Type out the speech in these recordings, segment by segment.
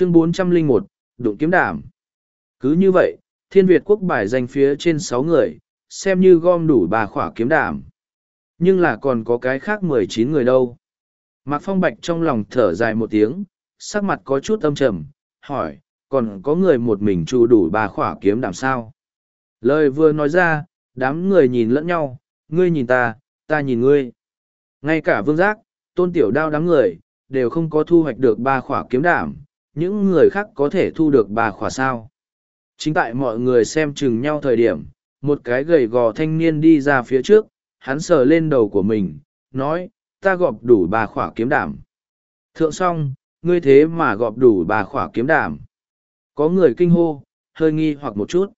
Chương 401, Đụng kiếm đảm. Cứ như vậy, thiên Việt quốc bài danh phía trên sáu người, xem như gom đủ bà khỏa kiếm đảm. Nhưng là còn có cái khác mười chín người đâu. Mạc Phong Bạch trong lòng thở dài một tiếng, sắc mặt có chút âm trầm, hỏi, còn có người một mình trụ đủ bà khỏa kiếm đảm sao? Lời vừa nói ra, đám người nhìn lẫn nhau, ngươi nhìn ta, ta nhìn ngươi. Ngay cả vương giác, tôn tiểu đao đám người, đều không có thu hoạch được ba khỏa kiếm đảm, những người khác có thể thu được bà khỏa sao. Chính tại mọi người xem chừng nhau thời điểm, một cái gầy gò thanh niên đi ra phía trước, hắn sờ lên đầu của mình, nói, ta gọp đủ bà khỏa kiếm đảm. Thượng xong, ngươi thế mà gọp đủ bà khỏa kiếm đảm. Có người kinh hô, hơi nghi hoặc một chút.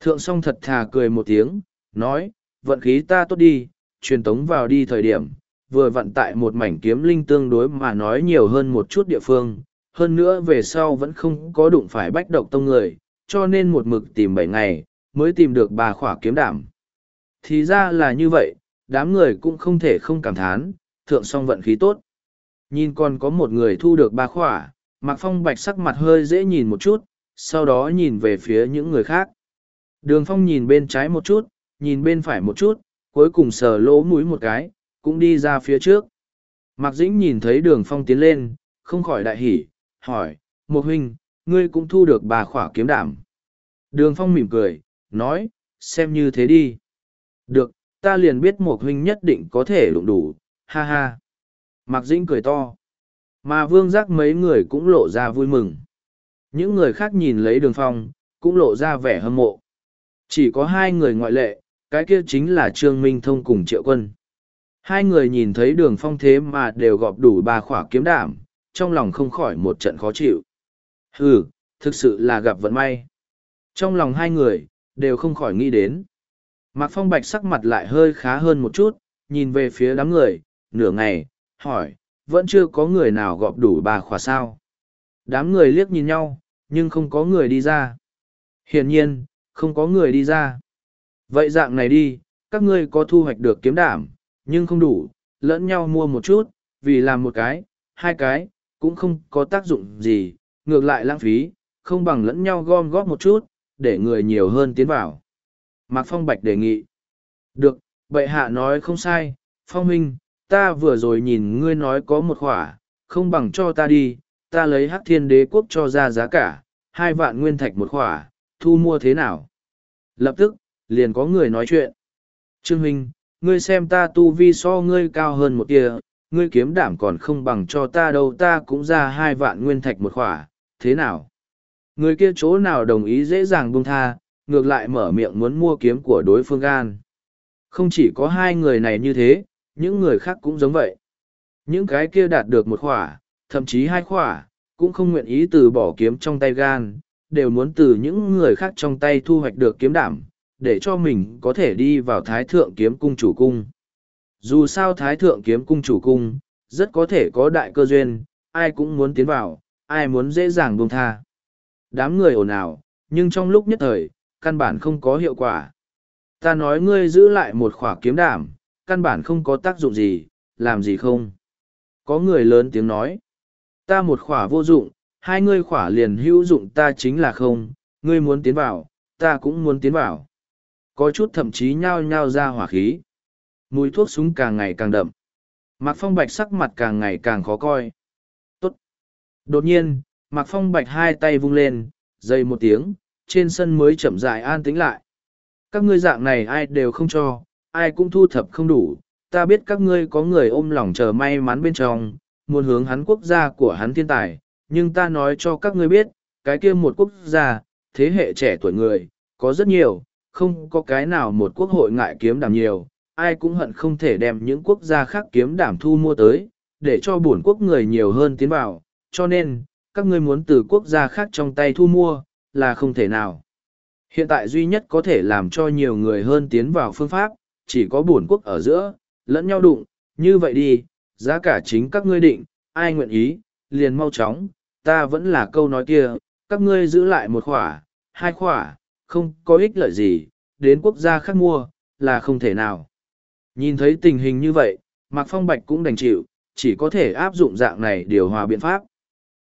Thượng song thật thà cười một tiếng, nói, vận khí ta tốt đi, truyền tống vào đi thời điểm, vừa vận tại một mảnh kiếm linh tương đối mà nói nhiều hơn một chút địa phương, hơn nữa về sau vẫn không có đụng phải bách độc tông người, cho nên một mực tìm bảy ngày, mới tìm được bà khỏa kiếm đảm. Thì ra là như vậy, đám người cũng không thể không cảm thán, thượng song vận khí tốt. Nhìn còn có một người thu được ba khỏa, Mạc Phong bạch sắc mặt hơi dễ nhìn một chút, sau đó nhìn về phía những người khác. Đường Phong nhìn bên trái một chút, nhìn bên phải một chút, cuối cùng sờ lỗ mũi một cái, cũng đi ra phía trước. Mạc Dĩnh nhìn thấy đường Phong tiến lên, không khỏi đại hỉ, hỏi, một huynh, ngươi cũng thu được bà khỏa kiếm đảm. Đường Phong mỉm cười, nói, xem như thế đi. Được, ta liền biết một huynh nhất định có thể đụng đủ, ha ha. Mạc Dĩnh cười to. Mà vương giác mấy người cũng lộ ra vui mừng. Những người khác nhìn lấy đường phong, cũng lộ ra vẻ hâm mộ. Chỉ có hai người ngoại lệ, cái kia chính là Trương Minh Thông cùng Triệu Quân. Hai người nhìn thấy đường phong thế mà đều gọp đủ ba khỏa kiếm đảm, trong lòng không khỏi một trận khó chịu. Ừ, thực sự là gặp vận may. Trong lòng hai người, đều không khỏi nghĩ đến. Mạc Phong Bạch sắc mặt lại hơi khá hơn một chút, nhìn về phía đám người, nửa ngày, hỏi, vẫn chưa có người nào gọp đủ ba khóa sao. Đám người liếc nhìn nhau, nhưng không có người đi ra. Hiển nhiên, không có người đi ra. Vậy dạng này đi, các ngươi có thu hoạch được kiếm đảm, nhưng không đủ, lẫn nhau mua một chút, vì làm một cái, hai cái, cũng không có tác dụng gì, ngược lại lãng phí, không bằng lẫn nhau gom góp một chút, để người nhiều hơn tiến vào. Mạc Phong Bạch đề nghị. Được, bệ hạ nói không sai, Phong Minh, ta vừa rồi nhìn ngươi nói có một khỏa, không bằng cho ta đi, ta lấy hắc thiên đế quốc cho ra giá cả, hai vạn nguyên thạch một khỏa, thu mua thế nào? Lập tức, liền có người nói chuyện. Trương Minh, ngươi xem ta tu vi so ngươi cao hơn một tia, ngươi kiếm đảm còn không bằng cho ta đâu ta cũng ra hai vạn nguyên thạch một khỏa, thế nào? Người kia chỗ nào đồng ý dễ dàng buông tha, ngược lại mở miệng muốn mua kiếm của đối phương gan. Không chỉ có hai người này như thế, những người khác cũng giống vậy. Những cái kia đạt được một khỏa, thậm chí hai khỏa, cũng không nguyện ý từ bỏ kiếm trong tay gan, đều muốn từ những người khác trong tay thu hoạch được kiếm đảm, để cho mình có thể đi vào thái thượng kiếm cung chủ cung. Dù sao thái thượng kiếm cung chủ cung, rất có thể có đại cơ duyên, ai cũng muốn tiến vào, ai muốn dễ dàng buông tha. Đám người ồn ào, nhưng trong lúc nhất thời, căn bản không có hiệu quả. Ta nói ngươi giữ lại một khỏa kiếm đảm, căn bản không có tác dụng gì, làm gì không? Có người lớn tiếng nói. Ta một khỏa vô dụng, hai ngươi khỏa liền hữu dụng ta chính là không, ngươi muốn tiến vào, ta cũng muốn tiến vào. Có chút thậm chí nhao nhao ra hỏa khí. Mùi thuốc súng càng ngày càng đậm. Mạc Phong Bạch sắc mặt càng ngày càng khó coi. Tốt. Đột nhiên, Mạc Phong Bạch hai tay vung lên, dây một tiếng, trên sân mới chậm rãi an tĩnh lại. Các ngươi dạng này ai đều không cho, ai cũng thu thập không đủ, ta biết các ngươi có người ôm lòng chờ may mắn bên trong, muốn hướng hắn quốc gia của hắn thiên tài, nhưng ta nói cho các ngươi biết, cái kia một quốc gia, thế hệ trẻ tuổi người, có rất nhiều, không có cái nào một quốc hội ngại kiếm đảm nhiều, ai cũng hận không thể đem những quốc gia khác kiếm đảm thu mua tới, để cho bổn quốc người nhiều hơn tiến vào, cho nên, các ngươi muốn từ quốc gia khác trong tay thu mua, là không thể nào. Hiện tại duy nhất có thể làm cho nhiều người hơn tiến vào phương pháp, chỉ có bổn quốc ở giữa, lẫn nhau đụng, như vậy đi, giá cả chính các ngươi định, ai nguyện ý, liền mau chóng, ta vẫn là câu nói kia, các ngươi giữ lại một khỏa, hai khỏa, không có ích lợi gì, đến quốc gia khác mua, là không thể nào. Nhìn thấy tình hình như vậy, Mạc Phong Bạch cũng đành chịu, chỉ có thể áp dụng dạng này điều hòa biện pháp.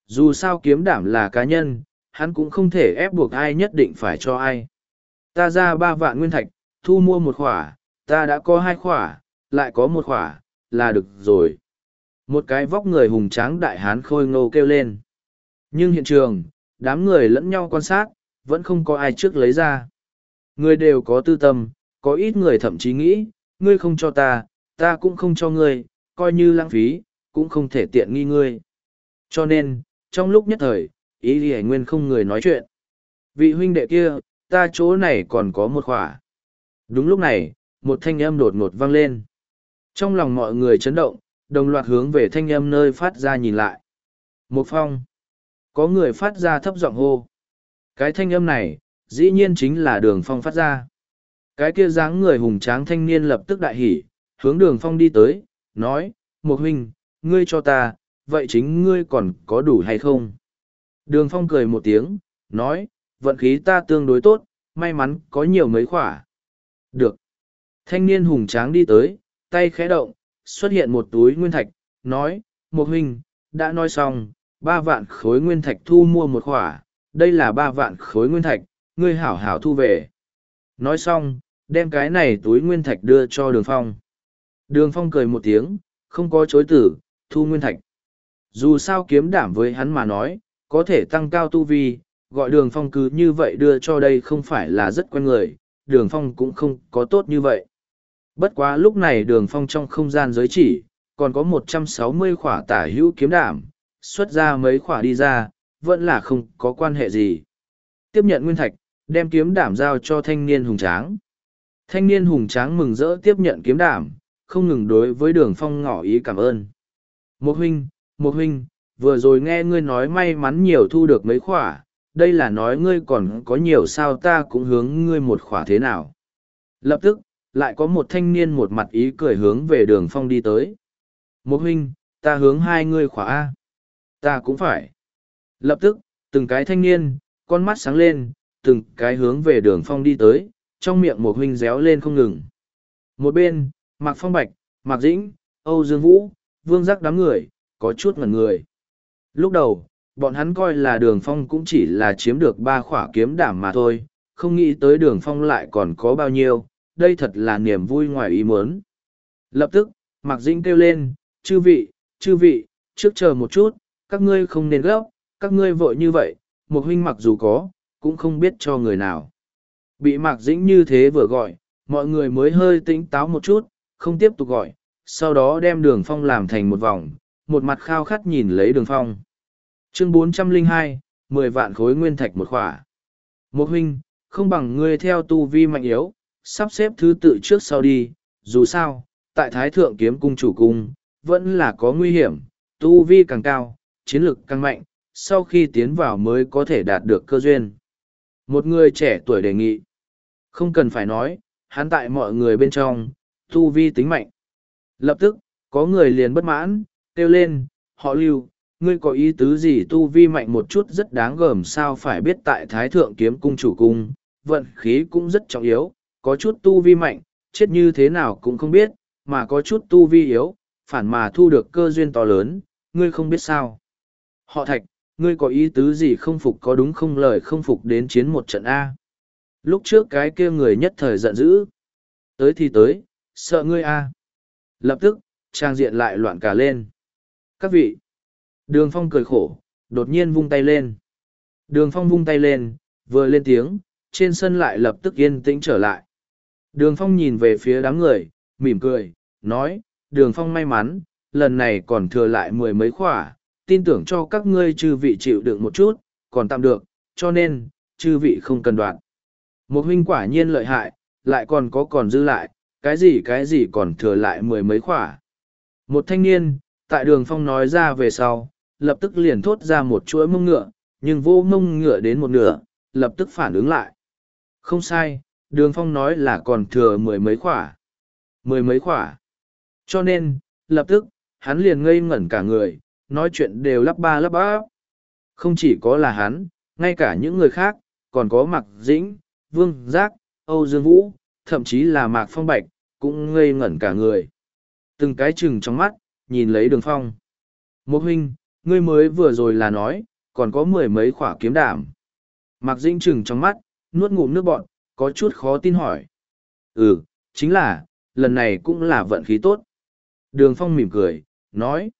Dù sao kiếm đảm là cá nhân, hắn cũng không thể ép buộc ai nhất định phải cho ai. Ta ra ba vạn nguyên thạch, thu mua một khỏa, ta đã có hai khỏa, lại có một khỏa, là được rồi. Một cái vóc người hùng tráng đại hán khôi ngô kêu lên. Nhưng hiện trường, đám người lẫn nhau quan sát, vẫn không có ai trước lấy ra. Người đều có tư tâm, có ít người thậm chí nghĩ, ngươi không cho ta, ta cũng không cho ngươi, coi như lãng phí, cũng không thể tiện nghi ngươi. Cho nên, trong lúc nhất thời, ý gì nguyên không người nói chuyện. Vị huynh đệ kia, ta chỗ này còn có một khỏa. Đúng lúc này, một thanh âm đột ngột vang lên. Trong lòng mọi người chấn động, đồng loạt hướng về thanh âm nơi phát ra nhìn lại. Một phong. Có người phát ra thấp giọng hô. Cái thanh âm này, dĩ nhiên chính là đường phong phát ra. Cái kia dáng người hùng tráng thanh niên lập tức đại hỉ, hướng đường phong đi tới, nói, một huynh, ngươi cho ta, vậy chính ngươi còn có đủ hay không? Đường phong cười một tiếng, nói, vận khí ta tương đối tốt, may mắn có nhiều mấy khỏa. Được. Thanh niên hùng tráng đi tới, tay khẽ động, xuất hiện một túi nguyên thạch, nói, một huynh, đã nói xong, ba vạn khối nguyên thạch thu mua một khỏa, đây là ba vạn khối nguyên thạch, ngươi hảo hảo thu về. Nói xong, đem cái này túi nguyên thạch đưa cho đường phong. Đường phong cười một tiếng, không có chối tử, thu nguyên thạch. Dù sao kiếm đảm với hắn mà nói, có thể tăng cao tu vi, gọi đường phong cứ như vậy đưa cho đây không phải là rất quen người, đường phong cũng không có tốt như vậy. Bất quá lúc này đường phong trong không gian giới chỉ, còn có một trăm sáu mươi khỏa tả hữu kiếm đảm, xuất ra mấy khỏa đi ra, vẫn là không có quan hệ gì. Tiếp nhận nguyên thạch, đem kiếm đảm giao cho thanh niên hùng tráng. Thanh niên hùng tráng mừng rỡ tiếp nhận kiếm đảm, không ngừng đối với đường phong ngỏ ý cảm ơn. Một huynh, một huynh, vừa rồi nghe ngươi nói may mắn nhiều thu được mấy khỏa, đây là nói ngươi còn có nhiều sao ta cũng hướng ngươi một khỏa thế nào. Lập tức, lại có một thanh niên một mặt ý cười hướng về đường phong đi tới. Một huynh, ta hướng hai ngươi khỏa A. Ta cũng phải. Lập tức, từng cái thanh niên, con mắt sáng lên, từng cái hướng về đường phong đi tới, trong miệng một huynh réo lên không ngừng. Một bên, Mạc Phong Bạch, Mạc Dĩnh, Âu Dương Vũ, Vương Giác đám người, có chút ngẩn người. Lúc đầu, bọn hắn coi là đường phong cũng chỉ là chiếm được ba khỏa kiếm đảm mà thôi, không nghĩ tới đường phong lại còn có bao nhiêu, đây thật là niềm vui ngoài ý muốn. Lập tức, Mạc Dĩnh kêu lên, chư vị, chư vị, trước chờ một chút, các ngươi không nên gấp, các ngươi vội như vậy, một huynh mặc dù có, cũng không biết cho người nào. Bị Mạc Dĩnh như thế vừa gọi, mọi người mới hơi tỉnh táo một chút, không tiếp tục gọi, sau đó đem đường phong làm thành một vòng, một mặt khao khát nhìn lấy đường phong. Chương 402, 10 vạn khối nguyên thạch một khỏa. Một huynh, không bằng ngươi theo tu vi mạnh yếu, sắp xếp thứ tự trước sau đi, dù sao, tại Thái Thượng Kiếm Cung chủ cung, vẫn là có nguy hiểm, tu vi càng cao, chiến lực càng mạnh, sau khi tiến vào mới có thể đạt được cơ duyên. Một người trẻ tuổi đề nghị. Không cần phải nói, hắn tại mọi người bên trong, tu vi tính mạnh. Lập tức, có người liền bất mãn, kêu lên, họ lưu, ngươi có ý tứ gì tu vi mạnh một chút rất đáng gờm sao phải biết tại Thái Thượng Kiếm Cung chủ cung, vận khí cũng rất trọng yếu, có chút tu vi mạnh, chết như thế nào cũng không biết, mà có chút tu vi yếu, phản mà thu được cơ duyên to lớn, ngươi không biết sao. Họ thạch, ngươi có ý tứ gì không phục có đúng không lời không phục đến chiến một trận A. Lúc trước cái kia người nhất thời giận dữ. Tới thì tới, sợ ngươi A. Lập tức, trang diện lại loạn cả lên. Các vị. Đường phong cười khổ, đột nhiên vung tay lên. Đường phong vung tay lên, vừa lên tiếng, trên sân lại lập tức yên tĩnh trở lại. Đường phong nhìn về phía đám người, mỉm cười, nói, đường phong may mắn, lần này còn thừa lại mười mấy khỏa, tin tưởng cho các ngươi chư vị chịu đựng một chút, còn tạm được, cho nên, chư vị không cần đoạn. Một huynh quả nhiên lợi hại, lại còn có còn dư lại, cái gì cái gì còn thừa lại mười mấy khỏa. Một thanh niên, tại đường phong nói ra về sau, lập tức liền thốt ra một chuỗi mông ngựa, nhưng vô mông ngựa đến một nửa, lập tức phản ứng lại. Không sai, đường phong nói là còn thừa mười mấy khỏa. Mười mấy khỏa. Cho nên, lập tức, hắn liền ngây ngẩn cả người, nói chuyện đều lắp ba lắp bắp. Không chỉ có là hắn, ngay cả những người khác, còn có mặc Dĩnh, Vương Giác, Âu Dương Vũ, thậm chí là Mạc Phong Bạch, cũng ngây ngẩn cả người. Từng cái chừng trong mắt, nhìn lấy đường phong. Một huynh, Ngươi mới vừa rồi là nói, còn có mười mấy khỏa kiếm đảm. Mạc Dĩnh chừng trong mắt, nuốt ngụm nước bọn, có chút khó tin hỏi. Ừ, chính là, lần này cũng là vận khí tốt. Đường Phong mỉm cười, nói.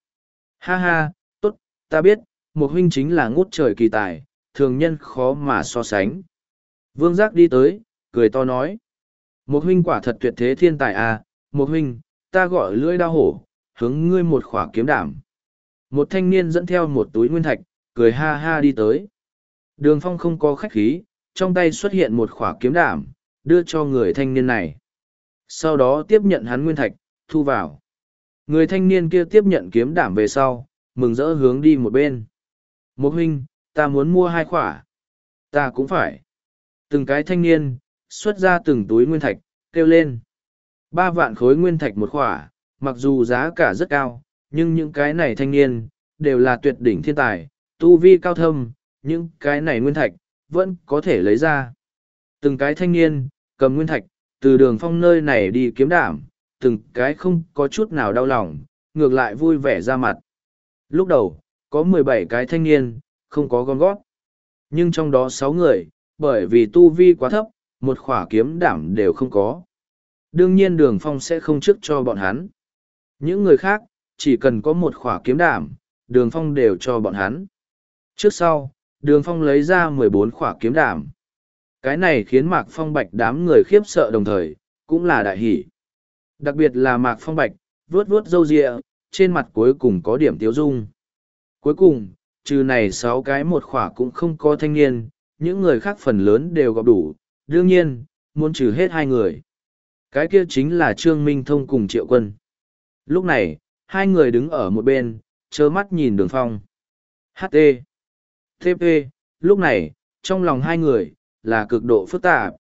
Ha ha, tốt, ta biết, một huynh chính là ngút trời kỳ tài, thường nhân khó mà so sánh. Vương Giác đi tới, cười to nói. Một huynh quả thật tuyệt thế thiên tài à, một huynh, ta gọi lưỡi đao hổ, hướng ngươi một khỏa kiếm đảm. Một thanh niên dẫn theo một túi nguyên thạch, cười ha ha đi tới. Đường phong không có khách khí, trong tay xuất hiện một khỏa kiếm đảm, đưa cho người thanh niên này. Sau đó tiếp nhận hắn nguyên thạch, thu vào. Người thanh niên kia tiếp nhận kiếm đảm về sau, mừng rỡ hướng đi một bên. Một huynh, ta muốn mua hai khỏa. Ta cũng phải. Từng cái thanh niên, xuất ra từng túi nguyên thạch, kêu lên. Ba vạn khối nguyên thạch một khỏa, mặc dù giá cả rất cao, nhưng những cái này thanh niên, đều là tuyệt đỉnh thiên tài, tu vi cao thâm, những cái này nguyên thạch, vẫn có thể lấy ra. Từng cái thanh niên, cầm nguyên thạch, từ đường phong nơi này đi kiếm đảm, từng cái không có chút nào đau lòng, ngược lại vui vẻ ra mặt. Lúc đầu, có mười bảy cái thanh niên, không có gom gót. Nhưng trong đó sáu người, bởi vì tu vi quá thấp, một khỏa kiếm đảm đều không có. Đương nhiên đường phong sẽ không trước cho bọn hắn. Những người khác, chỉ cần có một khỏa kiếm đảm, đường phong đều cho bọn hắn. Trước sau, đường phong lấy ra mười bốn khỏa kiếm đảm. Cái này khiến Mạc Phong Bạch đám người khiếp sợ đồng thời, cũng là đại hỷ. Đặc biệt là Mạc Phong Bạch, vuốt vuốt râu ria, trên mặt cuối cùng có điểm tiếu dung. Cuối cùng, trừ này sáu cái một khỏa cũng không có thanh niên, những người khác phần lớn đều gặp đủ, đương nhiên, muốn trừ hết hai người. Cái kia chính là Trương Minh Thông cùng Triệu Quân. Lúc này, hai người đứng ở một bên, chớ mắt nhìn đường phong. HT. TP, lúc này, trong lòng hai người, là cực độ phức tạp.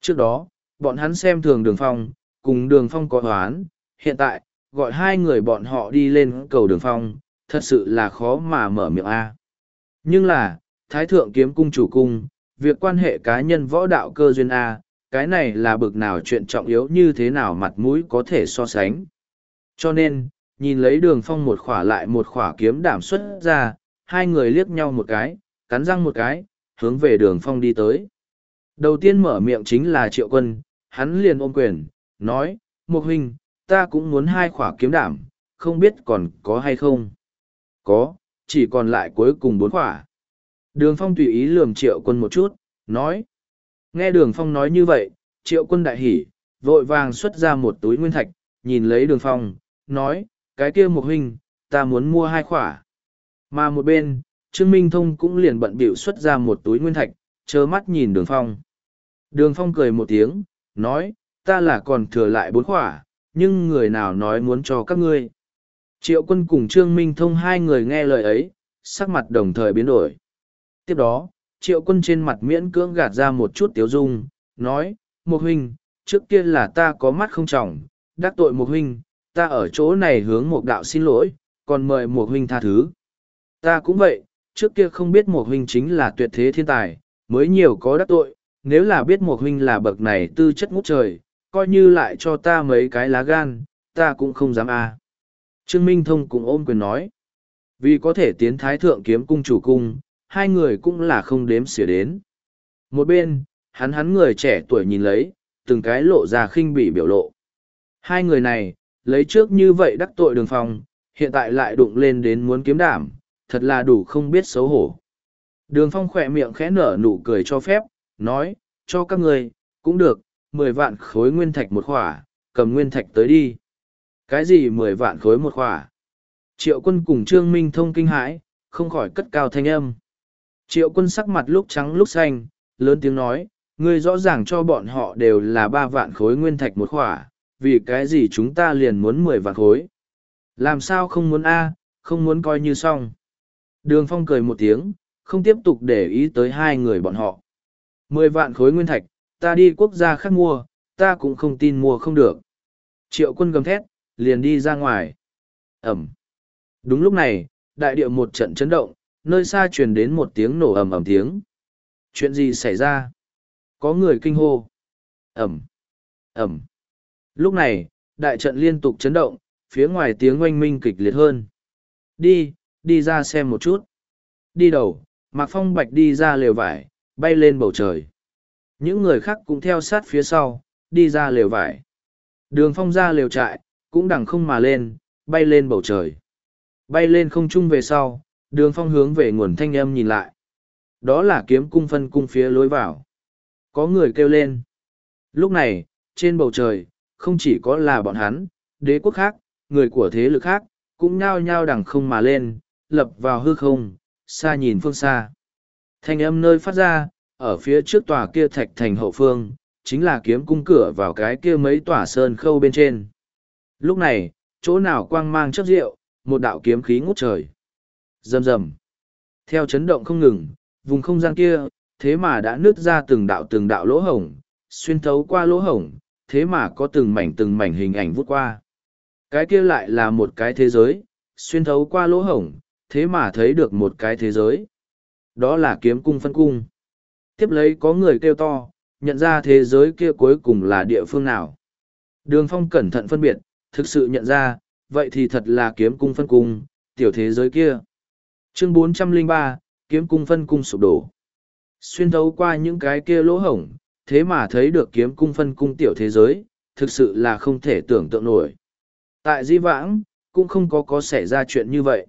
Trước đó, bọn hắn xem thường đường phong, cùng đường phong có hoán, hiện tại, gọi hai người bọn họ đi lên cầu đường phong, thật sự là khó mà mở miệng A. Nhưng là, Thái Thượng Kiếm Cung chủ cung, việc quan hệ cá nhân võ đạo cơ duyên A, cái này là bực nào chuyện trọng yếu như thế nào mặt mũi có thể so sánh. Cho nên, nhìn lấy đường phong một khỏa lại một khỏa kiếm đảm xuất ra, hai người liếc nhau một cái, cắn răng một cái, hướng về đường phong đi tới. Đầu tiên mở miệng chính là triệu quân, hắn liền ôm quyền, nói, một huynh, ta cũng muốn hai khỏa kiếm đảm, không biết còn có hay không. Có, chỉ còn lại cuối cùng bốn khỏa. Đường phong tùy ý lườm triệu quân một chút, nói. Nghe đường phong nói như vậy, triệu quân đại hỉ, vội vàng xuất ra một túi nguyên thạch, nhìn lấy đường phong, nói, cái kia một huynh, ta muốn mua hai khỏa. Mà một bên, Trương Minh Thông cũng liền bận bịu xuất ra một túi nguyên thạch, chớ mắt nhìn đường phong. Đường phong cười một tiếng, nói, ta là còn thừa lại bốn khỏa, nhưng người nào nói muốn cho các ngươi. Triệu quân cùng Trương Minh Thông hai người nghe lời ấy, sắc mặt đồng thời biến đổi. Tiếp đó, triệu quân trên mặt miễn cưỡng gạt ra một chút tiếu dung, nói, một huynh, trước kia là ta có mắt không trọng, đắc tội một huynh, ta ở chỗ này hướng một đạo xin lỗi, còn mời một huynh tha thứ. Ta cũng vậy, trước kia không biết một huynh chính là tuyệt thế thiên tài, mới nhiều có đắc tội, nếu là biết một huynh là bậc này tư chất ngút trời, coi như lại cho ta mấy cái lá gan, ta cũng không dám a. Trương Minh Thông cũng ôm quyền nói, vì có thể tiến thái thượng kiếm cung chủ cung, hai người cũng là không đếm xỉa đến. Một bên, hắn hắn người trẻ tuổi nhìn lấy, từng cái lộ ra khinh bỉ biểu lộ. Hai người này, lấy trước như vậy đắc tội đường phong, hiện tại lại đụng lên đến muốn kiếm đảm, thật là đủ không biết xấu hổ. Đường phong khỏe miệng khẽ nở nụ cười cho phép, nói, cho các người, cũng được, mười vạn khối nguyên thạch một khỏa, cầm nguyên thạch tới đi. Cái gì mười vạn khối một khỏa? Triệu quân cùng Trương Minh thông kinh hãi, không khỏi cất cao thanh âm. Triệu quân sắc mặt lúc trắng lúc xanh, lớn tiếng nói, ngươi rõ ràng cho bọn họ đều là ba vạn khối nguyên thạch một khỏa, vì cái gì chúng ta liền muốn mười vạn khối. Làm sao không muốn A, không muốn coi như xong. Đường phong cười một tiếng, không tiếp tục để ý tới hai người bọn họ. Mười vạn khối nguyên thạch, ta đi quốc gia khác mua, ta cũng không tin mua không được. Triệu quân gầm thét, liền đi ra ngoài. Ẩm. Đúng lúc này, đại địa một trận chấn động, nơi xa truyền đến một tiếng nổ ầm ầm tiếng. Chuyện gì xảy ra? Có người kinh hô. Ẩm. Ẩm. Lúc này, đại trận liên tục chấn động, phía ngoài tiếng oanh minh kịch liệt hơn. Đi, đi ra xem một chút. Đi đầu, Mạc Phong Bạch đi ra lều vải, bay lên bầu trời. Những người khác cũng theo sát phía sau, đi ra lều vải. Đường phong ra lều trại, cũng đằng không mà lên, bay lên bầu trời. Bay lên không trung về sau, đường phong hướng về nguồn thanh âm nhìn lại. Đó là kiếm cung phân cung phía lối vào. Có người kêu lên. Lúc này, trên bầu trời, không chỉ có là bọn hắn, đế quốc khác, người của thế lực khác, cũng nhao nhao đằng không mà lên, lập vào hư không, xa nhìn phương xa. Thanh âm nơi phát ra, ở phía trước tòa kia thạch thành hậu phương, chính là kiếm cung cửa vào cái kia mấy tòa sơn khâu bên trên. Lúc này, chỗ nào quang mang chấp rượu, một đạo kiếm khí ngút trời. Rầm rầm. Theo chấn động không ngừng, vùng không gian kia, thế mà đã nứt ra từng đạo từng đạo lỗ hổng, xuyên thấu qua lỗ hổng, thế mà có từng mảnh từng mảnh hình ảnh vút qua. Cái kia lại là một cái thế giới, xuyên thấu qua lỗ hổng, thế mà thấy được một cái thế giới. Đó là kiếm cung phân cung. Tiếp lấy có người kêu to, nhận ra thế giới kia cuối cùng là địa phương nào. Đường phong cẩn thận phân biệt, thực sự nhận ra, vậy thì thật là kiếm cung phân cung, tiểu thế giới kia. Chương 403, kiếm cung phân cung sụp đổ. Xuyên thấu qua những cái kia lỗ hổng, thế mà thấy được kiếm cung phân cung tiểu thế giới, thực sự là không thể tưởng tượng nổi. Tại di vãng, cũng không có có xảy ra chuyện như vậy.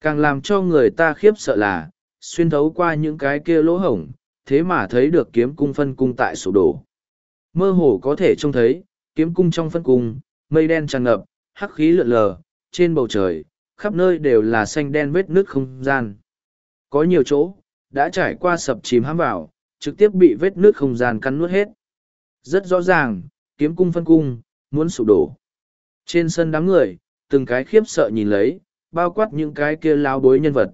Càng làm cho người ta khiếp sợ là, xuyên thấu qua những cái kia lỗ hổng, thế mà thấy được kiếm cung phân cung tại sụp đổ. Mơ hồ có thể trông thấy, kiếm cung trong phân cung, mây đen tràn ngập, hắc khí lượn lờ, trên bầu trời, khắp nơi đều là xanh đen vết nước không gian. Có nhiều chỗ, đã trải qua sập chìm hãm vào, trực tiếp bị vết nước không gian cắn nuốt hết. Rất rõ ràng, kiếm cung phân cung, muốn sụp đổ. Trên sân đám người, từng cái khiếp sợ nhìn lấy, bao quát những cái kia lao bối nhân vật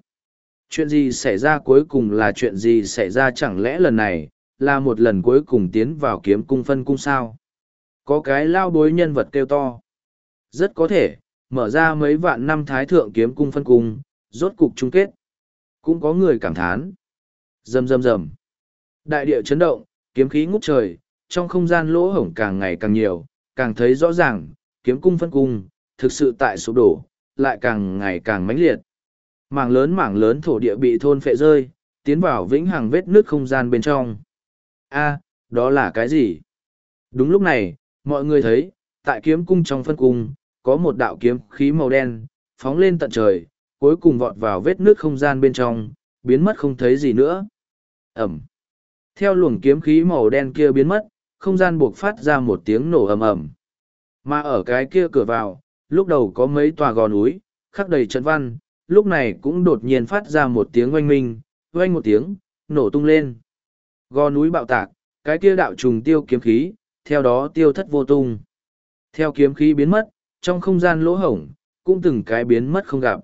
chuyện gì xảy ra cuối cùng là chuyện gì xảy ra chẳng lẽ lần này là một lần cuối cùng tiến vào kiếm cung phân cung sao có cái lao bối nhân vật kêu to rất có thể mở ra mấy vạn năm thái thượng kiếm cung phân cung rốt cục chung kết cũng có người cảm thán rầm rầm rầm đại địa chấn động kiếm khí ngút trời trong không gian lỗ hổng càng ngày càng nhiều càng thấy rõ ràng kiếm cung phân cung thực sự tại sụp đổ lại càng ngày càng mãnh liệt mảng lớn mảng lớn thổ địa bị thôn phệ rơi, tiến vào vĩnh hằng vết nước không gian bên trong. A, đó là cái gì? Đúng lúc này, mọi người thấy, tại kiếm cung trong phân cung, có một đạo kiếm khí màu đen, phóng lên tận trời, cuối cùng vọt vào vết nước không gian bên trong, biến mất không thấy gì nữa. Ẩm. Theo luồng kiếm khí màu đen kia biến mất, không gian buộc phát ra một tiếng nổ ầm ầm. Mà ở cái kia cửa vào, lúc đầu có mấy tòa gò núi, khắc đầy trận văn, lúc này cũng đột nhiên phát ra một tiếng oanh minh, oanh một tiếng, nổ tung lên. Gò núi bạo tạc, cái kia đạo trùng tiêu kiếm khí, theo đó tiêu thất vô tung. Theo kiếm khí biến mất, trong không gian lỗ hổng, cũng từng cái biến mất không gặp.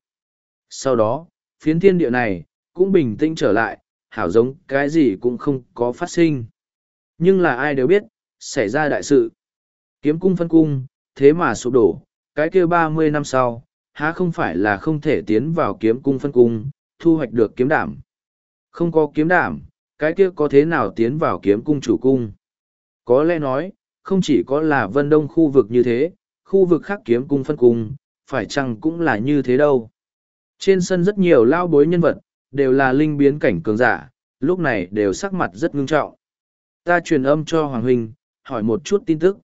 Sau đó, phiến thiên địa này, cũng bình tĩnh trở lại, hảo giống cái gì cũng không có phát sinh. Nhưng là ai đều biết, xảy ra đại sự. Kiếm cung phân cung, thế mà sụp đổ, cái kia ba mươi năm sau, há không phải là không thể tiến vào kiếm cung phân cung, thu hoạch được kiếm đảm. Không có kiếm đảm, cái kia có thế nào tiến vào kiếm cung chủ cung. Có lẽ nói, không chỉ có là vân đông khu vực như thế, khu vực khác kiếm cung phân cung, phải chăng cũng là như thế đâu. Trên sân rất nhiều lao bối nhân vật, đều là linh biến cảnh cường giả, lúc này đều sắc mặt rất ngưng trọng. Ta truyền âm cho Hoàng Huynh, hỏi một chút tin tức.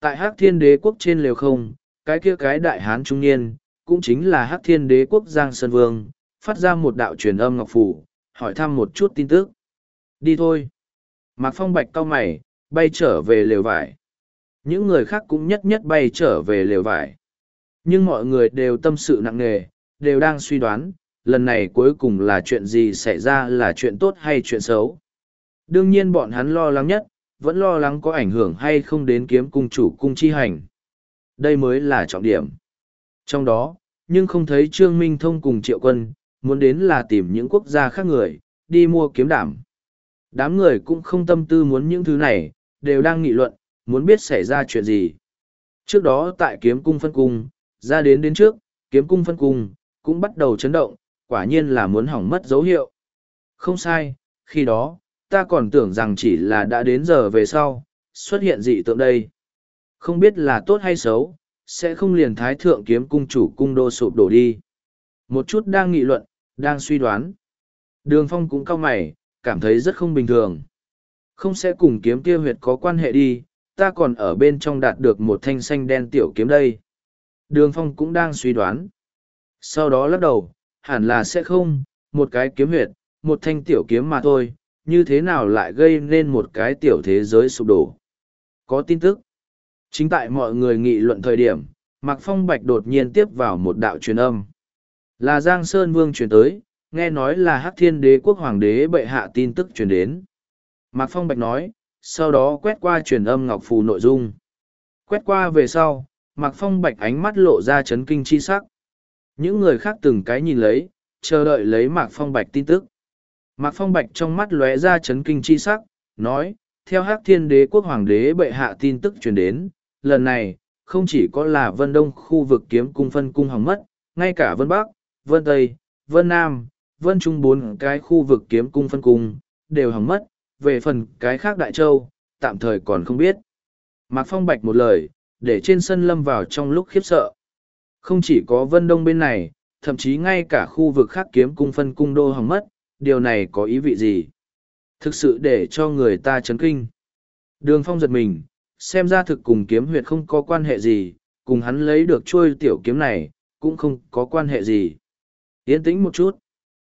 Tại Hắc Thiên Đế quốc trên liều không, cái kia cái đại hán trung niên, cũng chính là Hắc Thiên Đế quốc Giang Sơn Vương, phát ra một đạo truyền âm ngọc phủ, hỏi thăm một chút tin tức. Đi thôi. Mạc Phong Bạch cao mày, bay trở về lều vải. Những người khác cũng nhất nhất bay trở về lều vải. Nhưng mọi người đều tâm sự nặng nề, đều đang suy đoán, lần này cuối cùng là chuyện gì xảy ra là chuyện tốt hay chuyện xấu. Đương nhiên bọn hắn lo lắng nhất, vẫn lo lắng có ảnh hưởng hay không đến kiếm cung chủ cung chi hành. Đây mới là trọng điểm. Trong đó, nhưng không thấy Trương Minh Thông cùng Triệu Quân, muốn đến là tìm những quốc gia khác người, đi mua kiếm đảm. Đám người cũng không tâm tư muốn những thứ này, đều đang nghị luận, muốn biết xảy ra chuyện gì. Trước đó tại kiếm cung phân cung, ra đến đến trước, kiếm cung phân cung, cũng bắt đầu chấn động, quả nhiên là muốn hỏng mất dấu hiệu. Không sai, khi đó, ta còn tưởng rằng chỉ là đã đến giờ về sau, xuất hiện dị tượng đây. Không biết là tốt hay xấu, sẽ không liền thái thượng kiếm cung chủ cung đô sụp đổ đi. Một chút đang nghị luận, đang suy đoán. Đường phong cũng cao mày, cảm thấy rất không bình thường. Không sẽ cùng kiếm kia huyệt có quan hệ đi, ta còn ở bên trong đạt được một thanh xanh đen tiểu kiếm đây. Đường phong cũng đang suy đoán. Sau đó lắc đầu, hẳn là sẽ không, một cái kiếm huyệt, một thanh tiểu kiếm mà thôi, như thế nào lại gây nên một cái tiểu thế giới sụp đổ. Có tin tức. Chính tại mọi người nghị luận thời điểm, Mạc Phong Bạch đột nhiên tiếp vào một đạo truyền âm. Là Giang Sơn Vương truyền tới, nghe nói là Hắc Thiên Đế quốc hoàng đế bệ hạ tin tức truyền đến. Mạc Phong Bạch nói, sau đó quét qua truyền âm ngọc phù nội dung. Quét qua về sau, Mạc Phong Bạch ánh mắt lộ ra chấn kinh chi sắc. Những người khác từng cái nhìn lấy, chờ đợi lấy Mạc Phong Bạch tin tức. Mạc Phong Bạch trong mắt lóe ra chấn kinh chi sắc, nói, theo Hắc Thiên Đế quốc hoàng đế bệ hạ tin tức truyền đến, lần này, không chỉ có là Vân Đông khu vực kiếm cung phân cung hỏng mất, ngay cả Vân Bắc, Vân Tây, Vân Nam, Vân Trung bốn cái khu vực kiếm cung phân cung, đều hỏng mất, về phần cái khác Đại Châu, tạm thời còn không biết. Mạc Phong Bạch một lời, để trên sân lâm vào trong lúc khiếp sợ. Không chỉ có Vân Đông bên này, thậm chí ngay cả khu vực khác kiếm cung phân cung đô hỏng mất, điều này có ý vị gì? Thực sự để cho người ta chấn kinh. Đường Phong giật mình, xem ra thực cùng kiếm huyệt không có quan hệ gì, cùng hắn lấy được trôi tiểu kiếm này, cũng không có quan hệ gì. Yên tĩnh một chút.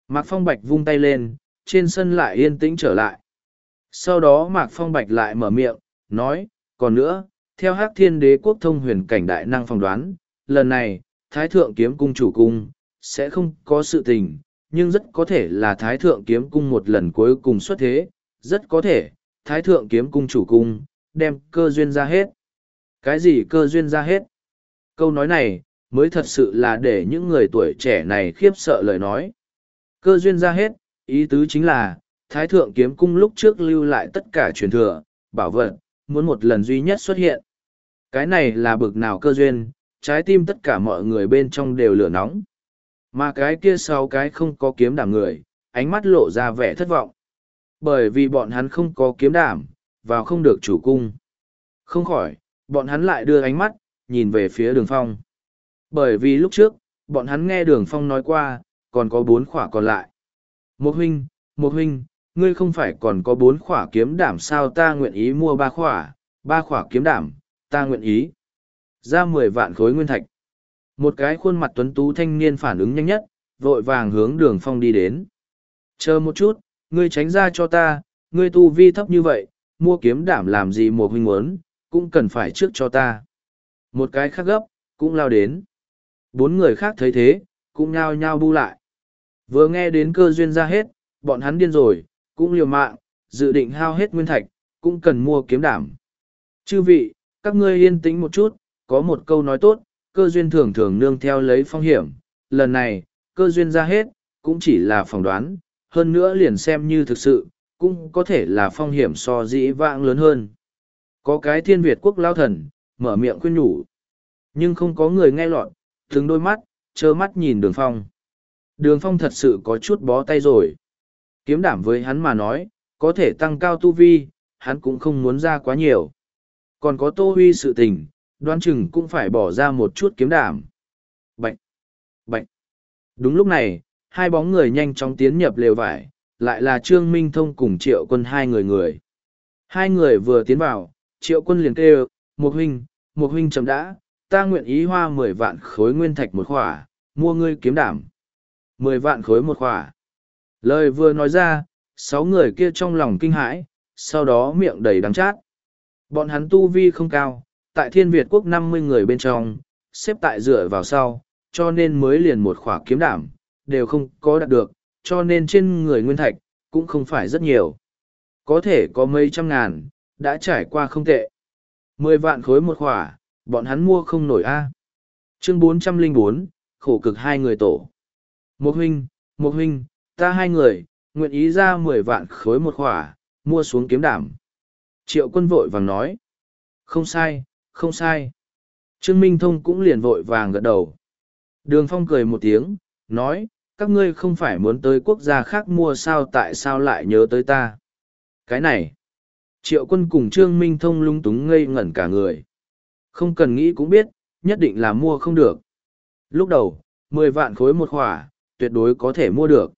Mạc Phong Bạch vung tay lên, trên sân lại yên tĩnh trở lại. Sau đó Mạc Phong Bạch lại mở miệng, nói, còn nữa, theo Hắc Thiên Đế quốc thông huyền cảnh đại năng phỏng đoán, lần này, Thái Thượng Kiếm Cung chủ cung, sẽ không có sự tình, nhưng rất có thể là Thái Thượng Kiếm Cung một lần cuối cùng xuất thế, rất có thể, Thái Thượng Kiếm Cung chủ cung, đem cơ duyên ra hết. Cái gì cơ duyên ra hết? Câu nói này, mới thật sự là để những người tuổi trẻ này khiếp sợ lời nói. Cơ duyên ra hết, ý tứ chính là, Thái Thượng Kiếm Cung lúc trước lưu lại tất cả truyền thừa, bảo vật, muốn một lần duy nhất xuất hiện. Cái này là bực nào cơ duyên, trái tim tất cả mọi người bên trong đều lửa nóng. Mà cái kia sau cái không có kiếm đảm người, ánh mắt lộ ra vẻ thất vọng. Bởi vì bọn hắn không có kiếm đảm, vào không được chủ cung. Không khỏi, bọn hắn lại đưa ánh mắt, nhìn về phía đường phong. Bởi vì lúc trước, bọn hắn nghe đường phong nói qua, còn có bốn khỏa còn lại. Một huynh, một huynh, ngươi không phải còn có bốn khỏa kiếm đảm sao ta nguyện ý mua ba khỏa, ba khỏa kiếm đảm, ta nguyện ý. Ra mười vạn khối nguyên thạch. Một cái khuôn mặt tuấn tú thanh niên phản ứng nhanh nhất, vội vàng hướng đường phong đi đến. Chờ một chút, ngươi tránh ra cho ta, ngươi tu vi thấp như vậy, mua kiếm đảm làm gì một huynh muốn, cũng cần phải trước cho ta. Một cái khác gấp, cũng lao đến. Bốn người khác thấy thế, cũng nhao nhao bu lại. Vừa nghe đến cơ duyên ra hết, bọn hắn điên rồi, cũng liều mạng, dự định hao hết nguyên thạch, cũng cần mua kiếm đảm. Chư vị, các ngươi yên tĩnh một chút, có một câu nói tốt, cơ duyên thường thường nương theo lấy phong hiểm. Lần này, cơ duyên ra hết, cũng chỉ là phỏng đoán, hơn nữa liền xem như thực sự, cũng có thể là phong hiểm so dĩ vãng lớn hơn. Có cái thiên Việt quốc lao thần, mở miệng khuyên nhủ. Nhưng không có người nghe lọt, từng đôi mắt, trơ mắt nhìn đường phong. Đường phong thật sự có chút bó tay rồi. Kiếm đảm với hắn mà nói, có thể tăng cao tu vi, hắn cũng không muốn ra quá nhiều. Còn có tô huy sự tình, đoán chừng cũng phải bỏ ra một chút kiếm đảm. Bệnh! Bệnh! Đúng lúc này, hai bóng người nhanh chóng tiến nhập lều vải, lại là Trương Minh Thông cùng triệu quân hai người người. Hai người vừa tiến vào, triệu quân liền kêu, một huynh, một huynh chấm đã, ta nguyện ý hoa mười vạn khối nguyên thạch một khỏa, mua ngươi kiếm đảm. Mười vạn khối một khỏa. Lời vừa nói ra, sáu người kia trong lòng kinh hãi, sau đó miệng đầy đắng chát. Bọn hắn tu vi không cao, tại thiên Việt quốc năm mươi người bên trong, xếp tại dựa vào sau, cho nên mới liền một khỏa kiếm đảm, đều không có đạt được, cho nên trên người nguyên thạch, cũng không phải rất nhiều. Có thể có mấy trăm ngàn, đã trải qua không tệ. Mười vạn khối một khỏa, bọn hắn mua không nổi a. Chương bốn trăm linh bốn khổ cực hai người tổ. Một huynh, một huynh, ta hai người, nguyện ý ra mười vạn khối một khỏa, mua xuống kiếm đảm. Triệu quân vội vàng nói. Không sai, không sai. Trương Minh Thông cũng liền vội vàng gật đầu. Đường Phong cười một tiếng, nói, các ngươi không phải muốn tới quốc gia khác mua sao tại sao lại nhớ tới ta. Cái này, triệu quân cùng Trương Minh Thông lung túng ngây ngẩn cả người. Không cần nghĩ cũng biết, nhất định là mua không được. Lúc đầu, mười vạn khối một khỏa, tuyệt đối có thể mua được.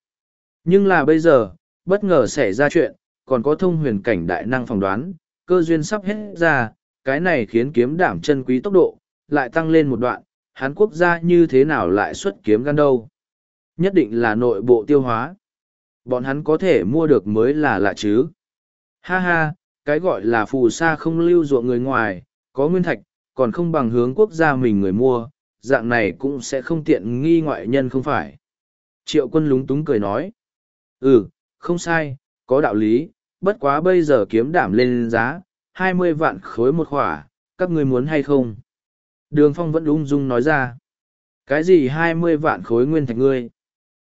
Nhưng là bây giờ, bất ngờ xảy ra chuyện, còn có thông huyền cảnh đại năng phỏng đoán, cơ duyên sắp hết ra, cái này khiến kiếm đảm chân quý tốc độ, lại tăng lên một đoạn, Hán quốc gia như thế nào lại xuất kiếm gan đâu. Nhất định là nội bộ tiêu hóa. Bọn hắn có thể mua được mới là lạ chứ. Ha ha, cái gọi là phù sa không lưu ruộng người ngoài, có nguyên thạch, còn không bằng hướng quốc gia mình người mua, dạng này cũng sẽ không tiện nghi ngoại nhân không phải. Triệu quân lúng túng cười nói. Ừ, không sai, có đạo lý, bất quá bây giờ kiếm đảm lên giá, hai mươi vạn khối một khỏa, các ngươi muốn hay không? Đường phong vẫn ung dung nói ra. Cái gì hai mươi vạn khối nguyên thạch ngươi?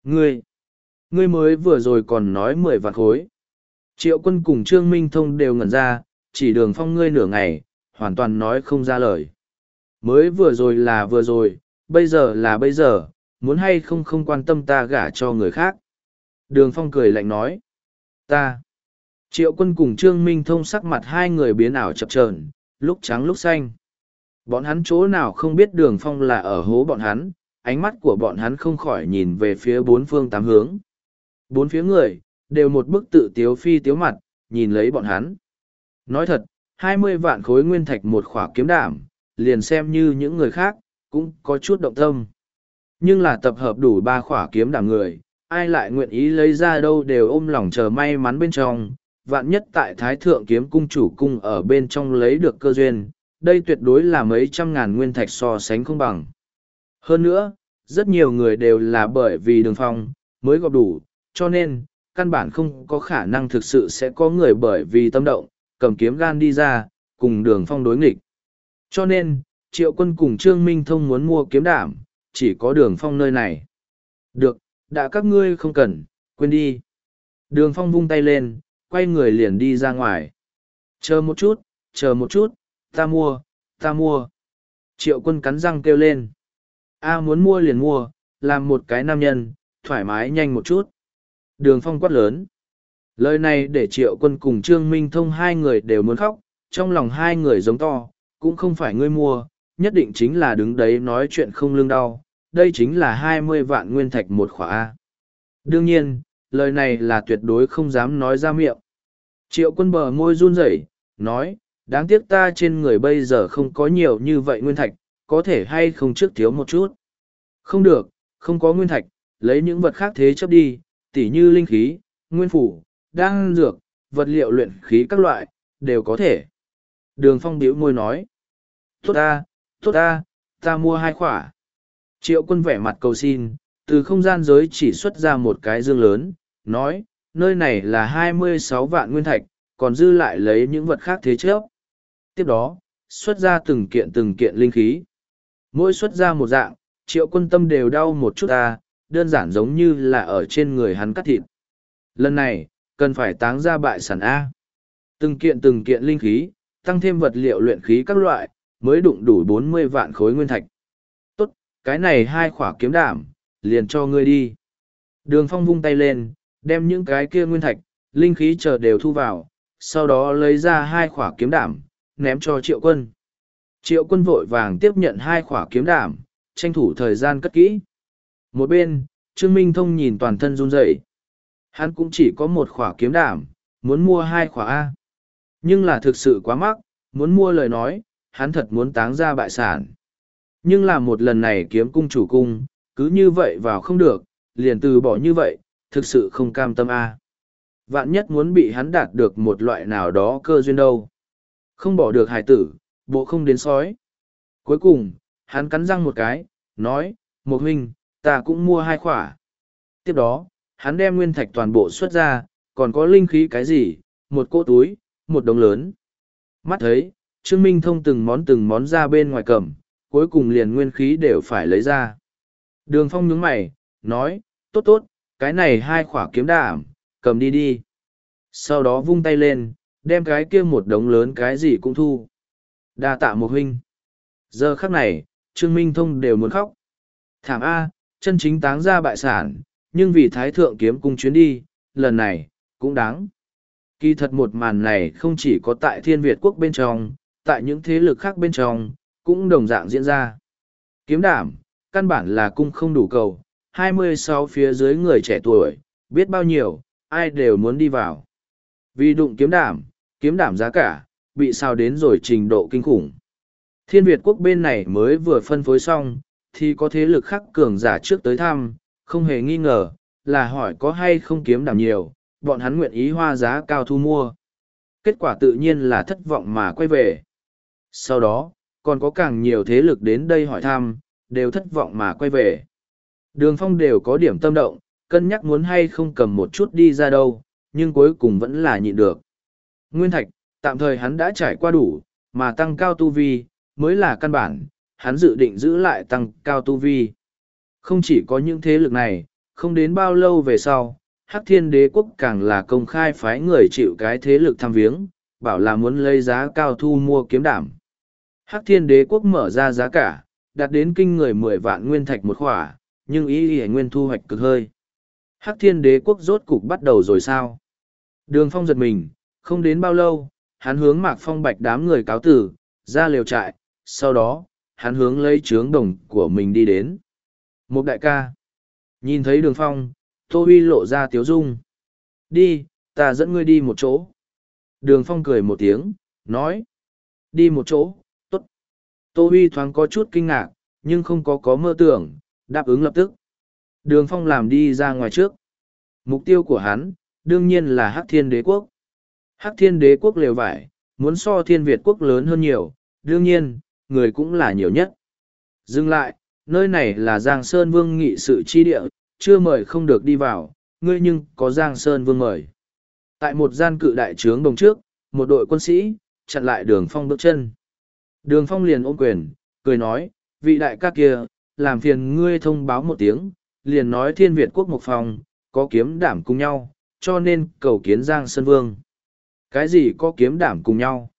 Ngươi! Ngươi mới vừa rồi còn nói mười vạn khối. Triệu quân cùng Trương Minh Thông đều ngẩn ra, chỉ đường phong ngươi nửa ngày, hoàn toàn nói không ra lời. Mới vừa rồi là vừa rồi, bây giờ là bây giờ, muốn hay không không quan tâm ta gả cho người khác. Đường phong cười lạnh nói. Ta. Triệu quân cùng Trương Minh Thông sắc mặt hai người biến ảo chập chờn lúc trắng lúc xanh. Bọn hắn chỗ nào không biết đường phong là ở hố bọn hắn, ánh mắt của bọn hắn không khỏi nhìn về phía bốn phương tám hướng. Bốn phía người, đều một bức tự tiếu phi tiếu mặt, nhìn lấy bọn hắn. Nói thật, hai mươi vạn khối nguyên thạch một khỏa kiếm đảm, liền xem như những người khác, cũng có chút động tâm. Nhưng là tập hợp đủ ba khỏa kiếm đảm người, ai lại nguyện ý lấy ra đâu đều ôm lòng chờ may mắn bên trong, vạn nhất tại Thái Thượng kiếm cung chủ cung ở bên trong lấy được cơ duyên, đây tuyệt đối là mấy trăm ngàn nguyên thạch so sánh không bằng. Hơn nữa, rất nhiều người đều là bởi vì đường phong, mới gọp đủ, cho nên, căn bản không có khả năng thực sự sẽ có người bởi vì tâm động, cầm kiếm gan đi ra, cùng đường phong đối nghịch. Cho nên, triệu quân cùng Trương Minh Thông muốn mua kiếm đảm, chỉ có đường phong nơi này. Được, đã các ngươi không cần, quên đi. Đường phong vung tay lên, quay người liền đi ra ngoài. Chờ một chút, chờ một chút, ta mua, ta mua. Triệu quân cắn răng kêu lên. A muốn mua liền mua, làm một cái nam nhân, thoải mái nhanh một chút. Đường phong quát lớn. Lời này để triệu quân cùng Trương Minh Thông hai người đều muốn khóc, trong lòng hai người giống to, cũng không phải ngươi mua, nhất định chính là đứng đấy nói chuyện không lương đau, đây chính là hai mươi vạn nguyên thạch một khỏa A. Đương nhiên, lời này là tuyệt đối không dám nói ra miệng. Triệu quân bờ môi run rẩy, nói, đáng tiếc ta trên người bây giờ không có nhiều như vậy nguyên thạch, có thể hay không trước thiếu một chút. Không được, không có nguyên thạch, lấy những vật khác thế chấp đi, tỉ như linh khí, nguyên phủ, đan dược, vật liệu luyện khí các loại, đều có thể. Đường phong biểu môi nói, tốt ta, tốt ta, ta mua hai khỏa. Triệu quân vẻ mặt cầu xin, từ không gian giới chỉ xuất ra một cái dương lớn, nói, nơi này là hai mươi sáu vạn nguyên thạch, còn dư lại lấy những vật khác thế trước. Tiếp đó, xuất ra từng kiện từng kiện linh khí. Mỗi xuất ra một dạng, triệu quân tâm đều đau một chút ta, đơn giản giống như là ở trên người hắn cắt thịt. Lần này, cần phải táng ra bại sản A. Từng kiện từng kiện linh khí, tăng thêm vật liệu luyện khí các loại, mới đụng đủ bốn mươi vạn khối nguyên thạch. Cái này hai khỏa kiếm đảm, liền cho ngươi đi. Đường phong vung tay lên, đem những cái kia nguyên thạch, linh khí chờ đều thu vào, sau đó lấy ra hai khỏa kiếm đảm, ném cho triệu quân. Triệu quân vội vàng tiếp nhận hai khỏa kiếm đảm, tranh thủ thời gian cất kỹ. Một bên, Trương Minh Thông nhìn toàn thân run rẩy. Hắn cũng chỉ có một khỏa kiếm đảm, muốn mua hai khỏa A. Nhưng là thực sự quá mắc, muốn mua lời nói, hắn thật muốn táng ra bại sản. Nhưng là một lần này kiếm cung chủ cung, cứ như vậy vào không được, liền từ bỏ như vậy, thực sự không cam tâm A. Vạn nhất muốn bị hắn đạt được một loại nào đó cơ duyên đâu. Không bỏ được hải tử, bộ không đến sói. Cuối cùng, hắn cắn răng một cái, nói, một huynh, ta cũng mua hai khỏa. Tiếp đó, hắn đem nguyên thạch toàn bộ xuất ra, còn có linh khí cái gì, một cỗ túi, một đống lớn. Mắt thấy, Trương Minh thông từng món từng món ra bên ngoài cầm, cuối cùng liền nguyên khí đều phải lấy ra. Đường phong nhướng mày, nói, tốt tốt, cái này hai khỏa kiếm đảm, cầm đi đi. Sau đó vung tay lên, đem cái kia một đống lớn cái gì cũng thu. đa tạ một huynh. Giờ khắc này, Trương Minh Thông đều muốn khóc. Thảm A, chân chính táng ra bại sản, nhưng vì Thái Thượng kiếm cung chuyến đi, lần này, cũng đáng. Kỳ thật một màn này không chỉ có tại Thiên Việt quốc bên trong, tại những thế lực khác bên trong, cũng đồng dạng diễn ra. Kiếm đảm, căn bản là cung không đủ cầu, hai mươi sáu phía dưới người trẻ tuổi, biết bao nhiêu, ai đều muốn đi vào. Vì đụng kiếm đảm, kiếm đảm giá cả, bị sao đến rồi trình độ kinh khủng. Thiên Việt quốc bên này mới vừa phân phối xong, thì có thế lực khắc cường giả trước tới thăm, không hề nghi ngờ, là hỏi có hay không kiếm đảm nhiều, bọn hắn nguyện ý hoa giá cao thu mua. Kết quả tự nhiên là thất vọng mà quay về. Sau đó, còn có càng nhiều thế lực đến đây hỏi thăm, đều thất vọng mà quay về. Đường phong đều có điểm tâm động, cân nhắc muốn hay không cầm một chút đi ra đâu, nhưng cuối cùng vẫn là nhịn được. Nguyên thạch, tạm thời hắn đã trải qua đủ, mà tăng cao tu vi, mới là căn bản, hắn dự định giữ lại tăng cao tu vi. Không chỉ có những thế lực này, không đến bao lâu về sau, Hắc Thiên Đế quốc càng là công khai phái người chịu cái thế lực tham viếng, bảo là muốn lấy giá cao thu mua kiếm đảm. Hắc Thiên Đế quốc mở ra giá cả, đạt đến kinh người mười vạn nguyên thạch một khỏa, nhưng ý ý nguyên thu hoạch cực hơi. Hắc Thiên Đế quốc rốt cục bắt đầu rồi sao? Đường Phong giật mình, không đến bao lâu, hắn hướng Mạc Phong Bạch đám người cáo tử, ra liều trại, sau đó, hắn hướng lấy trướng đồng của mình đi đến. Một đại ca. Nhìn thấy đường phong, Tô Huy lộ ra tiếu dung. Đi, ta dẫn ngươi đi một chỗ. Đường phong cười một tiếng, nói. Đi một chỗ. Tô Huy thoáng có chút kinh ngạc, nhưng không có có mơ tưởng, đáp ứng lập tức. Đường phong làm đi ra ngoài trước. Mục tiêu của hắn, đương nhiên là Hắc Thiên Đế Quốc. Hắc Thiên Đế Quốc lều vải, muốn so Thiên Việt Quốc lớn hơn nhiều, đương nhiên, người cũng là nhiều nhất. Dừng lại, nơi này là Giang Sơn Vương nghị sự chi địa, chưa mời không được đi vào, ngươi nhưng có Giang Sơn Vương mời. Tại một gian cự đại trướng đồng trước, một đội quân sĩ, chặn lại đường phong bước chân. Đường phong liền ôm quyền, cười nói, vị đại ca kia, làm phiền ngươi thông báo một tiếng, liền nói thiên Việt quốc một phòng, có kiếm đảm cùng nhau, cho nên cầu kiến Giang Sơn Vương. Cái gì có kiếm đảm cùng nhau?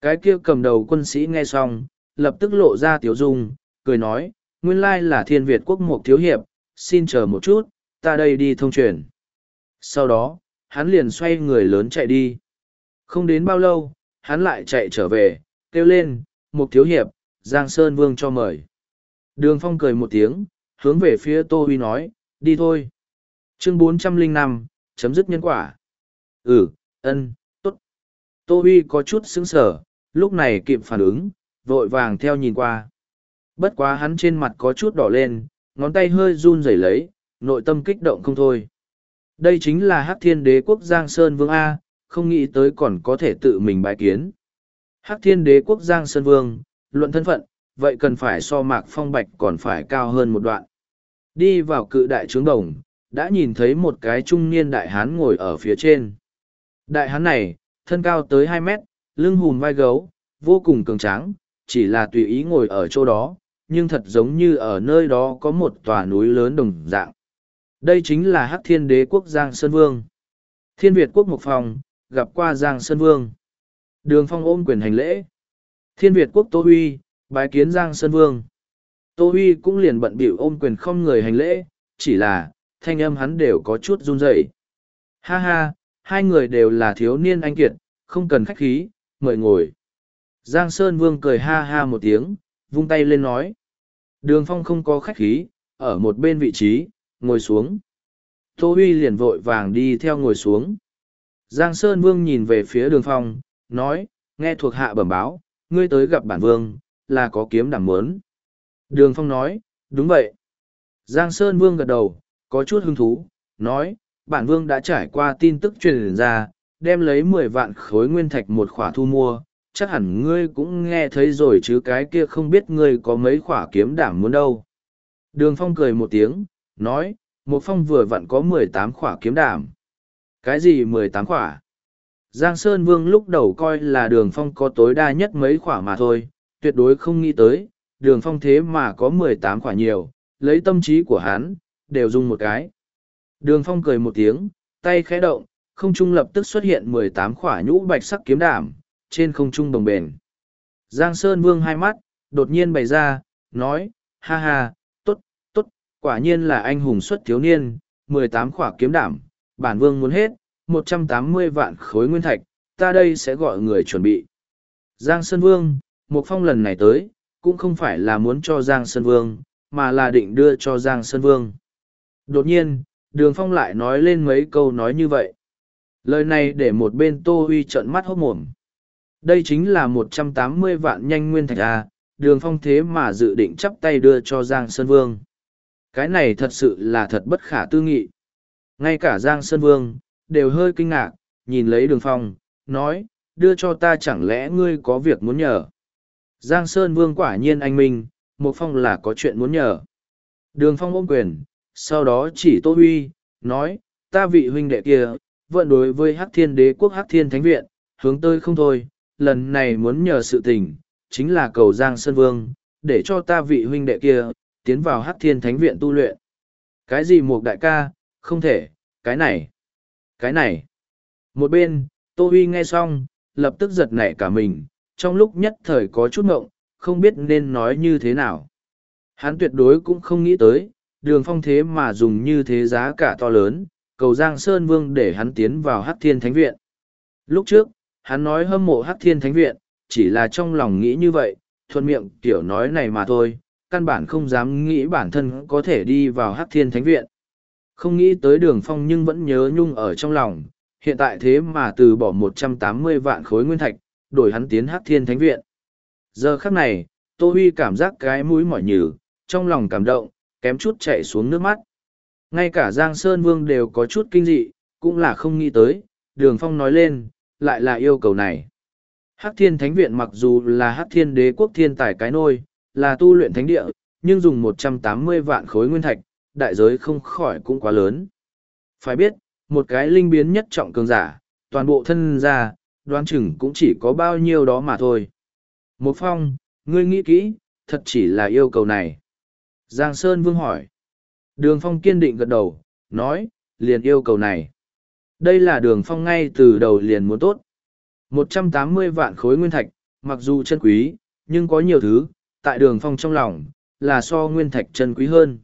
Cái kia cầm đầu quân sĩ nghe xong, lập tức lộ ra tiểu dung, cười nói, nguyên lai là thiên Việt quốc một thiếu hiệp, xin chờ một chút, ta đây đi thông truyền. Sau đó, hắn liền xoay người lớn chạy đi. Không đến bao lâu, hắn lại chạy trở về, kêu lên, một thiếu hiệp, Giang Sơn Vương cho mời. Đường Phong cười một tiếng, hướng về phía Tô Huy nói, đi thôi. Chương 405, chấm dứt nhân quả. Ừ, ân, tốt. Tô Huy có chút sững sở, lúc này kịp phản ứng, vội vàng theo nhìn qua. Bất quá hắn trên mặt có chút đỏ lên, ngón tay hơi run rẩy lấy, nội tâm kích động không thôi. Đây chính là Hắc Thiên Đế quốc Giang Sơn Vương A, không nghĩ tới còn có thể tự mình bái kiến. Hắc Thiên Đế quốc Giang Sơn Vương, luận thân phận, vậy cần phải so mạc phong bạch còn phải cao hơn một đoạn. Đi vào cự đại trướng đồng, đã nhìn thấy một cái trung niên đại hán ngồi ở phía trên. Đại hán này, thân cao tới hai mét, lưng hùm vai gấu, vô cùng cường tráng, chỉ là tùy ý ngồi ở chỗ đó, nhưng thật giống như ở nơi đó có một tòa núi lớn đồng dạng. Đây chính là Hắc Thiên Đế quốc Giang Sơn Vương. Thiên Việt quốc Mục phòng gặp qua Giang Sơn Vương. Đường Phong ôm quyền hành lễ. Thiên Việt quốc Tô Huy, bái kiến Giang Sơn Vương. Tô Huy cũng liền bận bịu ôm quyền không người hành lễ, chỉ là, thanh âm hắn đều có chút run rẩy. Ha ha, hai người đều là thiếu niên anh kiệt, không cần khách khí, mời ngồi. Giang Sơn Vương cười ha ha một tiếng, vung tay lên nói. Đường Phong không có khách khí, ở một bên vị trí, ngồi xuống. Tô Huy liền vội vàng đi theo ngồi xuống. Giang Sơn Vương nhìn về phía đường Phong, nói, nghe thuộc hạ bẩm báo, ngươi tới gặp bản vương, là có kiếm đảm mớn. Đường Phong nói, đúng vậy. Giang Sơn Vương gật đầu, có chút hứng thú, nói, bản vương đã trải qua tin tức truyền ra, đem lấy mười vạn khối nguyên thạch một khỏa thu mua, chắc hẳn ngươi cũng nghe thấy rồi chứ cái kia không biết ngươi có mấy khỏa kiếm đảm muốn đâu. Đường Phong cười một tiếng, nói, một phong vừa vặn có mười tám khỏa kiếm đảm. Cái gì mười tám khỏa? Giang Sơn Vương lúc đầu coi là đường phong có tối đa nhất mấy khỏa mà thôi, tuyệt đối không nghĩ tới, đường phong thế mà có mười tám khỏa nhiều, lấy tâm trí của hắn, đều dùng một cái. Đường phong cười một tiếng, tay khẽ động, không trung lập tức xuất hiện mười tám khỏa nhũ bạch sắc kiếm đảm, trên không trung đồng bền. Giang Sơn Vương hai mắt, đột nhiên bày ra, nói, ha ha, tốt, tốt, quả nhiên là anh hùng xuất thiếu niên, mười tám khỏa kiếm đảm, bản vương muốn hết, một trăm tám mươi vạn khối nguyên thạch, ta đây sẽ gọi người chuẩn bị. Giang Sơn Vương, một phong lần này tới, cũng không phải là muốn cho Giang Sơn Vương, mà là định đưa cho Giang Sơn Vương. Đột nhiên, Đường Phong lại nói lên mấy câu nói như vậy. Lời này để một bên Tô Huy trợn mắt hốt mồm. Đây chính là một trăm tám mươi vạn nhanh nguyên thạch à? Đường Phong thế mà dự định chắp tay đưa cho Giang Sơn Vương. Cái này thật sự là thật bất khả tư nghị. Ngay cả Giang Sơn Vương, đều hơi kinh ngạc, nhìn lấy Đường Phong, nói, đưa cho ta chẳng lẽ ngươi có việc muốn nhờ. Giang Sơn Vương quả nhiên anh minh, một phong là có chuyện muốn nhờ. Đường Phong ôm quyền, sau đó chỉ Tô Huy, nói, ta vị huynh đệ kia, vận đối với Hắc Thiên Đế quốc Hắc Thiên Thánh Viện, hướng tới không thôi, lần này muốn nhờ sự tình, chính là cầu Giang Sơn Vương, để cho ta vị huynh đệ kia, tiến vào Hắc Thiên Thánh Viện tu luyện. Cái gì một đại ca, không thể, cái này, cái này. Một bên, Tô Huy nghe xong, lập tức giật nảy cả mình, trong lúc nhất thời có chút ngộng, không biết nên nói như thế nào. Hắn tuyệt đối cũng không nghĩ tới, đường phong thế mà dùng như thế giá cả to lớn, cầu Giang Sơn Vương để hắn tiến vào Hắc Thiên Thánh Viện. Lúc trước, hắn nói hâm mộ Hắc Thiên Thánh Viện, chỉ là trong lòng nghĩ như vậy, thuận miệng tiểu nói này mà thôi, căn bản không dám nghĩ bản thân có thể đi vào Hắc Thiên Thánh Viện. Không nghĩ tới đường phong nhưng vẫn nhớ nhung ở trong lòng, hiện tại thế mà từ bỏ một trăm tám mươi vạn khối nguyên thạch, đổi hắn tiến Hắc Thiên Thánh Viện. Giờ khắc này, Tô Huy cảm giác cái mũi mỏi nhừ, trong lòng cảm động, kém chút chạy xuống nước mắt. Ngay cả Giang Sơn Vương đều có chút kinh dị, cũng là không nghĩ tới, Đường Phong nói lên, lại là yêu cầu này. Hắc Thiên Thánh Viện mặc dù là Hắc Thiên Đế quốc thiên tài cái nôi, là tu luyện thánh địa, nhưng dùng một trăm tám mươi vạn khối nguyên thạch, đại giới không khỏi cũng quá lớn. Phải biết, một cái linh biến nhất trọng cường giả, toàn bộ thân ra, đoán chừng cũng chỉ có bao nhiêu đó mà thôi. Một phong, ngươi nghĩ kỹ, thật chỉ là yêu cầu này. Giang Sơn Vương hỏi. Đường phong kiên định gật đầu, nói, liền yêu cầu này. Đây là đường phong ngay từ đầu liền muốn tốt. một trăm tám mươi vạn khối nguyên thạch, mặc dù chân quý, nhưng có nhiều thứ, tại đường phong trong lòng, là so nguyên thạch chân quý hơn.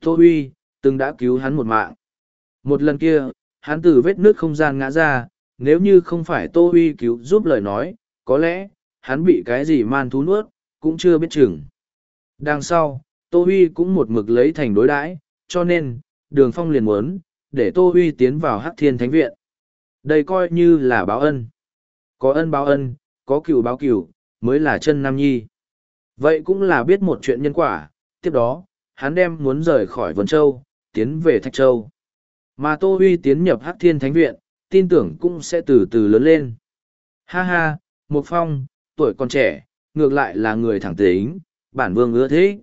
Tô Huy, từng đã cứu hắn một mạng. Một lần kia, hắn từ vết nước không gian ngã ra, nếu như không phải Tô Huy cứu giúp lời nói, có lẽ, hắn bị cái gì man thú nuốt, cũng chưa biết chừng. Đằng sau, Tô Huy cũng một mực lấy thành đối đãi, cho nên, đường phong liền muốn, để Tô Huy tiến vào Hắc Thiên Thánh Viện. Đây coi như là báo ân. Có ân báo ân, có cựu báo cựu, mới là chân Nam Nhi. Vậy cũng là biết một chuyện nhân quả, tiếp đó, hắn đem muốn rời khỏi Vân Châu, tiến về Thạch Châu. Mà Tô Huy tiến nhập Hắc Thiên Thánh Viện, tin tưởng cũng sẽ từ từ lớn lên. Ha ha, Mục Phong, tuổi còn trẻ, ngược lại là người thẳng tính, bản vương ưa thế.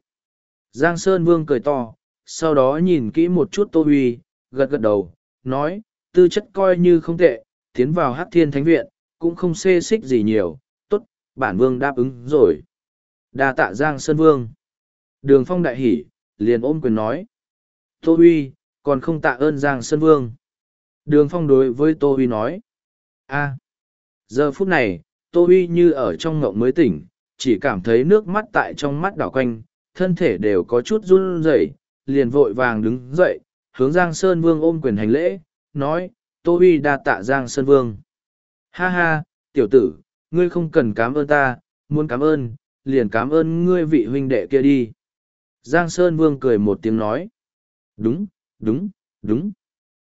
Giang Sơn Vương cười to, sau đó nhìn kỹ một chút Tô Huy, gật gật đầu, nói, tư chất coi như không tệ, tiến vào Hắc Thiên Thánh Viện, cũng không xê xích gì nhiều, tốt, bản vương đáp ứng rồi. đa tạ Giang Sơn Vương. Đường Phong đại hỉ, liền ôm quyền nói. Tô Huy, còn không tạ ơn Giang Sơn Vương. Đường Phong đối với Tô Huy nói. a giờ phút này, Tô Huy như ở trong ngộng mới tỉnh, chỉ cảm thấy nước mắt tại trong mắt đảo quanh, thân thể đều có chút run rẩy, liền vội vàng đứng dậy, hướng Giang Sơn Vương ôm quyền hành lễ, nói, Tô Huy đa tạ Giang Sơn Vương. Ha ha, tiểu tử, ngươi không cần cảm ơn ta, muốn cảm ơn, liền cảm ơn ngươi vị huynh đệ kia đi. Giang Sơn Vương cười một tiếng nói. Đúng, đúng, đúng.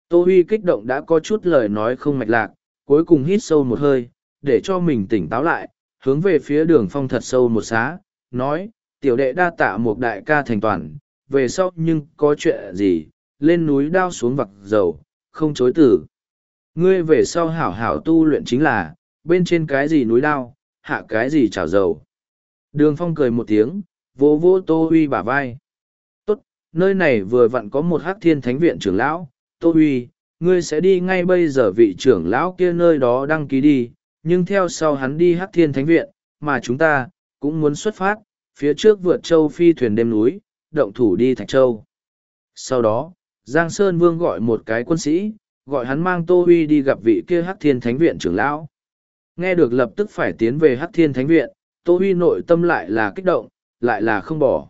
Tô Huy kích động đã có chút lời nói không mạch lạc, cuối cùng hít sâu một hơi, để cho mình tỉnh táo lại, hướng về phía đường phong thật sâu một xá, nói, tiểu đệ đa tạ một đại ca thành toàn, về sau nhưng có chuyện gì, lên núi đao xuống vặc dầu, không chối tử. Ngươi về sau hảo hảo tu luyện chính là, bên trên cái gì núi đao, hạ cái gì chảo dầu. Đường phong cười một tiếng, vỗ vỗ tô huy bả vai. Tốt, nơi này vừa vặn có một hắc thiên thánh viện trưởng lão, tô huy, ngươi sẽ đi ngay bây giờ vị trưởng lão kia nơi đó đăng ký đi, nhưng theo sau hắn đi hắc thiên thánh viện, mà chúng ta, cũng muốn xuất phát, phía trước vượt châu phi thuyền đêm núi, động thủ đi Thạch Châu. Sau đó, Giang Sơn Vương gọi một cái quân sĩ, gọi hắn mang Tô Huy đi gặp vị kia Hắc Thiên Thánh Viện trưởng lão. Nghe được lập tức phải tiến về Hắc Thiên Thánh Viện, Tô Huy nội tâm lại là kích động, lại là không bỏ.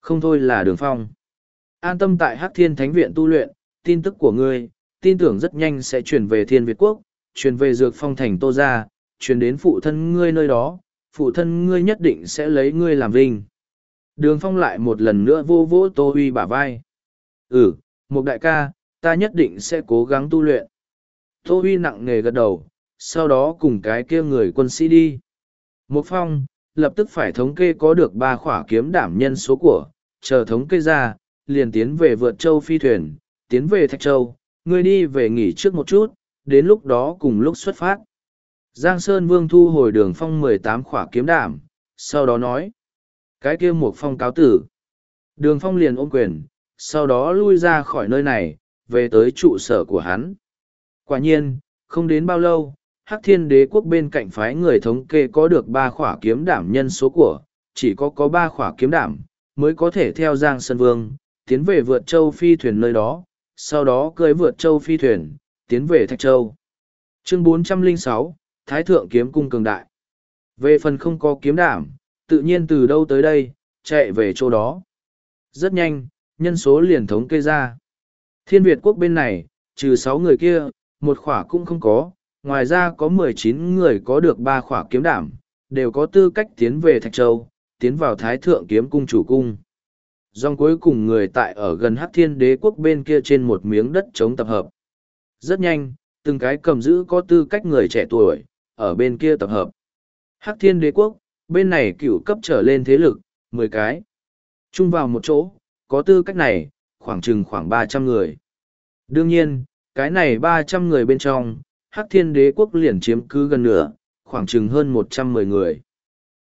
Không thôi là đường phong. An tâm tại Hắc Thiên Thánh Viện tu luyện, tin tức của ngươi, tin tưởng rất nhanh sẽ chuyển về Thiên Việt Quốc, truyền về Dược Phong Thành Tô Gia, truyền đến phụ thân ngươi nơi đó, phụ thân ngươi nhất định sẽ lấy ngươi làm vinh. Đường phong lại một lần nữa vô vỗ Tô Huy bả vai. Ừ, một đại ca, ta nhất định sẽ cố gắng tu luyện. Tô Huy nặng nề gật đầu, sau đó cùng cái kia người quân sĩ đi. Một phong, lập tức phải thống kê có được ba khỏa kiếm đảm nhân số của, chờ thống kê ra, liền tiến về vượt châu phi thuyền, tiến về Thạch Châu, ngươi đi về nghỉ trước một chút, đến lúc đó cùng lúc xuất phát. Giang Sơn Vương thu hồi đường phong mười tám khỏa kiếm đảm, sau đó nói. Cái kia một phong cáo tử. Đường phong liền ôm quyền, sau đó lui ra khỏi nơi này, về tới trụ sở của hắn. Quả nhiên, không đến bao lâu, Hắc Thiên Đế quốc bên cạnh phái người thống kê có được ba khỏa kiếm đảm nhân số của, chỉ có có ba khỏa kiếm đảm, mới có thể theo Giang Sơn Vương, tiến về vượt châu phi thuyền nơi đó, sau đó cưới vượt châu phi thuyền, tiến về Thạch Châu. Chương 406, Thái Thượng Kiếm Cung Cường Đại. Về phần không có kiếm đảm, tự nhiên từ đâu tới đây, chạy về chỗ đó. Rất nhanh, nhân số liền thống kê ra. Thiên Việt quốc bên này, trừ sáu người kia, một khỏa cũng không có, ngoài ra có mười chín người có được ba khỏa kiếm đảm, đều có tư cách tiến về Thạch Châu, tiến vào Thái Thượng Kiếm Cung chủ cung. Dòng cuối cùng người tại ở gần Hắc Thiên Đế quốc bên kia trên một miếng đất chống tập hợp. Rất nhanh, từng cái cầm giữ có tư cách người trẻ tuổi, ở bên kia tập hợp. Hắc Thiên Đế quốc, bên này cựu cấp trở lên thế lực, mười cái. Chung vào một chỗ, có tư cách này, khoảng chừng khoảng ba trăm người. Đương nhiên, cái này ba trăm người bên trong, Hắc Thiên Đế quốc liền chiếm cứ gần nửa, khoảng chừng hơn một trăm mười người.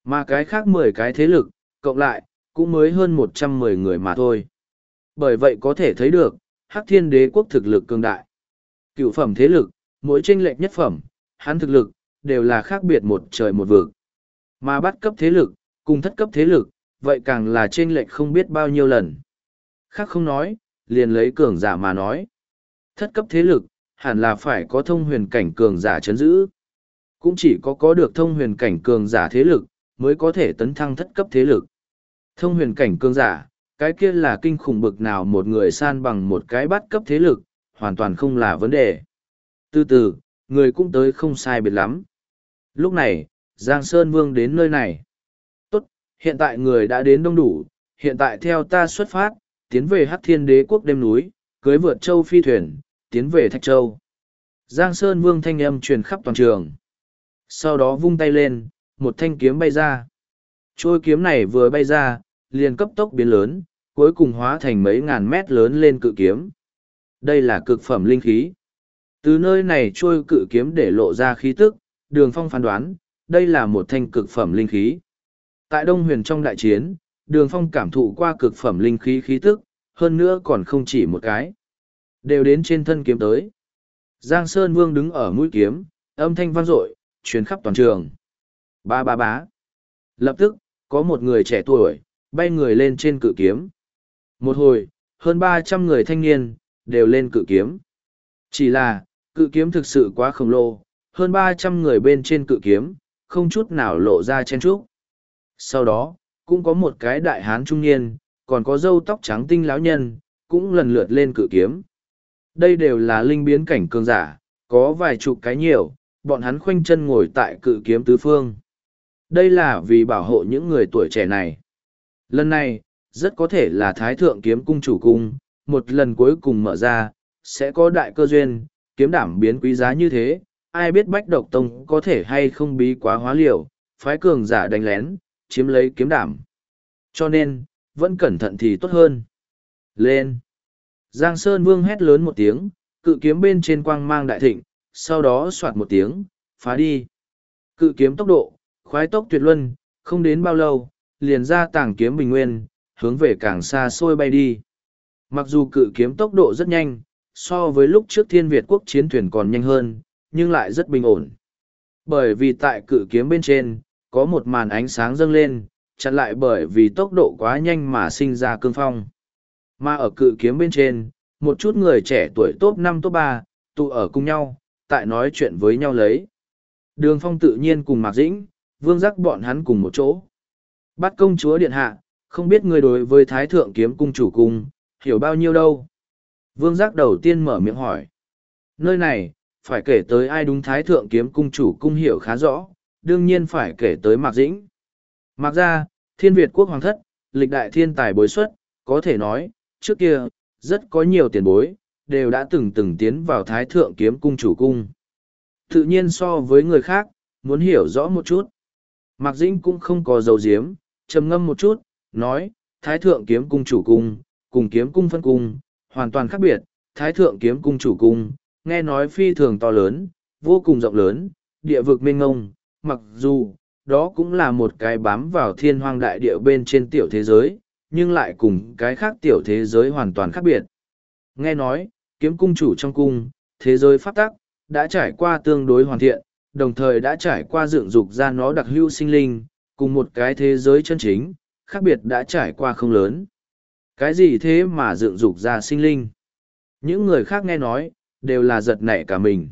Mà cái khác mười cái thế lực, cộng lại, cũng mới hơn một trăm mười người mà thôi. Bởi vậy có thể thấy được, Hắc Thiên Đế quốc thực lực cường đại. Cựu phẩm thế lực, mỗi tranh lệch nhất phẩm, hắn thực lực, đều là khác biệt một trời một vực. Mà bắt cấp thế lực, cùng thất cấp thế lực, vậy càng là tranh lệch không biết bao nhiêu lần. Khác không nói, liền lấy cường giả mà nói. Thất cấp thế lực, hẳn là phải có thông huyền cảnh cường giả chấn giữ. Cũng chỉ có có được thông huyền cảnh cường giả thế lực, mới có thể tấn thăng thất cấp thế lực. Thông huyền cảnh cường giả, cái kia là kinh khủng bực nào một người san bằng một cái bắt cấp thế lực, hoàn toàn không là vấn đề. Từ từ, người cũng tới không sai biệt lắm. Lúc này, Giang Sơn Vương đến nơi này. Tốt, hiện tại người đã đến đông đủ, hiện tại theo ta xuất phát, tiến về Hắc Thiên Đế quốc đêm núi, cưới vượt châu phi thuyền, tiến về Thạch Châu. Giang Sơn Vương thanh âm truyền khắp toàn trường. Sau đó vung tay lên, một thanh kiếm bay ra. Trôi kiếm này vừa bay ra, liền cấp tốc biến lớn, cuối cùng hóa thành mấy ngàn mét lớn lên cự kiếm. Đây là cực phẩm linh khí. Từ nơi này trôi cự kiếm để lộ ra khí tức, đường phong phán đoán, đây là một thanh cực phẩm linh khí. Tại Đông Huyền trong đại chiến, đường phong cảm thụ qua cực phẩm linh khí khí tức, hơn nữa còn không chỉ một cái. Đều đến trên thân kiếm tới. Giang Sơn Vương đứng ở mũi kiếm, âm thanh vang dội, truyền khắp toàn trường. Ba ba bá. Lập tức, có một người trẻ tuổi, bay người lên trên cự kiếm. Một hồi, hơn ba trăm người thanh niên, đều lên cự kiếm. Chỉ là, cự kiếm thực sự quá khổng lồ, hơn ba trăm người bên trên cự kiếm, không chút nào lộ ra chen trúc. Sau đó, cũng có một cái đại hán trung niên, còn có râu tóc trắng tinh lão nhân, cũng lần lượt lên cự kiếm. Đây đều là linh biến cảnh cường giả, có vài chục cái nhiều, bọn hắn khoanh chân ngồi tại cự kiếm tứ phương. Đây là vì bảo hộ những người tuổi trẻ này. Lần này, rất có thể là Thái Thượng kiếm cung chủ cung, một lần cuối cùng mở ra, sẽ có đại cơ duyên, kiếm đảm biến quý giá như thế, ai biết bách độc tông có thể hay không bí quá hóa liều, phái cường giả đánh lén, chiếm lấy kiếm đảm. Cho nên, vẫn cẩn thận thì tốt hơn. Lên! Giang Sơn Vương hét lớn một tiếng, cự kiếm bên trên quang mang đại thịnh, sau đó soạt một tiếng, phá đi. Cự kiếm tốc độ, khoái tốc tuyệt luân, không đến bao lâu, liền ra tảng kiếm bình nguyên, hướng về càng xa xôi bay đi. Mặc dù cự kiếm tốc độ rất nhanh, so với lúc trước thiên Việt quốc chiến thuyền còn nhanh hơn, nhưng lại rất bình ổn. Bởi vì tại cự kiếm bên trên, có một màn ánh sáng dâng lên, chặn lại bởi vì tốc độ quá nhanh mà sinh ra cương phong. Mà ở cự kiếm bên trên, một chút người trẻ tuổi top năm top ba tụ ở cùng nhau, tại nói chuyện với nhau lấy. Đường phong tự nhiên cùng Mạc Dĩnh, vương giác bọn hắn cùng một chỗ. Bắt công chúa điện hạ, không biết người đối với thái thượng kiếm cung chủ cung, hiểu bao nhiêu đâu. Vương giác đầu tiên mở miệng hỏi. Nơi này, phải kể tới ai đúng thái thượng kiếm cung chủ cung hiểu khá rõ, đương nhiên phải kể tới Mạc Dĩnh. Mạc gia, thiên Việt quốc hoàng thất, lịch đại thiên tài bối xuất, có thể nói, trước kia, rất có nhiều tiền bối, đều đã từng từng tiến vào thái thượng kiếm cung chủ cung. Tự nhiên so với người khác, muốn hiểu rõ một chút. Mạc Dĩnh cũng không có dầu diếm, trầm ngâm một chút, nói, thái thượng kiếm cung chủ cung, cùng kiếm cung phân cung, hoàn toàn khác biệt, thái thượng kiếm cung chủ cung, nghe nói phi thường to lớn, vô cùng rộng lớn, địa vực mênh ngông, mặc dù, đó cũng là một cái bám vào thiên hoang đại địa bên trên tiểu thế giới, nhưng lại cùng cái khác tiểu thế giới hoàn toàn khác biệt. Nghe nói, kiếm cung chủ trong cung, thế giới pháp tắc, đã trải qua tương đối hoàn thiện, đồng thời đã trải qua dựng dục ra nó đặc hữu sinh linh, cùng một cái thế giới chân chính, khác biệt đã trải qua không lớn. Cái gì thế mà dựng dục ra sinh linh? Những người khác nghe nói, đều là giật nảy cả mình.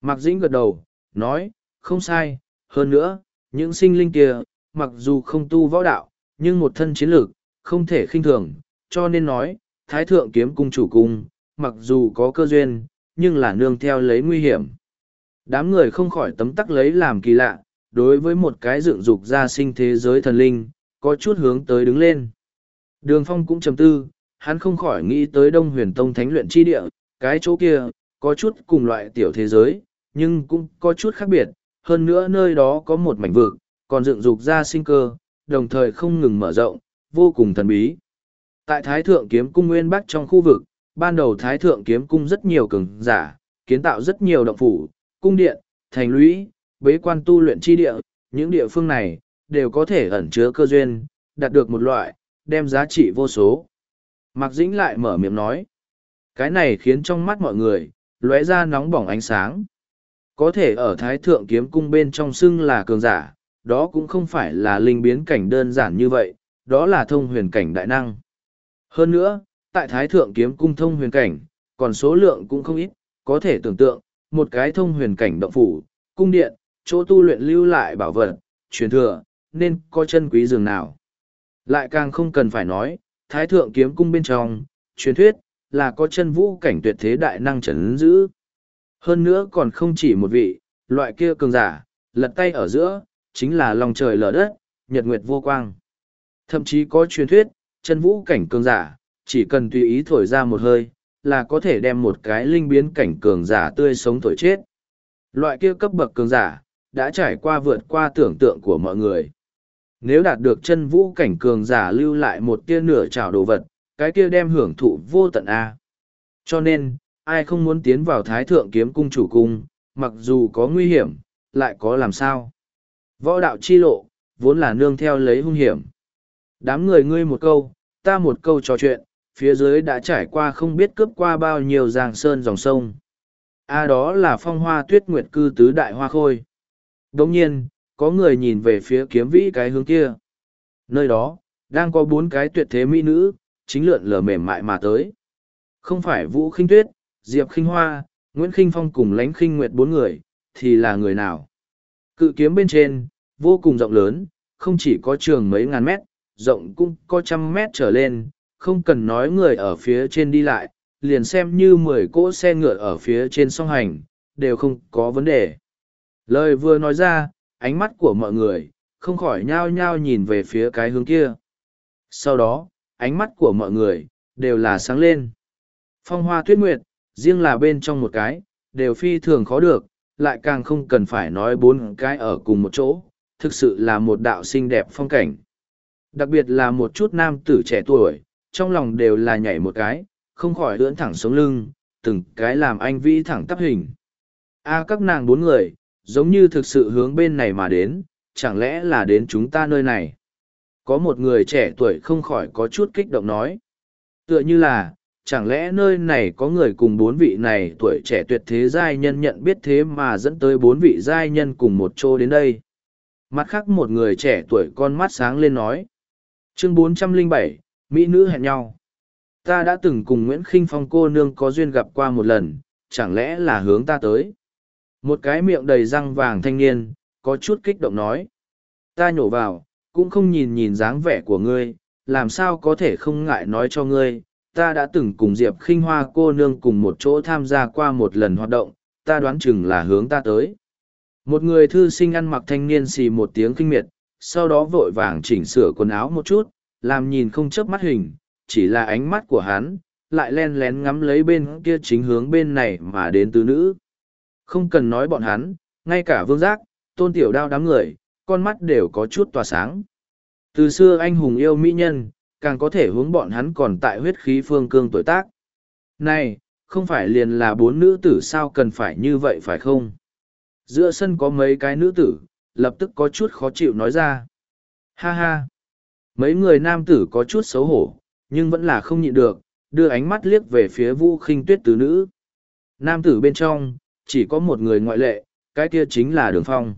Mạc Dĩnh gật đầu, nói, không sai, hơn nữa, những sinh linh kia, mặc dù không tu võ đạo, nhưng một thân chiến lược, không thể khinh thường, cho nên nói, Thái Thượng Kiếm Cung chủ cung, mặc dù có cơ duyên, nhưng là nương theo lấy nguy hiểm. Đám người không khỏi tấm tắc lấy làm kỳ lạ, đối với một cái dựng dục ra sinh thế giới thần linh, có chút hướng tới đứng lên. Đường Phong cũng trầm tư, hắn không khỏi nghĩ tới Đông Huyền Tông Thánh luyện chi địa, cái chỗ kia, có chút cùng loại tiểu thế giới, nhưng cũng có chút khác biệt, hơn nữa nơi đó có một mảnh vực, còn dựng dục ra sinh cơ, đồng thời không ngừng mở rộng, vô cùng thần bí. Tại Thái Thượng Kiếm Cung Nguyên Bắc trong khu vực, ban đầu Thái Thượng Kiếm Cung rất nhiều cường giả, kiến tạo rất nhiều động phủ, cung điện, thành lũy, bế quan tu luyện chi địa, những địa phương này, đều có thể ẩn chứa cơ duyên, đạt được một loại, đem giá trị vô số. Mạc Dĩnh lại mở miệng nói. Cái này khiến trong mắt mọi người, lóe ra nóng bỏng ánh sáng. Có thể ở Thái Thượng Kiếm Cung bên trong xưng là cường giả, đó cũng không phải là linh biến cảnh đơn giản như vậy, đó là thông huyền cảnh đại năng. Hơn nữa, tại Thái Thượng Kiếm Cung thông huyền cảnh, còn số lượng cũng không ít, có thể tưởng tượng, một cái thông huyền cảnh động phủ, cung điện, chỗ tu luyện lưu lại bảo vật, truyền thừa, nên có chân quý dường nào. Lại càng không cần phải nói, Thái Thượng Kiếm Cung bên trong, truyền thuyết, là có chân vũ cảnh tuyệt thế đại năng trấn giữ. Hơn nữa còn không chỉ một vị, loại kia cường giả, lật tay ở giữa, chính là lòng trời lở đất, nhật nguyệt vô quang. Thậm chí có truyền thuyết, chân vũ cảnh cường giả, chỉ cần tùy ý thổi ra một hơi, là có thể đem một cái linh biến cảnh cường giả tươi sống thổi chết. Loại kia cấp bậc cường giả, đã trải qua vượt qua tưởng tượng của mọi người. Nếu đạt được chân vũ cảnh cường giả lưu lại một tia nửa trào đồ vật, cái kia đem hưởng thụ vô tận A. Cho nên, ai không muốn tiến vào thái thượng kiếm cung chủ cung, mặc dù có nguy hiểm, lại có làm sao. Võ đạo chi lộ, vốn là nương theo lấy hung hiểm. Đám người ngươi một câu, ta một câu trò chuyện, phía dưới đã trải qua không biết cướp qua bao nhiêu giang sơn dòng sông. A à, đó là phong hoa tuyết nguyệt cư tứ đại hoa khôi. Đồng nhiên, có người nhìn về phía kiếm vĩ cái hướng kia. Nơi đó, đang có bốn cái tuyệt thế mỹ nữ, chính lượn lờ mềm mại mà tới. Không phải Vũ Khinh Tuyết, Diệp Khinh Hoa, Nguyễn Khinh Phong cùng Lánh Khinh Nguyệt bốn người, thì là người nào? Cự kiếm bên trên, vô cùng rộng lớn, không chỉ có trường mấy ngàn mét, rộng cũng có trăm mét trở lên, không cần nói người ở phía trên đi lại, liền xem như mười cỗ xe ngựa ở phía trên song hành, đều không có vấn đề. Lời vừa nói ra, ánh mắt của mọi người, không khỏi nhao nhao nhìn về phía cái hướng kia. Sau đó, ánh mắt của mọi người, đều là sáng lên. Phong hoa tuyết nguyệt, riêng là bên trong một cái, đều phi thường khó được, lại càng không cần phải nói bốn cái ở cùng một chỗ, thực sự là một đạo xinh đẹp phong cảnh. Đặc biệt là một chút nam tử trẻ tuổi, trong lòng đều là nhảy một cái, không khỏi ưỡn thẳng sống lưng, từng cái làm anh vĩ thẳng tắp hình. A các nàng bốn người, giống như thực sự hướng bên này mà đến, chẳng lẽ là đến chúng ta nơi này. Có một người trẻ tuổi không khỏi có chút kích động nói. Tựa như là, chẳng lẽ nơi này có người cùng bốn vị này tuổi trẻ tuyệt thế giai nhân nhận biết thế mà dẫn tới bốn vị giai nhân cùng một chỗ đến đây. Mặt khác một người trẻ tuổi con mắt sáng lên nói. Chương 407, Mỹ nữ hẹn nhau. Ta đã từng cùng Nguyễn Khinh Phong cô nương có duyên gặp qua một lần, chẳng lẽ là hướng ta tới. Một cái miệng đầy răng vàng thanh niên, có chút kích động nói. Ta nhổ vào, cũng không nhìn nhìn dáng vẻ của ngươi, làm sao có thể không ngại nói cho ngươi. Ta đã từng cùng Diệp khinh Hoa cô nương cùng một chỗ tham gia qua một lần hoạt động, ta đoán chừng là hướng ta tới. Một người thư sinh ăn mặc thanh niên xì một tiếng kinh miệt, sau đó vội vàng chỉnh sửa quần áo một chút, làm nhìn không chớp mắt hình, chỉ là ánh mắt của hắn, lại len lén ngắm lấy bên kia chính hướng bên này mà đến tứ nữ. Không cần nói bọn hắn, ngay cả vương giác, tôn tiểu đao đám người, con mắt đều có chút tỏa sáng. Từ xưa anh hùng yêu mỹ nhân, càng có thể hướng bọn hắn còn tại huyết khí phương cương tuổi tác. Này, không phải liền là bốn nữ tử sao cần phải như vậy phải không? Giữa sân có mấy cái nữ tử, lập tức có chút khó chịu nói ra. Ha ha! Mấy người nam tử có chút xấu hổ, nhưng vẫn là không nhịn được, đưa ánh mắt liếc về phía vũ khinh tuyết tứ nữ. Nam tử bên trong, chỉ có một người ngoại lệ, cái kia chính là đường phong.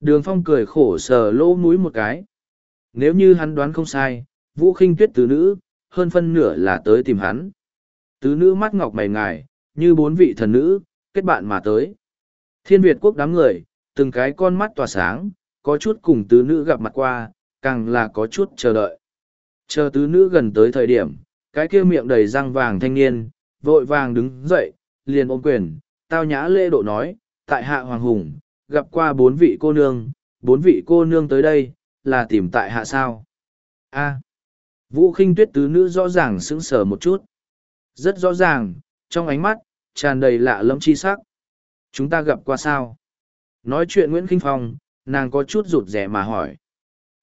Đường phong cười khổ sờ lỗ mũi một cái. Nếu như hắn đoán không sai, vũ khinh tuyết tứ nữ, hơn phân nửa là tới tìm hắn. Tứ nữ mắt ngọc mày ngài, như bốn vị thần nữ, kết bạn mà tới. Thiên Việt quốc đám người, từng cái con mắt tỏa sáng, có chút cùng tứ nữ gặp mặt qua, càng là có chút chờ đợi. Chờ tứ nữ gần tới thời điểm, cái kia miệng đầy răng vàng thanh niên, vội vàng đứng dậy, liền ôm quyền, tao nhã lễ độ nói, tại hạ Hoàng Hùng, gặp qua bốn vị cô nương, bốn vị cô nương tới đây, là tìm tại hạ sao? a Vũ khinh tuyết tứ nữ rõ ràng sững sờ một chút. Rất rõ ràng, trong ánh mắt, tràn đầy lạ lẫm chi sắc. Chúng ta gặp qua sao? Nói chuyện Nguyễn Kinh Phong, nàng có chút rụt rẻ mà hỏi.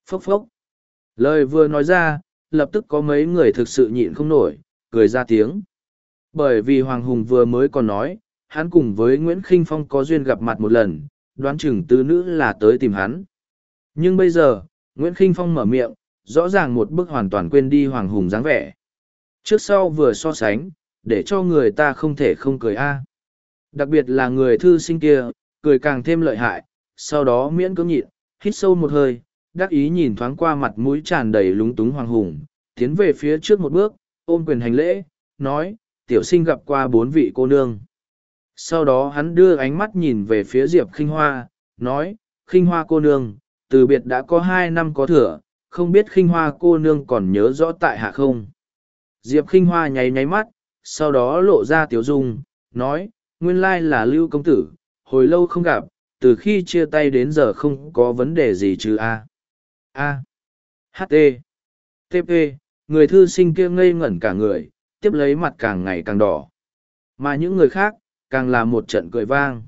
Phốc phốc. Lời vừa nói ra, lập tức có mấy người thực sự nhịn không nổi, cười ra tiếng. Bởi vì Hoàng Hùng vừa mới còn nói, hắn cùng với Nguyễn Kinh Phong có duyên gặp mặt một lần, đoán chừng tứ nữ là tới tìm hắn. Nhưng bây giờ, Nguyễn Kinh Phong mở miệng, rõ ràng một bức hoàn toàn quên đi Hoàng Hùng dáng vẻ. Trước sau vừa so sánh, để cho người ta không thể không cười a. Đặc biệt là người thư sinh kia, cười càng thêm lợi hại, sau đó miễn cưỡng nhịn, hít sâu một hơi, đắc ý nhìn thoáng qua mặt mũi tràn đầy lúng túng hoàng hùng, tiến về phía trước một bước, ôm quyền hành lễ, nói, tiểu sinh gặp qua bốn vị cô nương. Sau đó hắn đưa ánh mắt nhìn về phía Diệp Kinh Hoa, nói, Kinh Hoa cô nương, từ biệt đã có hai năm có thừa, không biết Kinh Hoa cô nương còn nhớ rõ tại hạ không. Diệp Kinh Hoa nháy nháy mắt, sau đó lộ ra tiểu dung, nói, nguyên lai là Lưu Công Tử, hồi lâu không gặp, từ khi chia tay đến giờ không có vấn đề gì chứ a. A. H t. Tp người thư sinh kia ngây ngẩn cả người tiếp lấy mặt càng ngày càng đỏ. Mà những người khác càng là một trận cười vang.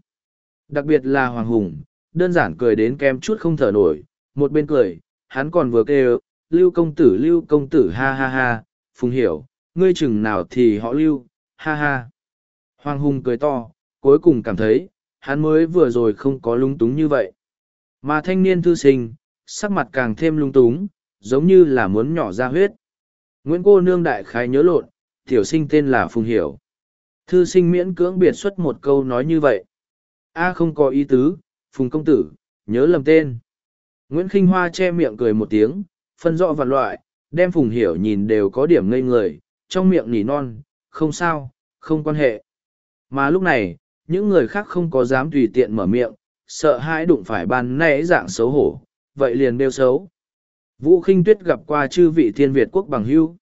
Đặc biệt là hoàng hùng đơn giản cười đến kem chút không thở nổi một bên cười hắn còn vừa kêu lưu công tử lưu công tử ha ha ha phùng hiểu ngươi chừng nào thì họ lưu ha ha. Hoàng hùng cười to cuối cùng cảm thấy hắn mới vừa rồi không có lung túng như vậy mà thanh niên thư sinh sắc mặt càng thêm lung túng, giống như là muốn nhỏ ra huyết. Nguyễn cô nương đại khái nhớ lộn, tiểu sinh tên là Phùng Hiểu. Thư sinh miễn cưỡng biệt xuất một câu nói như vậy. A không có ý tứ, Phùng công tử, nhớ lầm tên. Nguyễn Kinh Hoa che miệng cười một tiếng, phân rõ vạn loại, đem Phùng Hiểu nhìn đều có điểm ngây người, trong miệng nỉ non, không sao, không quan hệ. Mà lúc này, những người khác không có dám tùy tiện mở miệng, sợ hãi đụng phải ban nãy dạng xấu hổ, vậy liền đeo xấu. Vũ khinh tuyết gặp qua chư vị thiên Việt quốc bằng hưu.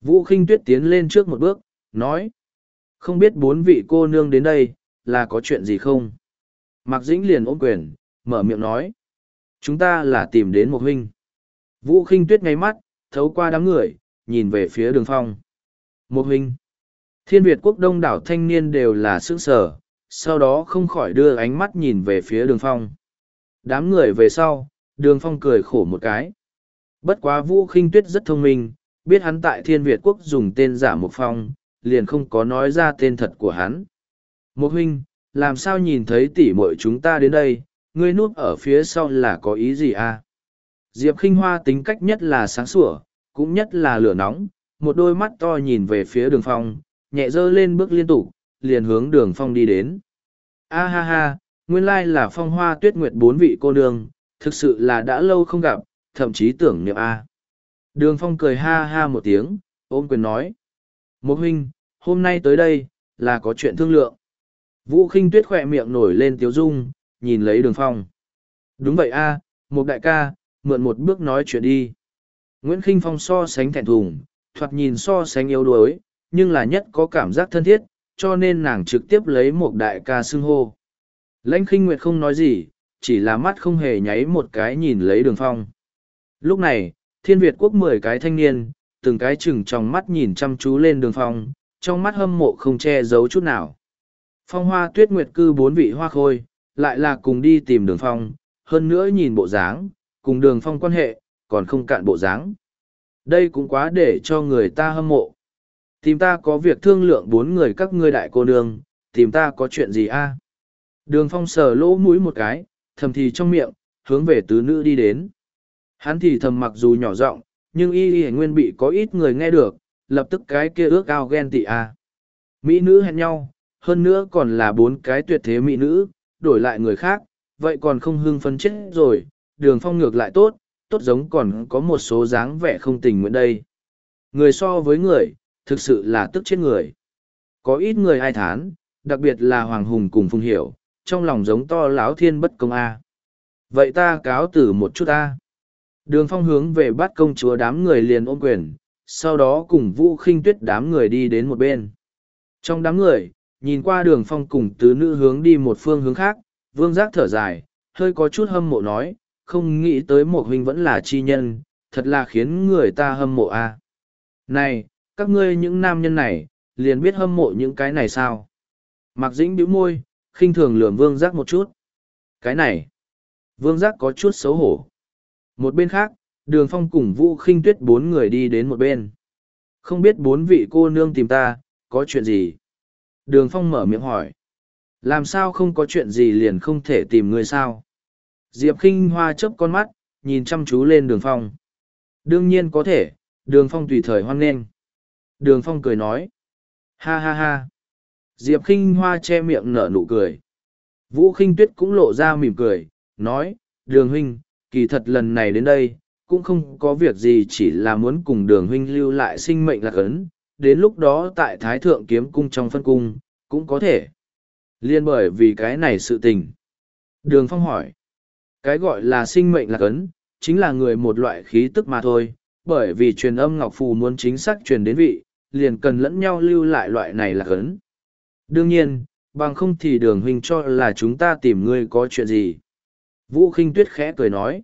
Vũ khinh tuyết tiến lên trước một bước, nói. Không biết bốn vị cô nương đến đây, là có chuyện gì không? Mạc Dĩnh liền ôm quyền, mở miệng nói. Chúng ta là tìm đến một huynh. Vũ khinh tuyết ngay mắt, thấu qua đám người, nhìn về phía đường phong. Một huynh. Thiên Việt quốc đông đảo thanh niên đều là sững sở, sau đó không khỏi đưa ánh mắt nhìn về phía đường phong. Đám người về sau, Đường Phong cười khổ một cái. Bất quá Vũ Khinh Tuyết rất thông minh, biết hắn tại Thiên Việt Quốc dùng tên giả Mục Phong, liền không có nói ra tên thật của hắn. Một huynh, làm sao nhìn thấy tỷ muội chúng ta đến đây, ngươi núp ở phía sau là có ý gì à? Diệp Khinh Hoa tính cách nhất là sáng sủa, cũng nhất là lửa nóng, một đôi mắt to nhìn về phía đường phong, nhẹ dơ lên bước liên tục, liền hướng đường phong đi đến. A ha ha, nguyên lai là phong hoa tuyết nguyệt bốn vị cô nương, thực sự là đã lâu không gặp, thậm chí tưởng niệm A. Đường phong cười ha ha một tiếng, ôm quyền nói. Một huynh, hôm nay tới đây, là có chuyện thương lượng. Vũ khinh tuyết khỏe miệng nổi lên tiếu dung, nhìn lấy đường phong. Đúng vậy a, một đại ca, mượn một bước nói chuyện đi. Nguyễn khinh phong so sánh thẹn thùng, thoạt nhìn so sánh yếu đuối, nhưng là nhất có cảm giác thân thiết, cho nên nàng trực tiếp lấy một đại ca xưng hô. Lãnh khinh nguyệt không nói gì, chỉ là mắt không hề nháy một cái nhìn lấy đường phong. Lúc này, thiên Việt quốc mười cái thanh niên, từng cái chừng trong mắt nhìn chăm chú lên đường phong, trong mắt hâm mộ không che giấu chút nào. Phong hoa tuyết nguyệt cư bốn vị hoa khôi, lại là cùng đi tìm đường phong, hơn nữa nhìn bộ dáng, cùng đường phong quan hệ, còn không cạn bộ dáng. Đây cũng quá để cho người ta hâm mộ. Tìm ta có việc thương lượng bốn người các ngươi đại cô nương, tìm ta có chuyện gì a? Đường phong sờ lỗ mũi một cái, thầm thì trong miệng, hướng về tứ nữ đi đến. Hắn thì thầm mặc dù nhỏ giọng, nhưng y y nguyên bị có ít người nghe được, lập tức cái kia ước ao ghen tị a. Mỹ nữ hẹn nhau, hơn nữa còn là bốn cái tuyệt thế mỹ nữ, đổi lại người khác, vậy còn không hưng phấn chết rồi, đường phong ngược lại tốt, tốt giống còn có một số dáng vẻ không tình nguyện đây. Người so với người, thực sự là tức chết người. Có ít người ai thán, đặc biệt là Hoàng Hùng cùng Phùng Hiểu, trong lòng giống to láo thiên bất công a. Vậy ta cáo tử một chút ta. Đường phong hướng về bắt công chúa đám người liền ôm quyền, sau đó cùng vũ khinh tuyết đám người đi đến một bên. Trong đám người, nhìn qua đường phong cùng tứ nữ hướng đi một phương hướng khác, vương giác thở dài, hơi có chút hâm mộ nói, không nghĩ tới một huynh vẫn là chi nhân, thật là khiến người ta hâm mộ a. Này, các ngươi những nam nhân này, liền biết hâm mộ những cái này sao? Mạc Dĩnh bĩu môi, khinh thường lườm vương giác một chút. Cái này, vương giác có chút xấu hổ. Một bên khác, đường phong cùng vũ khinh tuyết bốn người đi đến một bên. Không biết bốn vị cô nương tìm ta, có chuyện gì? Đường phong mở miệng hỏi. Làm sao không có chuyện gì liền không thể tìm người sao? Diệp khinh hoa chớp con mắt, nhìn chăm chú lên đường phong. Đương nhiên có thể, đường phong tùy thời hoan nghênh. Đường phong cười nói. Ha ha ha. Diệp khinh hoa che miệng nở nụ cười. Vũ khinh tuyết cũng lộ ra mỉm cười, nói, đường huynh, kỳ thật lần này đến đây, cũng không có việc gì chỉ là muốn cùng đường huynh lưu lại sinh mệnh lạc ấn, đến lúc đó tại Thái Thượng Kiếm Cung trong phân cung, cũng có thể. Liên bởi vì cái này sự tình. Đường Phong hỏi, cái gọi là sinh mệnh lạc ấn, chính là người một loại khí tức mà thôi, bởi vì truyền âm Ngọc Phù muốn chính xác truyền đến vị, liền cần lẫn nhau lưu lại loại này là hấn. Đương nhiên, bằng không thì đường huynh cho là chúng ta tìm ngươi có chuyện gì. Vũ khinh tuyết khẽ cười nói.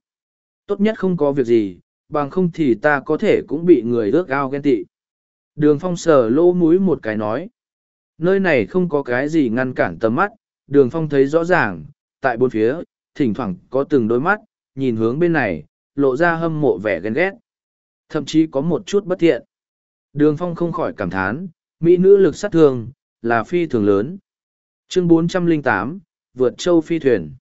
Tốt nhất không có việc gì, bằng không thì ta có thể cũng bị người ước ao ghen tị. Đường phong sờ lỗ mũi một cái nói. Nơi này không có cái gì ngăn cản tầm mắt, đường phong thấy rõ ràng, tại bốn phía, thỉnh thoảng có từng đôi mắt, nhìn hướng bên này, lộ ra hâm mộ vẻ ghen ghét. Thậm chí có một chút bất thiện. Đường phong không khỏi cảm thán, mỹ nữ lực sát thương, là phi thường lớn. Chương 408, vượt châu phi thuyền.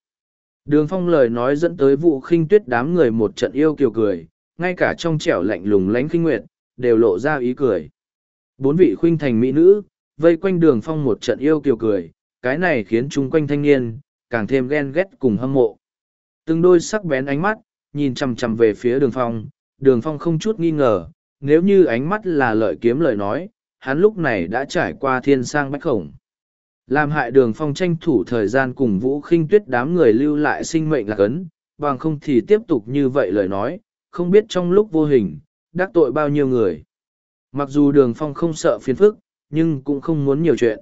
Đường phong lời nói dẫn tới vụ khinh tuyết đám người một trận yêu kiều cười, ngay cả trong trẻo lạnh lùng lánh khinh nguyệt, đều lộ ra ý cười. Bốn vị khuynh thành mỹ nữ, vây quanh đường phong một trận yêu kiều cười, cái này khiến chúng quanh thanh niên, càng thêm ghen ghét cùng hâm mộ. Từng đôi sắc bén ánh mắt, nhìn chằm chằm về phía đường phong, đường phong không chút nghi ngờ, nếu như ánh mắt là lợi kiếm lời nói, hắn lúc này đã trải qua thiên sang bách khổng. Làm hại đường phong tranh thủ thời gian cùng vũ khinh tuyết đám người lưu lại sinh mệnh là cấn, bằng không thì tiếp tục như vậy lời nói, không biết trong lúc vô hình, đắc tội bao nhiêu người. Mặc dù đường phong không sợ phiền phức, nhưng cũng không muốn nhiều chuyện.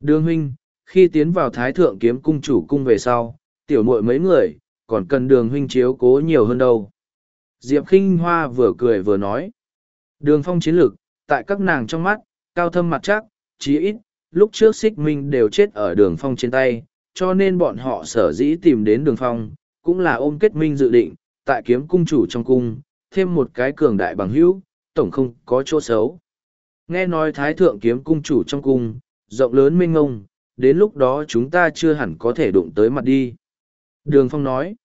Đường huynh, khi tiến vào thái thượng kiếm cung chủ cung về sau, tiểu muội mấy người, còn cần đường huynh chiếu cố nhiều hơn đâu. Diệp khinh hoa vừa cười vừa nói. Đường phong chiến lược, tại các nàng trong mắt, cao thâm mặt chắc, chí ít, lúc trước xích minh đều chết ở đường phong trên tay, cho nên bọn họ sở dĩ tìm đến đường phong, cũng là ôm kết minh dự định, tại kiếm cung chủ trong cung, thêm một cái cường đại bằng hữu, tổng không có chỗ xấu. Nghe nói thái thượng kiếm cung chủ trong cung, rộng lớn mênh ngông, đến lúc đó chúng ta chưa hẳn có thể đụng tới mặt đi. Đường phong nói,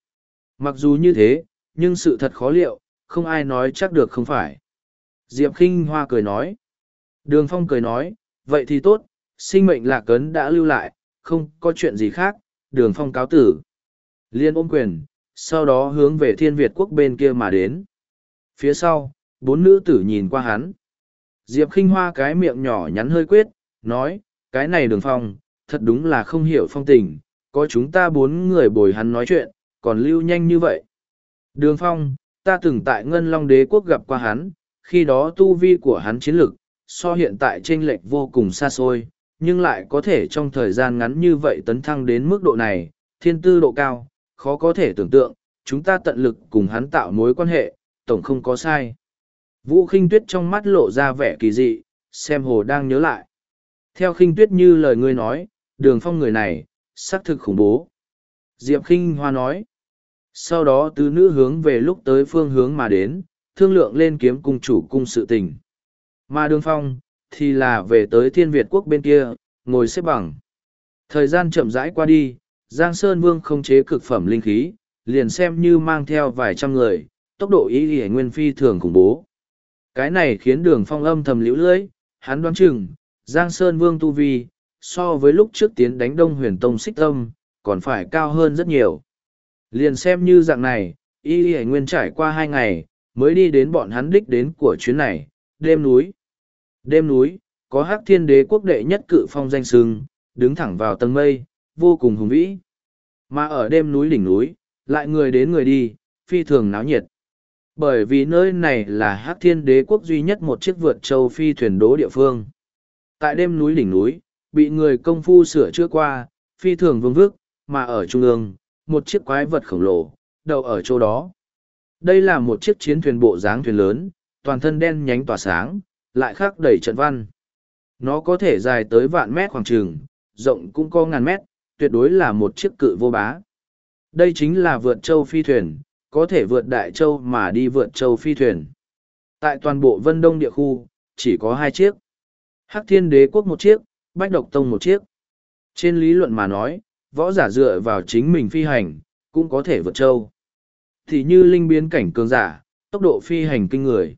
mặc dù như thế, nhưng sự thật khó liệu, không ai nói chắc được không phải. Diệp Kinh hoa cười nói. Đường phong cười nói, vậy thì tốt, sinh mệnh lạc cấn đã lưu lại, không có chuyện gì khác, đường phong cáo tử. Liên ôm quyền, sau đó hướng về thiên Việt quốc bên kia mà đến. Phía sau, bốn nữ tử nhìn qua hắn. Diệp Kinh hoa cái miệng nhỏ nhắn hơi quyết, nói, cái này đường phong, thật đúng là không hiểu phong tình, có chúng ta bốn người bồi hắn nói chuyện, còn lưu nhanh như vậy. Đường phong, ta từng tại Ngân Long Đế quốc gặp qua hắn, khi đó tu vi của hắn chiến lực, so hiện tại chênh lệch vô cùng xa xôi, nhưng lại có thể trong thời gian ngắn như vậy tấn thăng đến mức độ này, thiên tư độ cao, khó có thể tưởng tượng, chúng ta tận lực cùng hắn tạo mối quan hệ, tổng không có sai. Vũ khinh tuyết trong mắt lộ ra vẻ kỳ dị, xem hồ đang nhớ lại. Theo khinh tuyết như lời ngươi nói, đường phong người này, xác thực khủng bố. Diệp khinh hoa nói. Sau đó tứ nữ hướng về lúc tới phương hướng mà đến, thương lượng lên kiếm cung chủ cung sự tình. Mà đường phong, thì là về tới thiên Việt quốc bên kia, ngồi xếp bằng. Thời gian chậm rãi qua đi, Giang Sơn Vương không chế cực phẩm linh khí, liền xem như mang theo vài trăm người, tốc độ ý y nguyên phi thường khủng bố. Cái này khiến đường phong âm thầm liễu lưỡi, hắn đoán chừng, Giang Sơn Vương Tu Vi, so với lúc trước tiến đánh Đông Huyền Tông xích tâm, còn phải cao hơn rất nhiều. Liền xem như dạng này, y y nguyên trải qua hai ngày, mới đi đến bọn hắn đích đến của chuyến này, đêm núi. Đêm núi, có hắc thiên đế quốc đệ nhất cự phong danh sừng, đứng thẳng vào tầng mây, vô cùng hùng vĩ. Mà ở đêm núi đỉnh núi, lại người đến người đi, phi thường náo nhiệt. Bởi vì nơi này là hắc thiên đế quốc duy nhất một chiếc vượt châu phi thuyền đố địa phương. Tại đêm núi đỉnh núi, bị người công phu sửa chữa qua, phi thường vương vức, mà ở trung ương, một chiếc quái vật khổng lồ, đậu ở chỗ đó. Đây là một chiếc chiến thuyền bộ dáng thuyền lớn, toàn thân đen nhánh tỏa sáng, lại khác đầy trận văn. Nó có thể dài tới vạn mét khoảng trường, rộng cũng có ngàn mét, tuyệt đối là một chiếc cự vô bá. Đây chính là vượt châu phi thuyền, có thể vượt đại châu mà đi vượt châu phi thuyền. Tại toàn bộ Vân Đông địa khu, chỉ có hai chiếc. Hắc Thiên Đế Quốc một chiếc, Bách Độc Tông một chiếc. Trên lý luận mà nói, võ giả dựa vào chính mình phi hành, cũng có thể vượt châu. Thì như linh biến cảnh cường giả, tốc độ phi hành kinh người.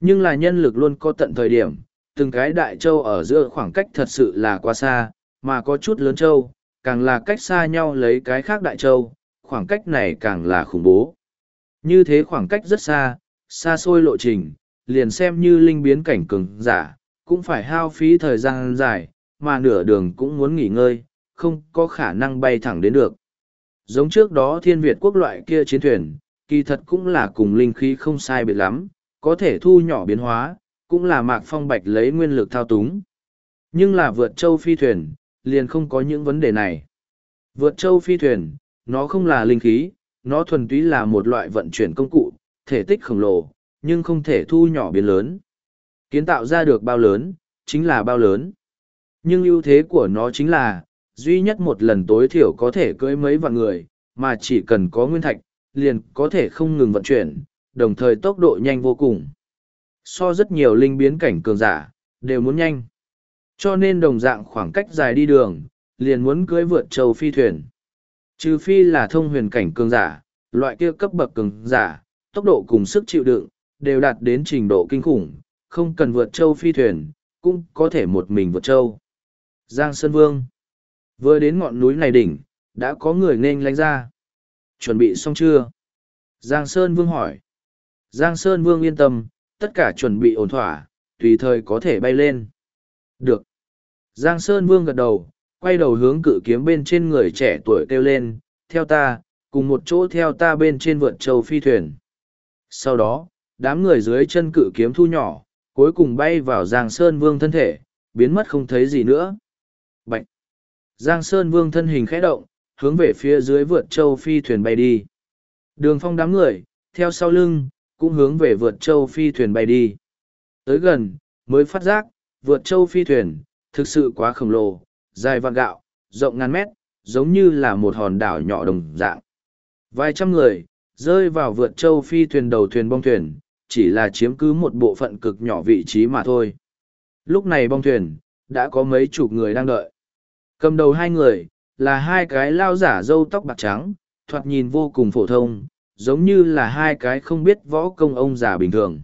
Nhưng là nhân lực luôn có tận thời điểm, từng cái đại châu ở giữa khoảng cách thật sự là quá xa, mà có chút lớn châu, càng là cách xa nhau lấy cái khác đại châu, khoảng cách này càng là khủng bố. Như thế khoảng cách rất xa, xa xôi lộ trình, liền xem như linh biến cảnh cường giả, cũng phải hao phí thời gian dài, mà nửa đường cũng muốn nghỉ ngơi, không có khả năng bay thẳng đến được. Giống trước đó thiên Việt quốc loại kia chiến thuyền, kỳ thật cũng là cùng linh khí không sai biệt lắm, có thể thu nhỏ biến hóa, cũng là mạc phong bạch lấy nguyên lực thao túng. Nhưng là vượt châu phi thuyền, liền không có những vấn đề này. Vượt châu phi thuyền, nó không là linh khí, nó thuần túy là một loại vận chuyển công cụ, thể tích khổng lồ, nhưng không thể thu nhỏ biến lớn. Kiến tạo ra được bao lớn, chính là bao lớn. Nhưng ưu thế của nó chính là, duy nhất một lần tối thiểu có thể cưỡi mấy vạn người, mà chỉ cần có nguyên thạch, liền có thể không ngừng vận chuyển, đồng thời tốc độ nhanh vô cùng. So rất nhiều linh biến cảnh cường giả, đều muốn nhanh. Cho nên đồng dạng khoảng cách dài đi đường, liền muốn cưỡi vượt châu phi thuyền. Trừ phi là thông huyền cảnh cường giả, loại kia cấp bậc cường giả, tốc độ cùng sức chịu đựng, đều đạt đến trình độ kinh khủng, không cần vượt châu phi thuyền, cũng có thể một mình vượt châu. Giang Sơn Vương Vừa đến ngọn núi này đỉnh, đã có người nên lánh ra. Chuẩn bị xong chưa? Giang Sơn Vương hỏi. Giang Sơn Vương yên tâm, tất cả chuẩn bị ổn thỏa, tùy thời có thể bay lên. Được. Giang Sơn Vương gật đầu, quay đầu hướng cự kiếm bên trên người trẻ tuổi kêu lên, theo ta, cùng một chỗ theo ta bên trên vượt châu phi thuyền. Sau đó, đám người dưới chân cự kiếm thu nhỏ, cuối cùng bay vào Giang Sơn Vương thân thể, biến mất không thấy gì nữa. Bạch! Giang Sơn Vương thân hình khẽ động, hướng về phía dưới vượt châu phi thuyền bay đi. Đường phong đám người, theo sau lưng, cũng hướng về vượt châu phi thuyền bay đi. Tới gần, mới phát giác, vượt châu phi thuyền, thực sự quá khổng lồ, dài vạn gạo, rộng ngàn mét, giống như là một hòn đảo nhỏ đồng dạng. Vài trăm người, rơi vào vượt châu phi thuyền đầu thuyền bong thuyền, chỉ là chiếm cứ một bộ phận cực nhỏ vị trí mà thôi. Lúc này bong thuyền, đã có mấy chục người đang đợi. Cầm đầu hai người, là hai cái lao giả râu tóc bạc trắng, thoạt nhìn vô cùng phổ thông, giống như là hai cái không biết võ công ông già bình thường.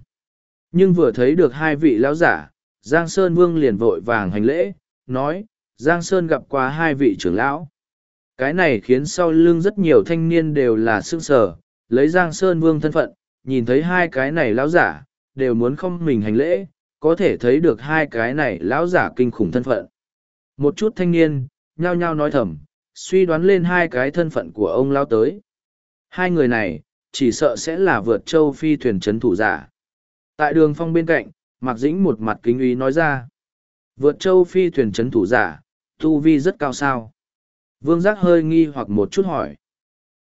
Nhưng vừa thấy được hai vị lão giả, Giang Sơn Vương liền vội vàng hành lễ, nói, Giang Sơn gặp qua hai vị trưởng lão. Cái này khiến sau lưng rất nhiều thanh niên đều là sương sở, lấy Giang Sơn Vương thân phận, nhìn thấy hai cái này lão giả, đều muốn không mình hành lễ, có thể thấy được hai cái này lão giả kinh khủng thân phận. Một chút thanh niên, nhao nhao nói thầm, suy đoán lên hai cái thân phận của ông lao tới. Hai người này, chỉ sợ sẽ là vượt châu phi thuyền chấn thủ giả. Tại đường phong bên cạnh, Mạc Dĩnh một mặt kính ý nói ra. Vượt châu phi thuyền chấn thủ giả, tu vi rất cao sao. Vương giác hơi nghi hoặc một chút hỏi.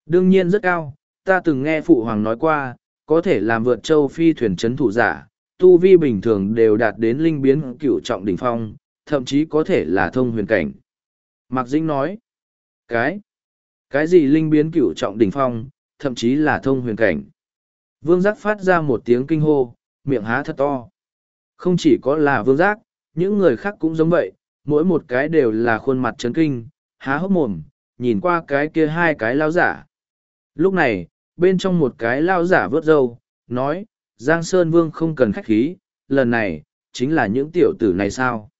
Đương nhiên rất cao, ta từng nghe phụ hoàng nói qua, có thể làm vượt châu phi thuyền chấn thủ giả, tu vi bình thường đều đạt đến linh biến cựu trọng đỉnh phong, thậm chí có thể là thông huyền cảnh. Mạc Dĩnh nói, cái, cái gì linh biến cửu trọng đỉnh phong, thậm chí là thông huyền cảnh. Vương giác phát ra một tiếng kinh hô, miệng há thật to. Không chỉ có là vương giác, những người khác cũng giống vậy, mỗi một cái đều là khuôn mặt chấn kinh, há hốc mồm, nhìn qua cái kia hai cái lao giả. Lúc này, bên trong một cái lao giả vớt râu, nói, Giang Sơn Vương không cần khách khí, lần này, chính là những tiểu tử này sao?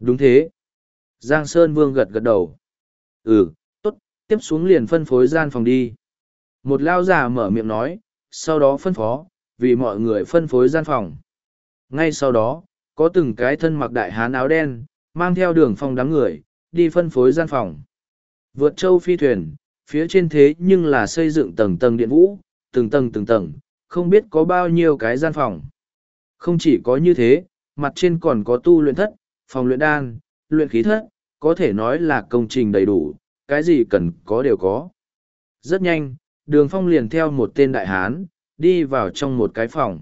Đúng thế. Giang Sơn Vương gật gật đầu. Ừ, tốt, tiếp xuống liền phân phối gian phòng đi. Một lao giả mở miệng nói, sau đó phân phó, vì mọi người phân phối gian phòng. Ngay sau đó, có từng cái thân mặc đại hán áo đen, mang theo đường phong đám người, đi phân phối gian phòng. Vượt châu phi thuyền, phía trên thế nhưng là xây dựng tầng tầng điện vũ, từng tầng từng tầng, không biết có bao nhiêu cái gian phòng. Không chỉ có như thế, mặt trên còn có tu luyện thất, phòng luyện đan, luyện khí thất, có thể nói là công trình đầy đủ, cái gì cần có đều có. Rất nhanh, đường phong liền theo một tên đại hán, đi vào trong một cái phòng.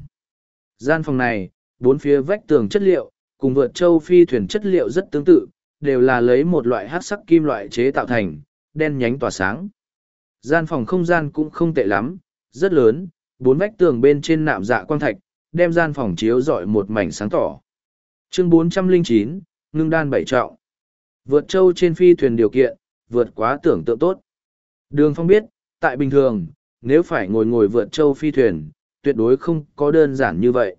Gian phòng này, bốn phía vách tường chất liệu, cùng vượt châu phi thuyền chất liệu rất tương tự, đều là lấy một loại hát sắc kim loại chế tạo thành, đen nhánh tỏa sáng. Gian phòng không gian cũng không tệ lắm, rất lớn, bốn vách tường bên trên nạm dạ quang thạch, đem gian phòng chiếu rọi một mảnh sáng tỏ. Chương 409, ngưng đan bảy trọng. Vượt châu trên phi thuyền điều kiện, vượt quá tưởng tượng tốt. Đường Phong biết, tại bình thường, nếu phải ngồi ngồi vượt châu phi thuyền, tuyệt đối không có đơn giản như vậy.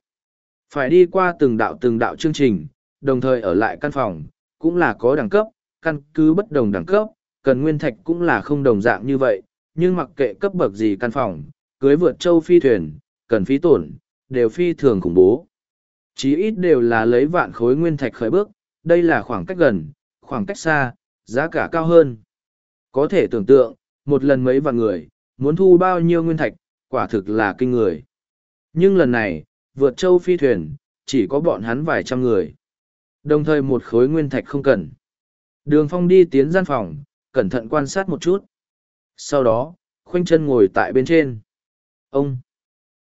Phải đi qua từng đạo từng đạo chương trình, đồng thời ở lại căn phòng, cũng là có đẳng cấp, căn cứ bất đồng đẳng cấp, cần nguyên thạch cũng là không đồng dạng như vậy, nhưng mặc kệ cấp bậc gì căn phòng, cưới vượt châu phi thuyền, cần phí tổn, đều phi thường khủng bố. Chí ít đều là lấy vạn khối nguyên thạch khởi bước, đây là khoảng cách gần, khoảng cách xa, giá cả cao hơn. Có thể tưởng tượng, một lần mấy vạn người, muốn thu bao nhiêu nguyên thạch, quả thực là kinh người. Nhưng lần này, vượt châu phi thuyền, chỉ có bọn hắn vài trăm người. Đồng thời một khối nguyên thạch không cần. Đường phong đi tiến gian phòng, cẩn thận quan sát một chút. Sau đó, khoanh chân ngồi tại bên trên. Ông!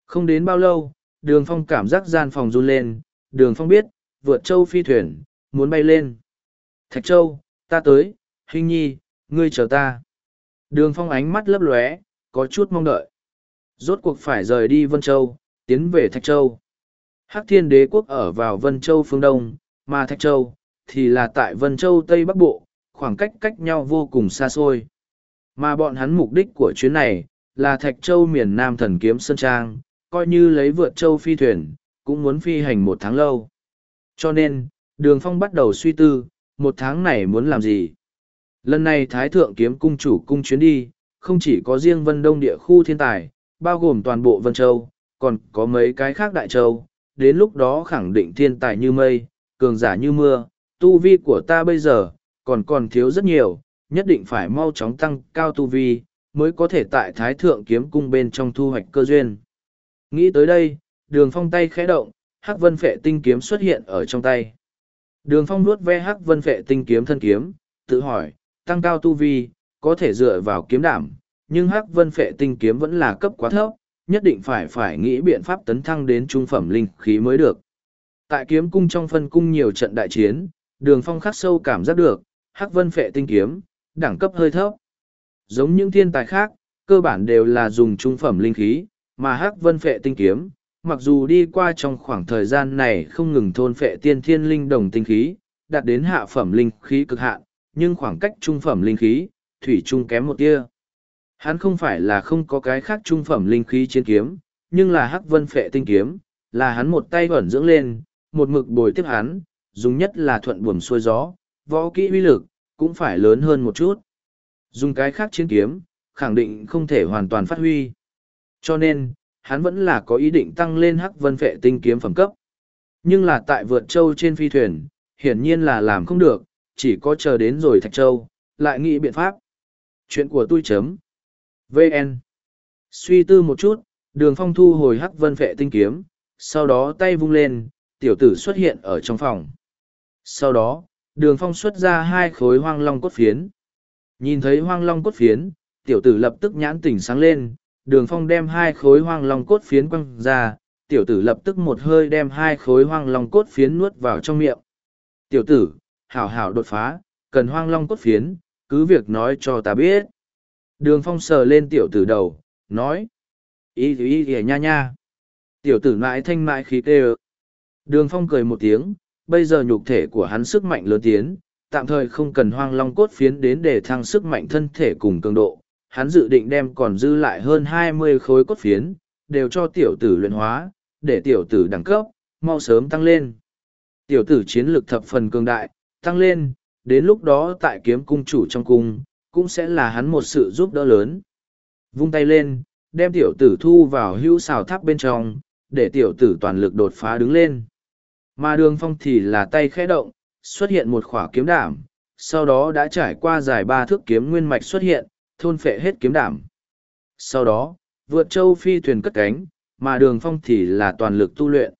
Không đến bao lâu, đường phong cảm giác gian phòng run lên, đường phong biết, vượt châu phi thuyền, muốn bay lên. Thạch châu, ta tới, hình nhi, ngươi chờ ta. Đường phong ánh mắt lấp lóe, có chút mong đợi. Rốt cuộc phải rời đi Vân Châu, tiến về Thạch Châu. Hắc Thiên Đế quốc ở vào Vân Châu phương Đông, mà Thạch Châu, thì là tại Vân Châu Tây Bắc Bộ, khoảng cách cách nhau vô cùng xa xôi. Mà bọn hắn mục đích của chuyến này, là Thạch Châu miền Nam thần kiếm Sơn Trang, coi như lấy vượt châu phi thuyền, cũng muốn phi hành một tháng lâu. Cho nên, Đường Phong bắt đầu suy tư, một tháng này muốn làm gì. Lần này Thái Thượng kiếm cung chủ cung chuyến đi, không chỉ có riêng Vân Đông địa khu thiên tài, bao gồm toàn bộ Vân Châu, còn có mấy cái khác Đại Châu, đến lúc đó khẳng định thiên tài như mây, cường giả như mưa, tu vi của ta bây giờ, còn còn thiếu rất nhiều, nhất định phải mau chóng tăng cao tu vi, mới có thể tại Thái Thượng kiếm cung bên trong thu hoạch cơ duyên. Nghĩ tới đây, đường phong tay khẽ động, hắc vân phệ tinh kiếm xuất hiện ở trong tay. Đường phong nuốt ve hắc vân phệ tinh kiếm thân kiếm, tự hỏi, tăng cao tu vi, có thể dựa vào kiếm đảm, nhưng hắc vân phệ tinh kiếm vẫn là cấp quá thấp, nhất định phải phải nghĩ biện pháp tấn thăng đến trung phẩm linh khí mới được. Tại kiếm cung trong phân cung nhiều trận đại chiến, đường phong khắc sâu cảm giác được, hắc vân phệ tinh kiếm, đẳng cấp hơi thấp. Giống những thiên tài khác, cơ bản đều là dùng trung phẩm linh khí, mà hắc vân phệ tinh kiếm, mặc dù đi qua trong khoảng thời gian này không ngừng thôn phệ tiên thiên linh đồng tinh khí, đạt đến hạ phẩm linh khí cực hạn, nhưng khoảng cách trung phẩm linh khí, thủy trung kém một tia. Hắn không phải là không có cái khác trung phẩm linh khí chiến kiếm, nhưng là hắc vân phệ tinh kiếm, là hắn một tay vẩn dưỡng lên, một mực bồi tiếp hắn, dùng nhất là thuận buồm xuôi gió, võ kỹ uy lực, cũng phải lớn hơn một chút. Dùng cái khác chiến kiếm, khẳng định không thể hoàn toàn phát huy. Cho nên, hắn vẫn là có ý định tăng lên hắc vân phệ tinh kiếm phẩm cấp. Nhưng là tại vượt châu trên phi thuyền, hiển nhiên là làm không được, chỉ có chờ đến rồi Thạch Châu, lại nghĩ biện pháp. Chuyện của tôi chấm. VN. Suy tư một chút, đường phong thu hồi hắc vân phệ tinh kiếm, sau đó tay vung lên, tiểu tử xuất hiện ở trong phòng. Sau đó, đường phong xuất ra hai khối hoang long cốt phiến. Nhìn thấy hoang long cốt phiến, tiểu tử lập tức nhãn tỉnh sáng lên, đường phong đem hai khối hoang long cốt phiến quăng ra, tiểu tử lập tức một hơi đem hai khối hoang long cốt phiến nuốt vào trong miệng. Tiểu tử, hảo hảo đột phá, cần hoang long cốt phiến, cứ việc nói cho ta biết. Đường phong sờ lên tiểu tử đầu, nói, ý ý ý nha nha. Tiểu tử mãi thanh mãi khí tê ơ đường phong cười một tiếng, bây giờ nhục thể của hắn sức mạnh lớn tiến, tạm thời không cần hoang long cốt phiến đến để thăng sức mạnh thân thể cùng cường độ hắn dự định đem còn dư lại hơn hai mươi khối cốt phiến, đều cho tiểu tử luyện hóa, để tiểu tử đẳng cấp, mau sớm tăng lên. Tiểu tử chiến lược thập phần cường đại, tăng lên, đến lúc đó tại kiếm cung chủ trong cung, cũng sẽ là hắn một sự giúp đỡ lớn. Vung tay lên, đem tiểu tử thu vào hữu xào tháp bên trong, để tiểu tử toàn lực đột phá đứng lên. Mà đường phong thì là tay khẽ động, xuất hiện một khỏa kiếm đảm, sau đó đã trải qua dài ba thước kiếm nguyên mạch xuất hiện thôn phệ hết kiếm đảm. Sau đó, vượt châu phi thuyền cất cánh, mà đường phong thì là toàn lực tu luyện.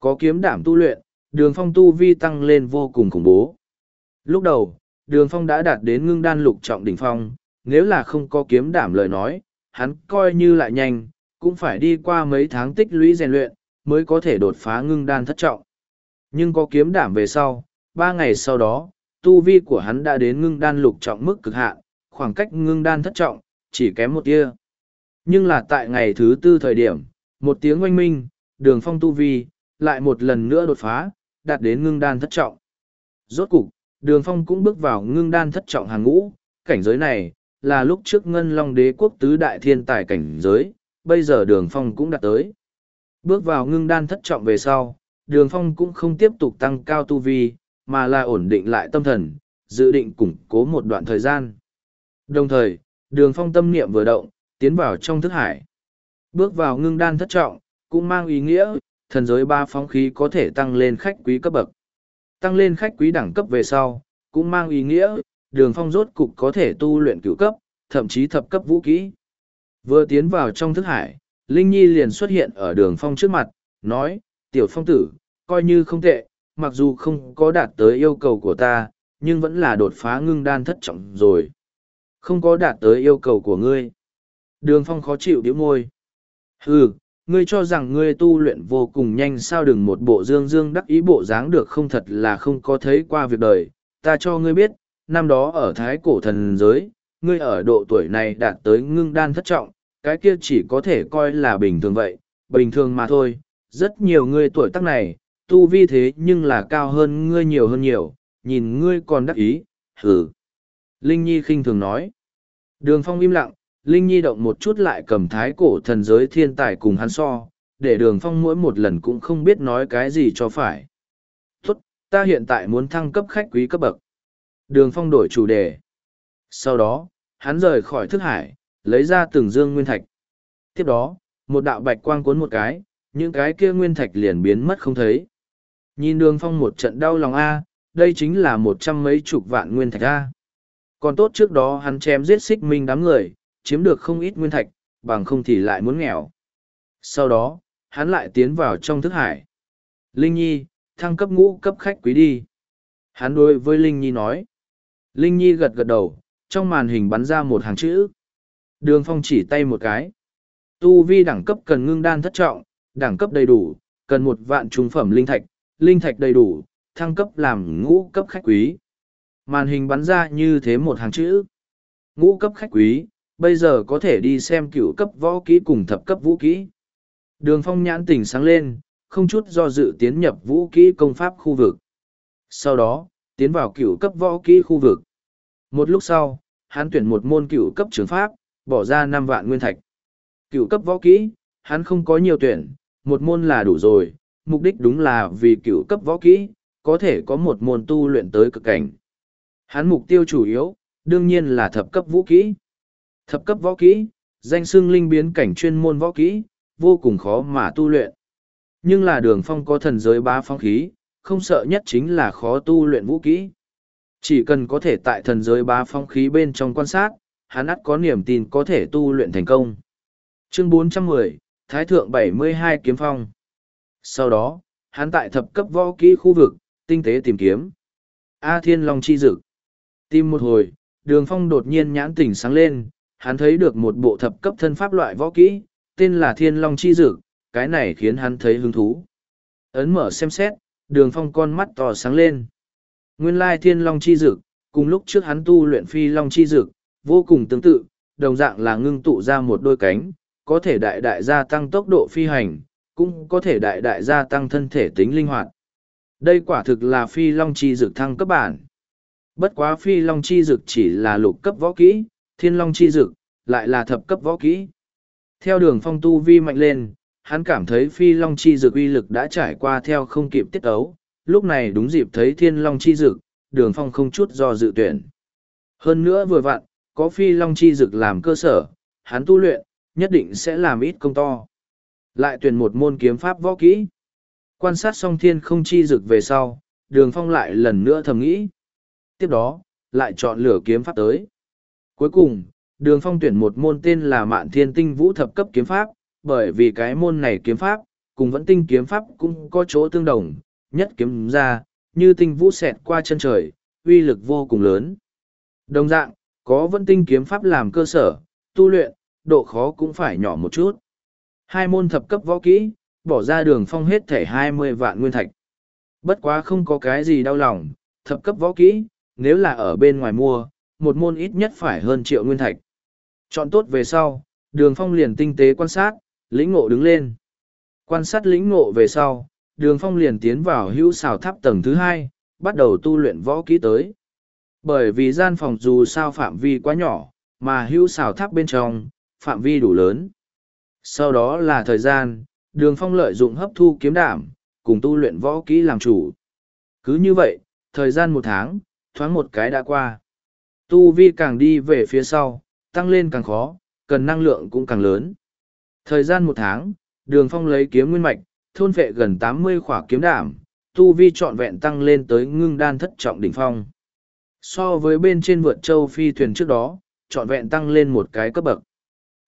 Có kiếm đảm tu luyện, đường phong tu vi tăng lên vô cùng khủng bố. Lúc đầu, đường phong đã đạt đến ngưng đan lục trọng đỉnh phong, nếu là không có kiếm đảm lời nói, hắn coi như lại nhanh, cũng phải đi qua mấy tháng tích lũy rèn luyện, mới có thể đột phá ngưng đan thất trọng. Nhưng có kiếm đảm về sau, ba ngày sau đó, tu vi của hắn đã đến ngưng đan lục trọng mức cực hạn khoảng cách ngưng đan thất trọng, chỉ kém một tia. Nhưng là tại ngày thứ tư thời điểm, một tiếng oanh minh, đường phong tu vi, lại một lần nữa đột phá, đạt đến ngưng đan thất trọng. Rốt cục, đường phong cũng bước vào ngưng đan thất trọng hàng ngũ, cảnh giới này là lúc trước ngân long đế quốc tứ đại thiên tài cảnh giới, bây giờ đường phong cũng đạt tới. Bước vào ngưng đan thất trọng về sau, đường phong cũng không tiếp tục tăng cao tu vi, mà là ổn định lại tâm thần, dự định củng cố một đoạn thời gian đồng thời, đường phong tâm niệm vừa động, tiến vào trong thức hải. Bước vào ngưng đan thất trọng, cũng mang ý nghĩa, thần giới ba phóng khí có thể tăng lên khách quý cấp bậc. Tăng lên khách quý đẳng cấp về sau, cũng mang ý nghĩa, đường phong rốt cục có thể tu luyện cửu cấp, thậm chí thập cấp vũ kỹ. Vừa tiến vào trong thức hải, linh nhi liền xuất hiện ở đường phong trước mặt, nói, tiểu phong tử, coi như không tệ, mặc dù không có đạt tới yêu cầu của ta, nhưng vẫn là đột phá ngưng đan thất trọng rồi không có đạt tới yêu cầu của ngươi. Đường phong khó chịu điếu môi. Ừ ngươi cho rằng ngươi tu luyện vô cùng nhanh sao đừng một bộ dương dương đắc ý bộ dáng được không thật là không có thấy qua việc đời. Ta cho ngươi biết, năm đó ở thái cổ thần giới, ngươi ở độ tuổi này đạt tới ngưng đan thất trọng, cái kia chỉ có thể coi là bình thường vậy, bình thường mà thôi. Rất nhiều ngươi tuổi tác này, tu vi thế nhưng là cao hơn ngươi nhiều hơn nhiều, nhìn ngươi còn đắc ý, hừ linh nhi khinh thường nói đường phong im lặng Linh Nhi động một chút lại cầm thái cổ thần giới thiên tài cùng hắn so, để đường phong mỗi một lần cũng không biết nói cái gì cho phải. Tốt, ta hiện tại muốn thăng cấp khách quý cấp bậc. Đường phong đổi chủ đề. Sau đó, hắn rời khỏi thức hải, lấy ra từng dương nguyên thạch. Tiếp đó, một đạo bạch quang cuốn một cái, những cái kia nguyên thạch liền biến mất không thấy. Nhìn đường phong một trận đau lòng A, đây chính là một trăm mấy chục vạn nguyên thạch A. Còn tốt trước đó hắn chém giết xích minh đám người, chiếm được không ít nguyên thạch, bằng không thì lại muốn nghèo. Sau đó, hắn lại tiến vào trong thức hải. Linh Nhi, thăng cấp ngũ cấp khách quý đi. Hắn đối với Linh Nhi nói. Linh Nhi gật gật đầu, trong màn hình bắn ra một hàng chữ. Đường phong chỉ tay một cái. Tu vi đẳng cấp cần ngưng đan thất trọng, đẳng cấp đầy đủ, cần một vạn trung phẩm linh thạch, linh thạch đầy đủ, thăng cấp làm ngũ cấp khách quý. Màn hình bắn ra như thế một hàng chữ. Ngũ cấp khách quý, bây giờ có thể đi xem cựu cấp võ kỹ cùng thập cấp vũ kỹ. Đường phong nhãn tỉnh sáng lên, không chút do dự tiến nhập vũ kỹ công pháp khu vực. Sau đó, tiến vào cựu cấp võ kỹ khu vực. Một lúc sau, hắn tuyển một môn cựu cấp trường pháp, bỏ ra năm vạn nguyên thạch. Cựu cấp võ kỹ, hắn không có nhiều tuyển, một môn là đủ rồi, mục đích đúng là vì cựu cấp võ kỹ, có thể có một môn tu luyện tới cực cảnh. Hắn mục tiêu chủ yếu, đương nhiên là thập cấp vũ kỹ. Thập cấp võ kỹ, danh xưng linh biến cảnh chuyên môn võ kỹ, vô cùng khó mà tu luyện. Nhưng là đường phong có thần giới ba phong khí, không sợ nhất chính là khó tu luyện vũ kỹ. Chỉ cần có thể tại thần giới ba phong khí bên trong quan sát, hắn ắt có niềm tin có thể tu luyện thành công. Chương 410, Thái Thượng 72 Kiếm Phong Sau đó, hắn tại thập cấp võ kỹ khu vực, tinh tế tìm kiếm. A Thiên Long Chi Dực Tìm một hồi, đường phong đột nhiên nhãn tỉnh sáng lên, hắn thấy được một bộ thập cấp thân pháp loại võ kỹ, tên là Thiên Long Chi Dực, cái này khiến hắn thấy hứng thú. Ấn mở xem xét, đường phong con mắt to sáng lên. Nguyên lai Thiên Long Chi Dực, cùng lúc trước hắn tu luyện Phi Long Chi Dực, vô cùng tương tự, đồng dạng là ngưng tụ ra một đôi cánh, có thể đại đại gia tăng tốc độ phi hành, cũng có thể đại đại gia tăng thân thể tính linh hoạt. Đây quả thực là Phi Long Chi Dực thăng cấp bản. Bất quá Phi Long Chi Dực chỉ là lục cấp võ kỹ, Thiên Long Chi Dực lại là thập cấp võ kỹ. Theo đường phong tu vi mạnh lên, hắn cảm thấy Phi Long Chi Dực uy lực đã trải qua theo không kịp tiết ấu, lúc này đúng dịp thấy Thiên Long Chi Dực, đường phong không chút do dự tuyển. Hơn nữa vừa vặn, có Phi Long Chi Dực làm cơ sở, hắn tu luyện, nhất định sẽ làm ít công to. Lại tuyển một môn kiếm pháp võ kỹ. Quan sát xong thiên không chi dực về sau, đường phong lại lần nữa thầm nghĩ. Tiếp đó, lại chọn lửa kiếm pháp tới. Cuối cùng, đường phong tuyển một môn tên là mạn thiên tinh vũ thập cấp kiếm pháp, bởi vì cái môn này kiếm pháp, cùng vẫn tinh kiếm pháp cũng có chỗ tương đồng, nhất kiếm ra, như tinh vũ xẹt qua chân trời, uy lực vô cùng lớn. Đồng dạng, có vẫn tinh kiếm pháp làm cơ sở, tu luyện, độ khó cũng phải nhỏ một chút. Hai môn thập cấp võ kỹ, bỏ ra đường phong hết thể hai mươi vạn nguyên thạch. Bất quá không có cái gì đau lòng, thập cấp võ kỹ, nếu là ở bên ngoài mua, một môn ít nhất phải hơn triệu nguyên thạch. Chọn tốt về sau, đường phong liền tinh tế quan sát, lĩnh ngộ đứng lên. Quan sát lĩnh ngộ về sau, đường phong liền tiến vào hữu xào tháp tầng thứ hai, bắt đầu tu luyện võ kỹ tới. Bởi vì gian phòng dù sao phạm vi quá nhỏ, mà hữu xào tháp bên trong, phạm vi đủ lớn. Sau đó là thời gian, đường phong lợi dụng hấp thu kiếm đảm, cùng tu luyện võ kỹ làm chủ. Cứ như vậy, thời gian một tháng, thoáng một cái đã qua. Tu vi càng đi về phía sau, tăng lên càng khó, cần năng lượng cũng càng lớn. Thời gian một tháng, đường phong lấy kiếm nguyên mạch, thôn vệ gần tám mươi khỏa kiếm đảm, tu vi trọn vẹn tăng lên tới ngưng đan thất trọng đỉnh phong. So với bên trên vượt châu phi thuyền trước đó, trọn vẹn tăng lên một cái cấp bậc.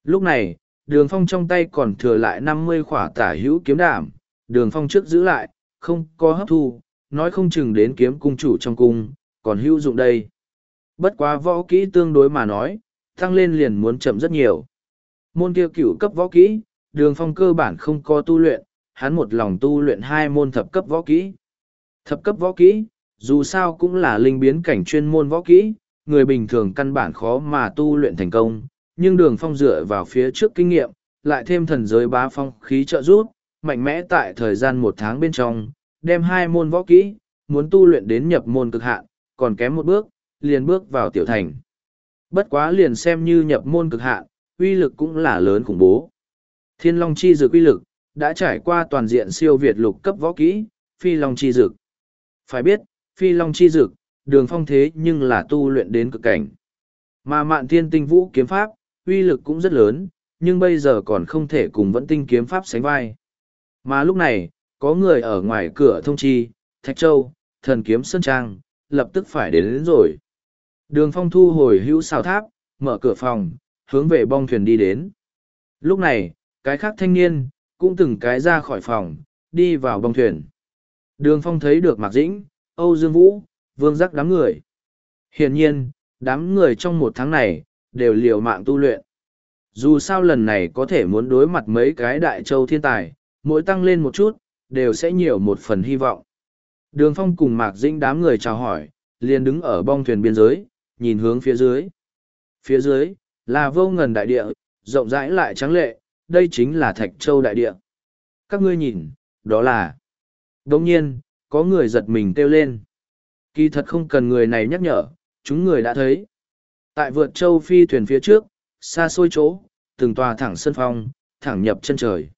Lúc này, đường phong trong tay còn thừa lại năm mươi khỏa tả hữu kiếm đảm, đường phong trước giữ lại, không có hấp thu, nói không chừng đến kiếm cung chủ trong cung, còn hữu dụng đây. Bất quá võ kỹ tương đối mà nói, tăng lên liền muốn chậm rất nhiều. Môn kia cửu cấp võ kỹ, đường phong cơ bản không có tu luyện, hắn một lòng tu luyện hai môn thập cấp võ kỹ. Thập cấp võ kỹ, dù sao cũng là linh biến cảnh chuyên môn võ kỹ, người bình thường căn bản khó mà tu luyện thành công, nhưng đường phong dựa vào phía trước kinh nghiệm, lại thêm thần giới bá phong khí trợ giúp, mạnh mẽ tại thời gian một tháng bên trong, đem hai môn võ kỹ, muốn tu luyện đến nhập môn cực hạn, còn kém một bước, liền bước vào tiểu thành. Bất quá liền xem như nhập môn cực hạn, uy lực cũng là lớn khủng bố. Thiên Long chi dược uy lực, đã trải qua toàn diện siêu việt lục cấp võ kỹ, Phi Long chi dược. Phải biết, Phi Long chi dược, đường phong thế nhưng là tu luyện đến cực cảnh. Mà mạn thiên tinh vũ kiếm pháp, uy lực cũng rất lớn, nhưng bây giờ còn không thể cùng vẫn tinh kiếm pháp sánh vai. Mà lúc này, có người ở ngoài cửa thông chi, Thạch Châu, thần kiếm Sơn Trang, lập tức phải đến, đến rồi. Đường phong thu hồi hữu xào tháp, mở cửa phòng, hướng về bong thuyền đi đến. Lúc này, cái khác thanh niên, cũng từng cái ra khỏi phòng, đi vào bong thuyền. Đường phong thấy được Mạc Dĩnh, Âu Dương Vũ, Vương Giác đám người. Hiển nhiên, đám người trong một tháng này, đều liều mạng tu luyện. Dù sao lần này có thể muốn đối mặt mấy cái đại châu thiên tài, mỗi tăng lên một chút, đều sẽ nhiều một phần hy vọng. Đường phong cùng Mạc Dĩnh đám người chào hỏi, liền đứng ở bong thuyền biên giới, nhìn hướng phía dưới. Phía dưới, là vô ngần đại địa, rộng rãi lại trắng lệ, đây chính là Thạch Châu đại địa. Các ngươi nhìn, đó là... Đồng nhiên, có người giật mình kêu lên. Kỳ thật không cần người này nhắc nhở, chúng người đã thấy. Tại vượt châu phi thuyền phía trước, xa xôi chỗ, từng tòa thẳng sân phong, thẳng nhập chân trời.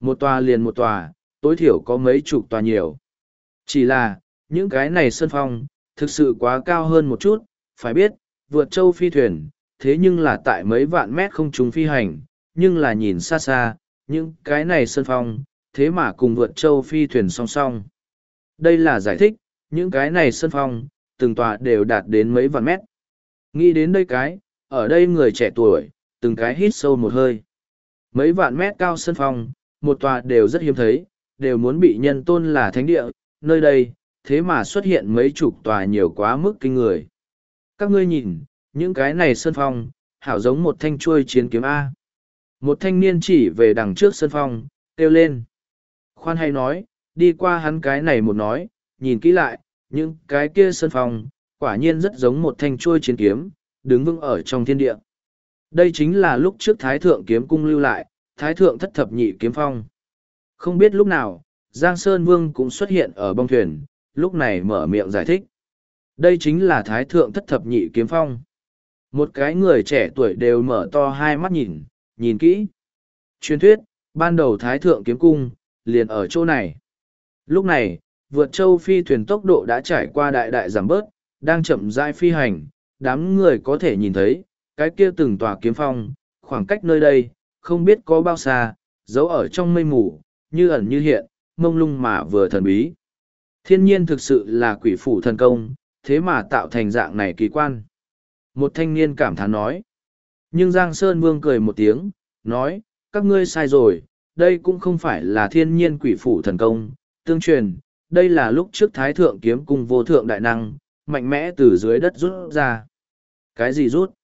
Một tòa liền một tòa, tối thiểu có mấy chục tòa nhiều. Chỉ là, những cái này sân phong, thực sự quá cao hơn một chút, phải biết, vượt châu phi thuyền, thế nhưng là tại mấy vạn mét không trùng phi hành, nhưng là nhìn xa xa, những cái này sân phong, thế mà cùng vượt châu phi thuyền song song. Đây là giải thích, những cái này sân phong, từng tòa đều đạt đến mấy vạn mét. Nghĩ đến đây cái, ở đây người trẻ tuổi, từng cái hít sâu một hơi. Mấy vạn mét cao sân phong, một tòa đều rất hiếm thấy, đều muốn bị nhân tôn là thánh địa, nơi đây, thế mà xuất hiện mấy chục tòa nhiều quá mức kinh người. Các ngươi nhìn, những cái này sân phong, hảo giống một thanh chuôi chiến kiếm A. Một thanh niên chỉ về đằng trước sân phong, kêu lên. Khoan hay nói, đi qua hắn cái này một nói, nhìn kỹ lại, những cái kia sân phong, quả nhiên rất giống một thanh chuôi chiến kiếm, đứng vững ở trong thiên địa. Đây chính là lúc trước Thái Thượng kiếm cung lưu lại, Thái Thượng thất thập nhị kiếm phong. Không biết lúc nào, Giang Sơn Vương cũng xuất hiện ở bong thuyền, lúc này mở miệng giải thích. Đây chính là Thái Thượng thất thập nhị kiếm phong. Một cái người trẻ tuổi đều mở to hai mắt nhìn, nhìn kỹ. Truyền thuyết, ban đầu Thái Thượng kiếm cung, liền ở chỗ này. Lúc này, vượt châu phi thuyền tốc độ đã trải qua đại đại giảm bớt, đang chậm rãi phi hành, đám người có thể nhìn thấy, cái kia từng tòa kiếm phong, khoảng cách nơi đây, không biết có bao xa, giấu ở trong mây mù, như ẩn như hiện, mông lung mà vừa thần bí. Thiên nhiên thực sự là quỷ phủ thần công, thế mà tạo thành dạng này kỳ quan. Một thanh niên cảm thán nói. Nhưng Giang Sơn Vương cười một tiếng, nói, các ngươi sai rồi, đây cũng không phải là thiên nhiên quỷ phủ thần công, tương truyền, đây là lúc trước Thái Thượng kiếm cung vô thượng đại năng, mạnh mẽ từ dưới đất rút ra. Cái gì rút?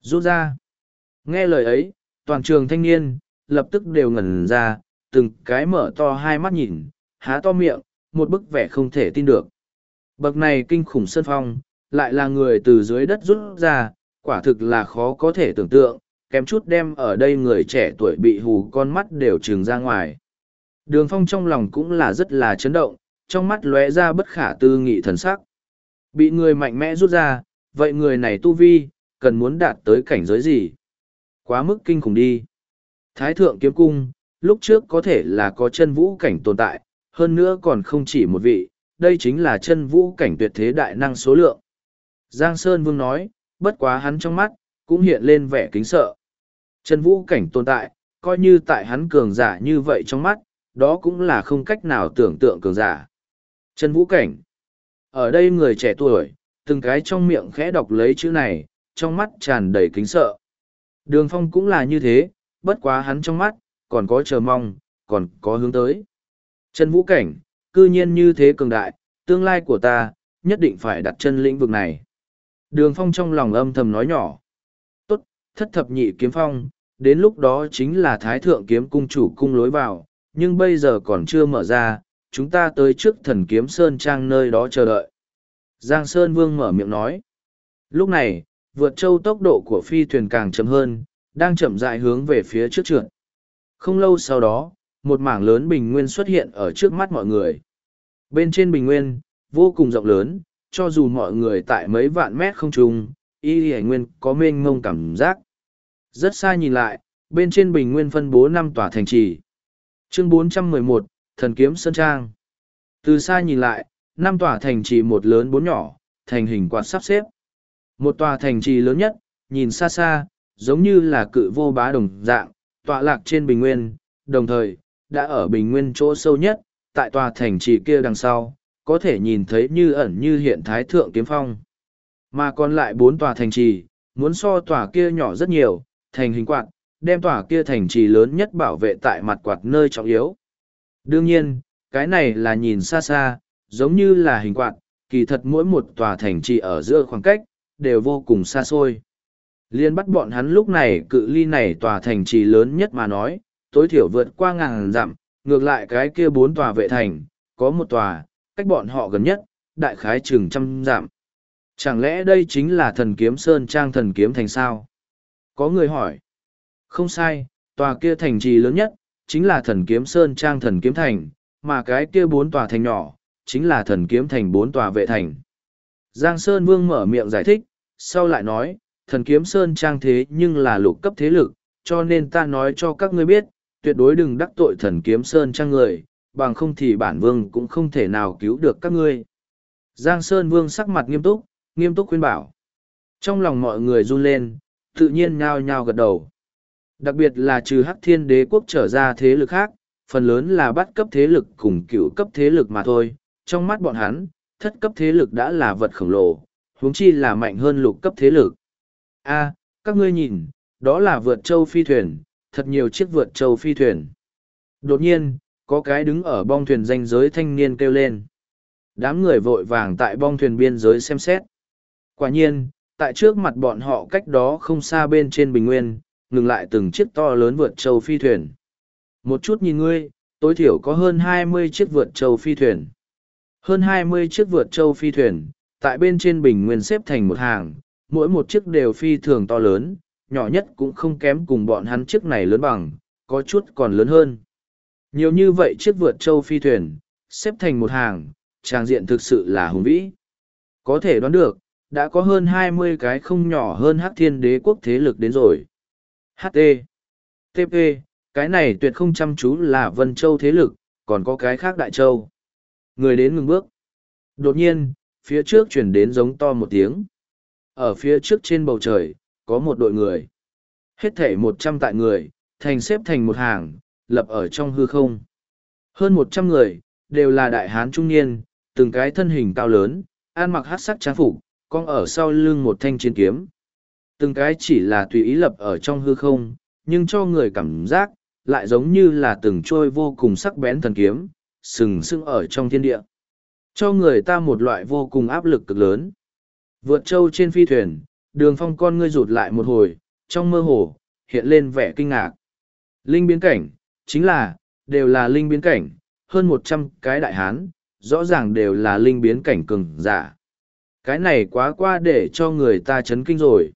Rút ra. Nghe lời ấy, toàn trường thanh niên, lập tức đều ngẩn ra, từng cái mở to hai mắt nhìn, há to miệng, một bức vẻ không thể tin được. Bậc này kinh khủng sơn phong, lại là người từ dưới đất rút ra, quả thực là khó có thể tưởng tượng, kém chút đem ở đây người trẻ tuổi bị hù con mắt đều trừng ra ngoài. Đường phong trong lòng cũng là rất là chấn động, trong mắt lóe ra bất khả tư nghị thần sắc. Bị người mạnh mẽ rút ra, vậy người này tu vi, cần muốn đạt tới cảnh giới gì? Quá mức kinh khủng đi. Thái thượng kiếm cung, lúc trước có thể là có chân vũ cảnh tồn tại, hơn nữa còn không chỉ một vị, đây chính là chân vũ cảnh tuyệt thế đại năng số lượng. Giang Sơn Vương nói, bất quá hắn trong mắt, cũng hiện lên vẻ kính sợ. Chân vũ cảnh tồn tại, coi như tại hắn cường giả như vậy trong mắt, đó cũng là không cách nào tưởng tượng cường giả. Chân vũ cảnh. Ở đây người trẻ tuổi, từng cái trong miệng khẽ đọc lấy chữ này, trong mắt tràn đầy kính sợ. Đường phong cũng là như thế, bất quá hắn trong mắt, còn có chờ mong, còn có hướng tới. Chân vũ cảnh, cư nhiên như thế cường đại, tương lai của ta, nhất định phải đặt chân lĩnh vực này. Đường phong trong lòng âm thầm nói nhỏ. Tốt, thất thập nhị kiếm phong, đến lúc đó chính là thái thượng kiếm cung chủ cung lối vào, nhưng bây giờ còn chưa mở ra, chúng ta tới trước thần kiếm Sơn Trang nơi đó chờ đợi. Giang Sơn Vương mở miệng nói. Lúc này, vượt châu tốc độ của phi thuyền càng chậm hơn, đang chậm dại hướng về phía trước trượt. Không lâu sau đó, một mảng lớn bình nguyên xuất hiện ở trước mắt mọi người. Bên trên bình nguyên, vô cùng rộng lớn, cho dù mọi người tại mấy vạn mét không trung, y hải nguyên có mênh ngông cảm giác. Rất xa nhìn lại, bên trên bình nguyên phân bố năm tòa thành trì. Chương 411, Thần Kiếm Sơn Trang. Từ xa nhìn lại, năm tòa thành trì một lớn bốn nhỏ, thành hình quạt sắp xếp. Một tòa thành trì lớn nhất, nhìn xa xa, giống như là cự vô bá đồng dạng, tọa lạc trên bình nguyên, đồng thời, đã ở bình nguyên chỗ sâu nhất, tại tòa thành trì kia đằng sau, có thể nhìn thấy như ẩn như hiện thái thượng kiếm phong. Mà còn lại bốn tòa thành trì, muốn so tòa kia nhỏ rất nhiều, thành hình quạt, đem tòa kia thành trì lớn nhất bảo vệ tại mặt quạt nơi trọng yếu. Đương nhiên, cái này là nhìn xa xa, giống như là hình quạt, kỳ thật mỗi một tòa thành trì ở giữa khoảng cách, đều vô cùng xa xôi. Liên bắt bọn hắn lúc này cự ly này tòa thành trì lớn nhất mà nói, tối thiểu vượt qua ngàn dặm, ngược lại cái kia bốn tòa vệ thành, có một tòa, cách bọn họ gần nhất, đại khái chừng trăm dặm. Chẳng lẽ đây chính là thần kiếm Sơn Trang thần kiếm thành sao? Có người hỏi. Không sai, tòa kia thành trì lớn nhất, chính là thần kiếm Sơn Trang thần kiếm thành, mà cái kia bốn tòa thành nhỏ, chính là thần kiếm thành bốn tòa vệ thành. Giang Sơn Vương mở miệng giải thích, sau lại nói, thần kiếm Sơn Trang thế nhưng là lục cấp thế lực, cho nên ta nói cho các ngươi biết, tuyệt đối đừng đắc tội thần kiếm Sơn Trang người, bằng không thì bản vương cũng không thể nào cứu được các ngươi. Giang Sơn Vương sắc mặt nghiêm túc, nghiêm túc khuyên bảo. Trong lòng mọi người run lên, tự nhiên nhao nhao gật đầu. Đặc biệt là trừ hắc thiên đế quốc trở ra thế lực khác, phần lớn là bắt cấp thế lực cùng cựu cấp thế lực mà thôi. Trong mắt bọn hắn, thất cấp thế lực đã là vật khổng lồ, huống chi là mạnh hơn lục cấp thế lực. A, các ngươi nhìn, đó là vượt châu phi thuyền, thật nhiều chiếc vượt châu phi thuyền. Đột nhiên, có cái đứng ở bong thuyền danh giới thanh niên kêu lên. Đám người vội vàng tại bong thuyền biên giới xem xét. Quả nhiên, tại trước mặt bọn họ cách đó không xa bên trên bình nguyên, ngừng lại từng chiếc to lớn vượt châu phi thuyền. Một chút nhìn ngươi, tối thiểu có hơn hai mươi chiếc vượt châu phi thuyền. Hơn hai mươi chiếc vượt châu phi thuyền, tại bên trên bình nguyên xếp thành một hàng, mỗi một chiếc đều phi thường to lớn, nhỏ nhất cũng không kém cùng bọn hắn chiếc này lớn bằng, có chút còn lớn hơn. Nhiều như vậy chiếc vượt châu phi thuyền, xếp thành một hàng, trang diện thực sự là hùng vĩ. Có thể đoán được, đã có hơn hai mươi cái không nhỏ hơn hắc thiên đế quốc thế lực đến rồi. HT, TP, cái này tuyệt không chăm chú là Vân Châu thế lực, còn có cái khác Đại Châu. Người đến ngừng bước. Đột nhiên, phía trước chuyển đến giống to một tiếng. Ở phía trước trên bầu trời, có một đội người. Hết thể một trăm tại người, thành xếp thành một hàng, lập ở trong hư không. Hơn một trăm người, đều là đại hán trung niên, từng cái thân hình cao lớn, ăn mặc hát sắc trang phục, con ở sau lưng một thanh chiến kiếm. Từng cái chỉ là tùy ý lập ở trong hư không, nhưng cho người cảm giác, lại giống như là từng trôi vô cùng sắc bén thần kiếm, sừng sững ở trong thiên địa. Cho người ta một loại vô cùng áp lực cực lớn. Vượt châu trên phi thuyền, đường phong con ngươi rụt lại một hồi, trong mơ hồ, hiện lên vẻ kinh ngạc. Linh biến cảnh, chính là, đều là linh biến cảnh, hơn một trăm cái đại hán, rõ ràng đều là linh biến cảnh cường giả. Cái này quá qua để cho người ta chấn kinh rồi.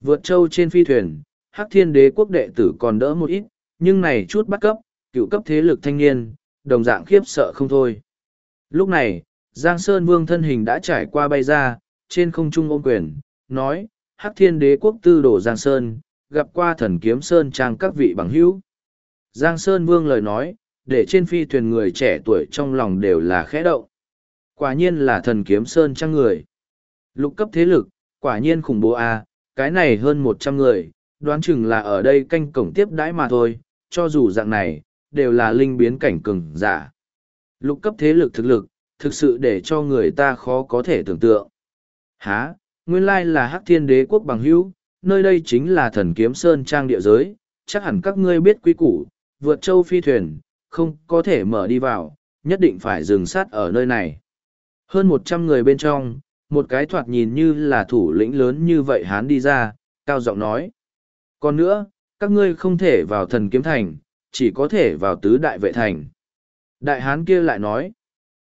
Vượt châu trên phi thuyền, hắc thiên đế quốc đệ tử còn đỡ một ít, nhưng này chút bắt cấp, cựu cấp thế lực thanh niên, đồng dạng khiếp sợ không thôi. Lúc này, Giang Sơn Vương thân hình đã trải qua bay ra, trên không trung ôm quyền, nói, Hắc Thiên Đế quốc tư đồ Giang Sơn, gặp qua thần kiếm Sơn trang các vị bằng hữu. Giang Sơn Vương lời nói, để trên phi thuyền người trẻ tuổi trong lòng đều là khẽ động. Quả nhiên là thần kiếm Sơn trang người. Lục cấp thế lực, quả nhiên khủng bố a à, cái này hơn một trăm người, đoán chừng là ở đây canh cổng tiếp đãi mà thôi, cho dù dạng này, đều là linh biến cảnh cường giả. Lục cấp thế lực thực lực, thực sự để cho người ta khó có thể tưởng tượng. Há, nguyên lai là hắc thiên đế quốc bằng hữu, nơi đây chính là thần kiếm sơn trang địa giới, chắc hẳn các ngươi biết quy củ, vượt châu phi thuyền, không có thể mở đi vào, nhất định phải dừng sát ở nơi này. Hơn một trăm người bên trong, một cái thoạt nhìn như là thủ lĩnh lớn như vậy hán đi ra, cao giọng nói. Còn nữa, các ngươi không thể vào thần kiếm thành, chỉ có thể vào tứ đại vệ thành. Đại hán kia lại nói.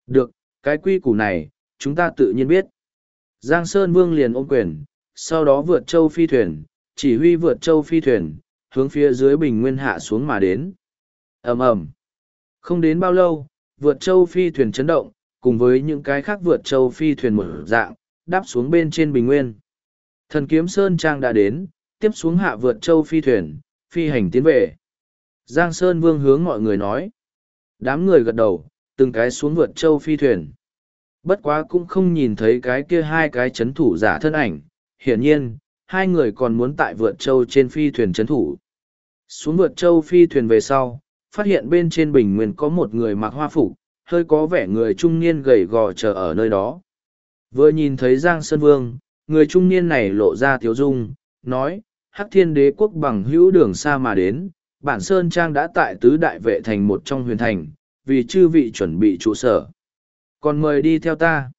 Được, cái quy củ này, chúng ta tự nhiên biết. Giang Sơn Vương liền ôm quyền, sau đó vượt châu phi thuyền, chỉ huy vượt châu phi thuyền, hướng phía dưới bình nguyên hạ xuống mà đến. ầm ầm Không đến bao lâu, vượt châu phi thuyền chấn động, cùng với những cái khác vượt châu phi thuyền mở dạng, đáp xuống bên trên bình nguyên. Thần kiếm Sơn Trang đã đến, tiếp xuống hạ vượt châu phi thuyền, phi hành tiến về. Giang Sơn Vương hướng mọi người nói. Đám người gật đầu, từng cái xuống vượt châu phi thuyền. Bất quá cũng không nhìn thấy cái kia hai cái chấn thủ giả thân ảnh. Hiển nhiên, hai người còn muốn tại vượt châu trên phi thuyền chấn thủ. Xuống vượt châu phi thuyền về sau, phát hiện bên trên bình nguyên có một người mặc hoa phục, hơi có vẻ người trung niên gầy gò chờ ở nơi đó. Vừa nhìn thấy Giang Sơn Vương, người trung niên này lộ ra tiếu dung, nói, Hắc Thiên Đế quốc bằng hữu đường xa mà đến, bản Sơn Trang đã tại tứ đại vệ thành một trong huyền thành, vì chư vị chuẩn bị trụ sở. Còn mời đi theo ta.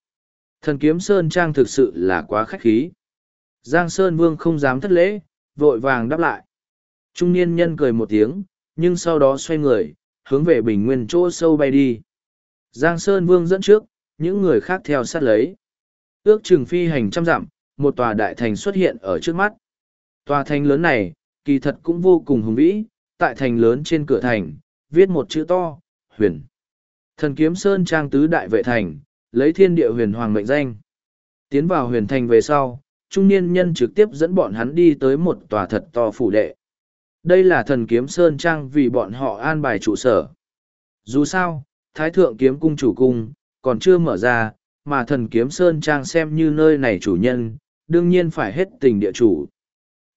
Thần kiếm Sơn Trang thực sự là quá khách khí. Giang Sơn Vương không dám thất lễ, vội vàng đáp lại. Trung niên nhân cười một tiếng, nhưng sau đó xoay người, hướng về bình nguyên chỗ sâu bay đi. Giang Sơn Vương dẫn trước, những người khác theo sát lấy. Ước chừng phi hành trăm dặm, một tòa đại thành xuất hiện ở trước mắt. Tòa thành lớn này, kỳ thật cũng vô cùng hùng vĩ, tại thành lớn trên cửa thành, viết một chữ to, huyền. Thần kiếm sơn trang tứ đại vệ thành, lấy thiên địa huyền hoàng mệnh danh. Tiến vào huyền thành về sau, trung niên nhân trực tiếp dẫn bọn hắn đi tới một tòa thật to phủ đệ. Đây là thần kiếm sơn trang vì bọn họ an bài trụ sở. Dù sao, thái thượng kiếm cung chủ cung, còn chưa mở ra, mà thần kiếm sơn trang xem như nơi này chủ nhân, đương nhiên phải hết tình địa chủ.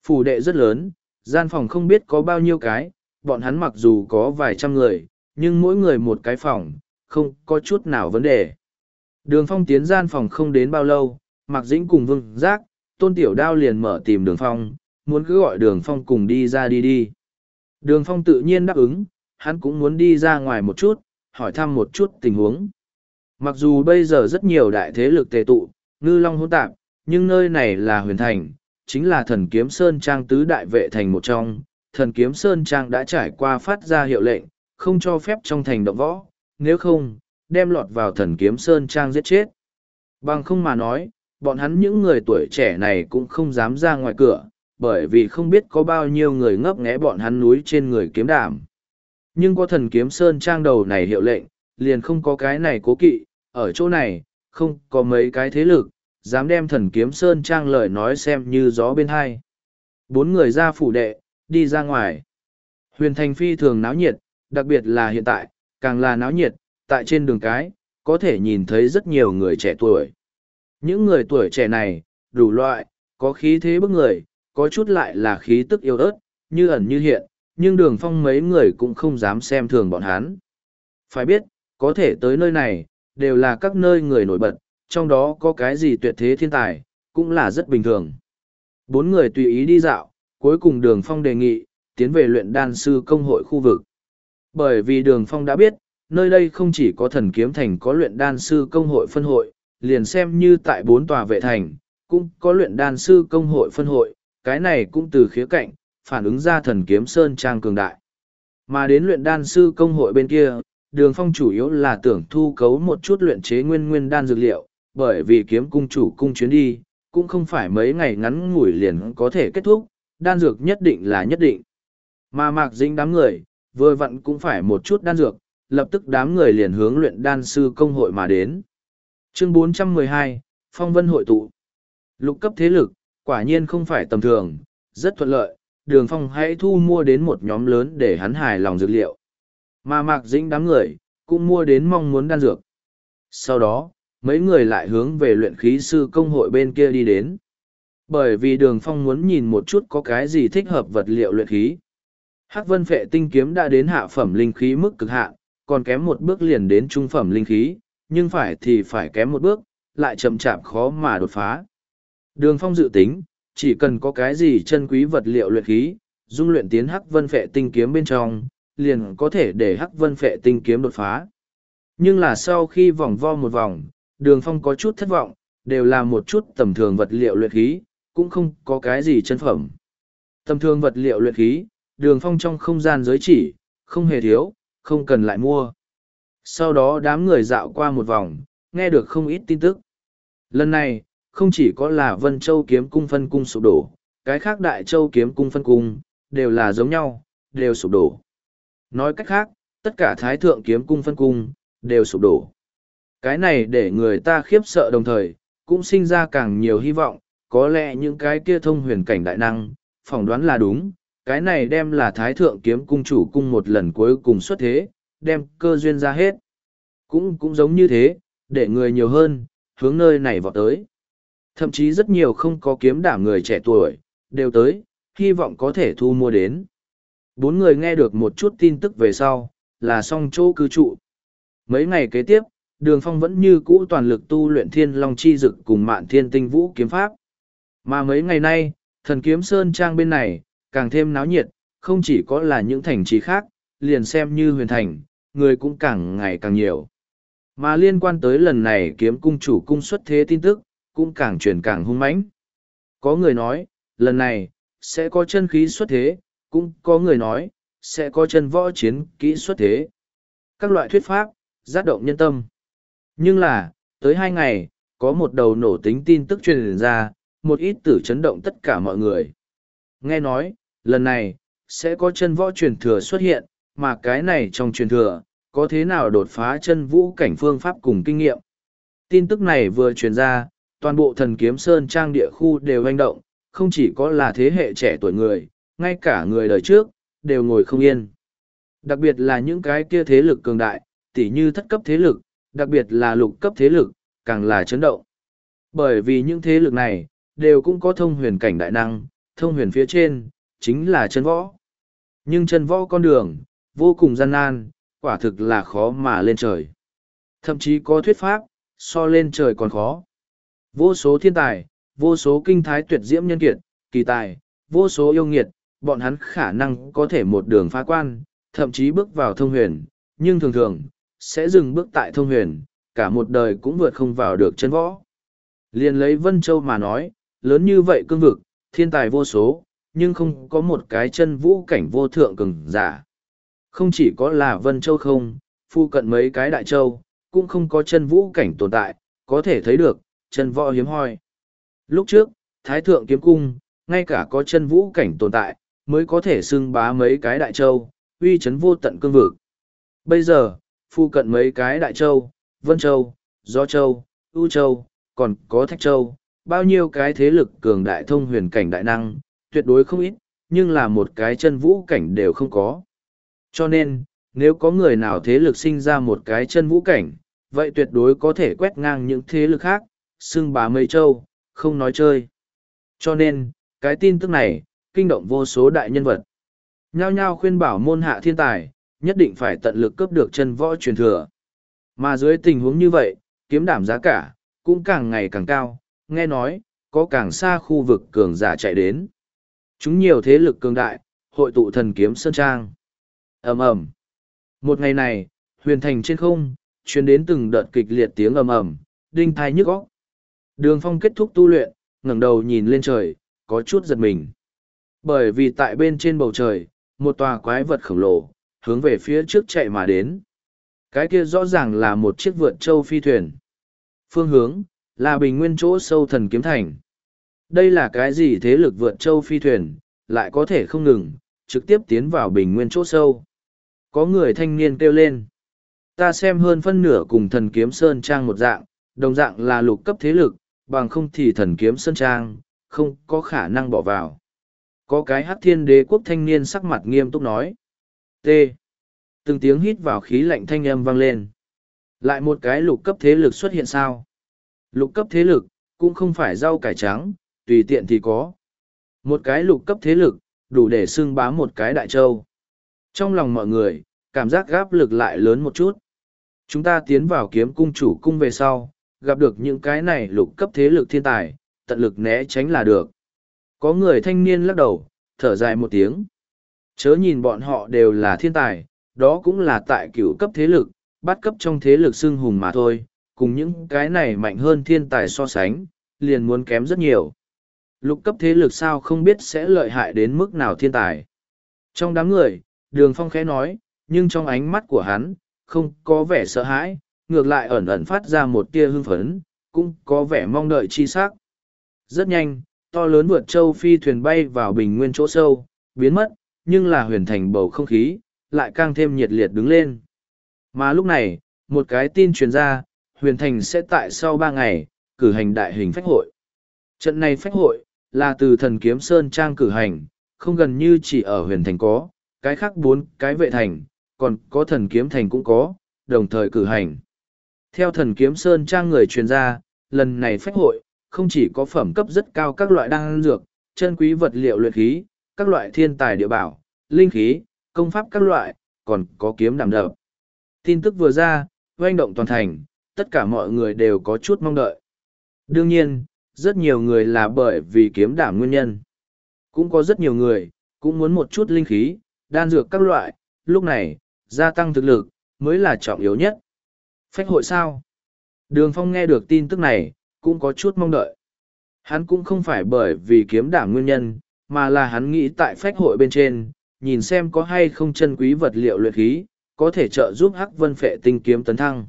Phủ đệ rất lớn, gian phòng không biết có bao nhiêu cái, bọn hắn mặc dù có vài trăm người, nhưng mỗi người một cái phòng, không có chút nào vấn đề. Đường phong tiến gian phòng không đến bao lâu, mặc dĩnh cùng vương giác, tôn tiểu đao liền mở tìm đường phong, muốn cứ gọi đường phong cùng đi ra đi đi. Đường phong tự nhiên đáp ứng, hắn cũng muốn đi ra ngoài một chút, hỏi thăm một chút tình huống. Mặc dù bây giờ rất nhiều đại thế lực tề tụ, ngư long hỗn tạp, nhưng nơi này là huyền thành, chính là thần kiếm Sơn Trang tứ đại vệ thành một trong. Thần kiếm Sơn Trang đã trải qua phát ra hiệu lệnh, không cho phép trong thành động võ, nếu không, đem lọt vào thần kiếm Sơn Trang giết chết. Bằng không mà nói, bọn hắn những người tuổi trẻ này cũng không dám ra ngoài cửa, bởi vì không biết có bao nhiêu người ngấp nghé bọn hắn núi trên người kiếm đảm. Nhưng có thần kiếm Sơn Trang đầu này hiệu lệnh, liền không có cái này cố kỵ, ở chỗ này, không có mấy cái thế lực, dám đem thần kiếm Sơn Trang lời nói xem như gió bên hai. Bốn người ra phủ đệ, đi ra ngoài. Huyền thành phi thường náo nhiệt, đặc biệt là hiện tại, càng là náo nhiệt, tại trên đường cái, có thể nhìn thấy rất nhiều người trẻ tuổi. Những người tuổi trẻ này, đủ loại, có khí thế bức người, có chút lại là khí tức yêu ớt, như ẩn như hiện, nhưng đường phong mấy người cũng không dám xem thường bọn hắn. Phải biết, có thể tới nơi này, đều là các nơi người nổi bật, trong đó có cái gì tuyệt thế thiên tài, cũng là rất bình thường. Bốn người tùy ý đi dạo, cuối cùng đường phong đề nghị, tiến về luyện đan sư công hội khu vực. Bởi vì đường phong đã biết, nơi đây không chỉ có thần kiếm thành có luyện đan sư công hội phân hội, liền xem như tại bốn tòa vệ thành, cũng có luyện đan sư công hội phân hội, cái này cũng từ khía cạnh, phản ứng ra thần kiếm sơn trang cường đại. Mà đến luyện đan sư công hội bên kia, đường phong chủ yếu là tưởng thu cấu một chút luyện chế nguyên nguyên đan dược liệu, bởi vì kiếm cung chủ cung chuyến đi, cũng không phải mấy ngày ngắn ngủi liền có thể kết thúc, đan dược nhất định là nhất định. Mà mạc dính đám người, vừa vặn cũng phải một chút đan dược, lập tức đám người liền hướng luyện đan sư công hội mà đến. Chương 412, Phong Vân hội tụ. Lục cấp thế lực, quả nhiên không phải tầm thường, rất thuận lợi, đường phong hãy thu mua đến một nhóm lớn để hắn hài lòng dược liệu. Mà mạc dĩnh đám người, cũng mua đến mong muốn đan dược. Sau đó, mấy người lại hướng về luyện khí sư công hội bên kia đi đến. Bởi vì đường phong muốn nhìn một chút có cái gì thích hợp vật liệu luyện khí. Hắc vân phệ tinh kiếm đã đến hạ phẩm linh khí mức cực hạn, còn kém một bước liền đến trung phẩm linh khí, nhưng phải thì phải kém một bước, lại chậm chạp khó mà đột phá. Đường phong dự tính, chỉ cần có cái gì chân quý vật liệu luyện khí, dung luyện tiến hắc vân phệ tinh kiếm bên trong, liền có thể để hắc vân phệ tinh kiếm đột phá. Nhưng là sau khi vòng vo một vòng, đường phong có chút thất vọng, đều là một chút tầm thường vật liệu luyện khí, cũng không có cái gì chân phẩm. Tầm thường vật liệu luyện khí, đường phong trong không gian giới chỉ, không hề thiếu, không cần lại mua. Sau đó đám người dạo qua một vòng, nghe được không ít tin tức. Lần này, không chỉ có là Vân Châu kiếm cung phân cung sụp đổ, cái khác Đại Châu kiếm cung phân cung, đều là giống nhau, đều sụp đổ. Nói cách khác, tất cả Thái Thượng kiếm cung phân cung, đều sụp đổ. Cái này để người ta khiếp sợ đồng thời, cũng sinh ra càng nhiều hy vọng, có lẽ những cái kia thông huyền cảnh đại năng, phỏng đoán là đúng, cái này đem là Thái Thượng kiếm cung chủ cung một lần cuối cùng xuất thế, đem cơ duyên ra hết. Cũng cũng giống như thế, để người nhiều hơn, hướng nơi này vọt tới. Thậm chí rất nhiều không có kiếm đảm người trẻ tuổi, đều tới, hy vọng có thể thu mua đến. Bốn người nghe được một chút tin tức về sau, là xong chỗ cư trụ. Mấy ngày kế tiếp, đường phong vẫn như cũ toàn lực tu luyện thiên long chi dực cùng mạn thiên tinh vũ kiếm pháp. Mà mấy ngày nay, thần kiếm sơn trang bên này, càng thêm náo nhiệt, không chỉ có là những thành trì khác, liền xem như huyền thành, người cũng càng ngày càng nhiều. Mà liên quan tới lần này kiếm cung chủ cung xuất thế tin tức, cũng càng truyền càng hung mãnh. Có người nói, lần này, sẽ có chân khí xuất thế, cũng có người nói, sẽ có chân võ chiến kỹ xuất thế. Các loại thuyết pháp, giác động nhân tâm. Nhưng là, tới hai ngày, có một đầu nổ tính tin tức truyền ra, một ít tử chấn động tất cả mọi người. Nghe nói, lần này, sẽ có chân võ truyền thừa xuất hiện, mà cái này trong truyền thừa, có thế nào đột phá chân vũ cảnh phương pháp cùng kinh nghiệm. Tin tức này vừa truyền ra, toàn bộ thần kiếm sơn trang địa khu đều hành động, không chỉ có là thế hệ trẻ tuổi người, ngay cả người đời trước, đều ngồi không yên. Đặc biệt là những cái kia thế lực cường đại, tỉ như thất cấp thế lực, đặc biệt là lục cấp thế lực, càng là chấn động. Bởi vì những thế lực này, đều cũng có thông huyền cảnh đại năng, thông huyền phía trên, chính là chân võ. Nhưng chân võ con đường, vô cùng gian nan, quả thực là khó mà lên trời. Thậm chí có thuyết pháp, so lên trời còn khó. Vô số thiên tài, vô số kinh thái tuyệt diễm nhân kiệt, kỳ tài, vô số yêu nghiệt, bọn hắn khả năng có thể một đường phá quan, thậm chí bước vào thông huyền, nhưng thường thường, sẽ dừng bước tại thông huyền, cả một đời cũng vượt không vào được chân võ. Liền lấy Vân Châu mà nói, lớn như vậy cương vực, thiên tài vô số, nhưng không có một cái chân vũ cảnh vô thượng cường giả. Không chỉ có là Vân Châu không, phu cận mấy cái đại châu, cũng không có chân vũ cảnh tồn tại, có thể thấy được, chân võ hiếm hoi. Lúc trước, Thái Thượng Kiếm Cung, ngay cả có chân vũ cảnh tồn tại, mới có thể xưng bá mấy cái đại châu, uy chấn vô tận cương vực. Bây giờ, phu cận mấy cái đại châu, Vân Châu, Gió Châu, U Châu, còn có Thạch Châu, bao nhiêu cái thế lực cường đại thông huyền cảnh đại năng, tuyệt đối không ít, nhưng là một cái chân vũ cảnh đều không có. Cho nên, nếu có người nào thế lực sinh ra một cái chân vũ cảnh, vậy tuyệt đối có thể quét ngang những thế lực khác, xưng bá mây châu, không nói chơi. Cho nên, cái tin tức này, kinh động vô số đại nhân vật. Nhao nhao khuyên bảo môn hạ thiên tài, nhất định phải tận lực cướp được chân võ truyền thừa. Mà dưới tình huống như vậy, kiếm đảm giá cả, cũng càng ngày càng cao, nghe nói, có càng xa khu vực cường giả chạy đến. Chúng nhiều thế lực cường đại, hội tụ thần kiếm Sơn Trang. ầm ầm Một ngày này, huyền thành trên không, chuyến đến từng đợt kịch liệt tiếng ầm ầm, đinh thai nhức óc. Đường phong kết thúc tu luyện, ngẩng đầu nhìn lên trời, có chút giật mình. Bởi vì tại bên trên bầu trời, một tòa quái vật khổng lồ, hướng về phía trước chạy mà đến. Cái kia rõ ràng là một chiếc vượt châu phi thuyền. Phương hướng, là bình nguyên chỗ sâu thần kiếm thành. Đây là cái gì thế lực vượt châu phi thuyền, lại có thể không ngừng, trực tiếp tiến vào bình nguyên chỗ sâu. Có người thanh niên kêu lên. Ta xem hơn phân nửa cùng thần kiếm Sơn Trang một dạng, đồng dạng là lục cấp thế lực, bằng không thì thần kiếm Sơn Trang, không có khả năng bỏ vào. Có cái hắc thiên đế quốc thanh niên sắc mặt nghiêm túc nói. T. Từng tiếng hít vào khí lạnh thanh âm vang lên. Lại một cái lục cấp thế lực xuất hiện sao? Lục cấp thế lực, cũng không phải rau cải trắng, tùy tiện thì có. Một cái lục cấp thế lực, đủ để xưng bá một cái đại châu. Trong lòng mọi người, cảm giác gáp lực lại lớn một chút. Chúng ta tiến vào kiếm cung chủ cung về sau, gặp được những cái này lục cấp thế lực thiên tài, tận lực né tránh là được. Có người thanh niên lắc đầu, thở dài một tiếng. Chớ nhìn bọn họ đều là thiên tài, đó cũng là tại cửu cấp thế lực, bắt cấp trong thế lực xưng hùng mà thôi, cùng những cái này mạnh hơn thiên tài so sánh, liền muốn kém rất nhiều. Lục cấp thế lực sao không biết sẽ lợi hại đến mức nào thiên tài. Trong đám người, đường phong khẽ nói, nhưng trong ánh mắt của hắn, không có vẻ sợ hãi, ngược lại ẩn ẩn phát ra một tia hưng phấn, cũng có vẻ mong đợi chi sắc. Rất nhanh, to lớn vượt châu phi thuyền bay vào bình nguyên chỗ sâu, biến mất, nhưng là huyền thành bầu không khí, lại càng thêm nhiệt liệt đứng lên. Mà lúc này, một cái tin truyền ra, huyền thành sẽ tại sau ba ngày, cử hành đại hình phách hội. Trận này phách hội, là từ thần kiếm Sơn Trang cử hành, không gần như chỉ ở huyền thành có, cái khác bốn cái vệ thành, còn có thần kiếm thành cũng có, đồng thời cử hành. Theo thần kiếm Sơn Trang người truyền ra, lần này phách hội, không chỉ có phẩm cấp rất cao các loại đan dược, chân quý vật liệu luyện khí, các loại thiên tài địa bảo, linh khí, công pháp các loại, còn có kiếm đảm đập. Tin tức vừa ra, doanh động toàn thành, tất cả mọi người đều có chút mong đợi. Đương nhiên, rất nhiều người là bởi vì kiếm đảm nguyên nhân. Cũng có rất nhiều người, cũng muốn một chút linh khí, đan dược các loại, lúc này, gia tăng thực lực, mới là trọng yếu nhất. Phách hội sao? Đường Phong nghe được tin tức này, cũng có chút mong đợi. Hắn cũng không phải bởi vì kiếm đảm nguyên nhân, mà là hắn nghĩ tại phách hội bên trên, nhìn xem có hay không chân quý vật liệu luyện khí, có thể trợ giúp Hắc Vân Phệ tinh kiếm tấn thăng.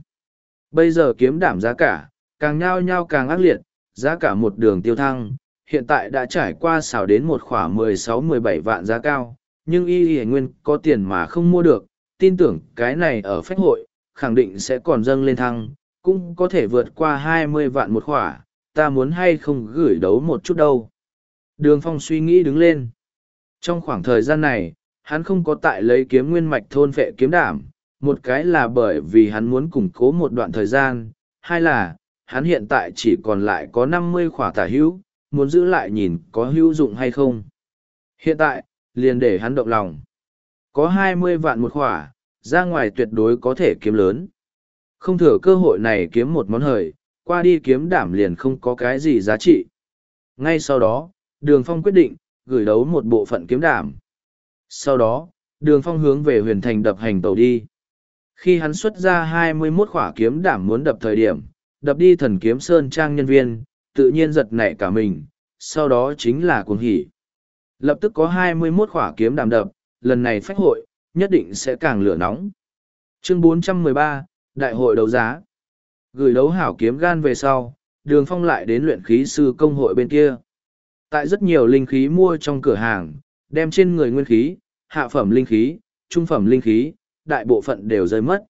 Bây giờ kiếm đảm giá cả, càng nhao nhao càng ác liệt, giá cả một đường tiêu thăng, hiện tại đã trải qua xào đến một khoảng 16-17 vạn giá cao, nhưng y y nguyên có tiền mà không mua được, tin tưởng cái này ở phách hội, khẳng định sẽ còn dâng lên thăng, cũng có thể vượt qua 20 vạn một khỏa, ta muốn hay không gửi đấu một chút đâu. Đường phong suy nghĩ đứng lên. Trong khoảng thời gian này, hắn không có tại lấy kiếm nguyên mạch thôn vệ kiếm đảm, một cái là bởi vì hắn muốn củng cố một đoạn thời gian, hai là, hắn hiện tại chỉ còn lại có năm mươi khỏa tả hữu, muốn giữ lại nhìn có hữu dụng hay không. Hiện tại, liền để hắn động lòng. Có hai mươi vạn một khỏa, ra ngoài tuyệt đối có thể kiếm lớn. Không thừa cơ hội này kiếm một món hời, qua đi kiếm đảm liền không có cái gì giá trị. Ngay sau đó, Đường Phong quyết định, gửi đấu một bộ phận kiếm đảm. Sau đó, Đường Phong hướng về huyền thành đập hành tàu đi. Khi hắn xuất ra hai mươi 21 khỏa kiếm đảm muốn đập thời điểm, đập đi thần kiếm sơn trang nhân viên, tự nhiên giật nảy cả mình, sau đó chính là cuồng hỉ. Lập tức có hai mươi 21 khỏa kiếm đàm đập, lần này phách hội, nhất định sẽ càng lửa nóng. Chương 413, Đại hội đấu giá. Gửi đấu hảo kiếm gan về sau, đường phong lại đến luyện khí sư công hội bên kia. Tại rất nhiều linh khí mua trong cửa hàng, đem trên người nguyên khí, hạ phẩm linh khí, trung phẩm linh khí, đại bộ phận đều rơi mất.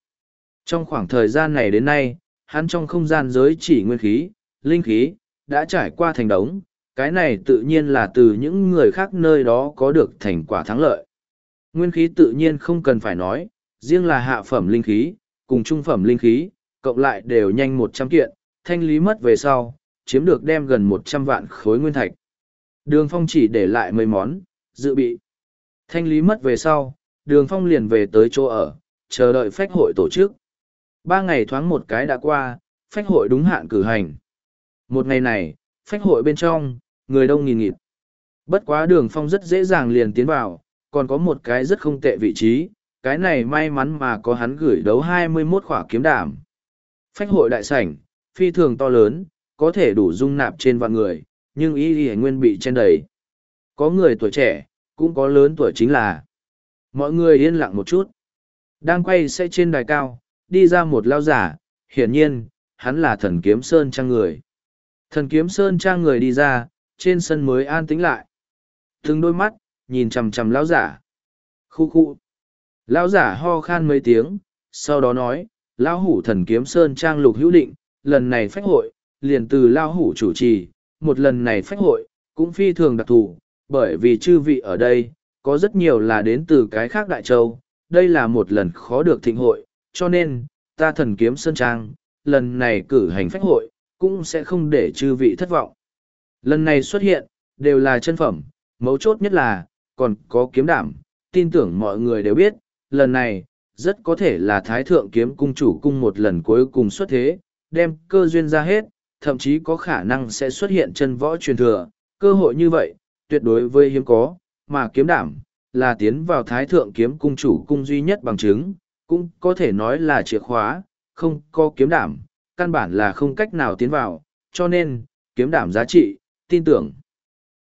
Trong khoảng thời gian này đến nay, hắn trong không gian giới chỉ nguyên khí, linh khí, đã trải qua thành đống, cái này tự nhiên là từ những người khác nơi đó có được thành quả thắng lợi. Nguyên khí tự nhiên không cần phải nói, riêng là hạ phẩm linh khí, cùng trung phẩm linh khí, cộng lại đều nhanh một trăm kiện, thanh lý mất về sau, chiếm được đem gần một trăm vạn khối nguyên thạch. Đường phong chỉ để lại mấy món, dự bị. Thanh lý mất về sau, đường phong liền về tới chỗ ở, chờ đợi phách hội tổ chức. Ba ngày thoáng một cái đã qua, phách hội đúng hạn cử hành. Một ngày này, phách hội bên trong, người đông nghìn nghịt. Bất quá đường phong rất dễ dàng liền tiến vào, còn có một cái rất không tệ vị trí, cái này may mắn mà có hắn gửi đấu hai mươi 21 khỏa kiếm đảm. Phách hội đại sảnh, phi thường to lớn, có thể đủ dung nạp trên vạn người, nhưng ý y nguyên bị chen đầy. Có người tuổi trẻ, cũng có lớn tuổi chính là. Mọi người yên lặng một chút. Đang quay sẽ trên đài cao, đi ra một lao giả, hiển nhiên, hắn là thần kiếm sơn trang người. Thần kiếm sơn trang người đi ra, trên sân mới an tĩnh lại. Từng đôi mắt, nhìn chằm chằm lão giả. Khu khu. Lão giả ho khan mấy tiếng, sau đó nói, lão hủ thần kiếm sơn trang lục hữu định, lần này phách hội, liền từ lão hủ chủ trì, một lần này phách hội, cũng phi thường đặc thù, bởi vì chư vị ở đây, có rất nhiều là đến từ cái khác đại châu, đây là một lần khó được thịnh hội, cho nên, ta thần kiếm sơn trang, lần này cử hành phách hội, cũng sẽ không để chư vị thất vọng. Lần này xuất hiện, đều là chân phẩm, mấu chốt nhất là, còn có kiếm đảm, tin tưởng mọi người đều biết, lần này, rất có thể là Thái Thượng Kiếm Cung chủ cung một lần cuối cùng xuất thế, đem cơ duyên ra hết, thậm chí có khả năng sẽ xuất hiện chân võ truyền thừa, cơ hội như vậy, tuyệt đối với hiếm có, mà kiếm đảm, là tiến vào Thái Thượng Kiếm Cung chủ cung duy nhất bằng chứng, cũng có thể nói là chìa khóa, không có kiếm đảm, căn bản là không cách nào tiến vào, cho nên, kiếm đảm giá trị, tin tưởng.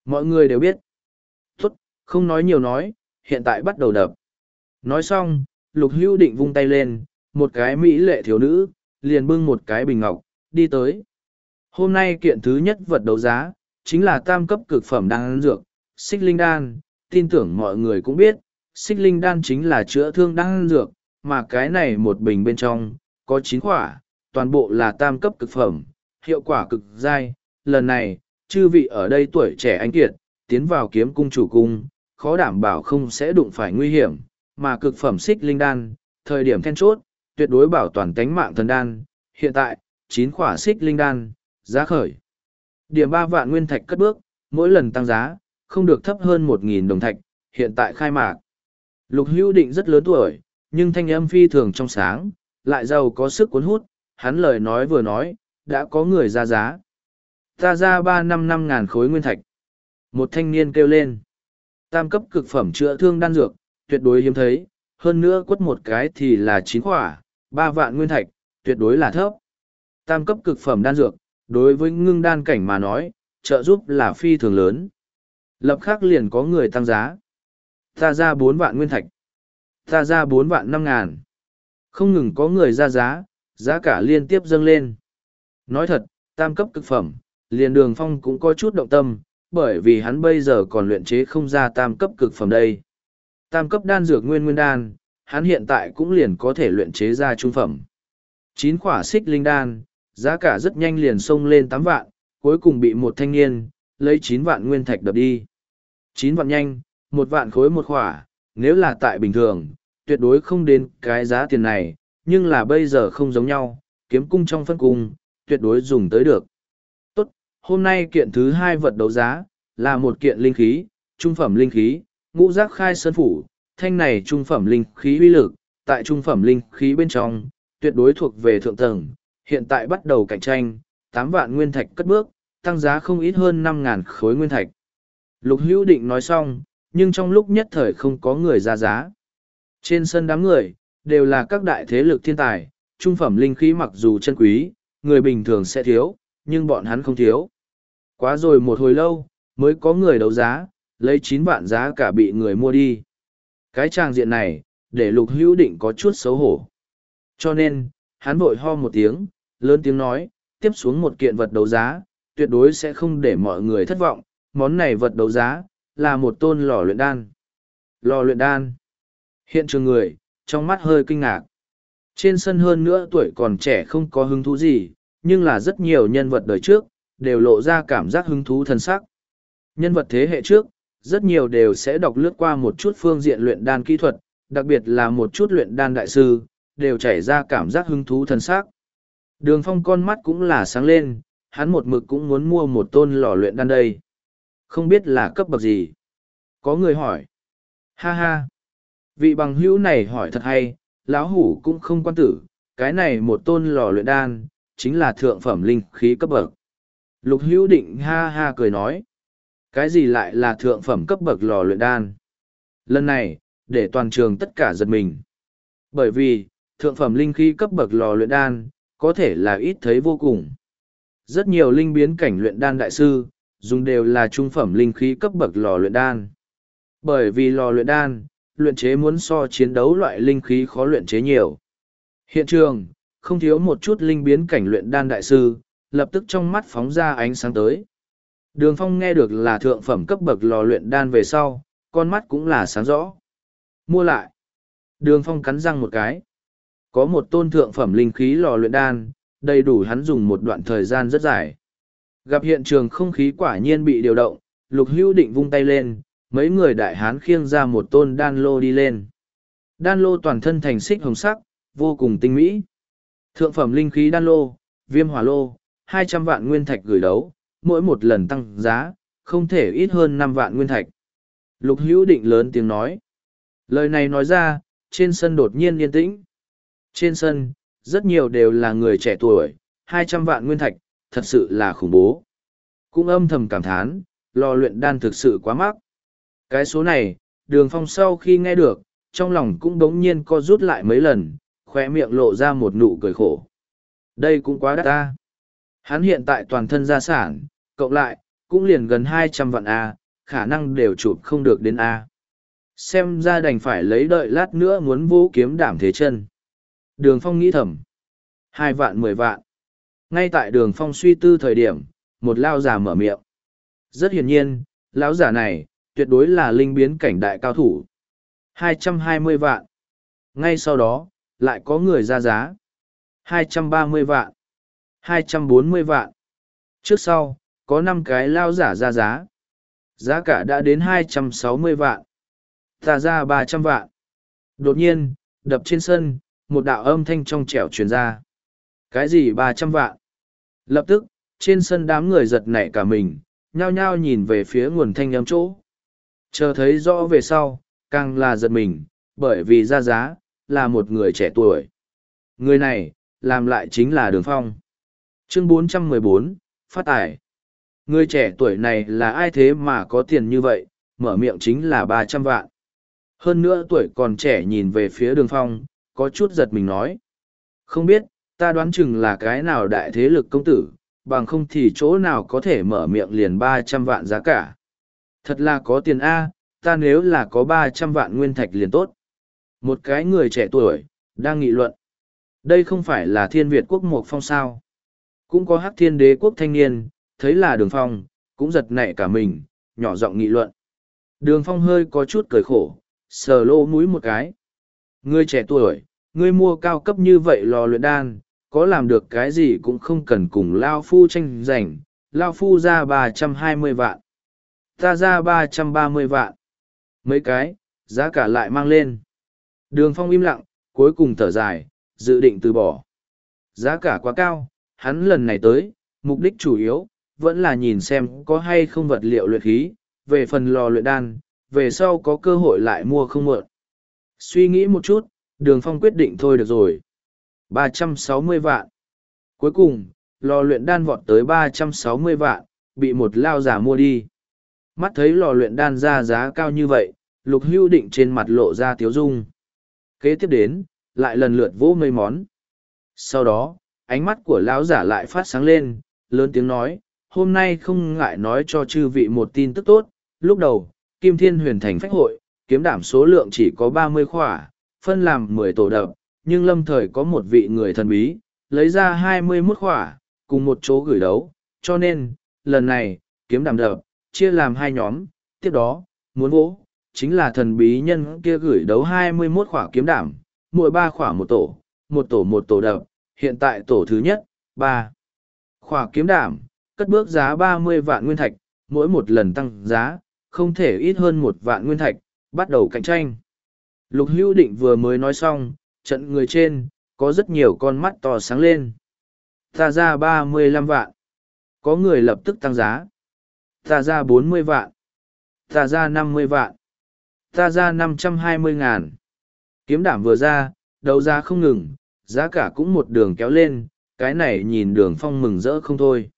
Mọi người đều biết. Tốt, không nói nhiều nói, hiện tại bắt đầu đập. Nói xong, lục hưu định vung tay lên, một cái mỹ lệ thiếu nữ, liền bưng một cái bình ngọc, đi tới. Hôm nay kiện thứ nhất vật đấu giá, chính là tam cấp cực phẩm đan dược, xích linh đan, tin tưởng mọi người cũng biết, xích linh đan chính là chữa thương đan dược, mà cái này một bình bên trong, có chín quả, toàn bộ là tam cấp cực phẩm, hiệu quả cực dai. Lần này, chư vị ở đây tuổi trẻ anh kiệt, tiến vào kiếm cung chủ cung, khó đảm bảo không sẽ đụng phải nguy hiểm, mà cực phẩm xích linh đan, thời điểm then chốt, tuyệt đối bảo toàn tánh mạng thần đan. Hiện tại, chín quả xích linh đan, giá khởi. Điểm ba vạn nguyên thạch cất bước, mỗi lần tăng giá, không được thấp hơn một nghìn đồng thạch, hiện tại khai mạc. Lục hữu định rất lớn tuổi, nhưng thanh âm phi thường trong sáng, lại giàu có sức cuốn hút, hắn lời nói vừa nói, đã có người ra giá. Ta ra ba năm năm ngàn khối nguyên thạch. Một thanh niên kêu lên. Tam cấp cực phẩm chữa thương đan dược, tuyệt đối hiếm thấy, hơn nữa quất một cái thì là chín khỏa, ba vạn nguyên thạch, tuyệt đối là thấp. Tam cấp cực phẩm đan dược, đối với ngưng đan cảnh mà nói, trợ giúp là phi thường lớn. Lập khắc liền có người tăng giá. Ta ra bốn vạn nguyên thạch. Ta ra bốn vạn năm ngàn. Không ngừng có người ra giá, giá cả liên tiếp dâng lên. Nói thật, tam cấp cực phẩm, liền đường phong cũng có chút động tâm, bởi vì hắn bây giờ còn luyện chế không ra tam cấp cực phẩm đây. Tam cấp đan dược nguyên nguyên đan, hắn hiện tại cũng liền có thể luyện chế ra trung phẩm. Chín khỏa xích linh đan, giá cả rất nhanh liền xông lên tám vạn, cuối cùng bị một thanh niên, lấy chín vạn nguyên thạch đập đi. Chín vạn nhanh, một vạn khối một khỏa, nếu là tại bình thường, tuyệt đối không đến cái giá tiền này, nhưng là bây giờ không giống nhau, kiếm cung trong phân cung, tuyệt đối dùng tới được. Tốt, hôm nay kiện thứ hai vật đấu giá, là một kiện linh khí, trung phẩm linh khí, ngũ giác khai sơn phủ, thanh này trung phẩm linh khí uy lực, tại trung phẩm linh khí bên trong, tuyệt đối thuộc về thượng tầng, hiện tại bắt đầu cạnh tranh, tám vạn nguyên thạch cất bước, tăng giá không ít hơn năm ngàn khối nguyên thạch. Lục hữu định nói xong, nhưng trong lúc nhất thời không có người ra giá. Trên sân đám người, đều là các đại thế lực thiên tài, trung phẩm linh khí mặc dù chân quý, người bình thường sẽ thiếu, nhưng bọn hắn không thiếu. Quá rồi một hồi lâu, mới có người đấu giá, lấy chín vạn giá cả bị người mua đi. Cái trang diện này, để lục hữu định có chút xấu hổ. Cho nên, hắn vội ho một tiếng, lớn tiếng nói, tiếp xuống một kiện vật đấu giá, tuyệt đối sẽ không để mọi người thất vọng, món này vật đấu giá, là một tôn lò luyện đan. Lò luyện đan. Hiện trường người, trong mắt hơi kinh ngạc. Trên sân hơn nữa tuổi còn trẻ không có hứng thú gì, nhưng là rất nhiều nhân vật đời trước, đều lộ ra cảm giác hứng thú thân sắc. Nhân vật thế hệ trước, rất nhiều đều sẽ đọc lướt qua một chút phương diện luyện đan kỹ thuật, đặc biệt là một chút luyện đan đại sư, đều chảy ra cảm giác hứng thú thân sắc. Đường phong con mắt cũng là sáng lên, hắn một mực cũng muốn mua một tôn lò luyện đan đây. Không biết là cấp bậc gì. Có người hỏi. Ha ha. Vị bằng hữu này hỏi thật hay, lão hủ cũng không quan tử, cái này một tôn lò luyện đan, chính là thượng phẩm linh khí cấp bậc. Lục hữu định ha ha cười nói. Cái gì lại là thượng phẩm cấp bậc lò luyện đan? Lần này, để toàn trường tất cả giật mình. Bởi vì, thượng phẩm linh khí cấp bậc lò luyện đan, có thể là ít thấy vô cùng. Rất nhiều linh biến cảnh luyện đan đại sư, dùng đều là trung phẩm linh khí cấp bậc lò luyện đan. Bởi vì lò luyện đan, luyện chế muốn so chiến đấu loại linh khí khó luyện chế nhiều. Hiện trường, không thiếu một chút linh biến cảnh luyện đan đại sư, lập tức trong mắt phóng ra ánh sáng tới. Đường phong nghe được là thượng phẩm cấp bậc lò luyện đan về sau, con mắt cũng là sáng rõ. Mua lại. Đường phong cắn răng một cái. Có một tôn thượng phẩm linh khí lò luyện đan, đầy đủ hắn dùng một đoạn thời gian rất dài. Gặp hiện trường không khí quả nhiên bị điều động, lục hữu định vung tay lên, mấy người đại hán khiêng ra một tôn đan lô đi lên. Đan lô toàn thân thành xích hồng sắc, vô cùng tinh mỹ. Thượng phẩm linh khí đan lô, viêm hỏa lô, hai trăm vạn nguyên thạch gửi đấu, mỗi một lần tăng giá, không thể ít hơn năm vạn nguyên thạch. Lục hữu định lớn tiếng nói. Lời này nói ra, trên sân đột nhiên yên tĩnh. Trên sân, rất nhiều đều là người trẻ tuổi, hai trăm vạn nguyên thạch, thật sự là khủng bố. Cũng âm thầm cảm thán, lò luyện đan thực sự quá mắc. Cái số này, đường phong sau khi nghe được, trong lòng cũng đống nhiên co rút lại mấy lần, khoe miệng lộ ra một nụ cười khổ. Đây cũng quá đắt ta. Hắn hiện tại toàn thân gia sản, cộng lại, cũng liền gần hai trăm vạn A, khả năng đều chụp không được đến A. Xem ra đành phải lấy đợi lát nữa muốn vũ kiếm đảm thế chân. Đường phong nghĩ thầm. Hai vạn mười vạn. Ngay tại đường phong suy tư thời điểm, một lao già mở miệng. Rất hiển nhiên, lão giả này, tuyệt đối là linh biến cảnh đại cao thủ. hai trăm hai mươi vạn. Ngay sau đó, lại có người ra giá. hai trăm ba mươi vạn. hai trăm bốn mươi vạn. Trước sau, có năm cái lao giả ra giá. Giá cả đã đến hai trăm sáu mươi vạn. Ta ra ba trăm vạn. Đột nhiên, đập trên sân, một đạo âm thanh trong trẻo truyền ra. Cái gì ba trăm vạn? Lập tức, trên sân đám người giật nảy cả mình, nhao nhao nhìn về phía nguồn thanh âm chỗ. Chờ thấy rõ về sau, càng là giật mình, bởi vì ra giá, là một người trẻ tuổi. Người này, làm lại chính là Đường Phong. Chương 414, Phát tài. Người trẻ tuổi này là ai thế mà có tiền như vậy, mở miệng chính là ba trăm vạn. Hơn nữa tuổi còn trẻ nhìn về phía Đường Phong, có chút giật mình nói. Không biết, ta đoán chừng là cái nào đại thế lực công tử, bằng không thì chỗ nào có thể mở miệng liền ba trăm vạn giá cả. Thật là có tiền A, ta nếu là có ba trăm vạn nguyên thạch liền tốt. Một cái người trẻ tuổi, đang nghị luận. Đây không phải là thiên Việt quốc một phong sao. Cũng có hắc thiên đế quốc thanh niên, thấy là đường phong, cũng giật nảy cả mình, nhỏ giọng nghị luận. Đường phong hơi có chút cười khổ, sờ lỗ mũi một cái. Ngươi trẻ tuổi, ngươi mua cao cấp như vậy lò luyện đan, có làm được cái gì cũng không cần cùng Lao Phu tranh giành, Lao Phu ra ba trăm hai mươi vạn. Ta ra ba trăm ba mươi vạn. Mấy cái, giá cả lại mang lên. Đường phong im lặng, cuối cùng thở dài, dự định từ bỏ. Giá cả quá cao, hắn lần này tới, mục đích chủ yếu, vẫn là nhìn xem có hay không vật liệu luyện khí, về phần lò luyện đan, về sau có cơ hội lại mua không mượn. Suy nghĩ một chút, đường phong quyết định thôi được rồi. ba trăm sáu mươi vạn. Cuối cùng, lò luyện đan vọt tới ba trăm sáu mươi vạn, bị một lao giả mua đi. Mắt thấy lò luyện đan ra giá cao như vậy, lục hưu định trên mặt lộ ra tiếu dung. Kế tiếp đến, lại lần lượt vỗ mây món. Sau đó, ánh mắt của lão giả lại phát sáng lên, lớn tiếng nói, hôm nay không ngại nói cho chư vị một tin tức tốt. Lúc đầu, Kim Thiên huyền thành phách hội, kiếm đảm số lượng chỉ có ba mươi khỏa, phân làm mười tổ đập, nhưng lâm thời có một vị người thần bí, lấy ra hai mươi 21 khỏa, cùng một chỗ gửi đấu, cho nên, lần này, kiếm đảm đập, chia làm hai nhóm, tiếp đó, muốn vỗ, chính là thần bí nhân kia gửi đấu hai mươi 21 khỏa kiếm đảm, mỗi ba khỏa một tổ, một tổ một tổ đập, hiện tại tổ thứ nhất, ba khỏa kiếm đảm, cất bước giá ba mươi vạn nguyên thạch, mỗi một lần tăng giá, không thể ít hơn một vạn nguyên thạch, bắt đầu cạnh tranh. Lục hữu định vừa mới nói xong, trận người trên, có rất nhiều con mắt to sáng lên. Ta ra ba mươi lăm vạn. Có người lập tức tăng giá. Ta ra bốn mươi vạn. Ta ra năm mươi vạn. Ta ra năm trăm hai mươi ngàn. Kiếm đảm vừa ra, đấu giá không ngừng, giá cả cũng một đường kéo lên, cái này nhìn đường phong mừng rỡ không thôi.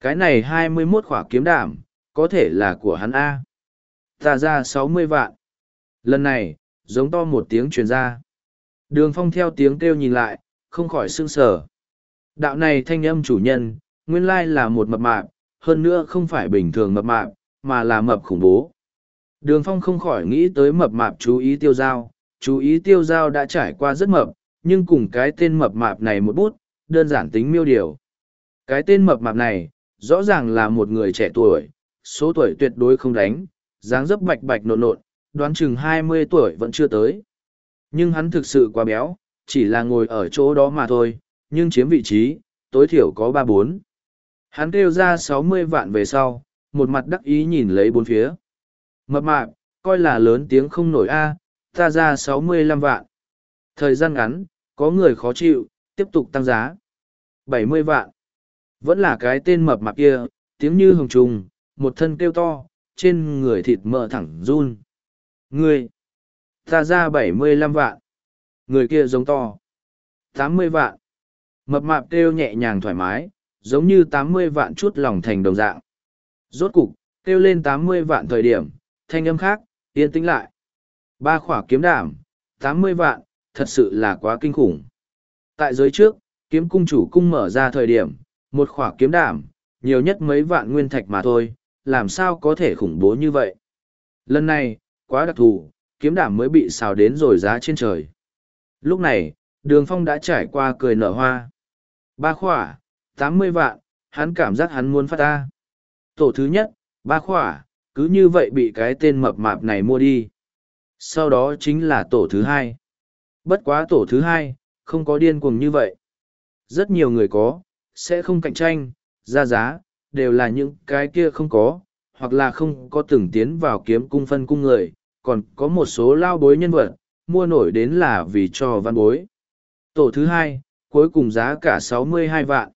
Cái này hai mươi 21 khỏa kiếm đảm, có thể là của hắn A. Ta ra sáu mươi vạn. Lần này, giống to một tiếng truyền ra. Đường phong theo tiếng kêu nhìn lại, không khỏi sưng sở. Đạo này thanh âm chủ nhân, nguyên lai là một mập mạp, hơn nữa không phải bình thường mập mạp, mà là mập khủng bố. Đường phong không khỏi nghĩ tới mập mạp chú ý tiêu giao, chú ý tiêu giao đã trải qua rất mập, nhưng cùng cái tên mập mạp này một bút, đơn giản tính miêu điều. Cái tên mập mạp này, rõ ràng là một người trẻ tuổi, số tuổi tuyệt đối không đánh, dáng dấp bạch bạch nộn nộn, đoán chừng hai mươi tuổi vẫn chưa tới. Nhưng hắn thực sự quá béo, chỉ là ngồi ở chỗ đó mà thôi, nhưng chiếm vị trí, tối thiểu có ba bốn. Hắn kêu ra sáu mươi vạn về sau, một mặt đắc ý nhìn lấy bốn phía. Mập mạp, coi là lớn tiếng không nổi a, ta ra sáu mươi lăm vạn. Thời gian ngắn, có người khó chịu, tiếp tục tăng giá. bảy mươi vạn. Vẫn là cái tên mập mạp kia, tiếng như hồng trùng, một thân kêu to, trên người thịt mỡ thẳng run. Ngươi, ta ra bảy mươi lăm vạn. Người kia giống to. tám mươi vạn. Mập mạp kêu nhẹ nhàng thoải mái, giống như tám mươi vạn chút lòng thành đồng dạng. Rốt cục, kêu lên tám mươi vạn thời điểm, thanh âm khác, yên tĩnh lại. Ba khỏa kiếm đảm, tám mươi vạn, thật sự là quá kinh khủng. Tại giới trước, kiếm cung chủ cung mở ra thời điểm, một khỏa kiếm đảm, nhiều nhất mấy vạn nguyên thạch mà thôi, làm sao có thể khủng bố như vậy. Lần này, quá đặc thù, kiếm đảm mới bị xào đến rồi giá trên trời. Lúc này, đường phong đã trải qua cười nở hoa. Ba khỏa, tám mươi vạn, hắn cảm giác hắn muốn phát ta. Tổ thứ nhất, ba khỏa, cứ như vậy bị cái tên mập mạp này mua đi. Sau đó chính là tổ thứ hai. Bất quá tổ thứ hai, không có điên cuồng như vậy. Rất nhiều người có, sẽ không cạnh tranh, ra giá, đều là những cái kia không có, hoặc là không có từng tiến vào kiếm cung phân cung người, còn có một số lao bối nhân vật, mua nổi đến là vì cho văn bối. Tổ thứ hai, cuối cùng giá cả sáu mươi hai vạn.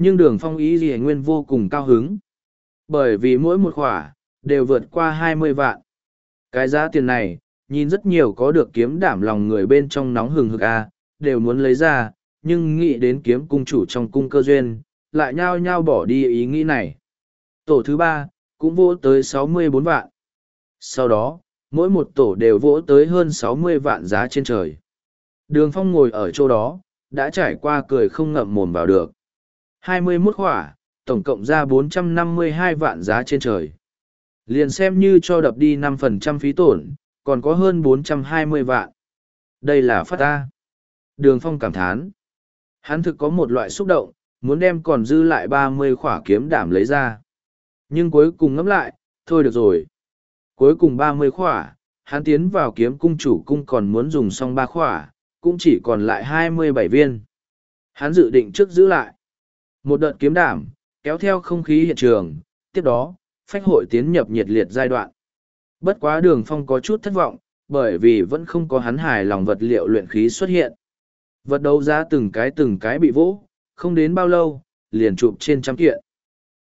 Nhưng đường phong ý gì nguyên vô cùng cao hứng. Bởi vì mỗi một khỏa, đều vượt qua hai mươi vạn. Cái giá tiền này, nhìn rất nhiều có được kiếm đảm lòng người bên trong nóng hừng hực a đều muốn lấy ra, nhưng nghĩ đến kiếm cung chủ trong cung cơ duyên, lại nhao nhao bỏ đi ý nghĩ này. Tổ thứ ba, cũng vỗ tới sáu mươi bốn vạn. Sau đó, mỗi một tổ đều vỗ tới hơn sáu mươi vạn giá trên trời. Đường phong ngồi ở chỗ đó, đã trải qua cười không ngậm mồm vào được hai mươi 21 khỏa, tổng cộng ra bốn trăm năm mươi hai vạn giá trên trời. Liền xem như cho đập đi năm phần trăm phí tổn, còn có hơn bốn trăm hai mươi vạn. Đây là phát ta. Đường phong cảm thán. Hắn thực có một loại xúc động, muốn đem còn dư lại ba mươi khỏa kiếm đảm lấy ra. Nhưng cuối cùng ngẫm lại, thôi được rồi. Cuối cùng ba mươi khỏa, hắn tiến vào kiếm cung chủ cung còn muốn dùng xong ba khỏa, cũng chỉ còn lại hai mươi bảy viên. Hắn dự định trước giữ lại. Một đợt kiếm đảm, kéo theo không khí hiện trường, tiếp đó, phách hội tiến nhập nhiệt liệt giai đoạn. Bất quá đường phong có chút thất vọng, bởi vì vẫn không có hắn hài lòng vật liệu luyện khí xuất hiện. Vật đấu giá từng cái từng cái bị vỗ, không đến bao lâu, liền chụp trên trăm kiện.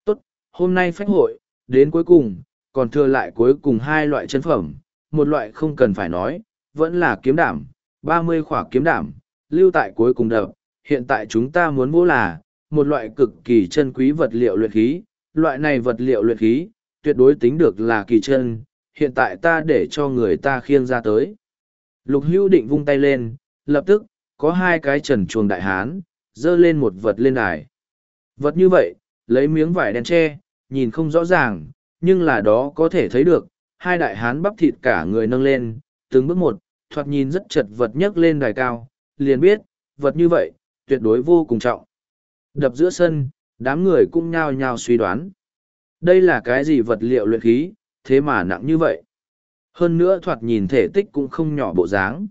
Tốt, hôm nay phách hội, đến cuối cùng, còn thừa lại cuối cùng hai loại chân phẩm, một loại không cần phải nói, vẫn là kiếm đảm, ba mươi khỏa kiếm đảm, lưu tại cuối cùng đập. Hiện tại chúng ta muốn vỗ là, một loại cực kỳ chân quý vật liệu luyện khí, loại này vật liệu luyện khí, tuyệt đối tính được là kỳ chân, hiện tại ta để cho người ta khiêng ra tới. Lục hưu định vung tay lên, lập tức, có hai cái trần chuồng đại hán, dơ lên một vật lên đài. Vật như vậy, lấy miếng vải đen che, nhìn không rõ ràng, nhưng là đó có thể thấy được, hai đại hán bắp thịt cả người nâng lên, từng bước một, thoạt nhìn rất chật vật nhấc lên đài cao, liền biết, vật như vậy, tuyệt đối vô cùng trọng. Đập giữa sân, đám người cũng nhao nhao suy đoán. Đây là cái gì vật liệu luyện khí, thế mà nặng như vậy. Hơn nữa thoạt nhìn thể tích cũng không nhỏ bộ dáng.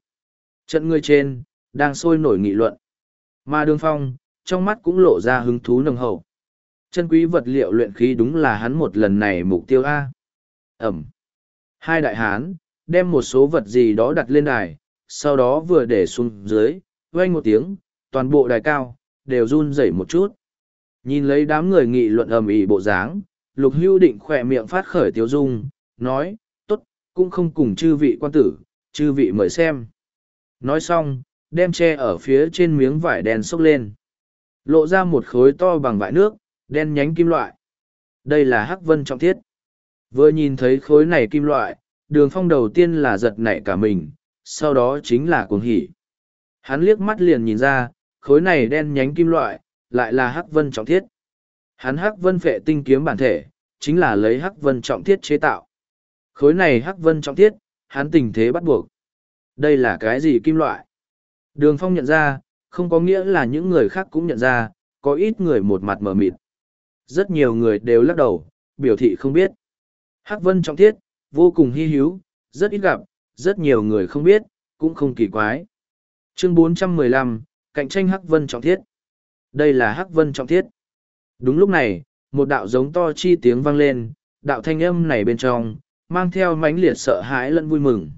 Trận người trên, đang sôi nổi nghị luận. Mà đường phong, trong mắt cũng lộ ra hứng thú nồng hậu. Chân quý vật liệu luyện khí đúng là hắn một lần này mục tiêu A. Ẩm. Hai đại hán, đem một số vật gì đó đặt lên đài, sau đó vừa để xuống dưới, vang một tiếng, toàn bộ đài cao, đều run rẩy một chút. Nhìn lấy đám người nghị luận ầm ĩ bộ dáng, lục hưu định khỏe miệng phát khởi tiêu dung, nói, tốt, cũng không cùng chư vị quan tử, chư vị mời xem. Nói xong, đem che ở phía trên miếng vải đen xốc lên. Lộ ra một khối to bằng vải nước, đen nhánh kim loại. Đây là hắc vân trọng thiết. Vừa nhìn thấy khối này kim loại, đường phong đầu tiên là giật nảy cả mình, sau đó chính là cuồng hỉ. Hắn liếc mắt liền nhìn ra, khối này đen nhánh kim loại, lại là hắc vân trọng thiết. Hắn hắc vân phệ tinh kiếm bản thể, chính là lấy hắc vân trọng thiết chế tạo. Khối này hắc vân trọng thiết, hắn tình thế bắt buộc. Đây là cái gì kim loại? Đường phong nhận ra, không có nghĩa là những người khác cũng nhận ra, có ít người một mặt mờ mịt. Rất nhiều người đều lắc đầu, biểu thị không biết. Hắc vân trọng thiết, vô cùng hy hữu, rất ít gặp, rất nhiều người không biết, cũng không kỳ quái. Chương 415, cạnh tranh Hắc vân trọng thiết. Đây là Hắc vân trọng thiết. Đúng lúc này, một đạo giống to chi tiếng vang lên, đạo thanh âm này bên trong, mang theo mãnh liệt sợ hãi lẫn vui mừng.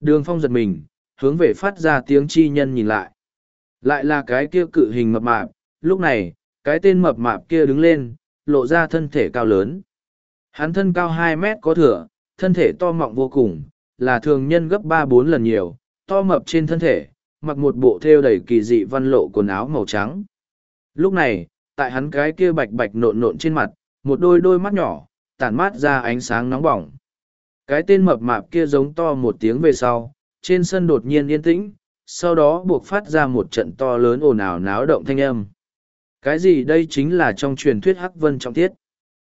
Đường phong giật mình, hướng về phát ra tiếng chi nhân nhìn lại. Lại là cái kia cự hình mập mạp, lúc này, cái tên mập mạp kia đứng lên, lộ ra thân thể cao lớn. Hắn thân cao hai mét có thửa, thân thể to mọng vô cùng, là thường nhân gấp ba bốn lần nhiều, to mập trên thân thể, mặc một bộ thêu đầy kỳ dị văn lộ quần áo màu trắng. Lúc này, tại hắn cái kia bạch bạch nộn nộn trên mặt, một đôi đôi mắt nhỏ, tản mát ra ánh sáng nóng bỏng. Cái tên mập mạp kia giống to một tiếng về sau, trên sân đột nhiên yên tĩnh, sau đó buộc phát ra một trận to lớn ồn ào náo động thanh âm. Cái gì đây chính là trong truyền thuyết Hắc Vân Trọng Tiết?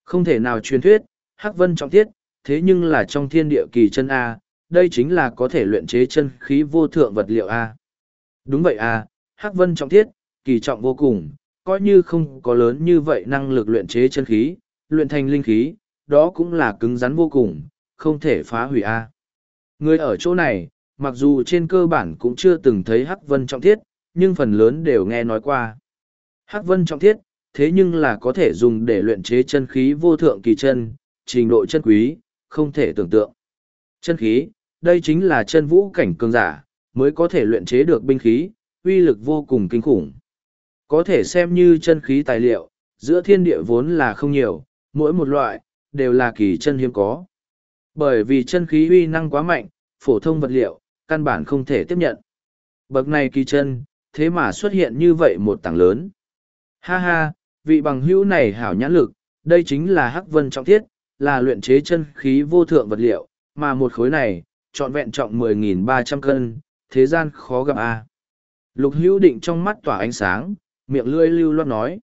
Không thể nào truyền thuyết, Hắc Vân Trọng Tiết, thế nhưng là trong thiên địa kỳ chân A, đây chính là có thể luyện chế chân khí vô thượng vật liệu A. Đúng vậy à Hắc Vân Trọng thiết kỳ trọng vô cùng, coi như không có lớn như vậy năng lực luyện chế chân khí, luyện thành linh khí, đó cũng là cứng rắn vô cùng, không thể phá hủy A. Người ở chỗ này, mặc dù trên cơ bản cũng chưa từng thấy Hắc Vân Trọng Thiết, nhưng phần lớn đều nghe nói qua. Hắc Vân Trọng Thiết, thế nhưng là có thể dùng để luyện chế chân khí vô thượng kỳ chân, trình độ chân quý, không thể tưởng tượng. Chân khí, đây chính là chân vũ cảnh cường giả, mới có thể luyện chế được binh khí, uy lực vô cùng kinh khủng. Có thể xem như chân khí tài liệu, giữa thiên địa vốn là không nhiều, mỗi một loại, đều là kỳ chân hiếm có. Bởi vì chân khí uy năng quá mạnh, phổ thông vật liệu, căn bản không thể tiếp nhận. Bậc này kỳ chân, thế mà xuất hiện như vậy một tảng lớn. Ha ha, vị bằng hữu này hảo nhãn lực, đây chính là hắc vân trọng thiết, là luyện chế chân khí vô thượng vật liệu, mà một khối này, trọn vẹn trọng 10.300 cân, thế gian khó gặp a. Lục hữu định trong mắt tỏa ánh sáng, miệng lưỡi lưu loát nói.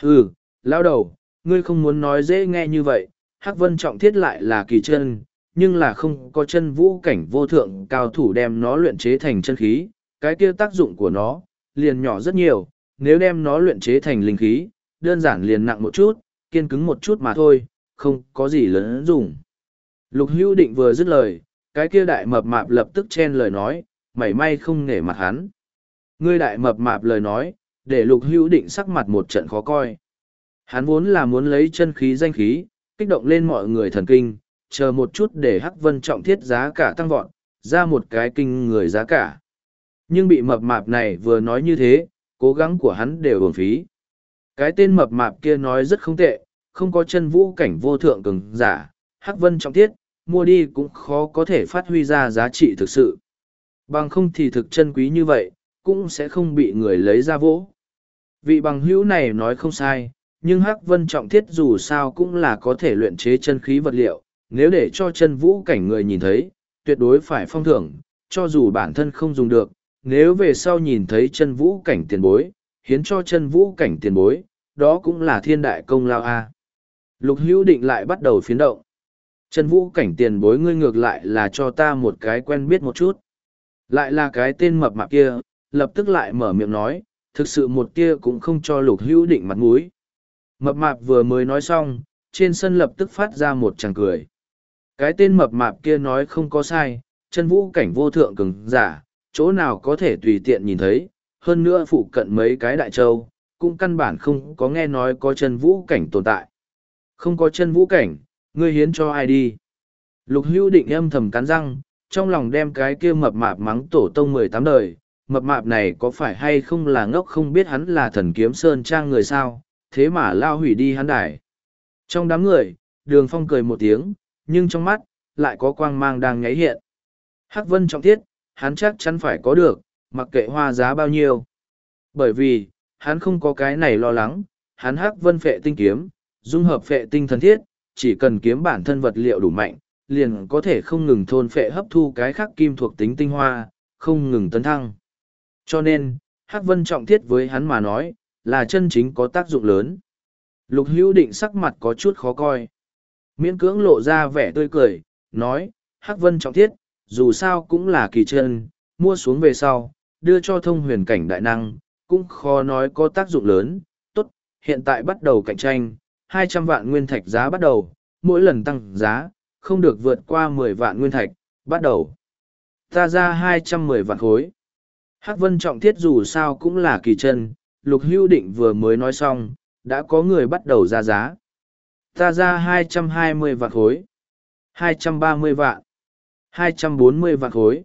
Hừ, lao đầu, ngươi không muốn nói dễ nghe như vậy, hắc vân trọng thiết lại là kỳ chân, nhưng là không có chân vũ cảnh vô thượng cao thủ đem nó luyện chế thành chân khí, cái kia tác dụng của nó, liền nhỏ rất nhiều, nếu đem nó luyện chế thành linh khí, đơn giản liền nặng một chút, kiên cứng một chút mà thôi, không có gì lớn dùng. Lục hữu định vừa dứt lời, cái kia đại mập mạp lập tức chen lời nói, mảy may không nể mặt hắn. Ngươi đại mập mạp lời nói, để lục hữu định sắc mặt một trận khó coi. Hắn vốn là muốn lấy chân khí danh khí, kích động lên mọi người thần kinh, chờ một chút để hắc vân trọng thiết giá cả tăng vọt, ra một cái kinh người giá cả. Nhưng bị mập mạp này vừa nói như thế, cố gắng của hắn đều uổng phí. Cái tên mập mạp kia nói rất không tệ, không có chân vũ cảnh vô thượng cường giả, hắc vân trọng thiết, mua đi cũng khó có thể phát huy ra giá trị thực sự. Bằng không thì thực chân quý như vậy, cũng sẽ không bị người lấy ra vỗ. Vị bằng hữu này nói không sai, nhưng hắc vân trọng thiết dù sao cũng là có thể luyện chế chân khí vật liệu, nếu để cho chân vũ cảnh người nhìn thấy, tuyệt đối phải phong thưởng, cho dù bản thân không dùng được, nếu về sau nhìn thấy chân vũ cảnh tiền bối, hiến cho chân vũ cảnh tiền bối, đó cũng là thiên đại công lao a. Lục hữu định lại bắt đầu phiến động. Chân vũ cảnh tiền bối ngươi ngược lại là cho ta một cái quen biết một chút lại là cái tên mập mạp kia, lập tức lại mở miệng nói, thực sự một tia cũng không cho lục hữu định mặt mũi. Mập mạp vừa mới nói xong, trên sân lập tức phát ra một chàng cười. Cái tên mập mạp kia nói không có sai, chân vũ cảnh vô thượng cường giả, chỗ nào có thể tùy tiện nhìn thấy, hơn nữa phụ cận mấy cái đại châu, cũng căn bản không có nghe nói có chân vũ cảnh tồn tại. Không có chân vũ cảnh, ngươi hiến cho ai đi? Lục hữu định âm thầm cắn răng trong lòng đem cái kia mập mạp mắng tổ tông mười tám đời, mập mạp này có phải hay không là ngốc không biết hắn là thần kiếm sơn trang người sao, thế mà lao hủy đi hắn đài. Trong đám người, đường phong cười một tiếng, nhưng trong mắt, lại có quang mang đang nháy hiện. Hắc vân trọng thiết, hắn chắc chắn phải có được, mặc kệ hoa giá bao nhiêu. Bởi vì, hắn không có cái này lo lắng, hắn hắc vân phệ tinh kiếm, dung hợp phệ tinh thần thiết, chỉ cần kiếm bản thân vật liệu đủ mạnh liền có thể không ngừng thôn phệ hấp thu cái khác kim thuộc tính tinh hoa, không ngừng tấn thăng. Cho nên, hắc vân trọng thiết với hắn mà nói, là chân chính có tác dụng lớn. Lục hữu định sắc mặt có chút khó coi. Miễn cưỡng lộ ra vẻ tươi cười, nói, hắc vân trọng thiết, dù sao cũng là kỳ chân, mua xuống về sau, đưa cho thông huyền cảnh đại năng, cũng khó nói có tác dụng lớn. Tốt, hiện tại bắt đầu cạnh tranh, hai trăm vạn nguyên thạch giá bắt đầu, mỗi lần tăng giá không được vượt qua mười vạn nguyên thạch, bắt đầu. Ta ra hai trăm mười vạn khối. Hắc vân trọng thiết dù sao cũng là kỳ chân, lục hưu định vừa mới nói xong, đã có người bắt đầu ra giá. Ta ra hai trăm hai mươi vạn khối. hai trăm ba mươi vạn. hai trăm bốn mươi vạn khối.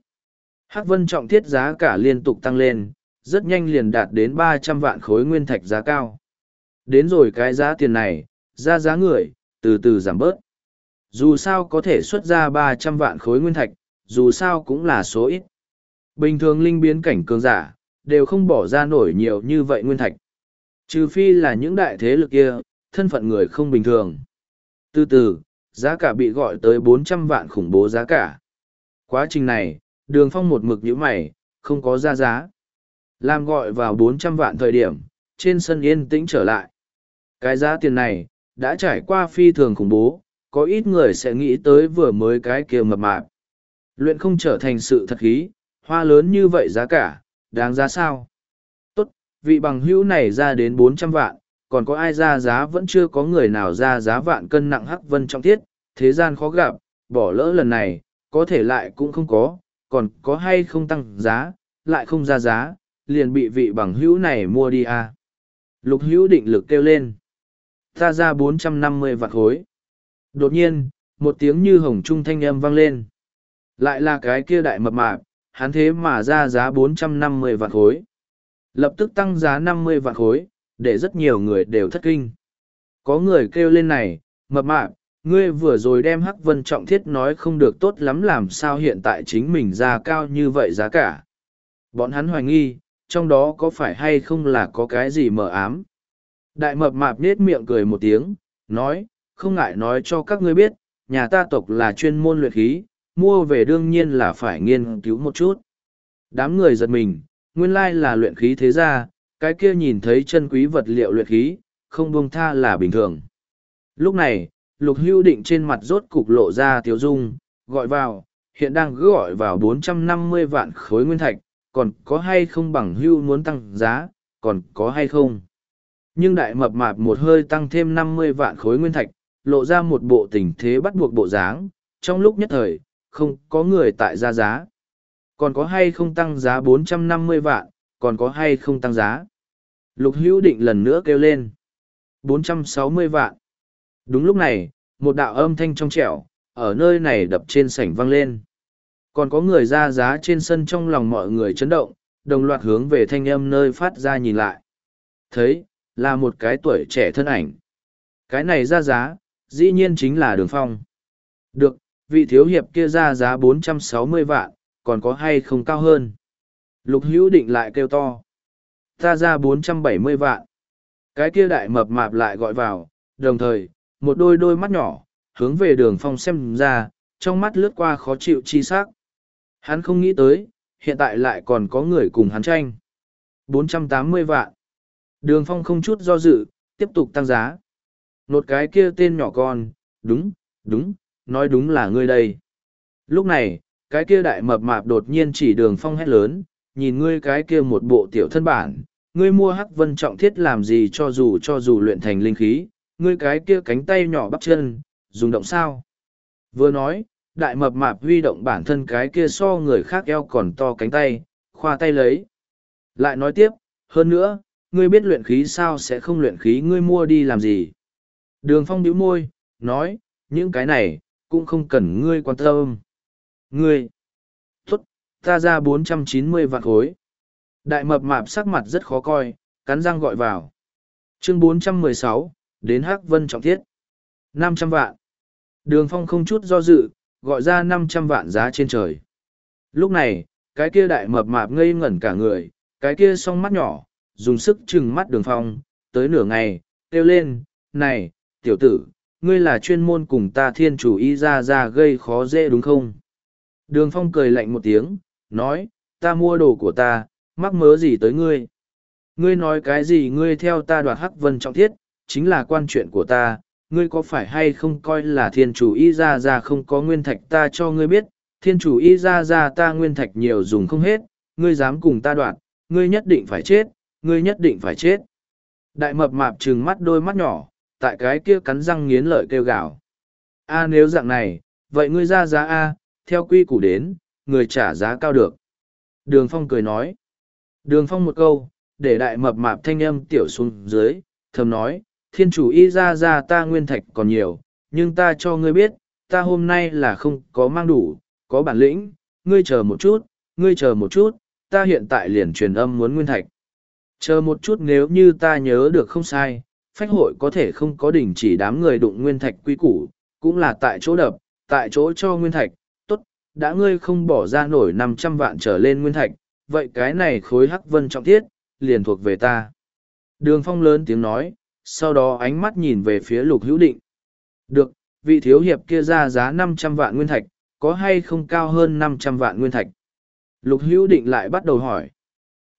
Hắc vân trọng thiết giá cả liên tục tăng lên, rất nhanh liền đạt đến ba trăm vạn khối nguyên thạch giá cao. Đến rồi cái giá tiền này, ra giá người, từ từ giảm bớt dù sao có thể xuất ra ba trăm vạn khối nguyên thạch, dù sao cũng là số ít. Bình thường linh biến cảnh cường giả, đều không bỏ ra nổi nhiều như vậy nguyên thạch. Trừ phi là những đại thế lực kia, thân phận người không bình thường. Từ từ, giá cả bị gọi tới bốn trăm vạn khủng bố giá cả. Quá trình này, đường phong một mực nhữ mày, không có ra giá. Làm gọi vào bốn trăm vạn thời điểm, trên sân yên tĩnh trở lại. Cái giá tiền này, đã trải qua phi thường khủng bố có ít người sẽ nghĩ tới vừa mới cái kia mập mạp. Luyện không trở thành sự thật khí hoa lớn như vậy giá cả đáng giá sao? Tốt vị bằng hữu này ra đến bốn trăm vạn còn có ai ra giá vẫn chưa có người nào ra giá vạn cân nặng hắc vân trong thiết, thế gian khó gặp bỏ lỡ lần này có thể lại cũng không có còn có hay không tăng giá lại không ra giá liền bị vị bằng hữu này mua đi à. lục hữu định lực kêu lên. Ta ra bốn trăm năm mươi vạn khối đột nhiên một tiếng như hồng trung thanh âm vang lên lại là cái kia đại mập mạp hắn thế mà ra giá 450 vạn khối. Lập tức tăng giá 50 vạn khối, để rất nhiều người đều thất kinh. Có người kêu lên này, mập mạp, ngươi vừa rồi đem Hắc Vân Trọng Thiết nói không được tốt lắm làm sao hiện tại chính mình ra cao như vậy giá cả. Bọn hắn hoài nghi, trong đó có phải hay không là có cái gì mờ ám. Đại mập mạp nết miệng cười một tiếng, nói, không ngại nói cho các ngươi biết, nhà ta tộc là chuyên môn luyện khí, mua về đương nhiên là phải nghiên cứu một chút. Đám người giật mình, nguyên lai là luyện khí thế gia, cái kia nhìn thấy chân quý vật liệu luyện khí, không buông tha là bình thường. Lúc này, lục hưu định trên mặt rốt cục lộ ra tiếu dung, gọi vào, hiện đang gọi vào 450 vạn khối nguyên thạch, còn có hay không bằng hưu muốn tăng giá, còn có hay không. Nhưng đại mập mạp một hơi tăng thêm 50 vạn khối nguyên thạch, lộ ra một bộ tình thế bắt buộc bộ dáng, trong lúc nhất thời, không có người tại ra giá. Còn có hay không tăng giá 450 vạn, còn có hay không tăng giá. Lục hữu định lần nữa kêu lên. 460 vạn. Đúng lúc này, một đạo âm thanh trong trẻo, ở nơi này đập trên sảnh vang lên. Còn có người ra giá trên sân trong lòng mọi người chấn động, đồng loạt hướng về thanh âm nơi phát ra nhìn lại. Thấy, là một cái tuổi trẻ thân ảnh. Cái này ra giá, dĩ nhiên chính là đường phong. Được, vị thiếu hiệp kia ra giá 460 vạn, còn có hay không cao hơn. Lục hữu định lại kêu to. Ta ra 470 vạn. Cái kia đại mập mạp lại gọi vào, đồng thời, một đôi đôi mắt nhỏ, hướng về đường phong xem ra, trong mắt lướt qua khó chịu chi sắc. Hắn không nghĩ tới, hiện tại lại còn có người cùng hắn tranh. 480 vạn. Đường phong không chút do dự, tiếp tục tăng giá. Nột cái kia tên nhỏ con, đúng, đúng, nói đúng là ngươi đây. Lúc này, cái kia đại mập mạp đột nhiên chỉ đường phong hét lớn, nhìn ngươi cái kia một bộ tiểu thân bản, ngươi mua hắc vân trọng thiết làm gì cho dù cho dù luyện thành linh khí, ngươi cái kia cánh tay nhỏ bắp chân, dùng động sao. Vừa nói, đại mập mạp huy động bản thân cái kia so người khác eo còn to cánh tay, khoa tay lấy. Lại nói tiếp, hơn nữa, ngươi biết luyện khí sao sẽ không luyện khí ngươi mua đi làm gì. Đường phong bĩu môi, nói, những cái này, cũng không cần ngươi quan tâm. Ngươi, tốt, ta ra bốn trăm chín mươi vạn khối. Đại mập mạp sắc mặt rất khó coi, cắn răng gọi vào. Chương bốn trăm mười sáu đến Hắc Vân Trọng Thiết. năm trăm vạn. Đường phong không chút do dự, gọi ra năm trăm vạn giá trên trời. Lúc này, cái kia đại mập mạp ngây ngẩn cả người, cái kia song mắt nhỏ, dùng sức chừng mắt đường phong, tới nửa ngày, kêu lên, này, tiểu tử, ngươi là chuyên môn cùng ta thiên chủ y ra ra gây khó dễ đúng không? Đường phong cười lạnh một tiếng, nói, ta mua đồ của ta, mắc mớ gì tới ngươi? Ngươi nói cái gì ngươi theo ta đoạt hắc vân trọng thiết, chính là quan chuyện của ta, ngươi có phải hay không coi là thiên chủ y ra ra không có nguyên thạch ta cho ngươi biết, thiên chủ y ra ra ta nguyên thạch nhiều dùng không hết, ngươi dám cùng ta đoạt, ngươi nhất định phải chết, ngươi nhất định phải chết. Đại mập mạp trừng mắt đôi mắt nhỏ, tại cái kia cắn răng nghiến lợi kêu gào. A nếu dạng này, vậy ngươi ra giá A, theo quy củ đến, người trả giá cao được. Đường Phong cười nói. Đường Phong một câu, để đại mập mạp thanh âm tiểu xuống dưới, thầm nói, thiên chủ y ra ra ta nguyên thạch còn nhiều, nhưng ta cho ngươi biết, ta hôm nay là không có mang đủ, có bản lĩnh, ngươi chờ một chút, ngươi chờ một chút, ta hiện tại liền truyền âm muốn nguyên thạch. Chờ một chút nếu như ta nhớ được không sai, phách hội có thể không có đình chỉ đám người đụng nguyên thạch quy củ, cũng là tại chỗ đập, tại chỗ cho nguyên thạch, tốt, đã ngươi không bỏ ra nổi năm trăm vạn trở lên nguyên thạch, vậy cái này khối hắc vân trọng thiết, liền thuộc về ta. Đường phong lớn tiếng nói, sau đó ánh mắt nhìn về phía lục hữu định. Được, vị thiếu hiệp kia ra giá năm trăm vạn nguyên thạch, có hay không cao hơn năm trăm vạn nguyên thạch? Lục hữu định lại bắt đầu hỏi.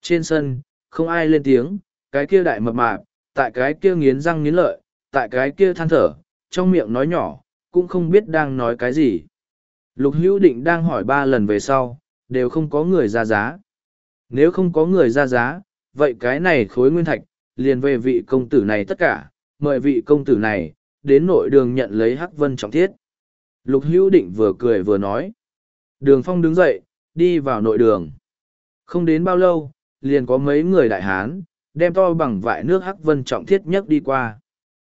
Trên sân, không ai lên tiếng, cái kia đại mập mạp, tại cái kia nghiến răng nghiến lợi, tại cái kia than thở, trong miệng nói nhỏ, cũng không biết đang nói cái gì. Lục hữu định đang hỏi ba lần về sau, đều không có người ra giá. Nếu không có người ra giá, vậy cái này khối nguyên thạch, liền về vị công tử này tất cả, mời vị công tử này, đến nội đường nhận lấy hắc vân trọng thiết. Lục hữu định vừa cười vừa nói. Đường phong đứng dậy, đi vào nội đường. Không đến bao lâu, liền có mấy người đại hán, đem to bằng vại nước hắc vân trọng thiết nhất đi qua.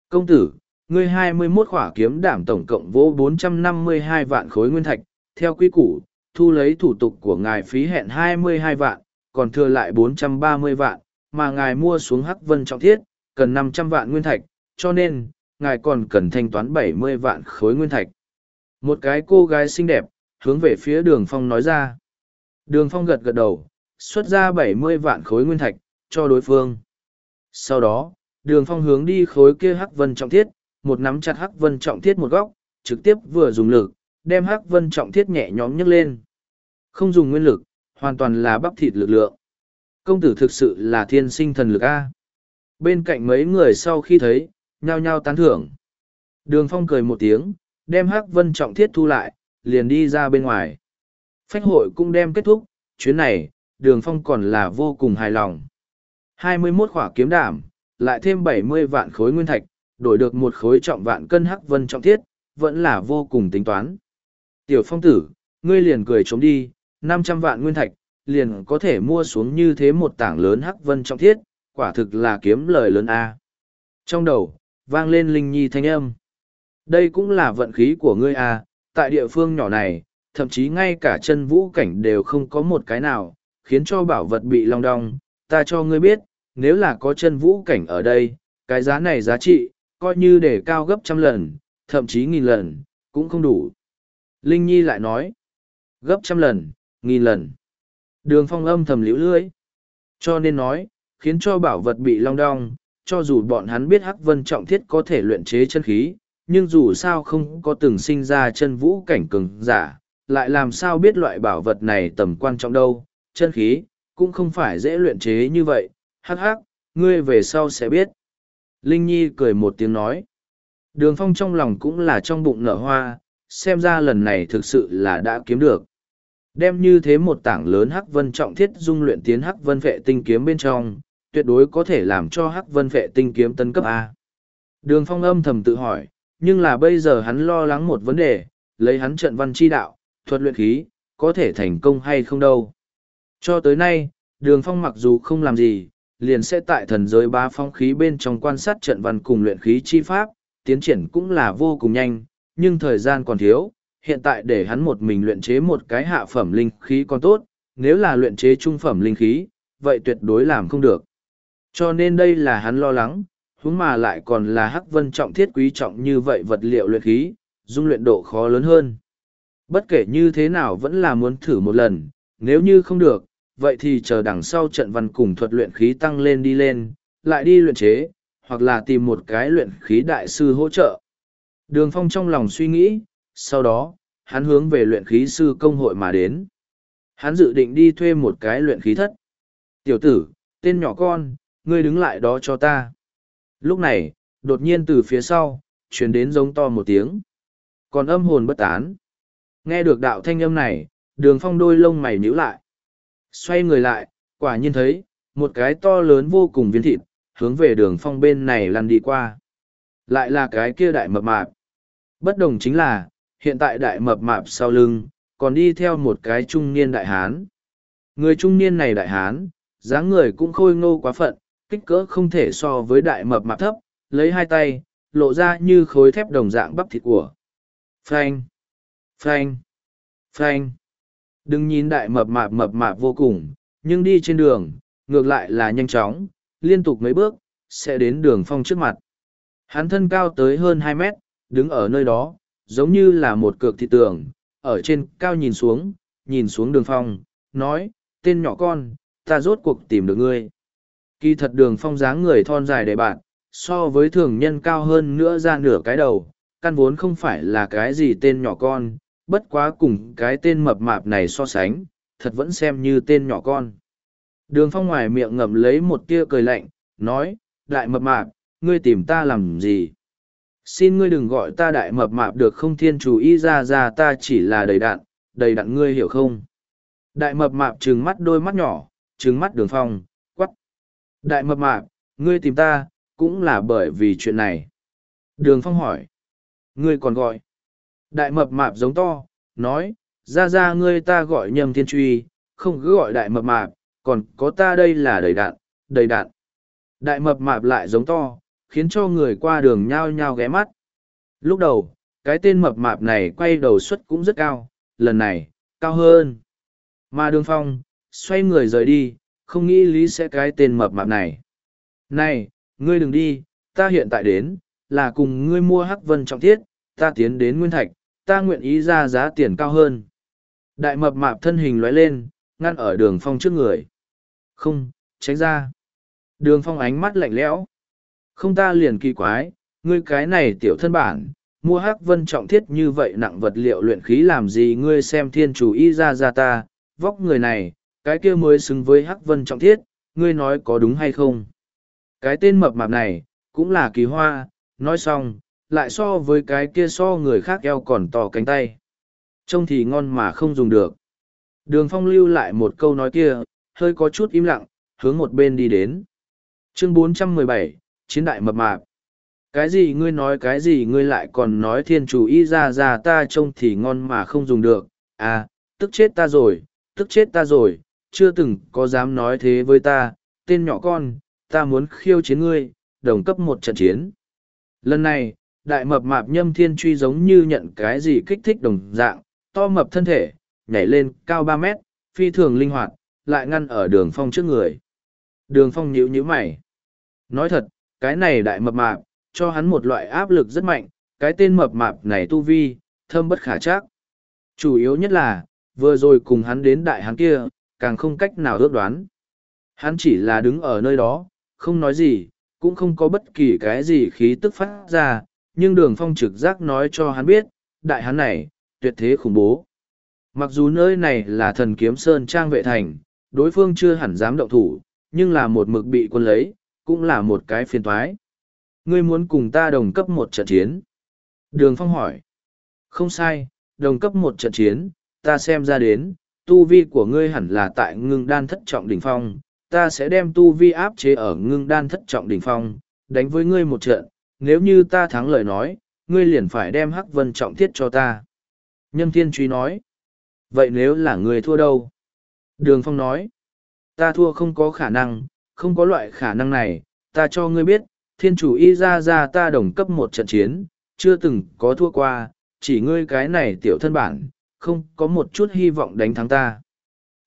Công tử, ngươi hai mươi 21 khỏa kiếm đảm tổng cộng vô bốn trăm năm mươi hai vạn khối nguyên thạch, theo quy củ, thu lấy thủ tục của ngài phí hẹn hai mươi hai vạn, còn thừa lại bốn trăm ba mươi vạn, mà ngài mua xuống hắc vân trọng thiết, cần năm trăm vạn nguyên thạch, cho nên, ngài còn cần thanh toán bảy mươi vạn khối nguyên thạch. Một cái cô gái xinh đẹp, hướng về phía đường phong nói ra. Đường phong gật gật đầu, xuất ra bảy mươi vạn khối nguyên thạch, cho đối phương. Sau đó, đường phong hướng đi khối kia hắc vân trọng thiết, một nắm chặt hắc vân trọng thiết một góc, trực tiếp vừa dùng lực, đem hắc vân trọng thiết nhẹ nhõm nhấc lên. Không dùng nguyên lực, hoàn toàn là bắp thịt lực lượng. Công tử thực sự là thiên sinh thần lực A. Bên cạnh mấy người sau khi thấy, nhao nhao tán thưởng. Đường phong cười một tiếng, đem hắc vân trọng thiết thu lại, liền đi ra bên ngoài. Phách hội cũng đem kết thúc, chuyến này, đường phong còn là vô cùng hài lòng. 21 khỏa kiếm đảm, lại thêm 70 vạn khối nguyên thạch, đổi được một khối trọng vạn cân hắc vân trọng thiết, vẫn là vô cùng tính toán. Tiểu phong tử, ngươi liền cười chống đi, 500 vạn nguyên thạch, liền có thể mua xuống như thế một tảng lớn hắc vân trọng thiết, quả thực là kiếm lời lớn A. Trong đầu, vang lên linh nhi thanh âm. Đây cũng là vận khí của ngươi A, tại địa phương nhỏ này, thậm chí ngay cả chân vũ cảnh đều không có một cái nào, khiến cho bảo vật bị long đong. Ta cho ngươi biết, nếu là có chân vũ cảnh ở đây, cái giá này giá trị, coi như để cao gấp trăm lần, thậm chí nghìn lần, cũng không đủ. Linh Nhi lại nói, gấp trăm lần, nghìn lần. Đường phong âm thầm liễu lưỡi. Cho nên nói, khiến cho bảo vật bị long đong, cho dù bọn hắn biết Hắc Vân trọng thiết có thể luyện chế chân khí, nhưng dù sao không có từng sinh ra chân vũ cảnh cường giả, lại làm sao biết loại bảo vật này tầm quan trọng đâu, chân khí, cũng không phải dễ luyện chế như vậy, hắc hắc, ngươi về sau sẽ biết. Linh Nhi cười một tiếng nói. Đường phong trong lòng cũng là trong bụng nở hoa, xem ra lần này thực sự là đã kiếm được. Đem như thế một tảng lớn hắc vân trọng thiết dung luyện tiến hắc vân vệ tinh kiếm bên trong, tuyệt đối có thể làm cho hắc vân vệ tinh kiếm tân cấp A. Đường phong âm thầm tự hỏi, nhưng là bây giờ hắn lo lắng một vấn đề, lấy hắn trận văn chi đạo, thuật luyện khí, có thể thành công hay không đâu. Cho tới nay, đường phong mặc dù không làm gì, liền sẽ tại thần giới ba phong khí bên trong quan sát trận văn cùng luyện khí chi pháp, tiến triển cũng là vô cùng nhanh, nhưng thời gian còn thiếu, hiện tại để hắn một mình luyện chế một cái hạ phẩm linh khí còn tốt, nếu là luyện chế trung phẩm linh khí, vậy tuyệt đối làm không được. Cho nên đây là hắn lo lắng, huống mà lại còn là hắc vân trọng thiết quý trọng như vậy vật liệu luyện khí, dung luyện độ khó lớn hơn. Bất kể như thế nào vẫn là muốn thử một lần, nếu như không được, vậy thì chờ đằng sau trận văn cùng thuật luyện khí tăng lên đi lên, lại đi luyện chế, hoặc là tìm một cái luyện khí đại sư hỗ trợ. Đường Phong trong lòng suy nghĩ, sau đó, hắn hướng về luyện khí sư công hội mà đến. Hắn dự định đi thuê một cái luyện khí thất. Tiểu tử, tên nhỏ con, ngươi đứng lại đó cho ta. Lúc này, đột nhiên từ phía sau, chuyển đến giống to một tiếng. Còn âm hồn bất tán. Nghe được đạo thanh âm này, đường phong đôi lông mày nhíu lại. Xoay người lại, quả nhiên thấy, một cái to lớn vô cùng viên thịt, hướng về đường phong bên này lăn đi qua. Lại là cái kia đại mập mạp. Bất đồng chính là, hiện tại đại mập mạp sau lưng, còn đi theo một cái trung niên đại hán. Người trung niên này đại hán, dáng người cũng khôi ngô quá phận, kích cỡ không thể so với đại mập mạp thấp, lấy hai tay, lộ ra như khối thép đồng dạng bắp thịt của. Phanh! Phanh! Phanh! Đừng nhìn đại mập mạp mập mạp vô cùng, nhưng đi trên đường, ngược lại là nhanh chóng, liên tục mấy bước, sẽ đến đường phong trước mặt. Hắn thân cao tới hơn hai mét, đứng ở nơi đó, giống như là một cược thị tường, ở trên cao nhìn xuống, nhìn xuống đường phong, nói, tên nhỏ con, ta rốt cuộc tìm được ngươi. Kỳ thật đường phong dáng người thon dài để bạn, so với thường nhân cao hơn nữa ra nửa cái đầu, căn vốn không phải là cái gì tên nhỏ con, bất quá cùng cái tên mập mạp này so sánh, thật vẫn xem như tên nhỏ con. Đường phong ngoài miệng ngậm lấy một tia cười lạnh, nói, đại mập mạp, ngươi tìm ta làm gì? Xin ngươi đừng gọi ta đại mập mạp được không thiên chủ y ra ra ta chỉ là đầy đạn, đầy đạn ngươi hiểu không? Đại mập mạp trừng mắt đôi mắt nhỏ, trừng mắt đường phong, quắt. Đại mập mạp, ngươi tìm ta, cũng là bởi vì chuyện này. Đường phong hỏi. Ngươi còn gọi. Đại mập mạp giống to, nói, ra ra ngươi ta gọi nhầm thiên truy, không cứ gọi đại mập mạp, còn có ta đây là đầy đạn, đầy đạn. Đại mập mạp lại giống to, khiến cho người qua đường nhao nhao ghé mắt. Lúc đầu, cái tên mập mạp này quay đầu suất cũng rất cao, lần này, cao hơn. Mà đường phong, xoay người rời đi, không nghĩ lý sẽ cái tên mập mạp này. Này, ngươi đừng đi, ta hiện tại đến, là cùng ngươi mua hắc vân trọng thiết, ta tiến đến nguyên thạch, ta nguyện ý ra giá tiền cao hơn. Đại mập mạp thân hình lóe lên, ngăn ở đường phong trước người. Không, tránh ra. Đường phong ánh mắt lạnh lẽo. Không ta liền kỳ quái, ngươi cái này tiểu thân bản, mua hắc vân trọng thiết như vậy nặng vật liệu luyện khí làm gì ngươi xem thiên chủ y ra ra ta, vóc người này, cái kia mới xứng với hắc vân trọng thiết, ngươi nói có đúng hay không? Cái tên mập mạp này, cũng là kỳ hoa, nói xong, lại so với cái kia so người khác eo còn to cánh tay. Trông thì ngon mà không dùng được. Đường phong lưu lại một câu nói kia, hơi có chút im lặng, hướng một bên đi đến. Chương 417, Chiến đại mập mạp. Cái gì ngươi nói cái gì ngươi lại còn nói thiên chủ y ra ra ta trông thì ngon mà không dùng được, à, tức chết ta rồi, tức chết ta rồi, chưa từng có dám nói thế với ta, tên nhỏ con, ta muốn khiêu chiến ngươi, đồng cấp một trận chiến. Lần này, đại mập mạp nhâm thiên truy giống như nhận cái gì kích thích đồng dạng, to mập thân thể, nhảy lên cao ba mét, phi thường linh hoạt, lại ngăn ở đường phong trước người. Đường phong nhíu nhíu mày. Nói thật, cái này đại mập mạp, cho hắn một loại áp lực rất mạnh, cái tên mập mạp này tu vi, thâm bất khả chắc. Chủ yếu nhất là, vừa rồi cùng hắn đến đại hắn kia, càng không cách nào ước đoán. Hắn chỉ là đứng ở nơi đó, không nói gì, cũng không có bất kỳ cái gì khí tức phát ra, nhưng đường phong trực giác nói cho hắn biết, đại hắn này, tuyệt thế khủng bố. Mặc dù nơi này là thần kiếm sơn trang vệ thành, đối phương chưa hẳn dám động thủ, nhưng là một mực bị quân lấy, cũng là một cái phiền toái. Ngươi muốn cùng ta đồng cấp một trận chiến. Đường Phong hỏi. Không sai, đồng cấp một trận chiến, ta xem ra đến, tu vi của ngươi hẳn là tại ngưng đan thất trọng đỉnh phong, ta sẽ đem tu vi áp chế ở ngưng đan thất trọng đỉnh phong, đánh với ngươi một trận, nếu như ta thắng lời nói, ngươi liền phải đem hắc vân trọng thiết cho ta. Nhâm thiên truy nói. Vậy nếu là ngươi thua đâu? Đường Phong nói. Ta thua không có khả năng, không có loại khả năng này, ta cho ngươi biết, thiên chủ y ra ra ta đồng cấp một trận chiến, chưa từng có thua qua, chỉ ngươi cái này tiểu thân bản, không có một chút hy vọng đánh thắng ta.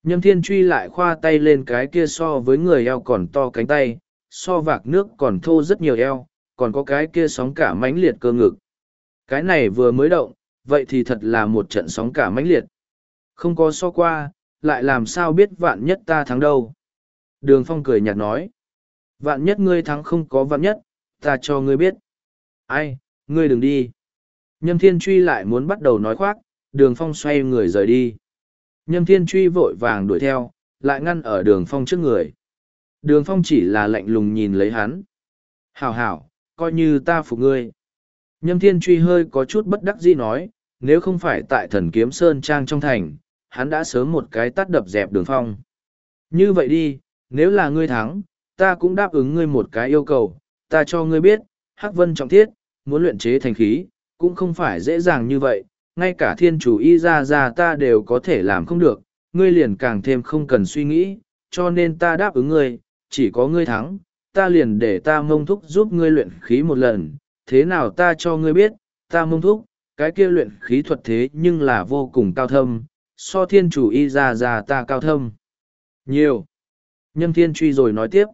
Nhâm thiên truy lại khoa tay lên cái kia so với người eo còn to cánh tay, so vạc nước còn thô rất nhiều eo, còn có cái kia sóng cả mãnh liệt cơ ngực. Cái này vừa mới động, vậy thì thật là một trận sóng cả mãnh liệt. Không có so qua, lại làm sao biết vạn nhất ta thắng đâu. Đường Phong cười nhạt nói. Vạn nhất ngươi thắng không có vạn nhất, ta cho ngươi biết. Ai, ngươi đừng đi. Nhâm Thiên Truy lại muốn bắt đầu nói khoác, đường Phong xoay người rời đi. Nhâm Thiên Truy vội vàng đuổi theo, lại ngăn ở đường Phong trước người. Đường Phong chỉ là lạnh lùng nhìn lấy hắn. Hảo hảo, coi như ta phục ngươi. Nhâm Thiên Truy hơi có chút bất đắc dĩ nói, nếu không phải tại thần kiếm Sơn Trang trong thành, hắn đã sớm một cái tắt đập dẹp đường Phong. Như vậy đi, nếu là ngươi thắng, ta cũng đáp ứng ngươi một cái yêu cầu, ta cho ngươi biết, Hắc Vân trọng thiết, muốn luyện chế thành khí, cũng không phải dễ dàng như vậy, ngay cả thiên chủ y ra ra ta đều có thể làm không được, ngươi liền càng thêm không cần suy nghĩ, cho nên ta đáp ứng ngươi, chỉ có ngươi thắng, ta liền để ta mông thúc giúp ngươi luyện khí một lần, thế nào ta cho ngươi biết, ta mông thúc, cái kia luyện khí thuật thế nhưng là vô cùng cao thâm, so thiên chủ y ra ra ta cao thâm. Nhiều. Nhâm thiên truy rồi nói tiếp.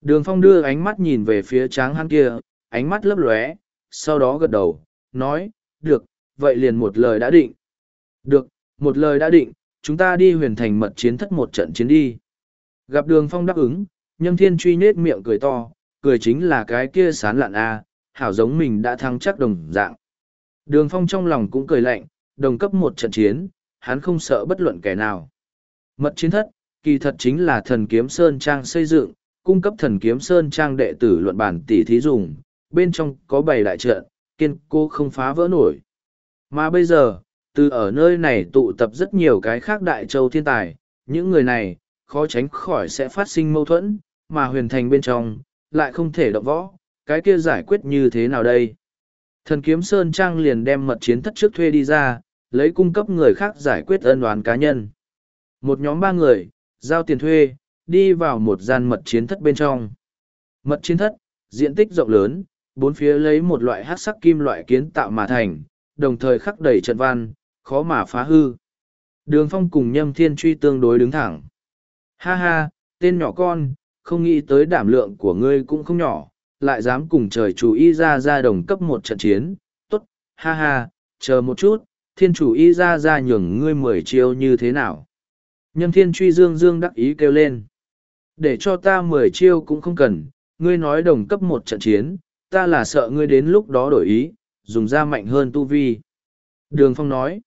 Đường phong đưa ánh mắt nhìn về phía tráng hắn kia, ánh mắt lấp lóe, sau đó gật đầu, nói, được, vậy liền một lời đã định. Được, một lời đã định, chúng ta đi huyền thành mật chiến thất một trận chiến đi. Gặp đường phong đáp ứng, nhâm thiên truy nết miệng cười to, cười chính là cái kia sán lạn a hảo giống mình đã thắng chắc đồng dạng. Đường phong trong lòng cũng cười lạnh, đồng cấp một trận chiến, hắn không sợ bất luận kẻ nào. Mật chiến thất, kỳ thật chính là thần kiếm sơn trang xây dựng, cung cấp thần kiếm sơn trang đệ tử luận bản tỷ thí dùng, bên trong có bảy đại trận, kiên cố không phá vỡ nổi. Mà bây giờ, từ ở nơi này tụ tập rất nhiều cái khác đại châu thiên tài, những người này, khó tránh khỏi sẽ phát sinh mâu thuẫn, mà huyền thành bên trong, lại không thể động võ, cái kia giải quyết như thế nào đây? Thần kiếm Sơn Trang liền đem mật chiến thất trước thuê đi ra, lấy cung cấp người khác giải quyết ân đoán cá nhân. Một nhóm ba người, giao tiền thuê, đi vào một gian mật chiến thất bên trong. Mật chiến thất, diện tích rộng lớn, bốn phía lấy một loại hát sắc kim loại kiến tạo mà thành, đồng thời khắc đầy trận văn, khó mà phá hư. Đường phong cùng nhâm thiên truy tương đối đứng thẳng. Ha ha, tên nhỏ con, không nghĩ tới đảm lượng của ngươi cũng không nhỏ, lại dám cùng trời chủ y ra ra đồng cấp một trận chiến. Tốt, ha ha, chờ một chút, thiên chủ y ra ra nhường ngươi mười chiêu như thế nào. Nhâm thiên truy dương dương đắc ý kêu lên. Để cho ta mười chiêu cũng không cần, ngươi nói đồng cấp một trận chiến, ta là sợ ngươi đến lúc đó đổi ý, dùng ra mạnh hơn tu vi. Đường Phong nói,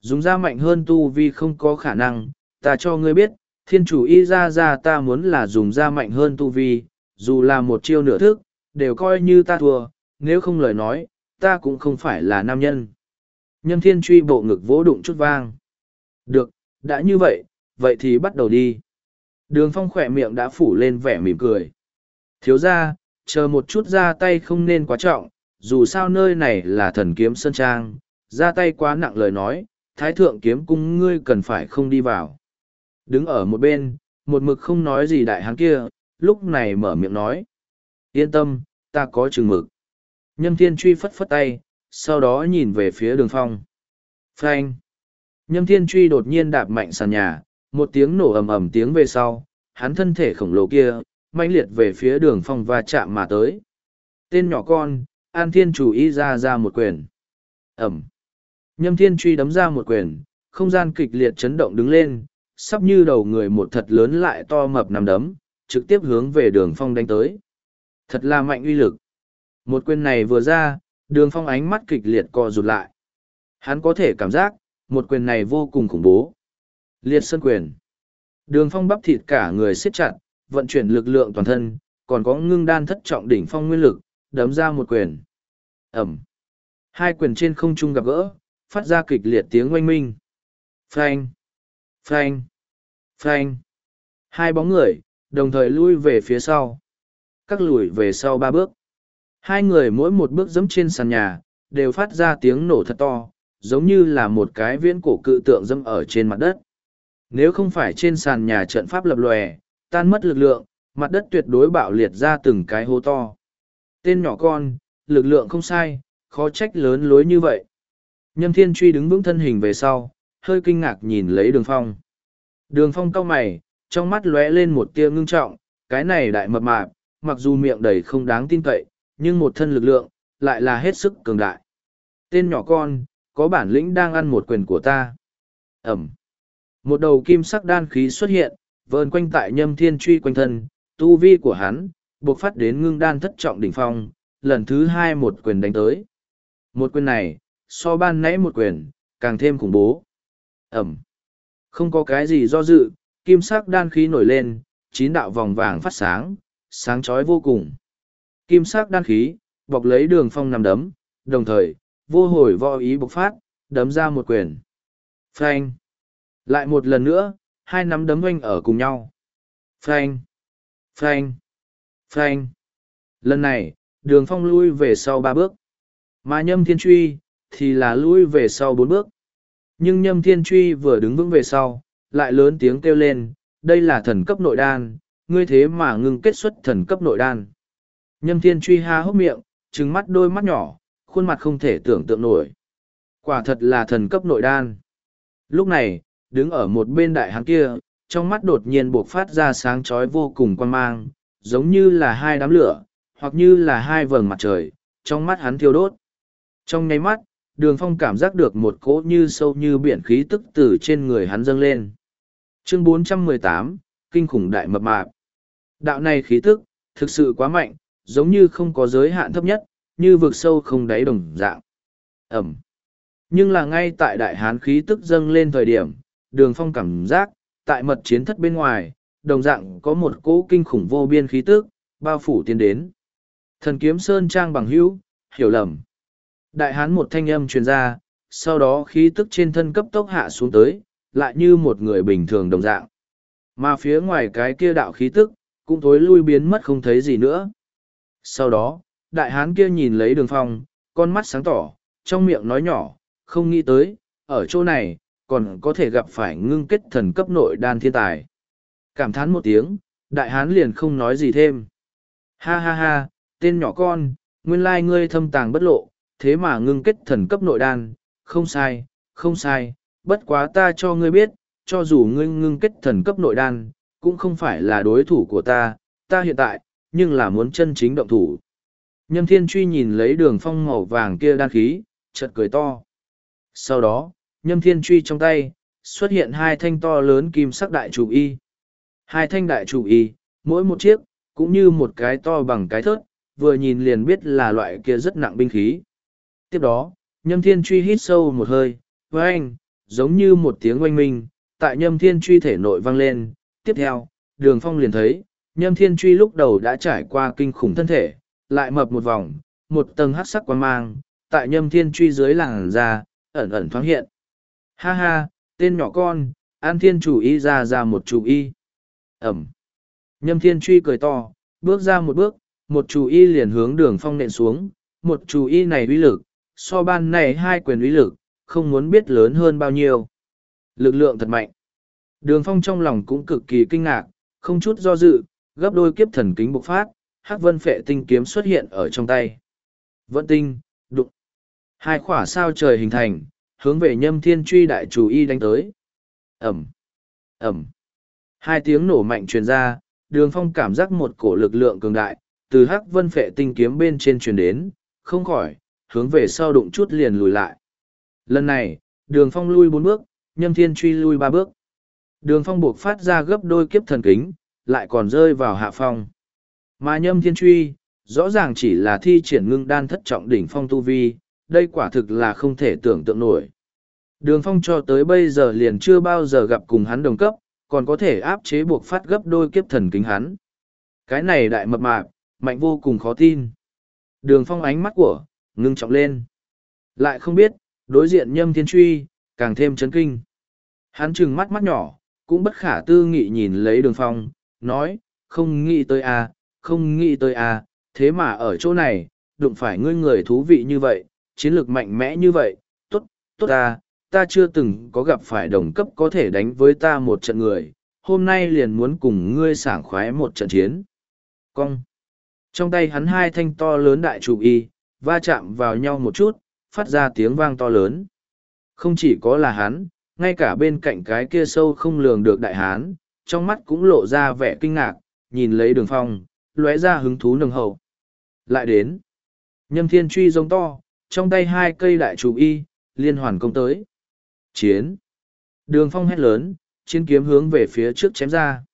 dùng ra mạnh hơn tu vi không có khả năng, ta cho ngươi biết, thiên chủ y ra ra ta muốn là dùng ra mạnh hơn tu vi, dù là một chiêu nửa thức, đều coi như ta thua, nếu không lời nói, ta cũng không phải là nam nhân. Nhâm thiên truy bộ ngực vỗ đụng chút vang. Được, đã như vậy, vậy thì bắt đầu đi. Đường phong khỏe miệng đã phủ lên vẻ mỉm cười. Thiếu ra, chờ một chút ra tay không nên quá trọng, dù sao nơi này là thần kiếm sơn trang, ra tay quá nặng lời nói, thái thượng kiếm cung ngươi cần phải không đi vào. Đứng ở một bên, một mực không nói gì đại hán kia, lúc này mở miệng nói. Yên tâm, ta có chừng mực. Nhâm thiên truy phất phất tay, sau đó nhìn về phía đường phong. Phanh. Nhâm thiên truy đột nhiên đạp mạnh sàn nhà, một tiếng nổ ầm ầm tiếng về sau, hắn thân thể khổng lồ kia, mãnh liệt về phía đường phong và chạm mà tới. Tên nhỏ con, An Thiên chủ ý ra ra một quyền. Ẩm. Nhâm Thiên truy đấm ra một quyền, không gian kịch liệt chấn động đứng lên, sắp như đầu người một thật lớn lại to mập nằm đấm, trực tiếp hướng về đường phong đánh tới. Thật là mạnh uy lực. Một quyền này vừa ra, đường phong ánh mắt kịch liệt co rụt lại. Hắn có thể cảm giác, một quyền này vô cùng khủng bố. Liệt sân quyền. Đường phong bắp thịt cả người siết chặt, vận chuyển lực lượng toàn thân, còn có ngưng đan thất trọng đỉnh phong nguyên lực, đấm ra một quyền. Ẩm. Hai quyền trên không trung gặp gỡ, phát ra kịch liệt tiếng oanh minh. Phanh. Phanh. Phanh. Hai bóng người, đồng thời lui về phía sau. Các lùi về sau ba bước. Hai người mỗi một bước dẫm trên sàn nhà, đều phát ra tiếng nổ thật to, giống như là một cái viễn cổ cự tượng dẫm ở trên mặt đất. Nếu không phải trên sàn nhà trận pháp lập lòe, tan mất lực lượng, mặt đất tuyệt đối bạo liệt ra từng cái hố to. Tên nhỏ con, lực lượng không sai, khó trách lớn lối như vậy. Nhâm thiên truy đứng vững thân hình về sau, hơi kinh ngạc nhìn lấy đường phong. Đường phong cau mày, trong mắt lóe lên một tia ngưng trọng, cái này đại mập mạp, mặc dù miệng đầy không đáng tin cậy, nhưng một thân lực lượng, lại là hết sức cường đại. Tên nhỏ con, có bản lĩnh đang ăn một quyền của ta. Ẩm. Một đầu kim sắc đan khí xuất hiện, vờn quanh tại nhâm thiên truy quanh thân, tu vi của hắn, buộc phát đến ngưng đan thất trọng đỉnh phong, lần thứ hai một quyền đánh tới. Một quyền này, so ban nãy một quyền, càng thêm khủng bố. Ẩm. Không có cái gì do dự, kim sắc đan khí nổi lên, chín đạo vòng vàng phát sáng, sáng chói vô cùng. Kim sắc đan khí, bọc lấy đường phong nằm đấm, đồng thời, vô hồi võ ý bộc phát, đấm ra một quyền. Phanh. Lại một lần nữa, hai nắm đấm oanh ở cùng nhau. Phanh. Phanh. Phanh. Lần này, đường phong lui về sau ba bước. Mà nhâm thiên truy, thì là lui về sau bốn bước. Nhưng nhâm thiên truy vừa đứng vững về sau, lại lớn tiếng kêu lên, đây là thần cấp nội đan, ngươi thế mà ngưng kết xuất thần cấp nội đan. Nhâm thiên truy ha hốc miệng, trừng mắt đôi mắt nhỏ, khuôn mặt không thể tưởng tượng nổi. Quả thật là thần cấp nội đan. Lúc này, đứng ở một bên đại hán kia, trong mắt đột nhiên buộc phát ra sáng chói vô cùng quan mang, giống như là hai đám lửa, hoặc như là hai vầng mặt trời, trong mắt hắn thiêu đốt. Trong nháy mắt, đường phong cảm giác được một cỗ như sâu như biển khí tức từ trên người hắn dâng lên. Chương 418, Kinh khủng đại mập mạp. Đạo này khí tức, thực sự quá mạnh, giống như không có giới hạn thấp nhất, như vực sâu không đáy đồng dạng. Ẩm. Nhưng là ngay tại đại hán khí tức dâng lên thời điểm, đường phong cảm giác, tại mật chiến thất bên ngoài, đồng dạng có một cỗ kinh khủng vô biên khí tức, bao phủ tiến đến. Thần kiếm sơn trang bằng hữu, hiểu lầm. Đại hán một thanh âm truyền ra, sau đó khí tức trên thân cấp tốc hạ xuống tới, lại như một người bình thường đồng dạng. Mà phía ngoài cái kia đạo khí tức, cũng thối lui biến mất không thấy gì nữa. Sau đó, đại hán kia nhìn lấy đường phong, con mắt sáng tỏ, trong miệng nói nhỏ, không nghĩ tới, ở chỗ này, còn có thể gặp phải ngưng kết thần cấp nội đan thiên tài. Cảm thán một tiếng, đại hán liền không nói gì thêm. Ha ha ha, tên nhỏ con, nguyên lai ngươi thâm tàng bất lộ, thế mà ngưng kết thần cấp nội đan, không sai, không sai, bất quá ta cho ngươi biết, cho dù ngươi ngưng kết thần cấp nội đan, cũng không phải là đối thủ của ta, ta hiện tại, nhưng là muốn chân chính động thủ. Nhâm thiên truy nhìn lấy đường phong màu vàng kia đan khí, chợt cười to. Sau đó, nhâm thiên truy trong tay, xuất hiện hai thanh to lớn kim sắc đại chủ y. Hai thanh đại chủ y, mỗi một chiếc, cũng như một cái to bằng cái thớt, vừa nhìn liền biết là loại kia rất nặng binh khí. Tiếp đó, nhâm thiên truy hít sâu một hơi, với anh, giống như một tiếng oanh minh, tại nhâm thiên truy thể nội vang lên. Tiếp theo, đường phong liền thấy, nhâm thiên truy lúc đầu đã trải qua kinh khủng thân thể, lại mập một vòng, một tầng hát sắc quan mang, tại nhâm thiên truy dưới làng ra, ẩn ẩn thoáng hiện. Ha ha, tên nhỏ con, an thiên chủ y ra ra một chủ y. Ẩm. Nhâm thiên truy cười to, bước ra một bước, một chủ y liền hướng đường phong nện xuống, một chủ y này uy lực, so ban này hai quyền uy lực, không muốn biết lớn hơn bao nhiêu. Lực lượng thật mạnh. Đường phong trong lòng cũng cực kỳ kinh ngạc, không chút do dự, gấp đôi kiếp thần kính bộc phát, hắc vân phệ tinh kiếm xuất hiện ở trong tay. Vận tinh, đụng. Hai khỏa sao trời hình thành, hướng về nhâm thiên truy đại chủ y đánh tới. Ẩm, Ẩm. Hai tiếng nổ mạnh truyền ra, đường phong cảm giác một cổ lực lượng cường đại, từ hắc vân phệ tinh kiếm bên trên truyền đến, không khỏi, hướng về sau đụng chút liền lùi lại. Lần này, đường phong lui bốn bước, nhâm thiên truy lui ba bước. Đường phong buộc phát ra gấp đôi kiếp thần kính, lại còn rơi vào hạ phong. Mà nhâm thiên truy, rõ ràng chỉ là thi triển ngưng đan thất trọng đỉnh phong tu vi, đây quả thực là không thể tưởng tượng nổi. Đường phong cho tới bây giờ liền chưa bao giờ gặp cùng hắn đồng cấp, còn có thể áp chế buộc phát gấp đôi kiếp thần kính hắn. Cái này đại mập mạp, mạnh vô cùng khó tin. Đường phong ánh mắt của, ngưng trọng lên. Lại không biết, đối diện nhâm thiên truy, càng thêm chấn kinh. Hắn trừng mắt mắt nhỏ, cũng bất khả tư nghị nhìn lấy đường phong, nói, không nghĩ tới a, không nghĩ tới a, thế mà ở chỗ này, đụng phải ngươi người thú vị như vậy, chiến lược mạnh mẽ như vậy, tốt, tốt ta, ta chưa từng có gặp phải đồng cấp có thể đánh với ta một trận người, hôm nay liền muốn cùng ngươi sảng khoái một trận chiến. Cong. Trong tay hắn hai thanh to lớn đại trụ y, va chạm vào nhau một chút, phát ra tiếng vang to lớn. Không chỉ có là hắn, ngay cả bên cạnh cái kia sâu không lường được đại hán, trong mắt cũng lộ ra vẻ kinh ngạc, nhìn lấy đường phong, lóe ra hứng thú nồng hậu. Lại đến, nhâm thiên truy giống to, trong tay hai cây đại trụ y, liên hoàn công tới. Chiến. Đường phong hét lớn, chiến kiếm hướng về phía trước chém ra.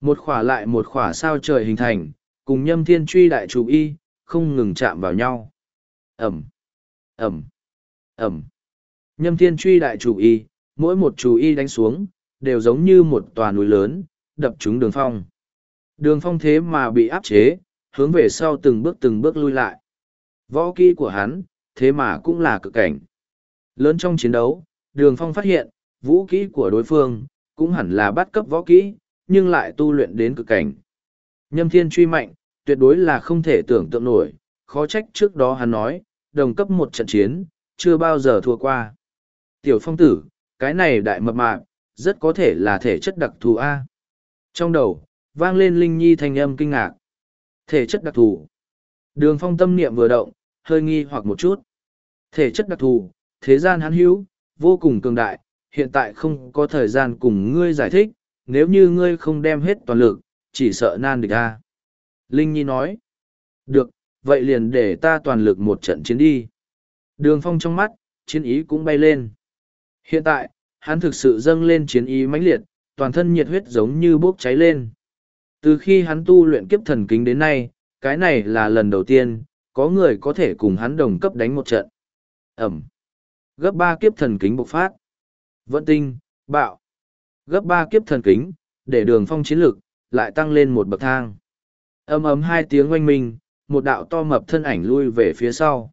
Một khỏa lại một khỏa sao trời hình thành, cùng nhâm thiên truy đại trụ y, không ngừng chạm vào nhau. Ẩm, Ẩm, Ẩm. Nhâm thiên truy đại chủ y, mỗi một chủ y đánh xuống, đều giống như một tòa núi lớn, đập trúng đường phong. Đường phong thế mà bị áp chế, hướng về sau từng bước từng bước lui lại. Võ kỹ của hắn, thế mà cũng là cực cảnh. Lớn trong chiến đấu, đường phong phát hiện, vũ kỹ của đối phương, cũng hẳn là bắt cấp võ kỹ, nhưng lại tu luyện đến cực cảnh. Nhâm thiên truy mạnh, tuyệt đối là không thể tưởng tượng nổi, khó trách trước đó hắn nói, đồng cấp một trận chiến, chưa bao giờ thua qua. Tiểu phong tử, cái này đại mập mạp, rất có thể là thể chất đặc thù A. Trong đầu, vang lên Linh Nhi thanh âm kinh ngạc. Thể chất đặc thù. Đường phong tâm niệm vừa động, hơi nghi hoặc một chút. Thể chất đặc thù, thế gian hắn hữu, vô cùng cường đại, hiện tại không có thời gian cùng ngươi giải thích, nếu như ngươi không đem hết toàn lực, chỉ sợ nan địch a. Linh Nhi nói. Được, vậy liền để ta toàn lực một trận chiến đi. Đường phong trong mắt, chiến ý cũng bay lên. Hiện tại, hắn thực sự dâng lên chiến ý mãnh liệt, toàn thân nhiệt huyết giống như bốc cháy lên. Từ khi hắn tu luyện kiếp thần kính đến nay, cái này là lần đầu tiên, có người có thể cùng hắn đồng cấp đánh một trận. Ẩm. Gấp ba kiếp thần kính bộc phát. Vận tinh, bạo. Gấp ba kiếp thần kính, để đường phong chiến lực, lại tăng lên một bậc thang. Âm ấm hai tiếng oanh minh, một đạo to mập thân ảnh lui về phía sau.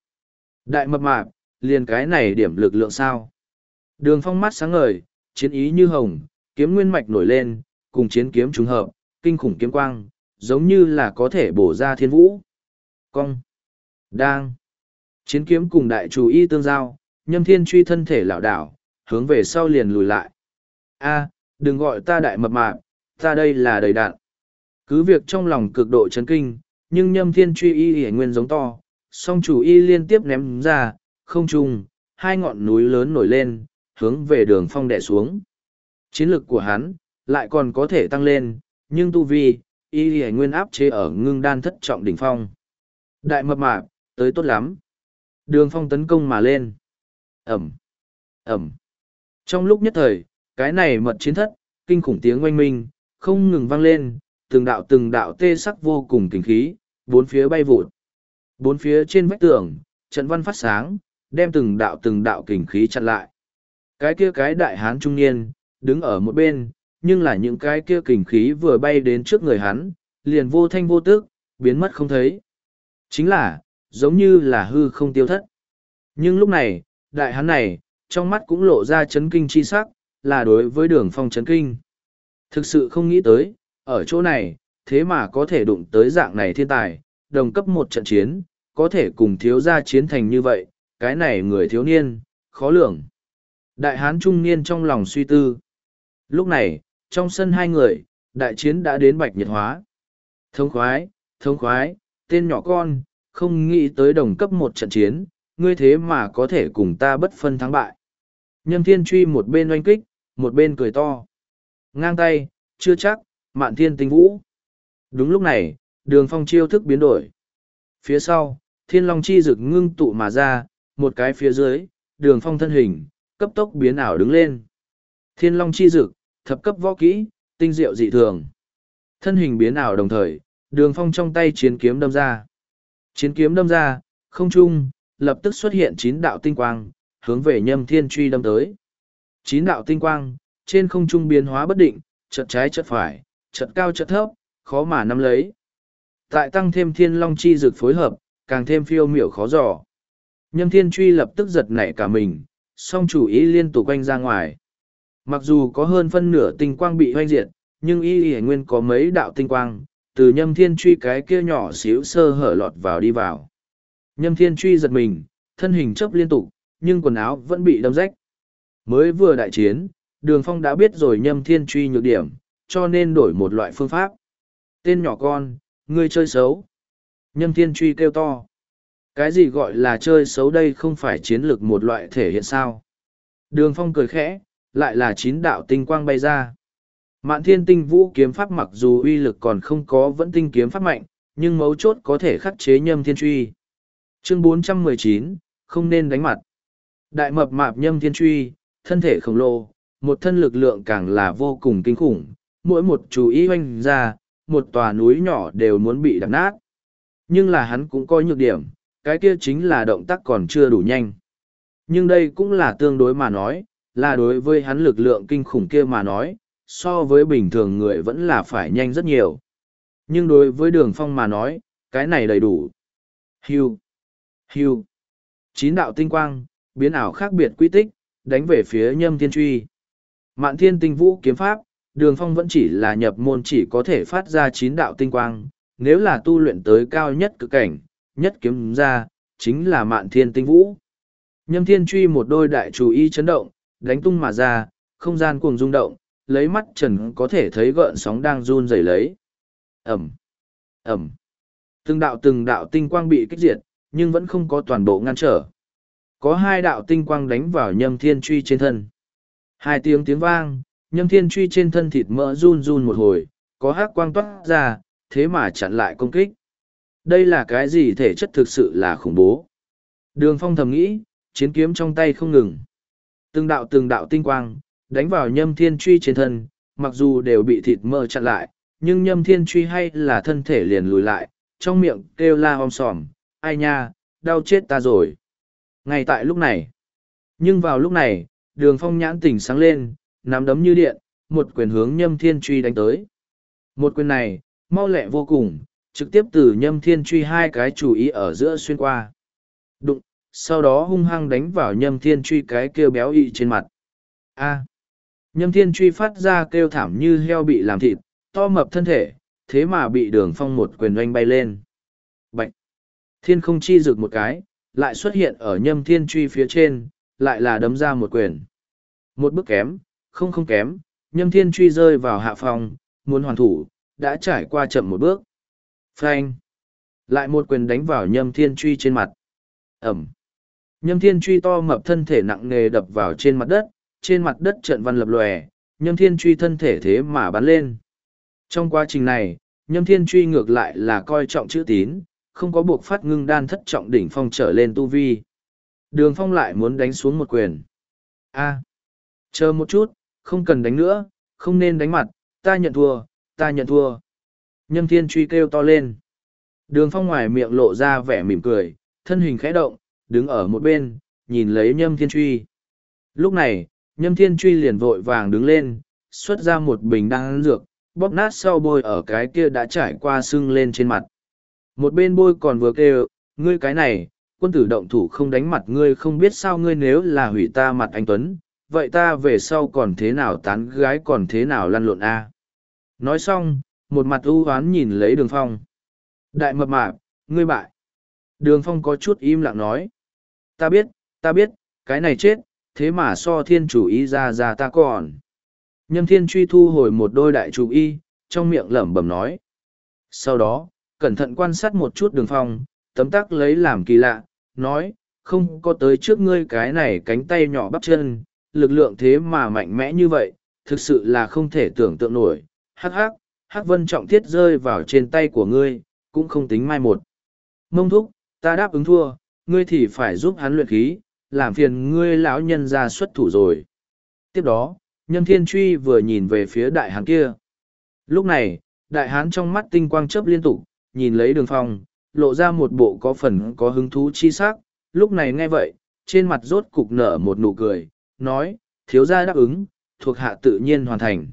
Đại mập mạp, liền cái này điểm lực lượng sao. Đường phong mắt sáng ngời, chiến ý như hồng, kiếm nguyên mạch nổi lên, cùng chiến kiếm trùng hợp, kinh khủng kiếm quang, giống như là có thể bổ ra thiên vũ. Cong. Đang. Chiến kiếm cùng đại chủ y tương giao, nhâm thiên truy thân thể lảo đảo, hướng về sau liền lùi lại. A, đừng gọi ta đại mập mạp, ta đây là đầy đạn. Cứ việc trong lòng cực độ chấn kinh, nhưng nhâm thiên truy y hề nguyên giống to, song chủ y liên tiếp ném ra, không trùng, hai ngọn núi lớn nổi lên, hướng về đường phong đẻ xuống. Chiến lược của hắn, lại còn có thể tăng lên, nhưng tu vi, y hề nguyên áp chế ở ngưng đan thất trọng đỉnh phong. Đại mập mạp, tới tốt lắm. Đường phong tấn công mà lên. Ẩm, Ẩm. Trong lúc nhất thời, cái này mật chiến thất, kinh khủng tiếng oanh minh, không ngừng vang lên, từng đạo từng đạo tê sắc vô cùng kinh khí, bốn phía bay vụt. Bốn phía trên vách tường, trận văn phát sáng, đem từng đạo từng đạo kình khí chặn lại. Cái kia cái đại hán trung niên, đứng ở một bên, nhưng là những cái kia kình khí vừa bay đến trước người hắn, liền vô thanh vô tức, biến mất không thấy. Chính là, giống như là hư không tiêu thất. Nhưng lúc này, đại hán này, trong mắt cũng lộ ra chấn kinh chi sắc, là đối với đường phong chấn kinh. Thực sự không nghĩ tới, ở chỗ này, thế mà có thể đụng tới dạng này thiên tài, đồng cấp một trận chiến, có thể cùng thiếu gia chiến thành như vậy, cái này người thiếu niên, khó lường. Đại hán trung niên trong lòng suy tư. Lúc này, trong sân hai người, đại chiến đã đến bạch nhiệt hóa. Thông khoái, thông khoái, tên nhỏ con, không nghĩ tới đồng cấp một trận chiến, ngươi thế mà có thể cùng ta bất phân thắng bại. Nhâm thiên truy một bên oanh kích, một bên cười to. Ngang tay, chưa chắc, mạn thiên tinh vũ. Đúng lúc này, đường phong chiêu thức biến đổi. Phía sau, thiên long chi rực ngưng tụ mà ra, một cái phía dưới, đường phong thân hình, cấp tốc biến ảo đứng lên. Thiên long chi rực, thập cấp võ kỹ, tinh diệu dị thường. Thân hình biến ảo đồng thời, đường phong trong tay chiến kiếm đâm ra. Chiến kiếm đâm ra, không trung, lập tức xuất hiện chín đạo tinh quang, hướng về nhâm thiên truy đâm tới. Chín đạo tinh quang, trên không trung biến hóa bất định, chợt trái chợt phải, chợt cao chợt thấp, khó mà nắm lấy. Tại tăng thêm thiên long chi dược phối hợp, càng thêm phiêu miểu khó dò. Nhâm thiên truy lập tức giật nảy cả mình, song chủ ý liên tục quanh ra ngoài. Mặc dù có hơn phân nửa tinh quang bị hoanh diệt, nhưng y y nguyên có mấy đạo tinh quang, từ nhâm thiên truy cái kia nhỏ xíu sơ hở lọt vào đi vào. Nhâm thiên truy giật mình, thân hình chấp liên tục, nhưng quần áo vẫn bị đâm rách. Mới vừa đại chiến, đường phong đã biết rồi nhâm thiên truy nhược điểm, cho nên đổi một loại phương pháp. Tên nhỏ con, ngươi chơi xấu. Nhâm thiên truy kêu to. Cái gì gọi là chơi xấu đây không phải chiến lược một loại thể hiện sao? Đường phong cười khẽ, lại là chín đạo tinh quang bay ra. Mạn thiên tinh vũ kiếm pháp mặc dù uy lực còn không có vẫn tinh kiếm pháp mạnh, nhưng mấu chốt có thể khắc chế nhâm thiên truy. Chương 419, không nên đánh mặt. Đại mập mạp nhâm thiên truy, thân thể khổng lồ, một thân lực lượng càng là vô cùng kinh khủng, mỗi một chú ý oanh ra, một tòa núi nhỏ đều muốn bị đập nát. Nhưng là hắn cũng có nhược điểm, cái kia chính là động tác còn chưa đủ nhanh. Nhưng đây cũng là tương đối mà nói, là đối với hắn lực lượng kinh khủng kia mà nói, so với bình thường người vẫn là phải nhanh rất nhiều. Nhưng đối với đường phong mà nói, cái này đầy đủ. Hưu, hưu, chín đạo tinh quang, biến ảo khác biệt quy tích, đánh về phía nhâm thiên truy. Mạn thiên tinh vũ kiếm pháp, đường phong vẫn chỉ là nhập môn chỉ có thể phát ra chín đạo tinh quang, nếu là tu luyện tới cao nhất cực cảnh, nhất kiếm ra, chính là mạn thiên tinh vũ. Nhâm thiên truy một đôi đại chủ y chấn động, đánh tung mà ra, không gian cuồng rung động, lấy mắt trần có thể thấy gợn sóng đang run rẩy lấy. Ẩm, Ẩm. Từng đạo từng đạo tinh quang bị kích diệt, nhưng vẫn không có toàn bộ ngăn trở. Có hai đạo tinh quang đánh vào nhâm thiên truy trên thân. Hai tiếng tiếng vang, nhâm thiên truy trên thân thịt mỡ run run một hồi, có hát quang toát ra, thế mà chặn lại công kích. Đây là cái gì thể chất thực sự là khủng bố. Đường phong thầm nghĩ, chiến kiếm trong tay không ngừng. Từng đạo từng đạo tinh quang, đánh vào nhâm thiên truy trên thân, mặc dù đều bị thịt mỡ chặn lại, nhưng nhâm thiên truy hay là thân thể liền lùi lại, trong miệng kêu la om sòm, ai nha, đau chết ta rồi. Ngay tại lúc này, nhưng vào lúc này, đường phong nhãn tỉnh sáng lên, nắm đấm như điện, một quyền hướng nhâm thiên truy đánh tới. Một quyền này, mau lẹ vô cùng, trực tiếp từ nhâm thiên truy hai cái chủ ý ở giữa xuyên qua. Đụng, sau đó hung hăng đánh vào nhâm thiên truy cái kêu béo ị trên mặt. A. Nhâm thiên truy phát ra kêu thảm như heo bị làm thịt, to mập thân thể, thế mà bị đường phong một quyền oanh bay lên. Bạch! Thiên không chi rực một cái, lại xuất hiện ở nhâm thiên truy phía trên, lại là đấm ra một quyền. Một bước kém, không không kém, nhâm thiên truy rơi vào hạ phòng, muốn hoàn thủ, đã trải qua chậm một bước. Phanh! Lại một quyền đánh vào nhâm thiên truy trên mặt. Ẩm! Nhâm thiên truy to mập thân thể nặng nề đập vào trên mặt đất, trên mặt đất trận văn lập lòe, nhâm thiên truy thân thể thế mà bắn lên. Trong quá trình này, nhâm thiên truy ngược lại là coi trọng chữ tín, không có buộc phát ngưng đan thất trọng đỉnh phong trở lên tu vi. Đường phong lại muốn đánh xuống một quyền. a chờ một chút, không cần đánh nữa, không nên đánh mặt, ta nhận thua, ta nhận thua. Nhâm thiên truy kêu to lên. Đường phong ngoài miệng lộ ra vẻ mỉm cười, thân hình khẽ động, đứng ở một bên, nhìn lấy nhâm thiên truy. Lúc này, nhâm thiên truy liền vội vàng đứng lên, xuất ra một bình đan dược, bóp nát sau bôi ở cái kia đã trải qua sưng lên trên mặt. Một bên bôi còn vừa kêu, ngươi cái này, quân tử động thủ không đánh mặt ngươi không biết sao ngươi nếu là hủy ta mặt anh Tuấn, vậy ta về sau còn thế nào tán gái còn thế nào lăn lộn a Nói xong, một mặt ưu oán nhìn lấy đường phong. Đại mập mạp, ngươi bại. Đường phong có chút im lặng nói. Ta biết, ta biết, cái này chết, thế mà so thiên chủ y ra ra ta còn. Nhâm thiên truy thu hồi một đôi đại chủ y, trong miệng lẩm bẩm nói. Sau đó, cẩn thận quan sát một chút đường phong, tấm tắc lấy làm kỳ lạ, nói, không có tới trước ngươi cái này cánh tay nhỏ bắp chân, lực lượng thế mà mạnh mẽ như vậy, thực sự là không thể tưởng tượng nổi. Hắc hắc, hắc vân trọng thiết rơi vào trên tay của ngươi, cũng không tính mai một. Mông thúc, ta đáp ứng thua, ngươi thì phải giúp hắn luyện khí, làm phiền ngươi lão nhân ra xuất thủ rồi. Tiếp đó, Nhân thiên truy vừa nhìn về phía đại hán kia. Lúc này, đại hán trong mắt tinh quang chớp liên tục, nhìn lấy đường phong, lộ ra một bộ có phần có hứng thú chi sắc. Lúc này nghe vậy, trên mặt rốt cục nở một nụ cười, nói, thiếu gia đáp ứng, thuộc hạ tự nhiên hoàn thành.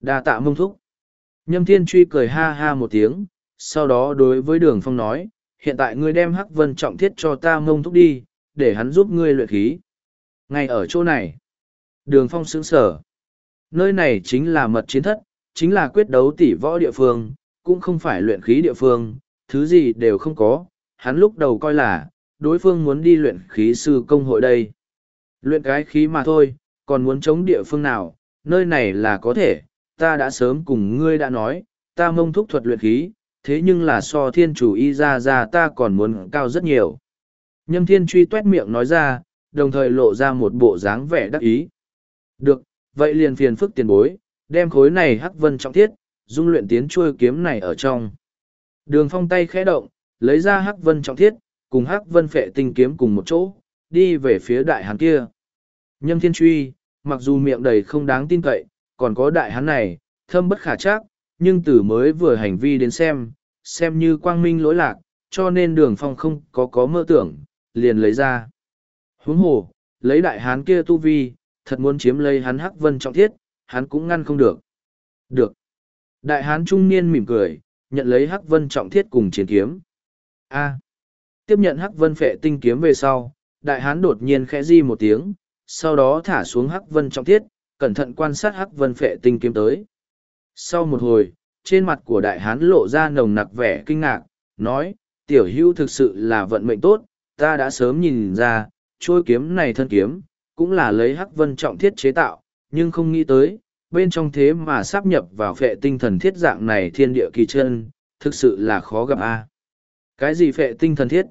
đa tạ mông thúc. Nhâm thiên truy cười ha ha một tiếng, sau đó đối với đường phong nói, hiện tại ngươi đem hắc vân trọng thiết cho ta mông thúc đi, để hắn giúp ngươi luyện khí. Ngay ở chỗ này, đường phong sững sở. Nơi này chính là mật chiến thất, chính là quyết đấu tỷ võ địa phương, cũng không phải luyện khí địa phương, thứ gì đều không có. Hắn lúc đầu coi là, đối phương muốn đi luyện khí sư công hội đây. Luyện cái khí mà thôi, còn muốn chống địa phương nào, nơi này là có thể, ta đã sớm cùng ngươi đã nói, ta mông thúc thuật luyện khí, thế nhưng là so thiên chủ y ra ra ta còn muốn cao rất nhiều. Nhâm thiên truy tuét miệng nói ra, đồng thời lộ ra một bộ dáng vẻ đắc ý. Được, vậy liền phiền phức tiền bối, đem khối này hắc vân trọng thiết, dung luyện tiến chuôi kiếm này ở trong. Đường phong tay khẽ động, lấy ra hắc vân trọng thiết, cùng hắc vân phệ tinh kiếm cùng một chỗ, đi về phía đại hán kia. Nhâm thiên truy, mặc dù miệng đầy không đáng tin cậy, còn có đại hán này, thâm bất khả chắc, nhưng từ mới vừa hành vi đến xem, xem như quang minh lỗi lạc, cho nên đường phong không có có mơ tưởng, liền lấy ra. Huống hồ, lấy đại hán kia tu vi, thật muốn chiếm lấy hắn hắc vân trọng thiết, hắn cũng ngăn không được. Được. Đại hán trung niên mỉm cười, nhận lấy hắc vân trọng thiết cùng chiến kiếm. A. Tiếp nhận hắc vân phệ tinh kiếm về sau, đại hán đột nhiên khẽ di một tiếng, sau đó thả xuống hắc vân trọng thiết, cẩn thận quan sát hắc vân phệ tinh kiếm tới. Sau một hồi, trên mặt của đại hán lộ ra nồng nặc vẻ kinh ngạc, nói, tiểu hưu thực sự là vận mệnh tốt, ta đã sớm nhìn ra, trôi kiếm này thân kiếm, cũng là lấy hắc vân trọng thiết chế tạo, nhưng không nghĩ tới, bên trong thế mà sắp nhập vào phệ tinh thần thiết dạng này thiên địa kỳ chân, thực sự là khó gặp a. Cái gì phệ tinh thần thiết?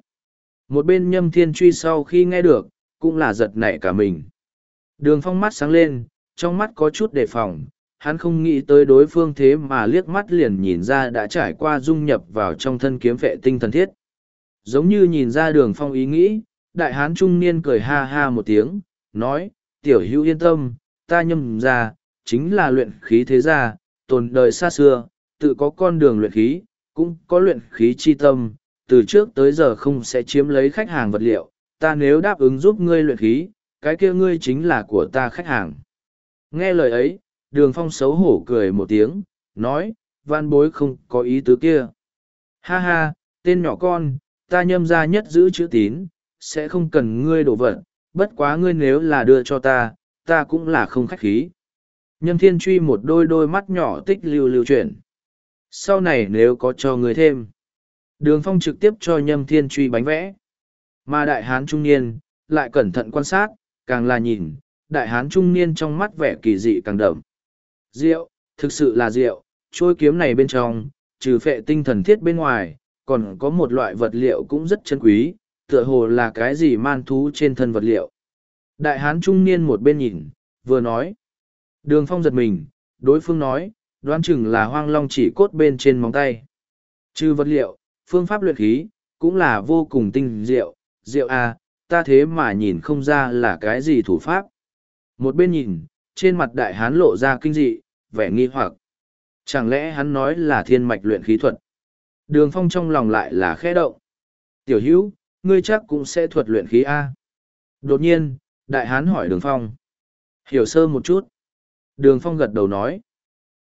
Một bên nhâm thiên truy sau khi nghe được, cũng là giật nảy cả mình. Đường phong mắt sáng lên, trong mắt có chút đề phòng, hắn không nghĩ tới đối phương thế mà liếc mắt liền nhìn ra đã trải qua dung nhập vào trong thân kiếm vệ tinh thần thiết. Giống như nhìn ra đường phong ý nghĩ, đại hán trung niên cười ha ha một tiếng, nói, tiểu hữu yên tâm, ta nhâm ra, chính là luyện khí thế gia, tồn đời xa xưa, tự có con đường luyện khí, cũng có luyện khí chi tâm, từ trước tới giờ không sẽ chiếm lấy khách hàng vật liệu, ta nếu đáp ứng giúp ngươi luyện khí, cái kia ngươi chính là của ta khách hàng. Nghe lời ấy, đường phong xấu hổ cười một tiếng, nói, van bối không có ý tứ kia. Ha ha, tên nhỏ con, ta nhâm ra nhất giữ chữ tín, sẽ không cần ngươi đổ vật, bất quá ngươi nếu là đưa cho ta, ta cũng là không khách khí. Nhâm thiên truy một đôi đôi mắt nhỏ tích lưu lưu chuyển. Sau này nếu có cho ngươi thêm, đường phong trực tiếp cho nhâm thiên truy bánh vẽ. Mà đại hán trung niên, lại cẩn thận quan sát, càng là nhìn, đại hán trung niên trong mắt vẻ kỳ dị càng đậm. Rượu, thực sự là rượu, trôi kiếm này bên trong, trừ phệ tinh thần thiết bên ngoài, còn có một loại vật liệu cũng rất chân quý, tựa hồ là cái gì man thú trên thân vật liệu. Đại hán trung niên một bên nhìn, vừa nói. Đường phong giật mình, đối phương nói, đoán chừng là hoang long chỉ cốt bên trên móng tay. Trừ vật liệu, phương pháp luyện khí, cũng là vô cùng tinh diệu, diệu à, ta thế mà nhìn không ra là cái gì thủ pháp. Một bên nhìn, trên mặt đại hán lộ ra kinh dị, vẻ nghi hoặc. Chẳng lẽ hắn nói là thiên mạch luyện khí thuật? Đường phong trong lòng lại là khẽ động. Tiểu hữu, ngươi chắc cũng sẽ thuật luyện khí A. Đột nhiên, đại hán hỏi đường phong. Hiểu sơ một chút. Đường phong gật đầu nói.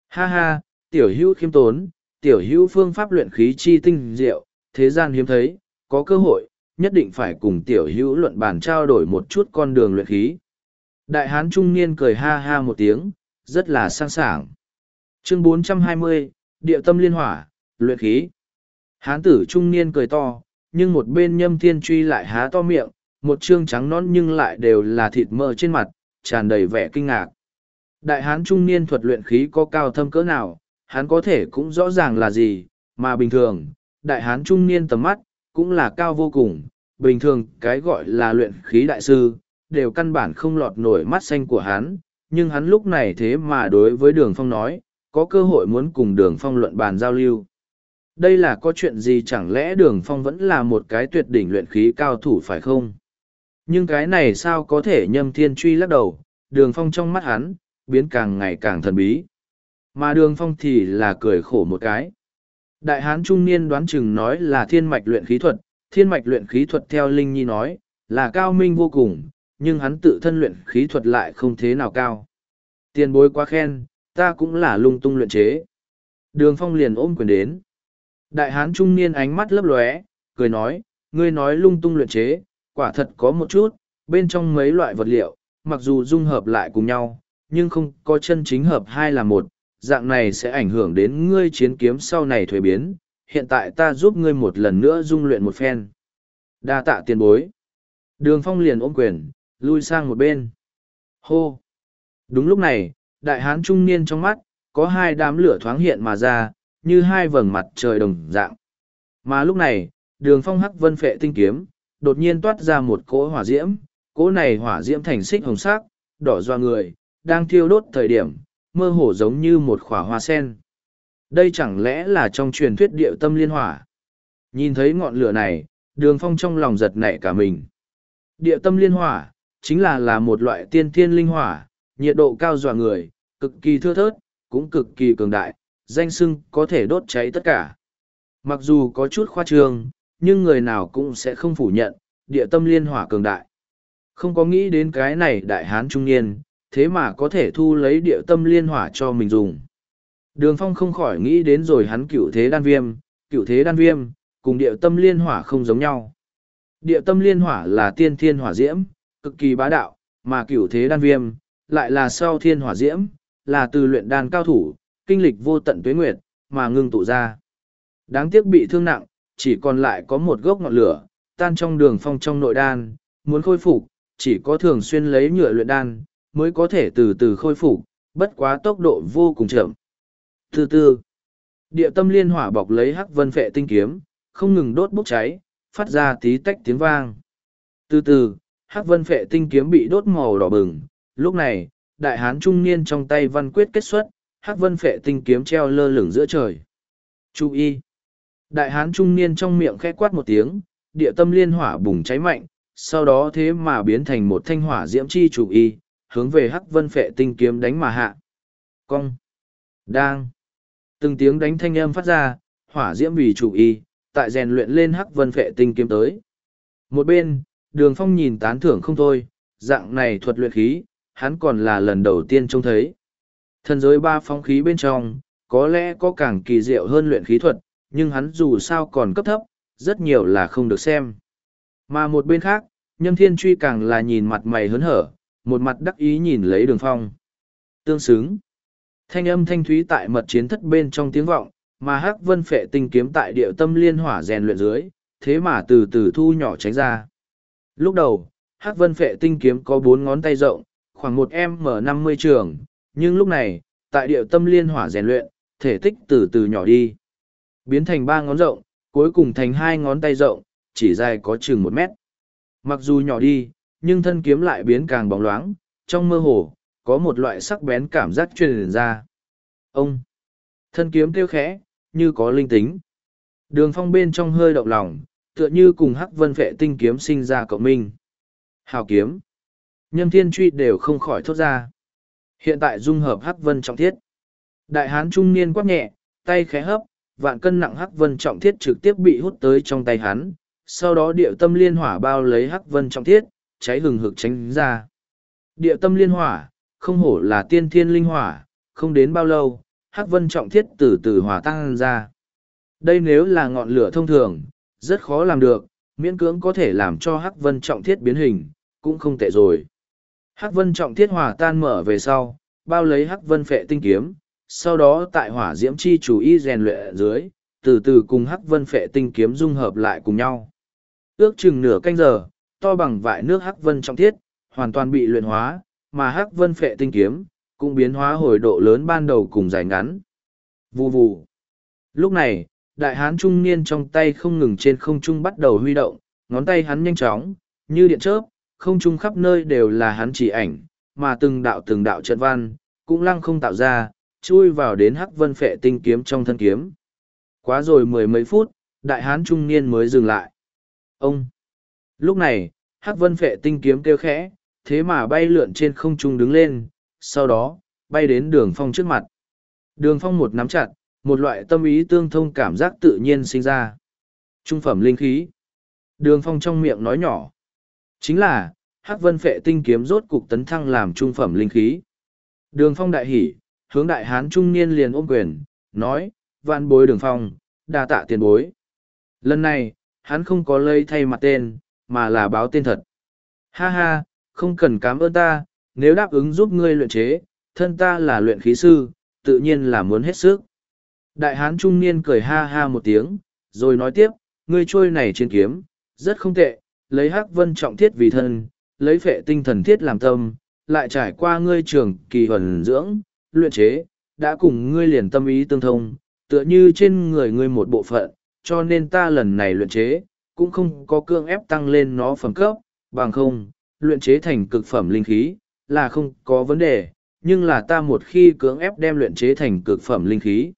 Ha ha, tiểu hữu khiêm tốn, tiểu hữu phương pháp luyện khí chi tinh diệu, thế gian hiếm thấy, có cơ hội, nhất định phải cùng tiểu hữu luận bàn trao đổi một chút con đường luyện khí. Đại hán trung niên cười ha ha một tiếng, rất là sang sảng. Chương 420, Địa tâm liên hỏa, luyện khí. Hán tử trung niên cười to, nhưng một bên nhâm thiên truy lại há to miệng, một trương trắng nón nhưng lại đều là thịt mỡ trên mặt, tràn đầy vẻ kinh ngạc. Đại hán trung niên thuật luyện khí có cao thâm cỡ nào, hắn có thể cũng rõ ràng là gì, mà bình thường, đại hán trung niên tầm mắt, cũng là cao vô cùng, bình thường cái gọi là luyện khí đại sư, đều căn bản không lọt nổi mắt xanh của hắn, nhưng hắn lúc này thế mà đối với đường phong nói, có cơ hội muốn cùng đường phong luận bàn giao lưu. Đây là có chuyện gì chẳng lẽ đường phong vẫn là một cái tuyệt đỉnh luyện khí cao thủ phải không? Nhưng cái này sao có thể nhâm thiên truy lắc đầu, đường phong trong mắt hắn, biến càng ngày càng thần bí. Mà đường phong thì là cười khổ một cái. Đại hán trung niên đoán chừng nói là thiên mạch luyện khí thuật, thiên mạch luyện khí thuật theo Linh Nhi nói, là cao minh vô cùng, nhưng hắn tự thân luyện khí thuật lại không thế nào cao. Tiền bối quá khen, ta cũng là lung tung luyện chế. Đường phong liền ôm quyền đến. Đại hán trung niên ánh mắt lấp lóe, cười nói, ngươi nói lung tung luyện chế, quả thật có một chút, bên trong mấy loại vật liệu, mặc dù dung hợp lại cùng nhau, nhưng không có chân chính hợp hai là một, dạng này sẽ ảnh hưởng đến ngươi chiến kiếm sau này thuế biến, hiện tại ta giúp ngươi một lần nữa dung luyện một phen. Đa tạ tiền bối. Đường phong liền ôm quyền, lui sang một bên. Hô! Đúng lúc này, đại hán trung niên trong mắt, có hai đám lửa thoáng hiện mà ra, như hai vầng mặt trời đồng dạng. Mà lúc này, đường phong hắc vân phệ tinh kiếm, đột nhiên toát ra một cỗ hỏa diễm, cỗ này hỏa diễm thành xích hồng sắc, đỏ doa người, đang thiêu đốt thời điểm, mơ hồ giống như một khỏa hoa sen. Đây chẳng lẽ là trong truyền thuyết địa tâm liên hỏa? Nhìn thấy ngọn lửa này, đường phong trong lòng giật nảy cả mình. Địa tâm liên hỏa, chính là là một loại tiên thiên linh hỏa, nhiệt độ cao dọa người, cực kỳ thưa thớt, cũng cực kỳ cường đại, danh sưng có thể đốt cháy tất cả. Mặc dù có chút khoa trương, nhưng người nào cũng sẽ không phủ nhận, địa tâm liên hỏa cường đại. Không có nghĩ đến cái này đại hán trung niên, thế mà có thể thu lấy địa tâm liên hỏa cho mình dùng. Đường phong không khỏi nghĩ đến rồi hắn cựu thế đan viêm, cựu thế đan viêm, cùng địa tâm liên hỏa không giống nhau. Địa tâm liên hỏa là tiên thiên hỏa diễm, cực kỳ bá đạo, mà cựu thế đan viêm, lại là sau thiên hỏa diễm, là từ luyện đan cao thủ, kinh lịch vô tận tuế nguyệt, mà ngưng tụ ra. Đáng tiếc bị thương nặng, chỉ còn lại có một gốc ngọn lửa, tan trong đường phong trong nội đan, muốn khôi phục, chỉ có thường xuyên lấy nhựa luyện đan, mới có thể từ từ khôi phục, bất quá tốc độ vô cùng chậm. Từ từ, địa tâm liên hỏa bọc lấy hắc vân phệ tinh kiếm, không ngừng đốt bốc cháy, phát ra tí tách tiếng vang. Từ từ, hắc vân phệ tinh kiếm bị đốt màu đỏ bừng, lúc này, đại hán trung niên trong tay văn quyết kết xuất, hắc vân phệ tinh kiếm treo lơ lửng giữa trời. Chú y! Đại hán trung niên trong miệng khẽ quát một tiếng, địa tâm liên hỏa bùng cháy mạnh, sau đó thế mà biến thành một thanh hỏa diễm chi chủ y, hướng về hắc vân phệ tinh kiếm đánh mà hạ. Cong! Đang! Từng tiếng đánh thanh âm phát ra, hỏa diễm vì chủ y, tại rèn luyện lên hắc vân phệ tinh kiếm tới. Một bên, đường phong nhìn tán thưởng không thôi, dạng này thuật luyện khí, hắn còn là lần đầu tiên trông thấy. Thần giới ba phong khí bên trong, có lẽ có càng kỳ diệu hơn luyện khí thuật, nhưng hắn dù sao còn cấp thấp, rất nhiều là không được xem. Mà một bên khác, nhâm thiên truy càng là nhìn mặt mày hớn hở, một mặt đắc ý nhìn lấy đường phong. Tương xứng. Thanh âm thanh thúy tại mật chiến thất bên trong tiếng vọng, mà hắc vân phệ tinh kiếm tại địa tâm liên hỏa rèn luyện dưới, thế mà từ từ thu nhỏ tránh ra. Lúc đầu, hắc vân phệ tinh kiếm có bốn ngón tay rộng, khoảng một m năm mươi trường, nhưng lúc này, tại địa tâm liên hỏa rèn luyện, thể tích từ từ nhỏ đi. Biến thành ba ngón rộng, cuối cùng thành hai ngón tay rộng, chỉ dài có chừng một mét. Mặc dù nhỏ đi, nhưng thân kiếm lại biến càng bóng loáng, trong mơ hồ, có một loại sắc bén cảm giác truyền ra. Ông! Thân kiếm kêu khẽ, như có linh tính. Đường phong bên trong hơi động lòng, tựa như cùng hắc vân vệ tinh kiếm sinh ra cộng minh. Hào kiếm! Nhâm thiên truy đều không khỏi thốt ra. Hiện tại dung hợp hắc vân trọng thiết. Đại hán trung niên quát nhẹ, tay khẽ hấp, vạn cân nặng hắc vân trọng thiết trực tiếp bị hút tới trong tay hắn. Sau đó điệu tâm liên hỏa bao lấy hắc vân trọng thiết, cháy hừng hực tránh ra. Địa tâm liên hỏa, không hổ là tiên thiên linh hỏa, không đến bao lâu, hắc vân trọng thiết từ từ hỏa tăng ra. Đây nếu là ngọn lửa thông thường, rất khó làm được, miễn cưỡng có thể làm cho hắc vân trọng thiết biến hình, cũng không tệ rồi. Hắc vân trọng thiết hỏa tan mở về sau, bao lấy hắc vân phệ tinh kiếm, sau đó tại hỏa diễm chi chủ y rèn luyện ở dưới, từ từ cùng hắc vân phệ tinh kiếm dung hợp lại cùng nhau. Ước chừng nửa canh giờ, to bằng vại nước hắc vân trọng thiết, hoàn toàn bị luyện hóa, mà hắc vân phệ tinh kiếm, cũng biến hóa hồi độ lớn ban đầu cùng dài ngắn. Vù vù. Lúc này, đại hán trung niên trong tay không ngừng trên không trung bắt đầu huy động, ngón tay hắn nhanh chóng, như điện chớp, không trung khắp nơi đều là hắn chỉ ảnh, mà từng đạo từng đạo trận văn, cũng lăng không tạo ra, chui vào đến hắc vân phệ tinh kiếm trong thân kiếm. Quá rồi mười mấy phút, đại hán trung niên mới dừng lại. Ông! Lúc này, hắc vân phệ tinh kiếm kêu khẽ, thế mà bay lượn trên không trung đứng lên, sau đó, bay đến đường phong trước mặt. Đường phong một nắm chặt, một loại tâm ý tương thông cảm giác tự nhiên sinh ra. Trung phẩm linh khí. Đường phong trong miệng nói nhỏ. Chính là, hắc vân phệ tinh kiếm rốt cục tấn thăng làm trung phẩm linh khí. Đường phong đại hỉ, hướng đại hán trung niên liền ôm quyền, nói, vạn bối đường phong, đa tạ tiền bối. Lần này, hắn không có lây thay mặt tên, mà là báo tên thật. Ha ha, không cần cảm ơn ta, nếu đáp ứng giúp ngươi luyện chế, thân ta là luyện khí sư, tự nhiên là muốn hết sức. Đại hán trung niên cười ha ha một tiếng, rồi nói tiếp, ngươi trôi này trên kiếm, rất không tệ, lấy hắc vân trọng thiết vì thân, lấy phệ tinh thần thiết làm tâm, lại trải qua ngươi trường kỳ huẩn dưỡng, luyện chế, đã cùng ngươi liền tâm ý tương thông, tựa như trên người ngươi một bộ phận, cho nên ta lần này luyện chế, cũng không có cương ép tăng lên nó phẩm cấp, bằng không, luyện chế thành cực phẩm linh khí, là không có vấn đề, nhưng là ta một khi cưỡng ép đem luyện chế thành cực phẩm linh khí.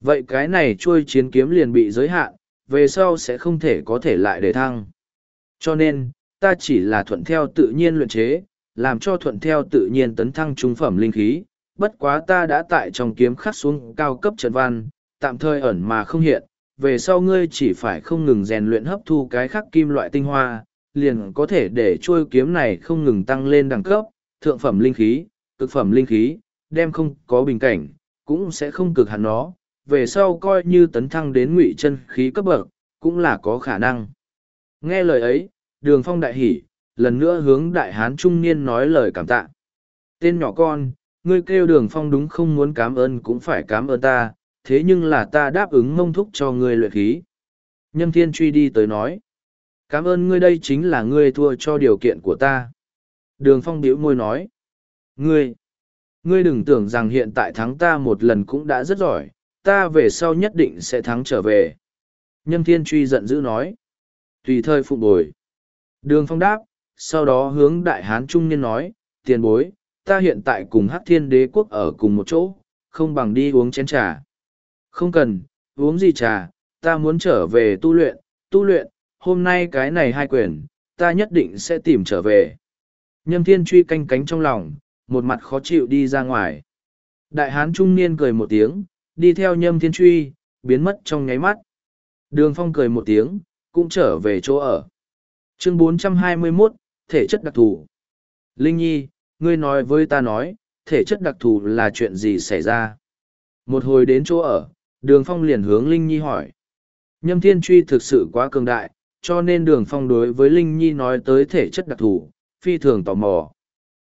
Vậy cái này trôi chiến kiếm liền bị giới hạn, về sau sẽ không thể có thể lại để thăng. Cho nên, ta chỉ là thuận theo tự nhiên luyện chế, làm cho thuận theo tự nhiên tấn thăng trung phẩm linh khí, bất quá ta đã tại trong kiếm khắc xuống cao cấp trận văn, tạm thời ẩn mà không hiện, về sau ngươi chỉ phải không ngừng rèn luyện hấp thu cái khắc kim loại tinh hoa, liền có thể để trôi kiếm này không ngừng tăng lên đẳng cấp, thượng phẩm linh khí, cực phẩm linh khí, đem không có bình cảnh, cũng sẽ không cực hạn nó, về sau coi như tấn thăng đến ngụy chân khí cấp bậc, cũng là có khả năng. Nghe lời ấy, đường phong đại hỉ, lần nữa hướng đại hán trung niên nói lời cảm tạ. Tên nhỏ con, ngươi kêu đường phong đúng không muốn cảm ơn cũng phải cảm ơn ta, thế nhưng là ta đáp ứng mông thúc cho ngươi luyện khí. Nhâm thiên truy đi tới nói. Cảm ơn ngươi đây chính là ngươi thua cho điều kiện của ta. Đường phong biểu môi nói. Ngươi, ngươi đừng tưởng rằng hiện tại thắng ta một lần cũng đã rất giỏi, ta về sau nhất định sẽ thắng trở về. Nhâm thiên truy giận dữ nói. Tùy thời phụ bồi. Đường phong đáp, sau đó hướng đại hán trung niên nói, tiền bối, ta hiện tại cùng hắc thiên đế quốc ở cùng một chỗ, không bằng đi uống chén trà. Không cần, uống gì trà, ta muốn trở về tu luyện, tu luyện, hôm nay cái này hai quyền, ta nhất định sẽ tìm trở về. Nhâm thiên truy canh cánh trong lòng, một mặt khó chịu đi ra ngoài. Đại hán trung niên cười một tiếng, đi theo nhâm thiên truy, biến mất trong nháy mắt. Đường phong cười một tiếng, cũng trở về chỗ ở. Chương 421, Thể chất đặc thù. Linh Nhi, ngươi nói với ta nói, thể chất đặc thù là chuyện gì xảy ra? Một hồi đến chỗ ở, đường phong liền hướng Linh Nhi hỏi. Nhâm thiên truy thực sự quá cường đại, cho nên đường phong đối với Linh Nhi nói tới thể chất đặc thù, phi thường tò mò.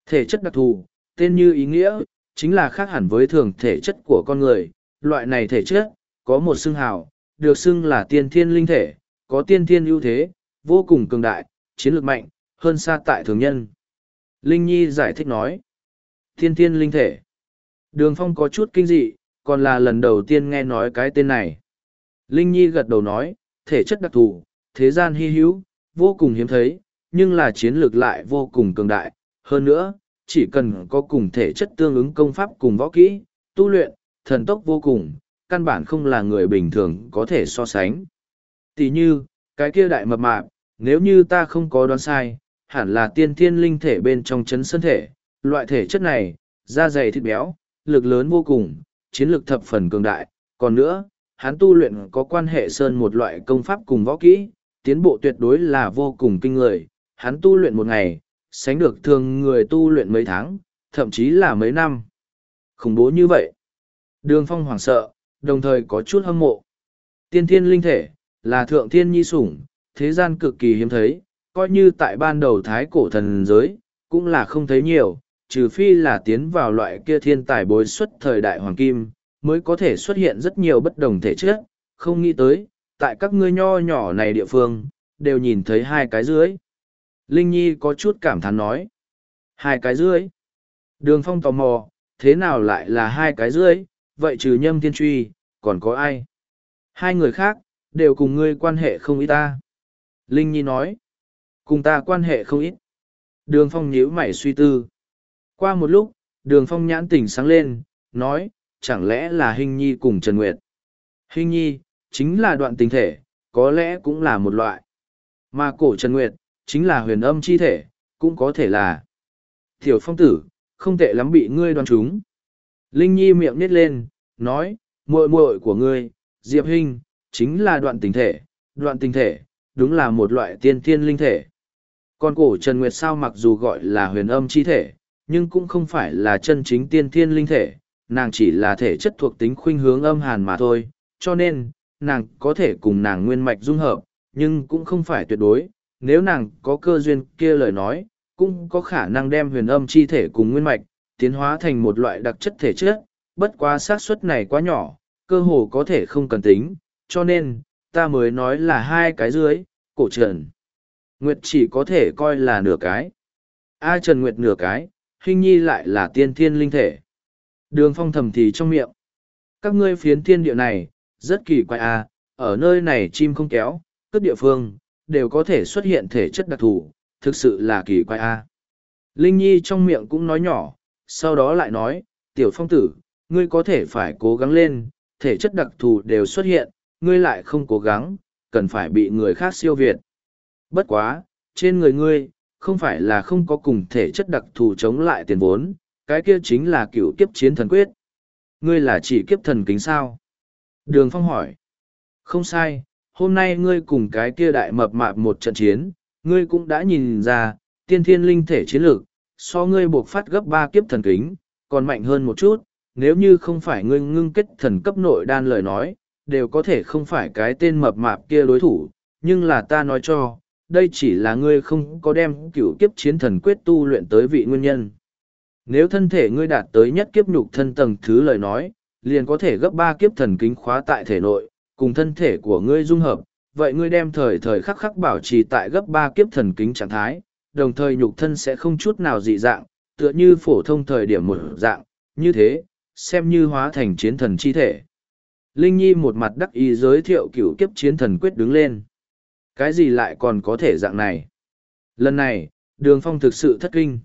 Thể chất đặc thù, tên như ý nghĩa, chính là khác hẳn với thường thể chất của con người. Loại này thể chất, có một xưng hào, được xưng là tiên thiên linh thể, có tiên thiên ưu thế, vô cùng cường đại, chiến lược mạnh, hơn xa tại thường nhân. Linh Nhi giải thích nói, tiên thiên linh thể. Đường Phong có chút kinh dị, còn là lần đầu tiên nghe nói cái tên này. Linh Nhi gật đầu nói, thể chất đặc thù, thế gian hy hữu, vô cùng hiếm thấy, nhưng là chiến lược lại vô cùng cường đại. Hơn nữa, chỉ cần có cùng thể chất tương ứng công pháp cùng võ kỹ, tu luyện, thần tốc vô cùng, căn bản không là người bình thường có thể so sánh. Tỷ như, cái kia đại mập mạp, nếu như ta không có đoán sai, hẳn là tiên thiên linh thể bên trong chấn sân thể, loại thể chất này, da dày thịt béo, lực lớn vô cùng, chiến lược thập phần cường đại, còn nữa, hắn tu luyện có quan hệ sơn một loại công pháp cùng võ kỹ, tiến bộ tuyệt đối là vô cùng kinh người, hắn tu luyện một ngày, sánh được thường người tu luyện mấy tháng, thậm chí là mấy năm. Khủng bố như vậy. Đường phong hoảng sợ, đồng thời có chút hâm mộ. Tiên thiên linh thể, là thượng thiên nhi sủng, thế gian cực kỳ hiếm thấy, coi như tại ban đầu thái cổ thần giới, cũng là không thấy nhiều, trừ phi là tiến vào loại kia thiên tài bối xuất thời đại hoàng kim, mới có thể xuất hiện rất nhiều bất đồng thể chất, không nghĩ tới, tại các ngươi nho nhỏ này địa phương, đều nhìn thấy hai cái dưới. Linh Nhi có chút cảm thán nói. Hai cái dưới. Đường phong tò mò, thế nào lại là hai cái dưới, vậy trừ nhâm thiên truy, còn có ai? Hai người khác, đều cùng ngươi quan hệ không ít ta. Linh Nhi nói. Cùng ta quan hệ không ít. Đường phong nhíu mày suy tư. Qua một lúc, đường phong nhãn tỉnh sáng lên, nói, chẳng lẽ là Hình Nhi cùng Trần Nguyệt. Hình Nhi, chính là đoạn tình thể, có lẽ cũng là một loại. Mà cổ Trần Nguyệt, chính là huyền âm chi thể, cũng có thể là. Tiểu phong tử, không tệ lắm bị ngươi đoán trúng. Linh Nhi miệng nít lên, nói, muội muội của ngươi, Diệp Hinh, chính là đoạn tình thể, đoạn tình thể, đúng là một loại tiên thiên linh thể. Còn cổ Trần Nguyệt sao mặc dù gọi là huyền âm chi thể, nhưng cũng không phải là chân chính tiên thiên linh thể, nàng chỉ là thể chất thuộc tính khuynh hướng âm hàn mà thôi, cho nên, nàng có thể cùng nàng nguyên mạch dung hợp, nhưng cũng không phải tuyệt đối, nếu nàng có cơ duyên kia lời nói, cũng có khả năng đem huyền âm chi thể cùng nguyên mạch, tiến hóa thành một loại đặc chất thể chất, bất quá xác suất này quá nhỏ, cơ hồ có thể không cần tính, cho nên, ta mới nói là hai cái dưới, cổ trần. Nguyệt chỉ có thể coi là nửa cái. A Trần Nguyệt nửa cái, hình nhi lại là tiên thiên linh thể. Đường phong thầm thì trong miệng. Các ngươi phiến thiên địa này, rất kỳ quái à, ở nơi này chim không kéo, cất địa phương, đều có thể xuất hiện thể chất đặc thù, thực sự là kỳ quái a. Linh Nhi trong miệng cũng nói nhỏ, sau đó lại nói, tiểu phong tử, ngươi có thể phải cố gắng lên, thể chất đặc thù đều xuất hiện, ngươi lại không cố gắng, cần phải bị người khác siêu việt. Bất quá, trên người ngươi, không phải là không có cùng thể chất đặc thù chống lại tiền vốn, cái kia chính là cựu kiếp chiến thần quyết. Ngươi là chỉ kiếp thần kính sao? Đường Phong hỏi. Không sai, hôm nay ngươi cùng cái kia đại mập mạp một trận chiến, ngươi cũng đã nhìn ra, tiên thiên linh thể chiến lược, so ngươi buộc phát gấp ba kiếp thần kính, còn mạnh hơn một chút, nếu như không phải ngươi ngưng kết thần cấp nội đan lời nói, đều có thể không phải cái tên mập mạp kia đối thủ, nhưng là ta nói cho, đây chỉ là ngươi không có đem cửu kiếp chiến thần quyết tu luyện tới vị nguyên nhân. Nếu thân thể ngươi đạt tới nhất kiếp nhục thân tầng thứ lời nói, liền có thể gấp ba kiếp thần kính khóa tại thể nội, cùng thân thể của ngươi dung hợp, vậy ngươi đem thời thời khắc khắc bảo trì tại gấp ba kiếp thần kính trạng thái, đồng thời nhục thân sẽ không chút nào dị dạng, tựa như phổ thông thời điểm một dạng, như thế, xem như hóa thành chiến thần chi thể. Linh Nhi một mặt đắc ý giới thiệu cửu kiếp chiến thần quyết đứng lên. Cái gì lại còn có thể dạng này? Lần này, đường phong thực sự thất kinh.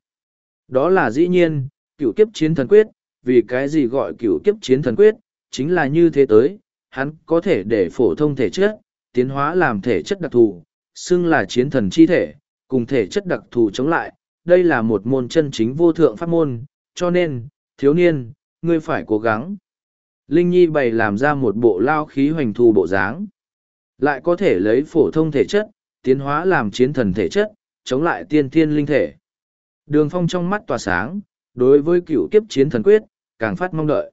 Đó là dĩ nhiên, cửu kiếp chiến thần quyết, vì cái gì gọi cửu kiếp chiến thần quyết, chính là như thế tới, hắn có thể để phổ thông thể chất, tiến hóa làm thể chất đặc thù, xưng là chiến thần chi thể, cùng thể chất đặc thù chống lại, đây là một môn chân chính vô thượng pháp môn, cho nên, thiếu niên, ngươi phải cố gắng. Linh Nhi bày làm ra một bộ lao khí hoành thu bộ dáng, lại có thể lấy phổ thông thể chất, tiến hóa làm chiến thần thể chất, chống lại tiên thiên linh thể. Đường phong trong mắt tỏa sáng, đối với cựu kiếp chiến thần quyết, càng phát mong đợi.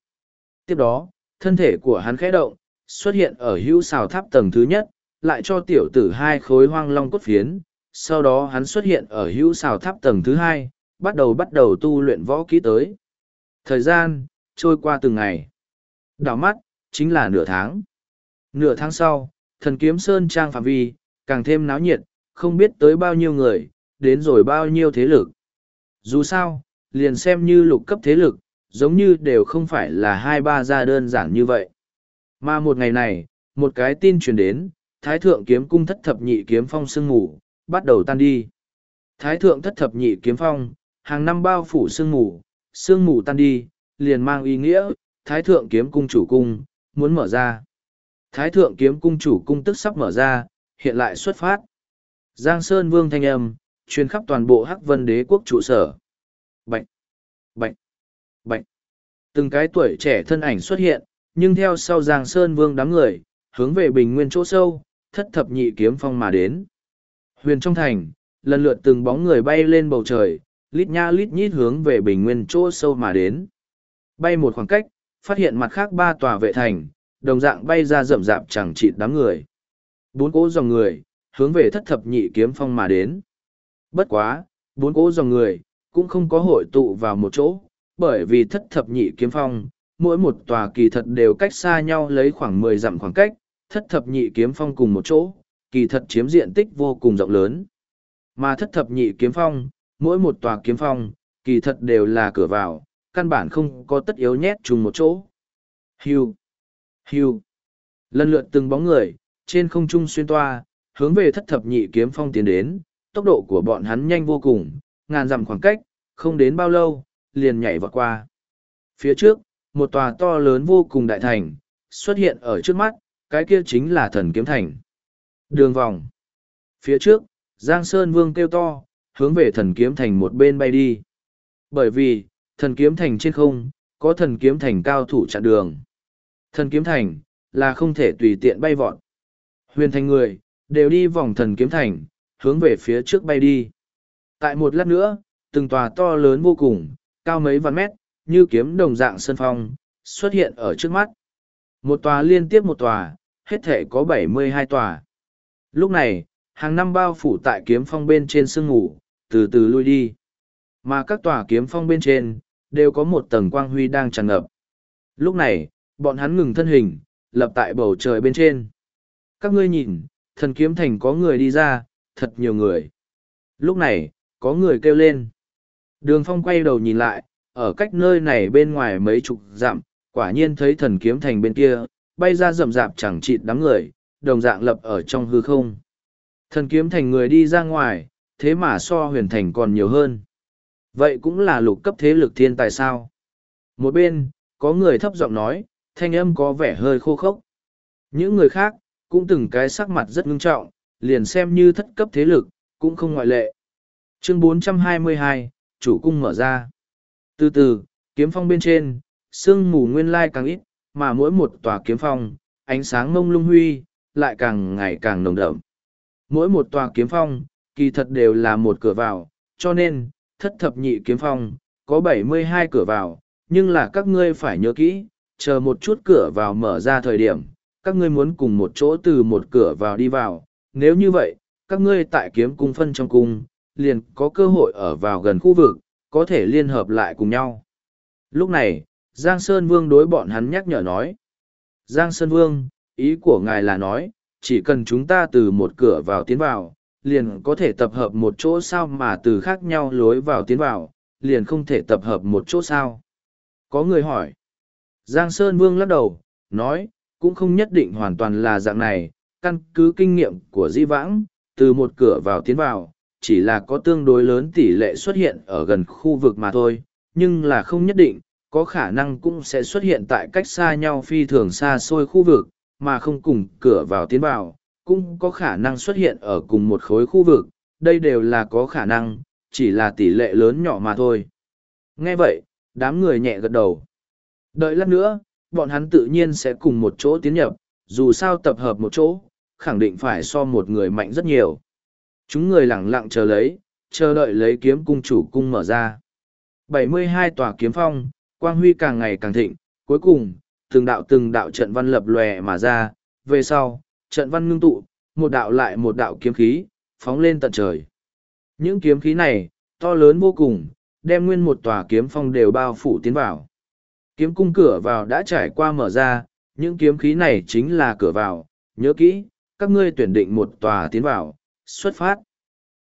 Tiếp đó, thân thể của hắn khẽ động, xuất hiện ở hữu xào tháp tầng thứ nhất, lại cho tiểu tử hai khối hoang long cốt phiến. Sau đó hắn xuất hiện ở hữu xào tháp tầng thứ hai, bắt đầu bắt đầu tu luyện võ kỹ tới. Thời gian, trôi qua từng ngày. Đảo mắt, chính là nửa tháng. Nửa tháng sau, thần kiếm sơn trang phạm vi, càng thêm náo nhiệt, không biết tới bao nhiêu người, đến rồi bao nhiêu thế lực. Dù sao, liền xem như lục cấp thế lực, giống như đều không phải là hai ba gia đơn giản như vậy. Mà một ngày này, một cái tin truyền đến, Thái Thượng kiếm cung thất thập nhị kiếm phong sương ngủ, bắt đầu tan đi. Thái Thượng thất thập nhị kiếm phong, hàng năm bao phủ sương ngủ, sương ngủ tan đi, liền mang ý nghĩa, Thái Thượng kiếm cung chủ cung, muốn mở ra. Thái Thượng kiếm cung chủ cung tức sắp mở ra, hiện lại xuất phát. Giang Sơn Vương thanh âm, truyền khắp toàn bộ Hắc Vân Đế quốc trụ sở. Bạch! Bạch! Bạch! Từng cái tuổi trẻ thân ảnh xuất hiện, nhưng theo sau Giang Sơn Vương đám người, hướng về bình nguyên chỗ sâu, thất thập nhị kiếm phong mà đến. Huyền trong thành, lần lượt từng bóng người bay lên bầu trời, lít nha lít nhít hướng về bình nguyên chỗ sâu mà đến. Bay một khoảng cách, phát hiện mặt khác ba tòa vệ thành, đồng dạng bay ra rậm rạp chẳng chịt đám người. Bốn cỗ dòng người, hướng về thất thập nhị kiếm phong mà đến. Bất quá, bốn cỗ dòng người, cũng không có hội tụ vào một chỗ, bởi vì thất thập nhị kiếm phong, mỗi một tòa kỳ thật đều cách xa nhau lấy khoảng mười dặm khoảng cách, thất thập nhị kiếm phong cùng một chỗ, kỳ thật chiếm diện tích vô cùng rộng lớn. Mà thất thập nhị kiếm phong, mỗi một tòa kiếm phong, kỳ thật đều là cửa vào, căn bản không có tất yếu nhét chung một chỗ. Hưu, hưu, lần lượt từng bóng người, trên không trung xuyên toa, hướng về thất thập nhị kiếm phong tiến đến, tốc độ của bọn hắn nhanh vô cùng, ngàn dặm khoảng cách, không đến bao lâu, liền nhảy vọt qua. Phía trước, một tòa to lớn vô cùng đại thành, xuất hiện ở trước mắt, cái kia chính là thần kiếm thành. Đường vòng. Phía trước, Giang Sơn Vương kêu to, hướng về thần kiếm thành một bên bay đi. Bởi vì, thần kiếm thành trên không, có thần kiếm thành cao thủ chặn đường. Thần kiếm thành, là không thể tùy tiện bay vọt. Huyền thành người, đều đi vòng thần kiếm thành, hướng về phía trước bay đi. Tại một lát nữa, từng tòa to lớn vô cùng, cao mấy vạn mét, như kiếm đồng dạng sân phong, xuất hiện ở trước mắt. Một tòa liên tiếp một tòa, hết thể có bảy mươi hai tòa. Lúc này, hàng năm bao phủ tại kiếm phong bên trên sương ngủ, từ từ lui đi. Mà các tòa kiếm phong bên trên, đều có một tầng quang huy đang tràn ngập. Lúc này, bọn hắn ngừng thân hình, lập tại bầu trời bên trên. Các ngươi nhìn, thần kiếm thành có người đi ra, thật nhiều người. Lúc này, có người kêu lên. Đường phong quay đầu nhìn lại, ở cách nơi này bên ngoài mấy chục dặm, quả nhiên thấy thần kiếm thành bên kia, bay ra rậm rạp chẳng chịt đám người, đồng dạng lập ở trong hư không. Thần kiếm thành người đi ra ngoài, thế mà so huyền thành còn nhiều hơn. Vậy cũng là lục cấp thế lực thiên tài sao? Một bên, có người thấp giọng nói, thanh âm có vẻ hơi khô khốc. Những người khác, cũng từng cái sắc mặt rất ngưng trọng, liền xem như thất cấp thế lực, cũng không ngoại lệ. Chương 422, chủ cung mở ra. Từ từ, kiếm phong bên trên, sương mù nguyên lai càng ít, mà mỗi một tòa kiếm phong, ánh sáng mông lung huy, lại càng ngày càng nồng đậm. Mỗi một tòa kiếm phong, kỳ thật đều là một cửa vào, cho nên, thất thập nhị kiếm phong, có bảy mươi hai cửa vào, nhưng là các ngươi phải nhớ kỹ, chờ một chút cửa vào mở ra thời điểm, các ngươi muốn cùng một chỗ từ một cửa vào đi vào, nếu như vậy, các ngươi tại kiếm cung phân trong cung, liền có cơ hội ở vào gần khu vực, có thể liên hợp lại cùng nhau. Lúc này, Giang Sơn Vương đối bọn hắn nhắc nhở nói. Giang Sơn Vương, ý của ngài là nói, chỉ cần chúng ta từ một cửa vào tiến vào, liền có thể tập hợp một chỗ sao mà từ khác nhau lối vào tiến vào, liền không thể tập hợp một chỗ sao. Có người hỏi. Giang Sơn Vương lắc đầu, nói, cũng không nhất định hoàn toàn là dạng này, căn cứ kinh nghiệm của Di Vãng, từ một cửa vào tiến vào, chỉ là có tương đối lớn tỷ lệ xuất hiện ở gần khu vực mà thôi, nhưng là không nhất định, có khả năng cũng sẽ xuất hiện tại cách xa nhau phi thường xa xôi khu vực, mà không cùng cửa vào tiến vào, cũng có khả năng xuất hiện ở cùng một khối khu vực, đây đều là có khả năng, chỉ là tỷ lệ lớn nhỏ mà thôi. Nghe vậy, đám người nhẹ gật đầu. Đợi lát nữa, bọn hắn tự nhiên sẽ cùng một chỗ tiến nhập, dù sao tập hợp một chỗ, khẳng định phải so một người mạnh rất nhiều. Chúng người lặng lặng chờ lấy, chờ đợi lấy kiếm cung chủ cung mở ra. 72 tòa kiếm phong, quang huy càng ngày càng thịnh, cuối cùng, từng đạo từng đạo trận văn lập lòe mà ra, về sau, trận văn ngưng tụ, một đạo lại một đạo kiếm khí, phóng lên tận trời. Những kiếm khí này, to lớn vô cùng, đem nguyên một tòa kiếm phong đều bao phủ tiến vào. Kiếm cung cửa vào đã trải qua mở ra, những kiếm khí này chính là cửa vào, nhớ kỹ, các ngươi tuyển định một tòa tiến vào, xuất phát.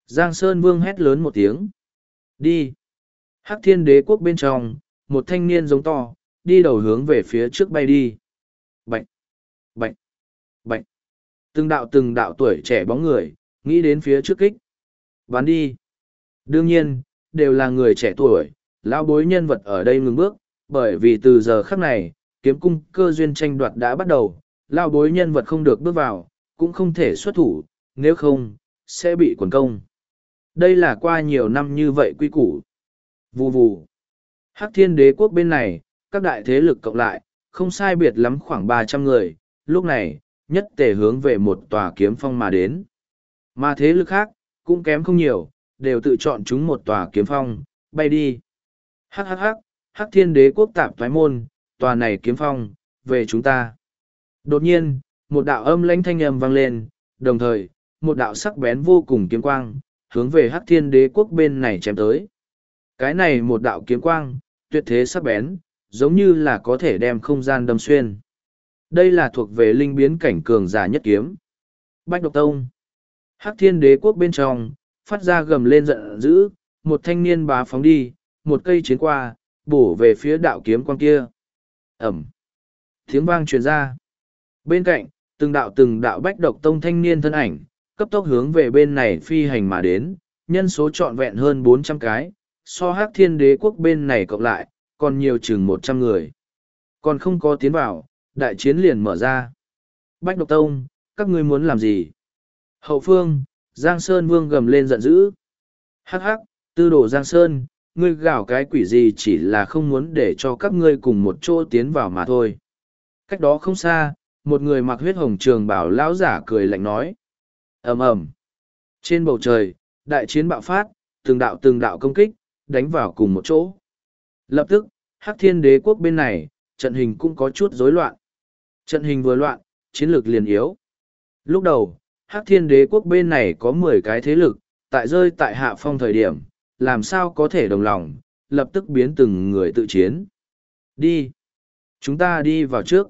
Giang Sơn Vương hét lớn một tiếng. Đi. Hắc thiên đế quốc bên trong, một thanh niên giống to, đi đầu hướng về phía trước bay đi. Bạch, bạch, bạch. Từng đạo từng đạo tuổi trẻ bóng người, nghĩ đến phía trước kích. Bắn đi. Đương nhiên, đều là người trẻ tuổi, lão bối nhân vật ở đây ngừng bước, bởi vì từ giờ khắc này, kiếm cung cơ duyên tranh đoạt đã bắt đầu, lao bối nhân vật không được bước vào, cũng không thể xuất thủ, nếu không, sẽ bị quần công. Đây là qua nhiều năm như vậy quy củ. Vù vù. Hắc thiên đế quốc bên này, các đại thế lực cộng lại, không sai biệt lắm khoảng ba trăm người, lúc này, nhất tề hướng về một tòa kiếm phong mà đến. Mà thế lực khác, cũng kém không nhiều, đều tự chọn chúng một tòa kiếm phong, bay đi. Hắc hắc hắc, hắc thiên đế quốc tạp thoái môn, tòa này kiếm phong, về chúng ta. Đột nhiên, một đạo âm lãnh thanh âm vang lên, đồng thời, một đạo sắc bén vô cùng kiếm quang, hướng về hắc thiên đế quốc bên này chém tới. Cái này một đạo kiếm quang, tuyệt thế sắc bén, giống như là có thể đem không gian đâm xuyên. Đây là thuộc về linh biến cảnh cường giả nhất kiếm. Bách độc tông. Hắc thiên đế quốc bên trong, phát ra gầm lên giận dữ, một thanh niên bá phóng đi, một cây chiến qua, bổ về phía đạo kiếm quang kia. Ẩm. Tiếng vang truyền ra. Bên cạnh, từng đạo từng đạo bách độc tông thanh niên thân ảnh, cấp tốc hướng về bên này phi hành mà đến, nhân số trọn vẹn hơn bốn trăm cái, so hắc thiên đế quốc bên này cộng lại, còn nhiều chừng một trăm người. Còn không có tiến vào, đại chiến liền mở ra. Bách độc tông, các ngươi muốn làm gì? Hậu phương, Giang Sơn Vương gầm lên giận dữ. Hắc hắc, tư đồ Giang Sơn, ngươi gào cái quỷ gì chỉ là không muốn để cho các ngươi cùng một chỗ tiến vào mà thôi. Cách đó không xa, một người mặc huyết hồng trường bảo lão giả cười lạnh nói. ầm ầm Trên bầu trời, đại chiến bạo phát, từng đạo từng đạo công kích, đánh vào cùng một chỗ. Lập tức, Hắc Thiên Đế quốc bên này, trận hình cũng có chút rối loạn. Trận hình vừa loạn, chiến lược liền yếu. Lúc đầu, hắc thiên đế quốc bên này có mười cái thế lực, tại rơi tại hạ phong thời điểm, làm sao có thể đồng lòng, lập tức biến từng người tự chiến. Đi! Chúng ta đi vào trước.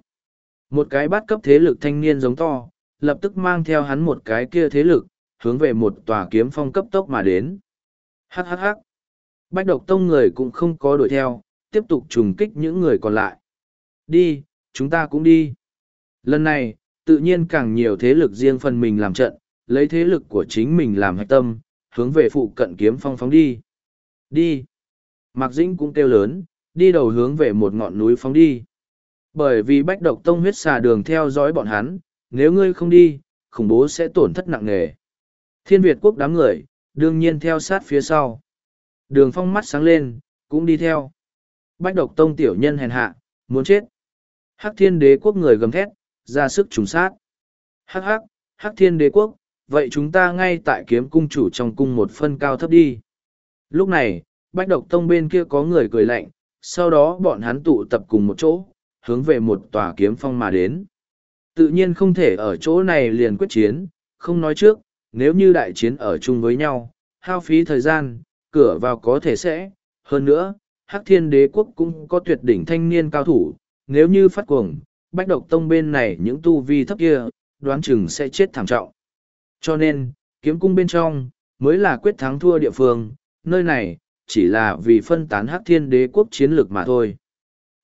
Một cái bắt cấp thế lực thanh niên giống to, lập tức mang theo hắn một cái kia thế lực, hướng về một tòa kiếm phong cấp tốc mà đến. Hắc hắc hắc! Bách độc tông người cũng không có đuổi theo, tiếp tục trùng kích những người còn lại. Đi, chúng ta cũng đi. Lần này, tự nhiên càng nhiều thế lực riêng phần mình làm trận, lấy thế lực của chính mình làm hạch tâm, hướng về phụ cận kiếm phong phóng đi. Đi. Mạc Dĩnh cũng kêu lớn, đi đầu hướng về một ngọn núi phóng đi. Bởi vì bách độc tông huyết xà đường theo dõi bọn hắn, nếu ngươi không đi, khủng bố sẽ tổn thất nặng nề. Thiên Việt quốc đám người, đương nhiên theo sát phía sau. Đường phong mắt sáng lên, cũng đi theo. Bách độc tông tiểu nhân hèn hạ, muốn chết. Hắc thiên đế quốc người gầm thét, ra sức trùng sát. Hắc hắc, hắc thiên đế quốc, vậy chúng ta ngay tại kiếm cung chủ trong cung một phân cao thấp đi. Lúc này, bách độc tông bên kia có người cười lạnh, sau đó bọn hắn tụ tập cùng một chỗ, hướng về một tòa kiếm phong mà đến. Tự nhiên không thể ở chỗ này liền quyết chiến, không nói trước, nếu như đại chiến ở chung với nhau, hao phí thời gian, cửa vào có thể sẽ, hơn nữa, Hắc Thiên Đế quốc cũng có tuyệt đỉnh thanh niên cao thủ, nếu như phát cuồng, Bách Độc Tông bên này những tu vi thấp kia, đoán chừng sẽ chết thảm trọng. Cho nên, kiếm cung bên trong, mới là quyết thắng thua địa phương, nơi này, chỉ là vì phân tán Hắc Thiên Đế quốc chiến lược mà thôi.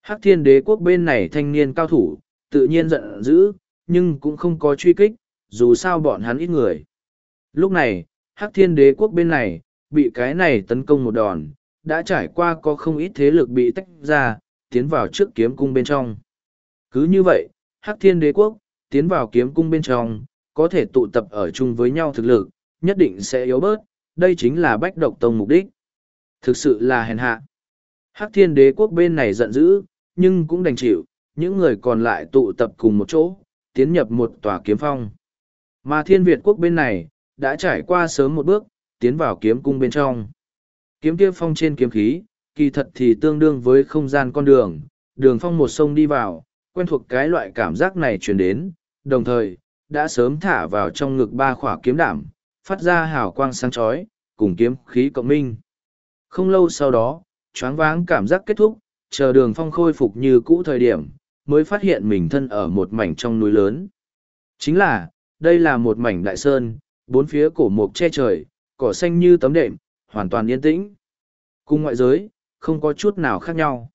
Hắc Thiên Đế quốc bên này thanh niên cao thủ, tự nhiên giận dữ, nhưng cũng không có truy kích, dù sao bọn hắn ít người. Lúc này, Hắc Thiên Đế quốc bên này, bị cái này tấn công một đòn, đã trải qua có không ít thế lực bị tách ra, tiến vào trước kiếm cung bên trong. Cứ như vậy, Hắc Thiên Đế quốc, tiến vào kiếm cung bên trong, có thể tụ tập ở chung với nhau thực lực, nhất định sẽ yếu bớt, đây chính là bách độc tông mục đích. Thực sự là hèn hạ. Hắc Thiên Đế quốc bên này giận dữ, nhưng cũng đành chịu, những người còn lại tụ tập cùng một chỗ, tiến nhập một tòa kiếm phong. Mà Thiên Việt quốc bên này, đã trải qua sớm một bước, tiến vào kiếm cung bên trong. Kiếm kia phong trên kiếm khí, kỳ thật thì tương đương với không gian con đường, đường phong một sông đi vào, quen thuộc cái loại cảm giác này truyền đến, đồng thời, đã sớm thả vào trong ngực ba khỏa kiếm đảm, phát ra hào quang sáng chói, cùng kiếm khí cộng minh. Không lâu sau đó, choáng váng cảm giác kết thúc, chờ đường phong khôi phục như cũ thời điểm, mới phát hiện mình thân ở một mảnh trong núi lớn. Chính là, đây là một mảnh đại sơn, bốn phía cổ mộc che trời, cỏ xanh như tấm đệm, hoàn toàn yên tĩnh. Cung ngoại giới, không có chút nào khác nhau.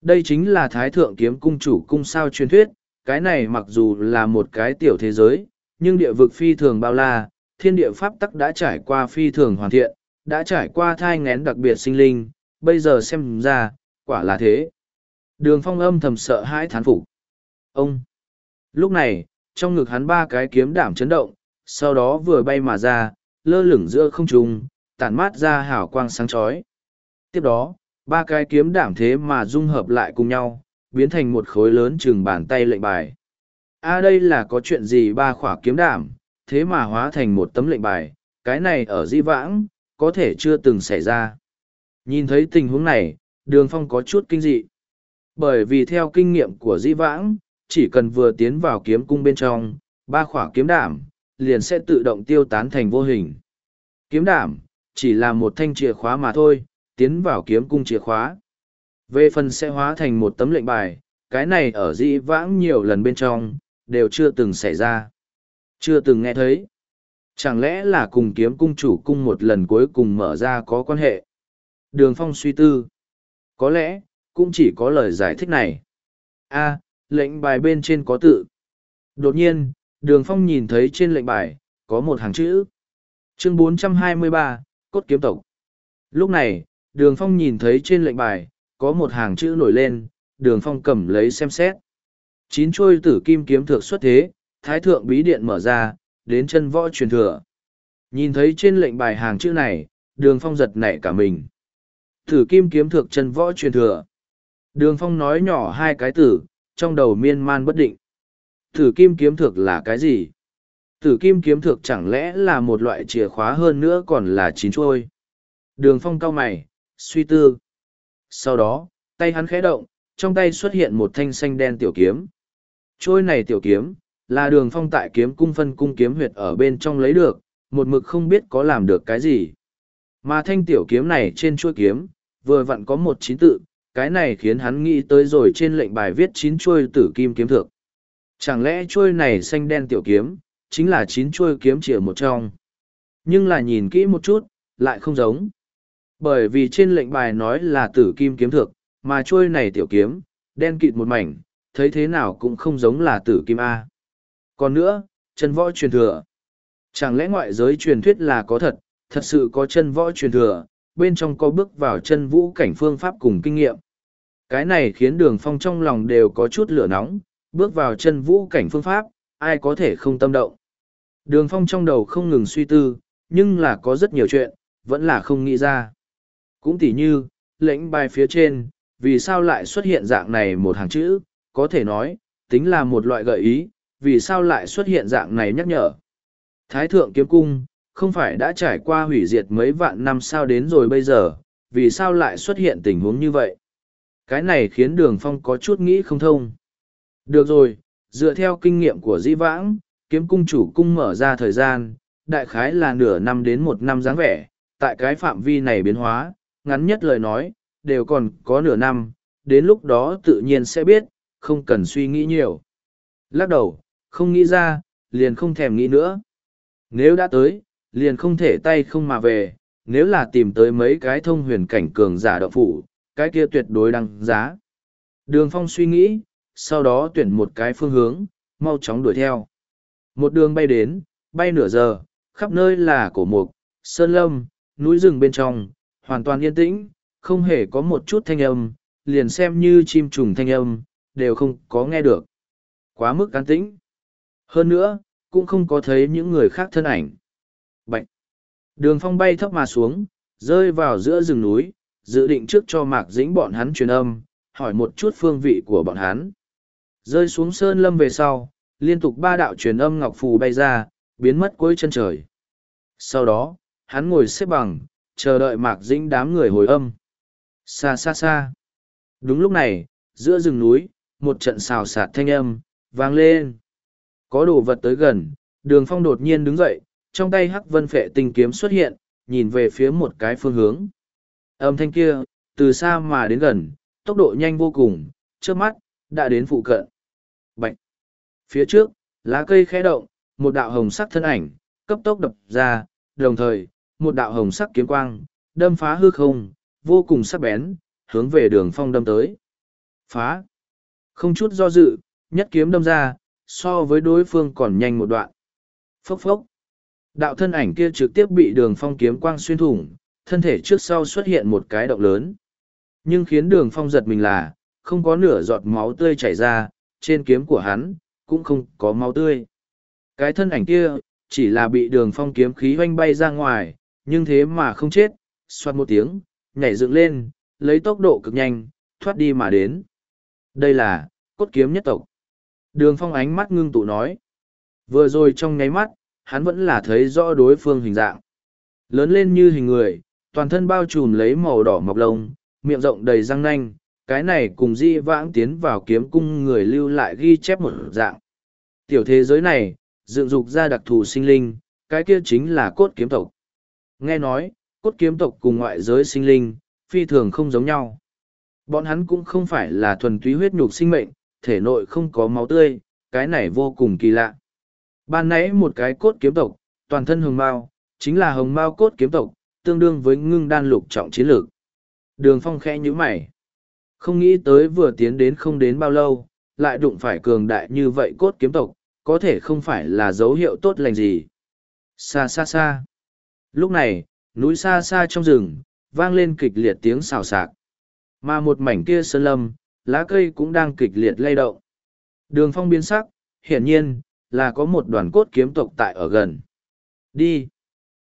Đây chính là Thái Thượng Kiếm Cung chủ cung sao truyền thuyết, cái này mặc dù là một cái tiểu thế giới, nhưng địa vực phi thường bao la, thiên địa pháp tắc đã trải qua phi thường hoàn thiện, đã trải qua thai ngén đặc biệt sinh linh, bây giờ xem ra, quả là thế. Đường phong âm thầm sợ hãi thán phục. Ông! Lúc này, trong ngực hắn ba cái kiếm đảm chấn động, sau đó vừa bay mà ra, lơ lửng giữa không trung, tản mát ra hào quang sáng chói. Tiếp đó, ba cái kiếm đảm thế mà dung hợp lại cùng nhau, biến thành một khối lớn chừng bàn tay lệnh bài. A đây là có chuyện gì ba khỏa kiếm đảm, thế mà hóa thành một tấm lệnh bài, cái này ở di vãng, có thể chưa từng xảy ra. Nhìn thấy tình huống này, đường phong có chút kinh dị. Bởi vì theo kinh nghiệm của di vãng, chỉ cần vừa tiến vào kiếm cung bên trong, ba khỏa kiếm đảm, liền sẽ tự động tiêu tán thành vô hình. Kiếm đảm, chỉ là một thanh chìa khóa mà thôi, tiến vào kiếm cung chìa khóa. Về phần sẽ hóa thành một tấm lệnh bài, cái này ở dĩ vãng nhiều lần bên trong, đều chưa từng xảy ra. Chưa từng nghe thấy. Chẳng lẽ là cùng kiếm cung chủ cung một lần cuối cùng mở ra có quan hệ? Đường phong suy tư. Có lẽ, cũng chỉ có lời giải thích này. a lệnh bài bên trên có tự. Đột nhiên, đường phong nhìn thấy trên lệnh bài, có một hàng chữ. Chương 423, Cốt kiếm tộc. Lúc này, đường phong nhìn thấy trên lệnh bài, có một hàng chữ nổi lên, đường phong cầm lấy xem xét. Chín trôi tử kim kiếm thượng xuất thế, thái thượng bí điện mở ra, đến chân võ truyền thừa. Nhìn thấy trên lệnh bài hàng chữ này, đường phong giật nảy cả mình. Tử kim kiếm thượng chân võ truyền thừa. Đường phong nói nhỏ hai cái tử, trong đầu miên man bất định. Tử kim kiếm thượng là cái gì? Tử kim kiếm thượng chẳng lẽ là một loại chìa khóa hơn nữa còn là chín trôi. Đường phong cao mày, suy tư. Sau đó, tay hắn khẽ động, trong tay xuất hiện một thanh xanh đen tiểu kiếm. Trôi này tiểu kiếm, là đường phong tại kiếm cung phân cung kiếm huyệt ở bên trong lấy được, một mực không biết có làm được cái gì. Mà thanh tiểu kiếm này trên chuôi kiếm, vừa vặn có một chín tự, cái này khiến hắn nghĩ tới rồi trên lệnh bài viết chín chuôi tử kim kiếm thượng. Chẳng lẽ chuôi này xanh đen tiểu kiếm, chính là chín chuôi kiếm chỉ một trong. Nhưng là nhìn kỹ một chút, lại không giống. Bởi vì trên lệnh bài nói là tử kim kiếm thực, mà chuôi này tiểu kiếm, đen kịt một mảnh, thấy thế nào cũng không giống là tử kim A. Còn nữa, chân võ truyền thừa. Chẳng lẽ ngoại giới truyền thuyết là có thật, thật sự có chân võ truyền thừa, bên trong có bước vào chân vũ cảnh phương pháp cùng kinh nghiệm. Cái này khiến đường phong trong lòng đều có chút lửa nóng, bước vào chân vũ cảnh phương pháp, ai có thể không tâm động. Đường phong trong đầu không ngừng suy tư, nhưng là có rất nhiều chuyện, vẫn là không nghĩ ra. Cũng tỉ như, lệnh bài phía trên, vì sao lại xuất hiện dạng này một hàng chữ, có thể nói, tính là một loại gợi ý, vì sao lại xuất hiện dạng này nhắc nhở. Thái thượng kiếm cung, không phải đã trải qua hủy diệt mấy vạn năm sao đến rồi bây giờ, vì sao lại xuất hiện tình huống như vậy. Cái này khiến đường phong có chút nghĩ không thông. Được rồi, dựa theo kinh nghiệm của Di Vãng, kiếm cung chủ cung mở ra thời gian, đại khái là nửa năm đến một năm dáng vẻ, tại cái phạm vi này biến hóa, ngắn nhất lời nói, đều còn có nửa năm, đến lúc đó tự nhiên sẽ biết, không cần suy nghĩ nhiều. Lắc đầu, không nghĩ ra, liền không thèm nghĩ nữa. Nếu đã tới, liền không thể tay không mà về, nếu là tìm tới mấy cái thông huyền cảnh cường giả đạo phủ, cái kia tuyệt đối đăng giá. Đường phong suy nghĩ, sau đó tuyển một cái phương hướng, mau chóng đuổi theo. Một đường bay đến, bay nửa giờ, khắp nơi là cổ mục, sơn lâm, núi rừng bên trong, hoàn toàn yên tĩnh, không hề có một chút thanh âm, liền xem như chim trùng thanh âm, đều không có nghe được. Quá mức cán tĩnh. Hơn nữa, cũng không có thấy những người khác thân ảnh. Bạch! Đường phong bay thấp mà xuống, rơi vào giữa rừng núi, dự định trước cho mạc dĩnh bọn hắn truyền âm, hỏi một chút phương vị của bọn hắn. Rơi xuống sơn lâm về sau, liên tục ba đạo truyền âm ngọc phù bay ra, biến mất cuối chân trời. Sau đó, hắn ngồi xếp bằng, chờ đợi mạc dĩnh đám người hồi âm. Xa xa xa. Đúng lúc này, giữa rừng núi, một trận xào xạc thanh âm, vang lên. Có đồ vật tới gần, đường phong đột nhiên đứng dậy, trong tay hắc vân phệ tinh kiếm xuất hiện, nhìn về phía một cái phương hướng. Âm thanh kia, từ xa mà đến gần, tốc độ nhanh vô cùng, trước mắt, đã đến phụ cận. Bạch! Phía trước, lá cây khẽ động, một đạo hồng sắc thân ảnh, cấp tốc đập ra, đồng thời, một đạo hồng sắc kiếm quang, đâm phá hư không, vô cùng sắc bén, hướng về đường phong đâm tới. Phá! Không chút do dự, nhất kiếm đâm ra, so với đối phương còn nhanh một đoạn. Phốc phốc! Đạo thân ảnh kia trực tiếp bị đường phong kiếm quang xuyên thủng, thân thể trước sau xuất hiện một cái động lớn. Nhưng khiến đường phong giật mình là, không có nửa giọt máu tươi chảy ra, trên kiếm của hắn, cũng không có máu tươi. Cái thân ảnh kia, chỉ là bị đường phong kiếm khí hoanh bay ra ngoài, nhưng thế mà không chết, xoát một tiếng, nhảy dựng lên, lấy tốc độ cực nhanh, thoát đi mà đến. Đây là, cốt kiếm nhất tộc. Đường phong ánh mắt ngưng tụ nói. Vừa rồi trong nháy mắt, hắn vẫn là thấy rõ đối phương hình dạng. Lớn lên như hình người, toàn thân bao trùm lấy màu đỏ mọc lông, miệng rộng đầy răng nanh, cái này cùng di vãng tiến vào kiếm cung người lưu lại ghi chép một dạng. Tiểu thế giới này, dựng dục ra đặc thù sinh linh, cái kia chính là cốt kiếm tộc. Nghe nói, cốt kiếm tộc cùng ngoại giới sinh linh, phi thường không giống nhau. Bọn hắn cũng không phải là thuần túy huyết nhục sinh mệnh, thể nội không có máu tươi, cái này vô cùng kỳ lạ. Ban nãy một cái cốt kiếm tộc, toàn thân hồng mao, chính là hồng mao cốt kiếm tộc, tương đương với ngưng đan lục trọng chiến lược. Đường phong khẽ như mày. Không nghĩ tới vừa tiến đến không đến bao lâu, lại đụng phải cường đại như vậy cốt kiếm tộc, có thể không phải là dấu hiệu tốt lành gì. Xa xa xa. Lúc này, núi xa xa trong rừng, vang lên kịch liệt tiếng xào xạc. Mà một mảnh kia sơn lâm, lá cây cũng đang kịch liệt lay động. Đường phong biến sắc, hiển nhiên, là có một đoàn cốt kiếm tộc tại ở gần. Đi.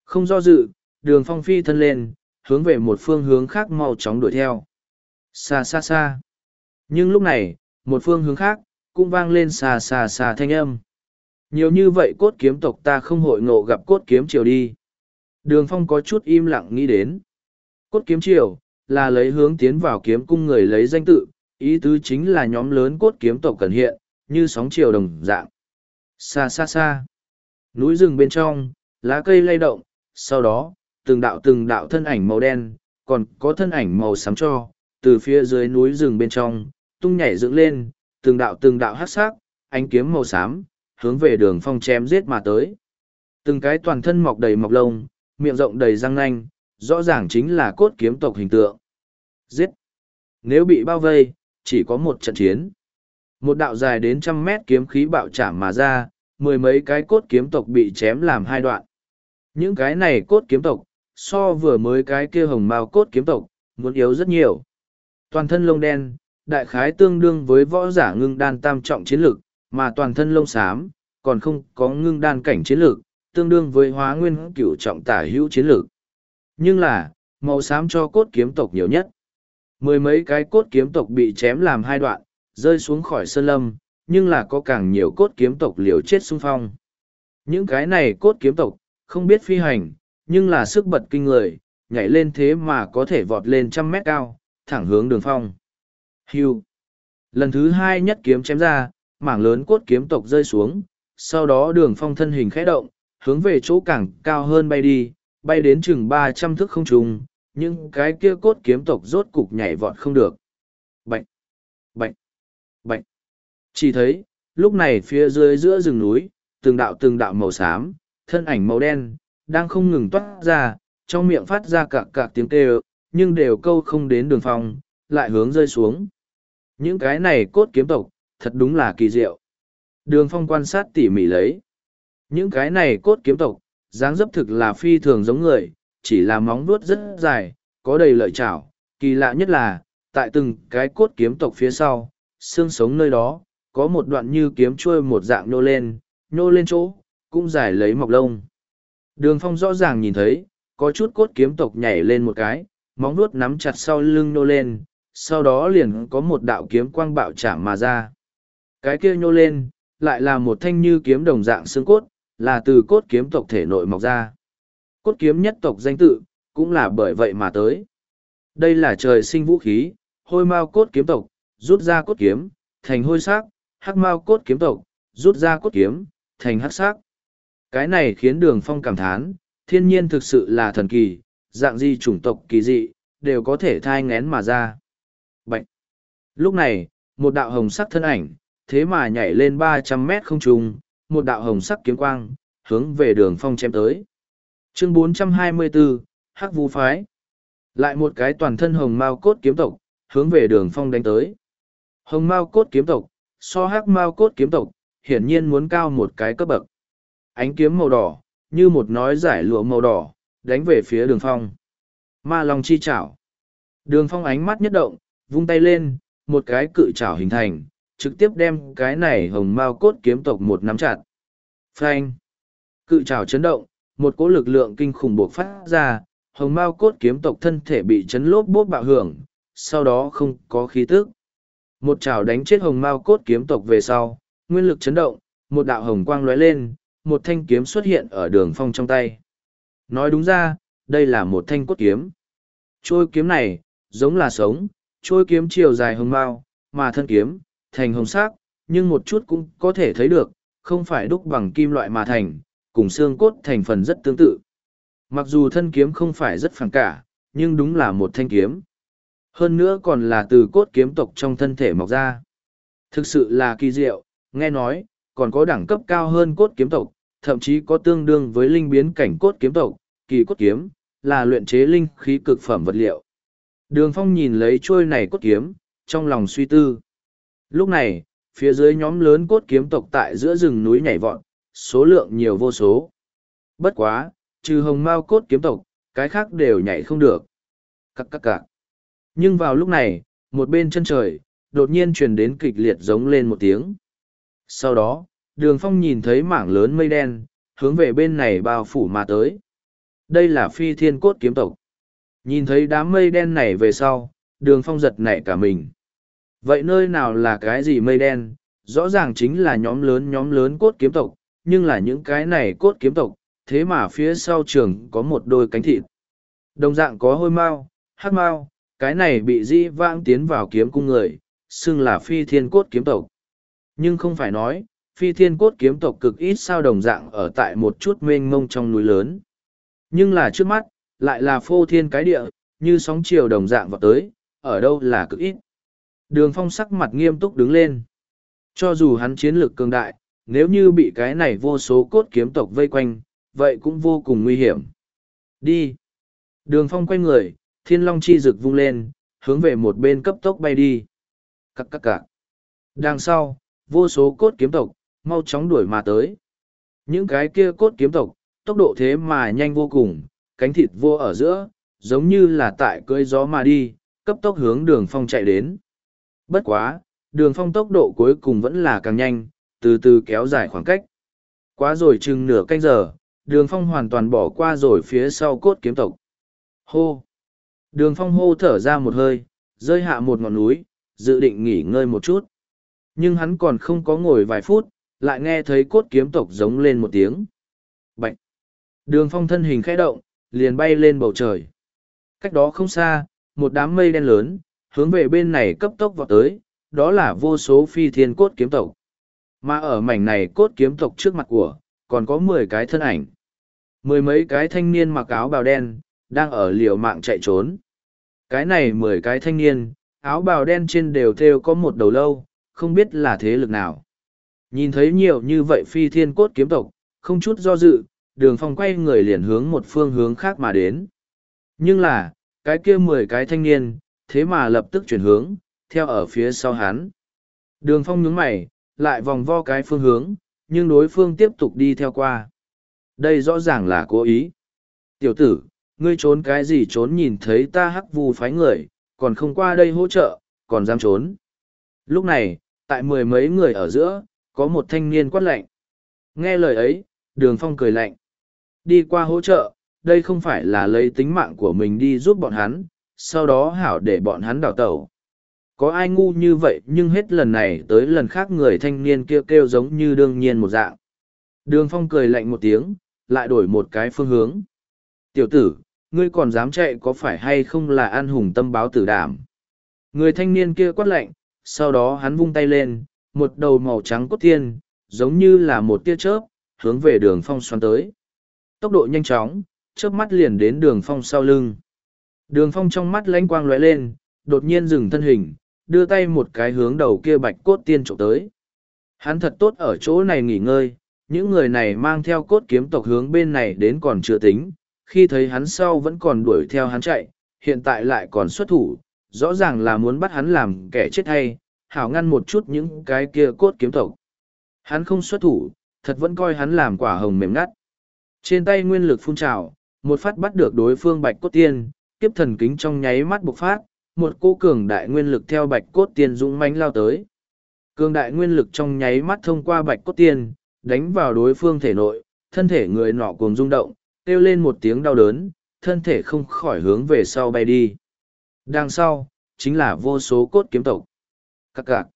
Không do dự, đường phong phi thân lên, hướng về một phương hướng khác mau chóng đuổi theo. Xa xa xa. Nhưng lúc này, một phương hướng khác, cũng vang lên xa xa xa thanh âm. Nhiều như vậy cốt kiếm tộc ta không hội ngộ gặp cốt kiếm triều đi. Đường phong có chút im lặng nghĩ đến. Cốt kiếm triều, là lấy hướng tiến vào kiếm cung người lấy danh tự, ý tứ chính là nhóm lớn cốt kiếm tộc cần hiện, như sóng chiều đồng dạng. Xa xa xa. Núi rừng bên trong, lá cây lay động, sau đó, từng đạo từng đạo thân ảnh màu đen, còn có thân ảnh màu xám cho, từ phía dưới núi rừng bên trong, tung nhảy dựng lên, từng đạo từng đạo hát sắc, ánh kiếm màu xám, hướng về đường phong chém giết mà tới. Từng cái toàn thân mọc đầy mọc lông, miệng rộng đầy răng nanh, rõ ràng chính là cốt kiếm tộc hình tượng. Giết! Nếu bị bao vây, chỉ có một trận chiến. Một đạo dài đến trăm mét kiếm khí bạo chạm mà ra, mười mấy cái cốt kiếm tộc bị chém làm hai đoạn. Những cái này cốt kiếm tộc, so vừa mới cái kia hồng mao cốt kiếm tộc, muốn yếu rất nhiều. Toàn thân lông đen, đại khái tương đương với võ giả ngưng đan tam trọng chiến lực, mà toàn thân lông xám, còn không có ngưng đan cảnh chiến lực, tương đương với hóa nguyên cửu trọng tả hữu chiến lực. Nhưng là, màu xám cho cốt kiếm tộc nhiều nhất. Mười mấy cái cốt kiếm tộc bị chém làm hai đoạn, rơi xuống khỏi sơn lâm, nhưng là có càng nhiều cốt kiếm tộc liều chết xung phong. Những cái này cốt kiếm tộc, không biết phi hành, nhưng là sức bật kinh người, nhảy lên thế mà có thể vọt lên trăm mét cao, thẳng hướng đường phong. Hưu. Lần thứ hai nhất kiếm chém ra, mảng lớn cốt kiếm tộc rơi xuống, sau đó đường phong thân hình khẽ động, hướng về chỗ càng cao hơn bay đi, bay đến chừng ba trăm thước không trùng, nhưng cái kia cốt kiếm tộc rốt cục nhảy vọt không được. Bạch! Bạch! Bạch! Chỉ thấy, lúc này phía dưới giữa rừng núi, từng đạo từng đạo màu xám, thân ảnh màu đen, đang không ngừng toát ra, trong miệng phát ra cạc cạc tiếng kêu, nhưng đều câu không đến đường phong, lại hướng rơi xuống. Những cái này cốt kiếm tộc, thật đúng là kỳ diệu. Đường phong quan sát tỉ mỉ lấy. Những cái này cốt kiếm tộc, dáng dấp thực là phi thường giống người, chỉ là móng vuốt rất dài, có đầy lợi chảo. Kỳ lạ nhất là, tại từng cái cốt kiếm tộc phía sau, xương sống nơi đó, có một đoạn như kiếm trôi một dạng nô lên, nô lên chỗ, cũng dài lấy mọc lông. Đường phong rõ ràng nhìn thấy, có chút cốt kiếm tộc nhảy lên một cái, móng vuốt nắm chặt sau lưng nô lên, sau đó liền có một đạo kiếm quang bạo chạm mà ra. Cái kia nhô lên, lại là một thanh như kiếm đồng dạng xương cốt, là từ cốt kiếm tộc thể nội mọc ra. Cốt kiếm nhất tộc danh tự, cũng là bởi vậy mà tới. Đây là trời sinh vũ khí, hôi mao cốt kiếm tộc, rút ra cốt kiếm, thành hôi sắc, hắc mao cốt kiếm tộc, rút ra cốt kiếm, thành hắc sắc. Cái này khiến đường phong cảm thán, thiên nhiên thực sự là thần kỳ, dạng gì chủng tộc kỳ dị, đều có thể thai ngén mà ra. Bạch! Lúc này, một đạo hồng sắc thân ảnh, thế mà nhảy lên ba trăm mét không trung, một đạo hồng sắc kiếm quang, hướng về đường phong chém tới. Chương 424, Hắc Vũ Phái. Lại một cái toàn thân hồng mao cốt kiếm tộc, hướng về đường phong đánh tới. Hồng mao cốt kiếm tộc, so hắc mao cốt kiếm tộc, hiển nhiên muốn cao một cái cấp bậc. Ánh kiếm màu đỏ, như một nói giải lụa màu đỏ, đánh về phía đường phong. Ma Long chi chảo. Đường phong ánh mắt nhất động, vung tay lên, một cái cự chảo hình thành, trực tiếp đem cái này hồng mao cốt kiếm tộc một nắm chặt. Phanh! Cự chảo chấn động, một cỗ lực lượng kinh khủng buộc phát ra, hồng mao cốt kiếm tộc thân thể bị chấn lốp bốt bạo hưởng, sau đó không có khí tức. Một trào đánh chết hồng mao cốt kiếm tộc về sau, nguyên lực chấn động, một đạo hồng quang lóe lên, một thanh kiếm xuất hiện ở đường phong trong tay. Nói đúng ra, đây là một thanh cốt kiếm. Trôi kiếm này, giống là sống, trôi kiếm chiều dài hồng mao, mà thân kiếm, thành hồng sắc, nhưng một chút cũng có thể thấy được, không phải đúc bằng kim loại mà thành, cùng xương cốt thành phần rất tương tự. Mặc dù thân kiếm không phải rất phản cả, nhưng đúng là một thanh kiếm. Hơn nữa còn là từ cốt kiếm tộc trong thân thể mọc ra. Thực sự là kỳ diệu, nghe nói, còn có đẳng cấp cao hơn cốt kiếm tộc, thậm chí có tương đương với linh biến cảnh cốt kiếm tộc, kỳ cốt kiếm, là luyện chế linh khí cực phẩm vật liệu. Đường phong nhìn lấy trôi này cốt kiếm, trong lòng suy tư. Lúc này, phía dưới nhóm lớn cốt kiếm tộc tại giữa rừng núi nhảy vọt, số lượng nhiều vô số. Bất quá, trừ hồng mao cốt kiếm tộc, cái khác đều nhảy không được. Cắc cắc cạc. Nhưng vào lúc này, một bên chân trời, đột nhiên truyền đến kịch liệt giống lên một tiếng. Sau đó, đường phong nhìn thấy mảng lớn mây đen, hướng về bên này bao phủ mà tới. Đây là phi thiên cốt kiếm tộc. Nhìn thấy đám mây đen này về sau, đường phong giật nảy cả mình. Vậy nơi nào là cái gì mây đen? Rõ ràng chính là nhóm lớn nhóm lớn cốt kiếm tộc, nhưng là những cái này cốt kiếm tộc, thế mà phía sau trường có một đôi cánh thịt. Đồng dạng có hôi mau, hát mau, cái này bị di vãng tiến vào kiếm cung người, xưng là phi thiên cốt kiếm tộc. Nhưng không phải nói, phi thiên cốt kiếm tộc cực ít sao đồng dạng ở tại một chút mênh mông trong núi lớn. Nhưng là trước mắt, lại là phô thiên cái địa, như sóng chiều đồng dạng vào tới, ở đâu là cực ít. Đường phong sắc mặt nghiêm túc đứng lên. Cho dù hắn chiến lược cường đại, nếu như bị cái này vô số cốt kiếm tộc vây quanh, vậy cũng vô cùng nguy hiểm. Đi. Đường phong quay người, thiên long chi rực vung lên, hướng về một bên cấp tốc bay đi. Cắc cắc cạc. Đằng sau, vô số cốt kiếm tộc, mau chóng đuổi mà tới. Những cái kia cốt kiếm tộc, tốc độ thế mà nhanh vô cùng, cánh thịt vô ở giữa, giống như là tại cưỡi gió mà đi, cấp tốc hướng đường phong chạy đến. Bất quá, đường phong tốc độ cuối cùng vẫn là càng nhanh, từ từ kéo dài khoảng cách. Quá rồi chừng nửa canh giờ, đường phong hoàn toàn bỏ qua rồi phía sau cốt kiếm tộc. Hô! Đường phong hô thở ra một hơi, rơi hạ một ngọn núi, dự định nghỉ ngơi một chút. Nhưng hắn còn không có ngồi vài phút, lại nghe thấy cốt kiếm tộc giống lên một tiếng. Bạch! Đường phong thân hình khẽ động, liền bay lên bầu trời. Cách đó không xa, một đám mây đen lớn, hướng về bên này cấp tốc vào tới, đó là vô số phi thiên cốt kiếm tộc. Mà ở mảnh này cốt kiếm tộc trước mặt của, còn có mười cái thân ảnh. Mười mấy cái thanh niên mặc áo bào đen, đang ở liều mạng chạy trốn. Cái này mười cái thanh niên, áo bào đen trên đều thêu có một đầu lâu, không biết là thế lực nào. Nhìn thấy nhiều như vậy phi thiên cốt kiếm tộc, không chút do dự, đường phong quay người liền hướng một phương hướng khác mà đến. Nhưng là, cái kia mười cái thanh niên, thế mà lập tức chuyển hướng, theo ở phía sau hắn. Đường phong nhướng mày, lại vòng vo cái phương hướng, nhưng đối phương tiếp tục đi theo qua. Đây rõ ràng là cố ý. Tiểu tử, ngươi trốn cái gì trốn nhìn thấy ta hắc vù phái người, còn không qua đây hỗ trợ, còn dám trốn. Lúc này, tại mười mấy người ở giữa, có một thanh niên quát lạnh. Nghe lời ấy, đường phong cười lạnh. Đi qua hỗ trợ, đây không phải là lấy tính mạng của mình đi giúp bọn hắn, sau đó hảo để bọn hắn đào tẩu. Có ai ngu như vậy nhưng hết lần này tới lần khác người thanh niên kia kêu, kêu giống như đương nhiên một dạng. Đường phong cười lạnh một tiếng, lại đổi một cái phương hướng. Tiểu tử, ngươi còn dám chạy có phải hay không là an hùng tâm báo tử đảm. Người thanh niên kia quát lạnh, sau đó hắn vung tay lên, một đầu màu trắng cốt thiên, giống như là một tia chớp, hướng về đường phong xoắn tới. Tốc độ nhanh chóng, chớp mắt liền đến đường phong sau lưng. Đường phong trong mắt lánh quang lóe lên, đột nhiên dừng thân hình, đưa tay một cái hướng đầu kia bạch cốt tiên trộm tới. Hắn thật tốt ở chỗ này nghỉ ngơi, những người này mang theo cốt kiếm tộc hướng bên này đến còn chưa tính, khi thấy hắn sau vẫn còn đuổi theo hắn chạy, hiện tại lại còn xuất thủ, rõ ràng là muốn bắt hắn làm kẻ chết hay, hảo ngăn một chút những cái kia cốt kiếm tộc. Hắn không xuất thủ, thật vẫn coi hắn làm quả hồng mềm ngắt. Trên tay nguyên lực phun trào, một phát bắt được đối phương bạch cốt tiên, kiếp thần kính trong nháy mắt bộc phát, một cô cường đại nguyên lực theo bạch cốt tiên dũng mánh lao tới. Cường đại nguyên lực trong nháy mắt thông qua bạch cốt tiên, đánh vào đối phương thể nội, thân thể người nọ cuồng rung động, kêu lên một tiếng đau đớn, thân thể không khỏi hướng về sau bay đi. Đằng sau, chính là vô số cốt kiếm tộc. Các cạc.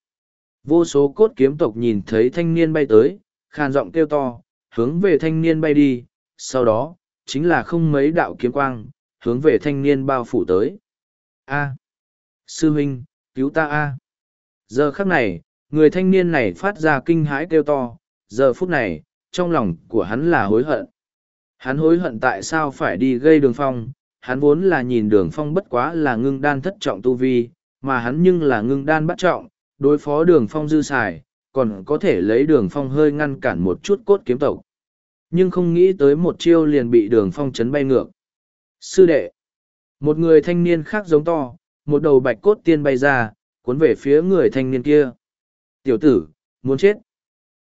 Vô số cốt kiếm tộc nhìn thấy thanh niên bay tới, khàn giọng kêu to, hướng về thanh niên bay đi, sau đó, chính là không mấy đạo kiếm quang, hướng về thanh niên bao phủ tới. A. Sư huynh, cứu ta A. Giờ khắc này, người thanh niên này phát ra kinh hãi kêu to, giờ phút này, trong lòng của hắn là hối hận. Hắn hối hận tại sao phải đi gây đường phong, hắn vốn là nhìn đường phong bất quá là ngưng đan thất trọng tu vi, mà hắn nhưng là ngưng đan bắt trọng, đối phó đường phong dư xài, còn có thể lấy đường phong hơi ngăn cản một chút cốt kiếm tộc. Nhưng không nghĩ tới một chiêu liền bị đường phong chấn bay ngược. Sư đệ, một người thanh niên khác giống to, một đầu bạch cốt tiên bay ra, cuốn về phía người thanh niên kia. Tiểu tử, muốn chết.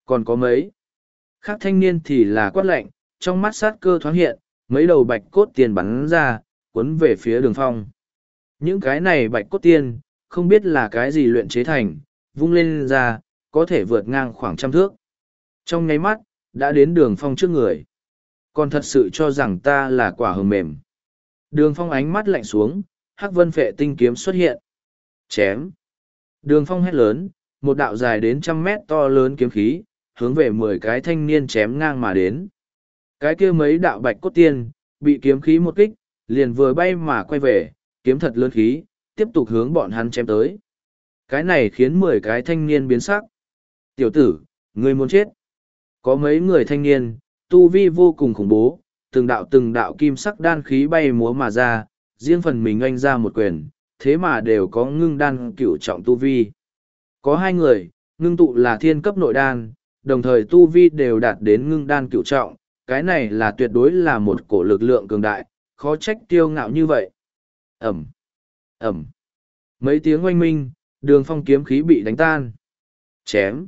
Còn có mấy. Khác thanh niên thì là quát lạnh, trong mắt sát cơ thoáng hiện, mấy đầu bạch cốt tiên bắn ra, cuốn về phía đường phong. Những cái này bạch cốt tiên, không biết là cái gì luyện chế thành, vung lên ra, có thể vượt ngang khoảng trăm thước. Trong nháy mắt, đã đến đường phong trước người. Còn thật sự cho rằng ta là quả hờ mềm. Đường phong ánh mắt lạnh xuống, hắc vân phệ tinh kiếm xuất hiện. Chém. Đường phong hét lớn, một đạo dài đến trăm mét to lớn kiếm khí, hướng về mười cái thanh niên chém ngang mà đến. Cái kia mấy đạo bạch cốt tiên, bị kiếm khí một kích, liền vừa bay mà quay về, kiếm thật lớn khí, tiếp tục hướng bọn hắn chém tới. Cái này khiến mười cái thanh niên biến sắc. Tiểu tử, Người muốn chết. Có mấy người thanh niên, tu vi vô cùng khủng bố, từng đạo từng đạo kim sắc đan khí bay múa mà ra, riêng phần mình anh ra một quyền, thế mà đều có ngưng đan cửu trọng tu vi. Có hai người, ngưng tụ là thiên cấp nội đan, đồng thời tu vi đều đạt đến ngưng đan cửu trọng, cái này là tuyệt đối là một cổ lực lượng cường đại, khó trách tiêu ngạo như vậy. Ẩm, Ẩm. Mấy tiếng oanh minh, đường phong kiếm khí bị đánh tan. Chém.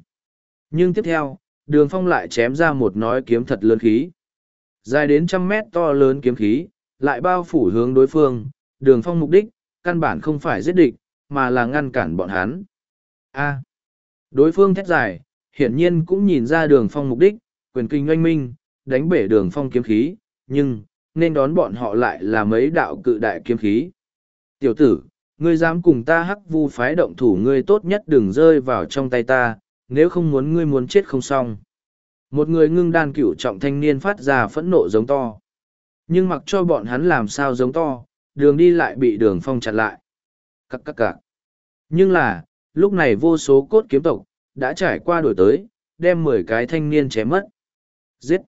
Nhưng tiếp theo, đường phong lại chém ra một nói kiếm thật lớn khí. Dài đến trăm mét to lớn kiếm khí, lại bao phủ hướng đối phương, đường phong mục đích, căn bản không phải giết địch, mà là ngăn cản bọn hắn. A. Đối phương thét dài, hiển nhiên cũng nhìn ra đường phong mục đích, quyền kinh oanh minh, đánh bể đường phong kiếm khí, nhưng, nên đón bọn họ lại là mấy đạo cự đại kiếm khí. Tiểu tử, ngươi dám cùng ta hắc vu phái động thủ ngươi tốt nhất đừng rơi vào trong tay ta, nếu không muốn ngươi muốn chết không xong. Một người ngưng đan cửu trọng thanh niên phát ra phẫn nộ giống to. Nhưng mặc cho bọn hắn làm sao giống to, đường đi lại bị đường phong chặn lại. Cắc cắc cạc. Nhưng là, lúc này vô số cốt kiếm tộc, đã trải qua đổi tới, đem mười cái thanh niên chém mất. Giết.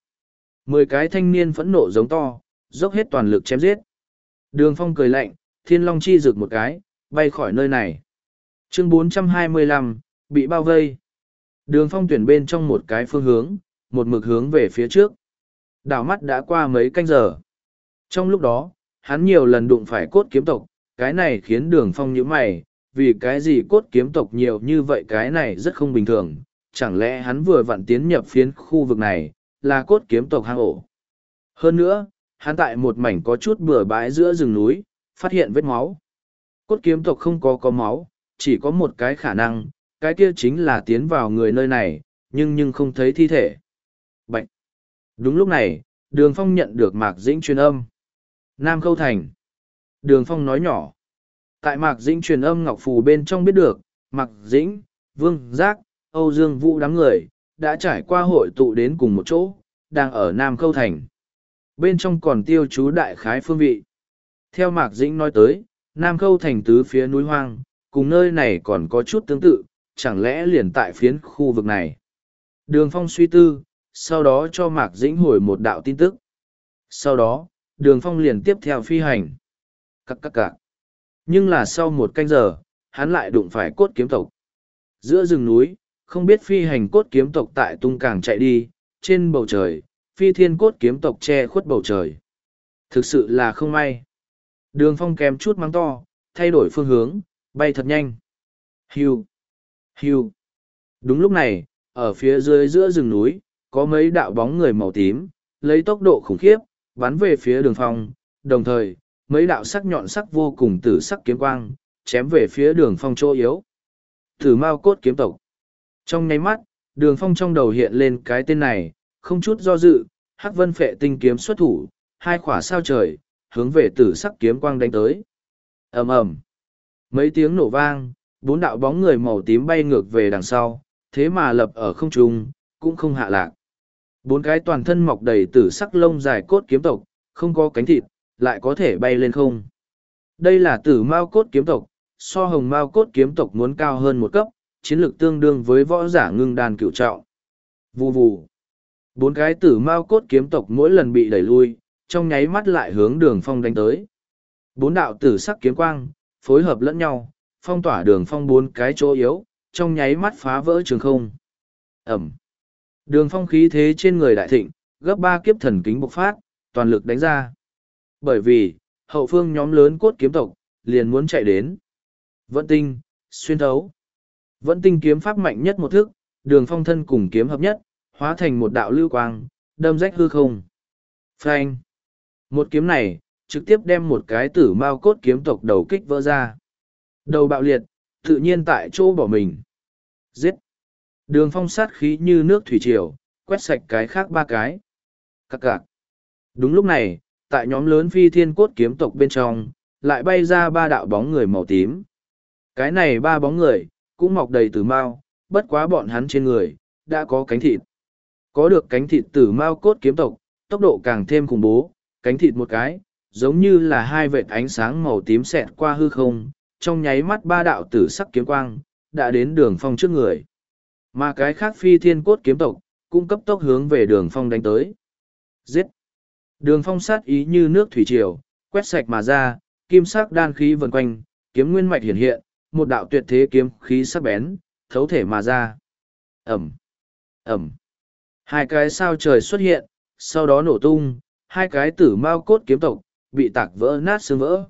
Mười cái thanh niên phẫn nộ giống to, dốc hết toàn lực chém giết. Đường phong cười lạnh, thiên long chi rực một cái, bay khỏi nơi này. Chương 425, bị bao vây. Đường phong tuyển bên trong một cái phương hướng, một mực hướng về phía trước. Đảo mắt đã qua mấy canh giờ. Trong lúc đó, hắn nhiều lần đụng phải cốt kiếm tộc, cái này khiến đường phong nhíu mày, vì cái gì cốt kiếm tộc nhiều như vậy cái này rất không bình thường. Chẳng lẽ hắn vừa vặn tiến nhập phiến khu vực này, là cốt kiếm tộc hang ổ. Hơn nữa, hắn tại một mảnh có chút bừa bãi giữa rừng núi, phát hiện vết máu. Cốt kiếm tộc không có có máu, chỉ có một cái khả năng, cái kia chính là tiến vào người nơi này, nhưng nhưng không thấy thi thể. bệnh Đúng lúc này, đường phong nhận được mạc dĩnh truyền âm. Nam Khâu Thành. Đường phong nói nhỏ. Tại mạc dĩnh truyền âm ngọc phù bên trong biết được, mạc dĩnh, vương giác, âu dương vũ đám người, đã trải qua hội tụ đến cùng một chỗ, đang ở Nam Khâu Thành. Bên trong còn tiêu chú đại khái phương vị. Theo Mạc Dĩnh nói tới, Nam Khâu Thành tứ phía núi hoang, cùng nơi này còn có chút tương tự, chẳng lẽ liền tại phiến khu vực này. Đường Phong suy tư, sau đó cho Mạc Dĩnh hồi một đạo tin tức. Sau đó, Đường Phong liền tiếp theo phi hành. Cắc cắc cạc. Nhưng là sau một canh giờ, hắn lại đụng phải cốt kiếm tộc. Giữa rừng núi, không biết phi hành cốt kiếm tộc tại tung càng chạy đi, trên bầu trời, phi thiên cốt kiếm tộc che khuất bầu trời. Thực sự là không may. Đường phong kém chút mắng to, thay đổi phương hướng, bay thật nhanh. Hiu! Hiu! Đúng lúc này, ở phía dưới giữa rừng núi, có mấy đạo bóng người màu tím, lấy tốc độ khủng khiếp, bắn về phía đường phong, đồng thời, mấy đạo sắc nhọn sắc vô cùng tử sắc kiếm quang, chém về phía đường phong chỗ yếu. Tử mao cốt kiếm tộc. Trong nháy mắt, đường phong trong đầu hiện lên cái tên này, không chút do dự, hắc vân phệ tinh kiếm xuất thủ, hai khỏa sao trời, hướng về tử sắc kiếm quang đánh tới. ầm ầm Mấy tiếng nổ vang, bốn đạo bóng người màu tím bay ngược về đằng sau, thế mà lập ở không trung, cũng không hạ lạc. Bốn cái toàn thân mọc đầy tử sắc lông dài cốt kiếm tộc, không có cánh thịt, lại có thể bay lên không. Đây là tử mao cốt kiếm tộc, so hồng mao cốt kiếm tộc muốn cao hơn một cấp, chiến lược tương đương với võ giả ngưng đàn cựu trọng. Vù vù. Bốn cái tử mao cốt kiếm tộc mỗi lần bị đẩy lui, trong nháy mắt lại hướng đường phong đánh tới. Bốn đạo tử sắc kiếm quang, phối hợp lẫn nhau, phong tỏa đường phong bốn cái chỗ yếu, trong nháy mắt phá vỡ trường không. Ẩm. Đường phong khí thế trên người đại thịnh, gấp ba kiếp thần kính bộc phát, toàn lực đánh ra. Bởi vì, hậu phương nhóm lớn cốt kiếm tộc, liền muốn chạy đến. Vận tinh, xuyên thấu. Vẫn tinh kiếm pháp mạnh nhất một thức, đường phong thân cùng kiếm hợp nhất, hóa thành một đạo lưu quang, đâm rách hư không. Phanh. Một kiếm này, trực tiếp đem một cái tử mao cốt kiếm tộc đầu kích vỡ ra. Đầu bạo liệt, tự nhiên tại chỗ bỏ mình. Giết. Đường phong sát khí như nước thủy triều, quét sạch cái khác ba cái. cặc cặc Đúng lúc này, tại nhóm lớn phi thiên cốt kiếm tộc bên trong, lại bay ra ba đạo bóng người màu tím. Cái này ba bóng người, cũng mọc đầy từ mao, bất quá bọn hắn trên người, đã có cánh thịt. Có được cánh thịt từ mao cốt kiếm tộc, tốc độ càng thêm khủng bố, cánh thịt một cái, giống như là hai vệt ánh sáng màu tím xẹt qua hư không, trong nháy mắt ba đạo tử sắc kiếm quang, đã đến đường phong trước người. Mà cái khác phi thiên cốt kiếm tộc, cũng cấp tốc hướng về đường phong đánh tới. Giết! Đường phong sát ý như nước thủy triều, quét sạch mà ra, kim sắc đan khí vần quanh, kiếm nguyên mạch hiện hiện, một đạo tuyệt thế kiếm khí sắc bén, thấu thể mà ra. Ẩm! Ẩm! Hai cái sao trời xuất hiện, sau đó nổ tung, hai cái tử mao cốt kiếm tộc, bị tạc vỡ nát xương vỡ.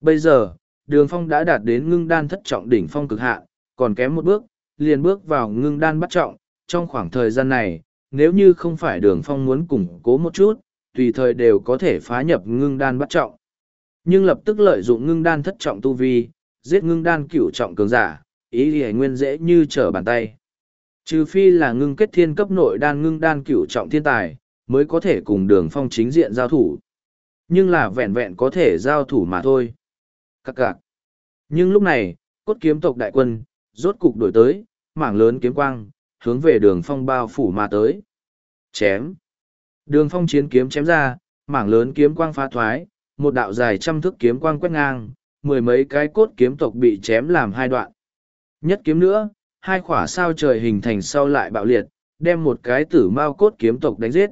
Bây giờ, đường phong đã đạt đến ngưng đan thất trọng đỉnh phong cực hạ còn kém một bước, liền bước vào ngưng đan bắt trọng. Trong khoảng thời gian này, nếu như không phải đường phong muốn củng cố một chút, tùy thời đều có thể phá nhập ngưng đan bắt trọng. Nhưng lập tức lợi dụng ngưng đan thất trọng tu vi, giết ngưng đan cửu trọng cường giả, ý thì nguyên dễ như trở bàn tay. Trừ phi là ngưng kết thiên cấp nội đan ngưng đan cửu trọng thiên tài, mới có thể cùng đường phong chính diện giao thủ. Nhưng là vẹn vẹn có thể giao thủ mà thôi. Các cạc. Nhưng lúc này, cốt kiếm tộc đại quân, rốt cục đổi tới, mảng lớn kiếm quang, hướng về đường phong bao phủ mà tới. Chém. Đường phong chiến kiếm chém ra, mảng lớn kiếm quang phá thoái, một đạo dài trăm thước kiếm quang quét ngang, mười mấy cái cốt kiếm tộc bị chém làm hai đoạn. Nhất kiếm nữa, hai khỏa sao trời hình thành sau lại bạo liệt, đem một cái tử mao cốt kiếm tộc đánh giết.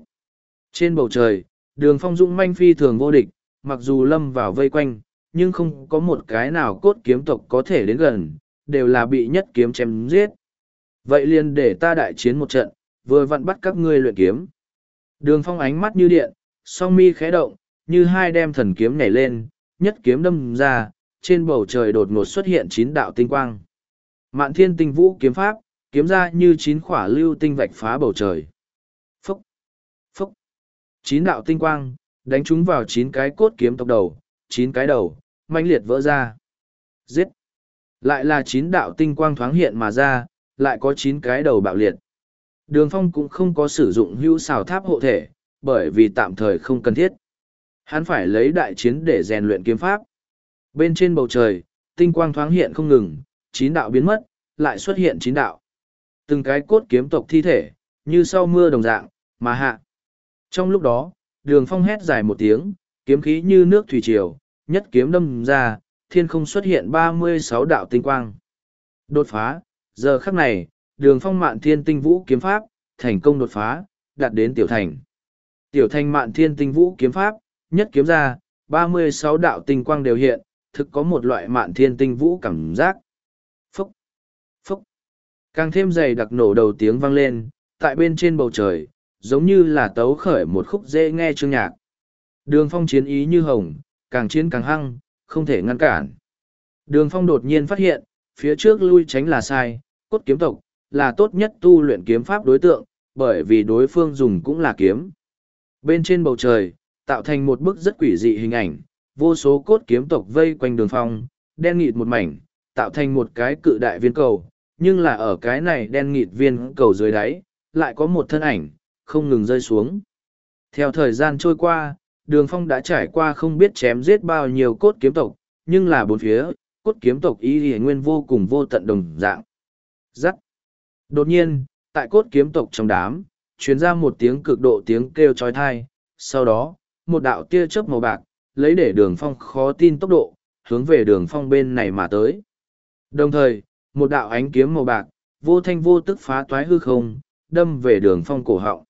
Trên bầu trời, đường phong dũng manh phi thường vô địch, mặc dù lâm vào vây quanh, nhưng không có một cái nào cốt kiếm tộc có thể đến gần, đều là bị nhất kiếm chém giết. Vậy liền để ta đại chiến một trận, vừa vặn bắt các ngươi luyện kiếm. Đường phong ánh mắt như điện, song mi khẽ động, như hai đem thần kiếm nhảy lên, nhất kiếm đâm ra, trên bầu trời đột ngột xuất hiện chín đạo tinh quang. Mạn thiên tinh vũ kiếm pháp, kiếm ra như chín khỏa lưu tinh vạch phá bầu trời. Phúc! Phúc! Chín đạo tinh quang, đánh chúng vào chín cái cốt kiếm tộc đầu, chín cái đầu, manh liệt vỡ ra. Giết! Lại là chín đạo tinh quang thoáng hiện mà ra, lại có chín cái đầu bạo liệt. Đường phong cũng không có sử dụng hữu xào tháp hộ thể, bởi vì tạm thời không cần thiết. Hắn phải lấy đại chiến để rèn luyện kiếm pháp. Bên trên bầu trời, tinh quang thoáng hiện không ngừng, chín đạo biến mất, lại xuất hiện chín đạo. Từng cái cốt kiếm tộc thi thể, như sau mưa đồng dạng, mà hạ. Trong lúc đó, đường phong hét dài một tiếng, kiếm khí như nước thủy triều, nhất kiếm đâm ra, thiên không xuất hiện ba mươi sáu đạo tinh quang. Đột phá, giờ khắc này, đường phong mạn thiên tinh vũ kiếm pháp, thành công đột phá, đạt đến tiểu thành. Tiểu thành mạn thiên tinh vũ kiếm pháp, nhất kiếm ra, ba mươi sáu đạo tinh quang đều hiện, thực có một loại mạn thiên tinh vũ cảm giác. Phúc, phúc, càng thêm dày đặc nổ đầu tiếng vang lên, tại bên trên bầu trời, giống như là tấu khởi một khúc dễ nghe chương nhạc. Đường phong chiến ý như hồng, càng chiến càng hăng, không thể ngăn cản. Đường phong đột nhiên phát hiện, phía trước lui tránh là sai, cốt kiếm tộc, là tốt nhất tu luyện kiếm pháp đối tượng, bởi vì đối phương dùng cũng là kiếm. Bên trên bầu trời, tạo thành một bức rất quỷ dị hình ảnh, vô số cốt kiếm tộc vây quanh đường phong, đen nghịt một mảnh, tạo thành một cái cự đại viên cầu, nhưng là ở cái này đen nghịt viên cầu dưới đáy, lại có một thân ảnh, không ngừng rơi xuống. Theo thời gian trôi qua, đường phong đã trải qua không biết chém giết bao nhiêu cốt kiếm tộc, nhưng là bốn phía, cốt kiếm tộc y hiển nguyên vô cùng vô tận đồng dạng. Giắt. Đột nhiên, tại cốt kiếm tộc trong đám, truyền ra một tiếng cực độ tiếng kêu trói thai, sau đó, một đạo tia chớp màu bạc, lấy để đường phong khó tin tốc độ, hướng về đường phong bên này mà tới. Đồng thời, một đạo ánh kiếm màu bạc, vô thanh vô tức phá toái hư không, đâm về đường phong cổ họng.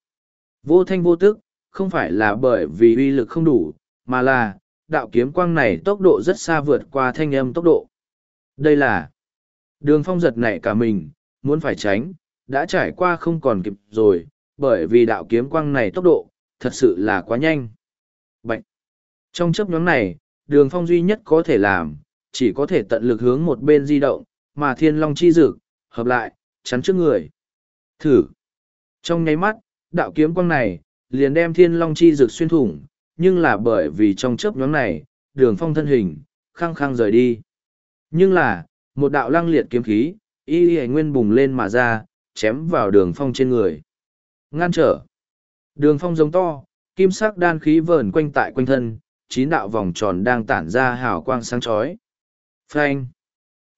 Vô thanh vô tức, không phải là bởi vì uy lực không đủ, mà là, đạo kiếm quang này tốc độ rất xa vượt qua thanh âm tốc độ. Đây là đường phong giật nảy cả mình, muốn phải tránh, đã trải qua không còn kịp rồi, bởi vì đạo kiếm quang này tốc độ, thật sự là quá nhanh. Bạch! Trong chấp nhóm này, đường phong duy nhất có thể làm, chỉ có thể tận lực hướng một bên di động, mà thiên long chi dực, hợp lại, chắn trước người. Thử! Trong nháy mắt, đạo kiếm quang này, liền đem thiên long chi rực xuyên thủng, nhưng là bởi vì trong chớp nhóm này, đường phong thân hình, khăng khăng rời đi. Nhưng là, một đạo lăng liệt kiếm khí, y y nguyên bùng lên mà ra, chém vào đường phong trên người. Ngăn trở. Đường phong giống to, kim sắc đan khí vờn quanh tại quanh thân, chín đạo vòng tròn đang tản ra hào quang sáng chói. Phanh.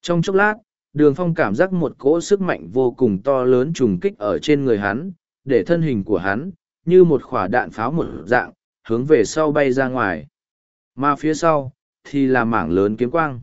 Trong chốc lát, đường phong cảm giác một cỗ sức mạnh vô cùng to lớn trùng kích ở trên người hắn, để thân hình của hắn, như một quả đạn pháo một dạng, hướng về sau bay ra ngoài. Mà phía sau, thì là mảng lớn kiếm quang.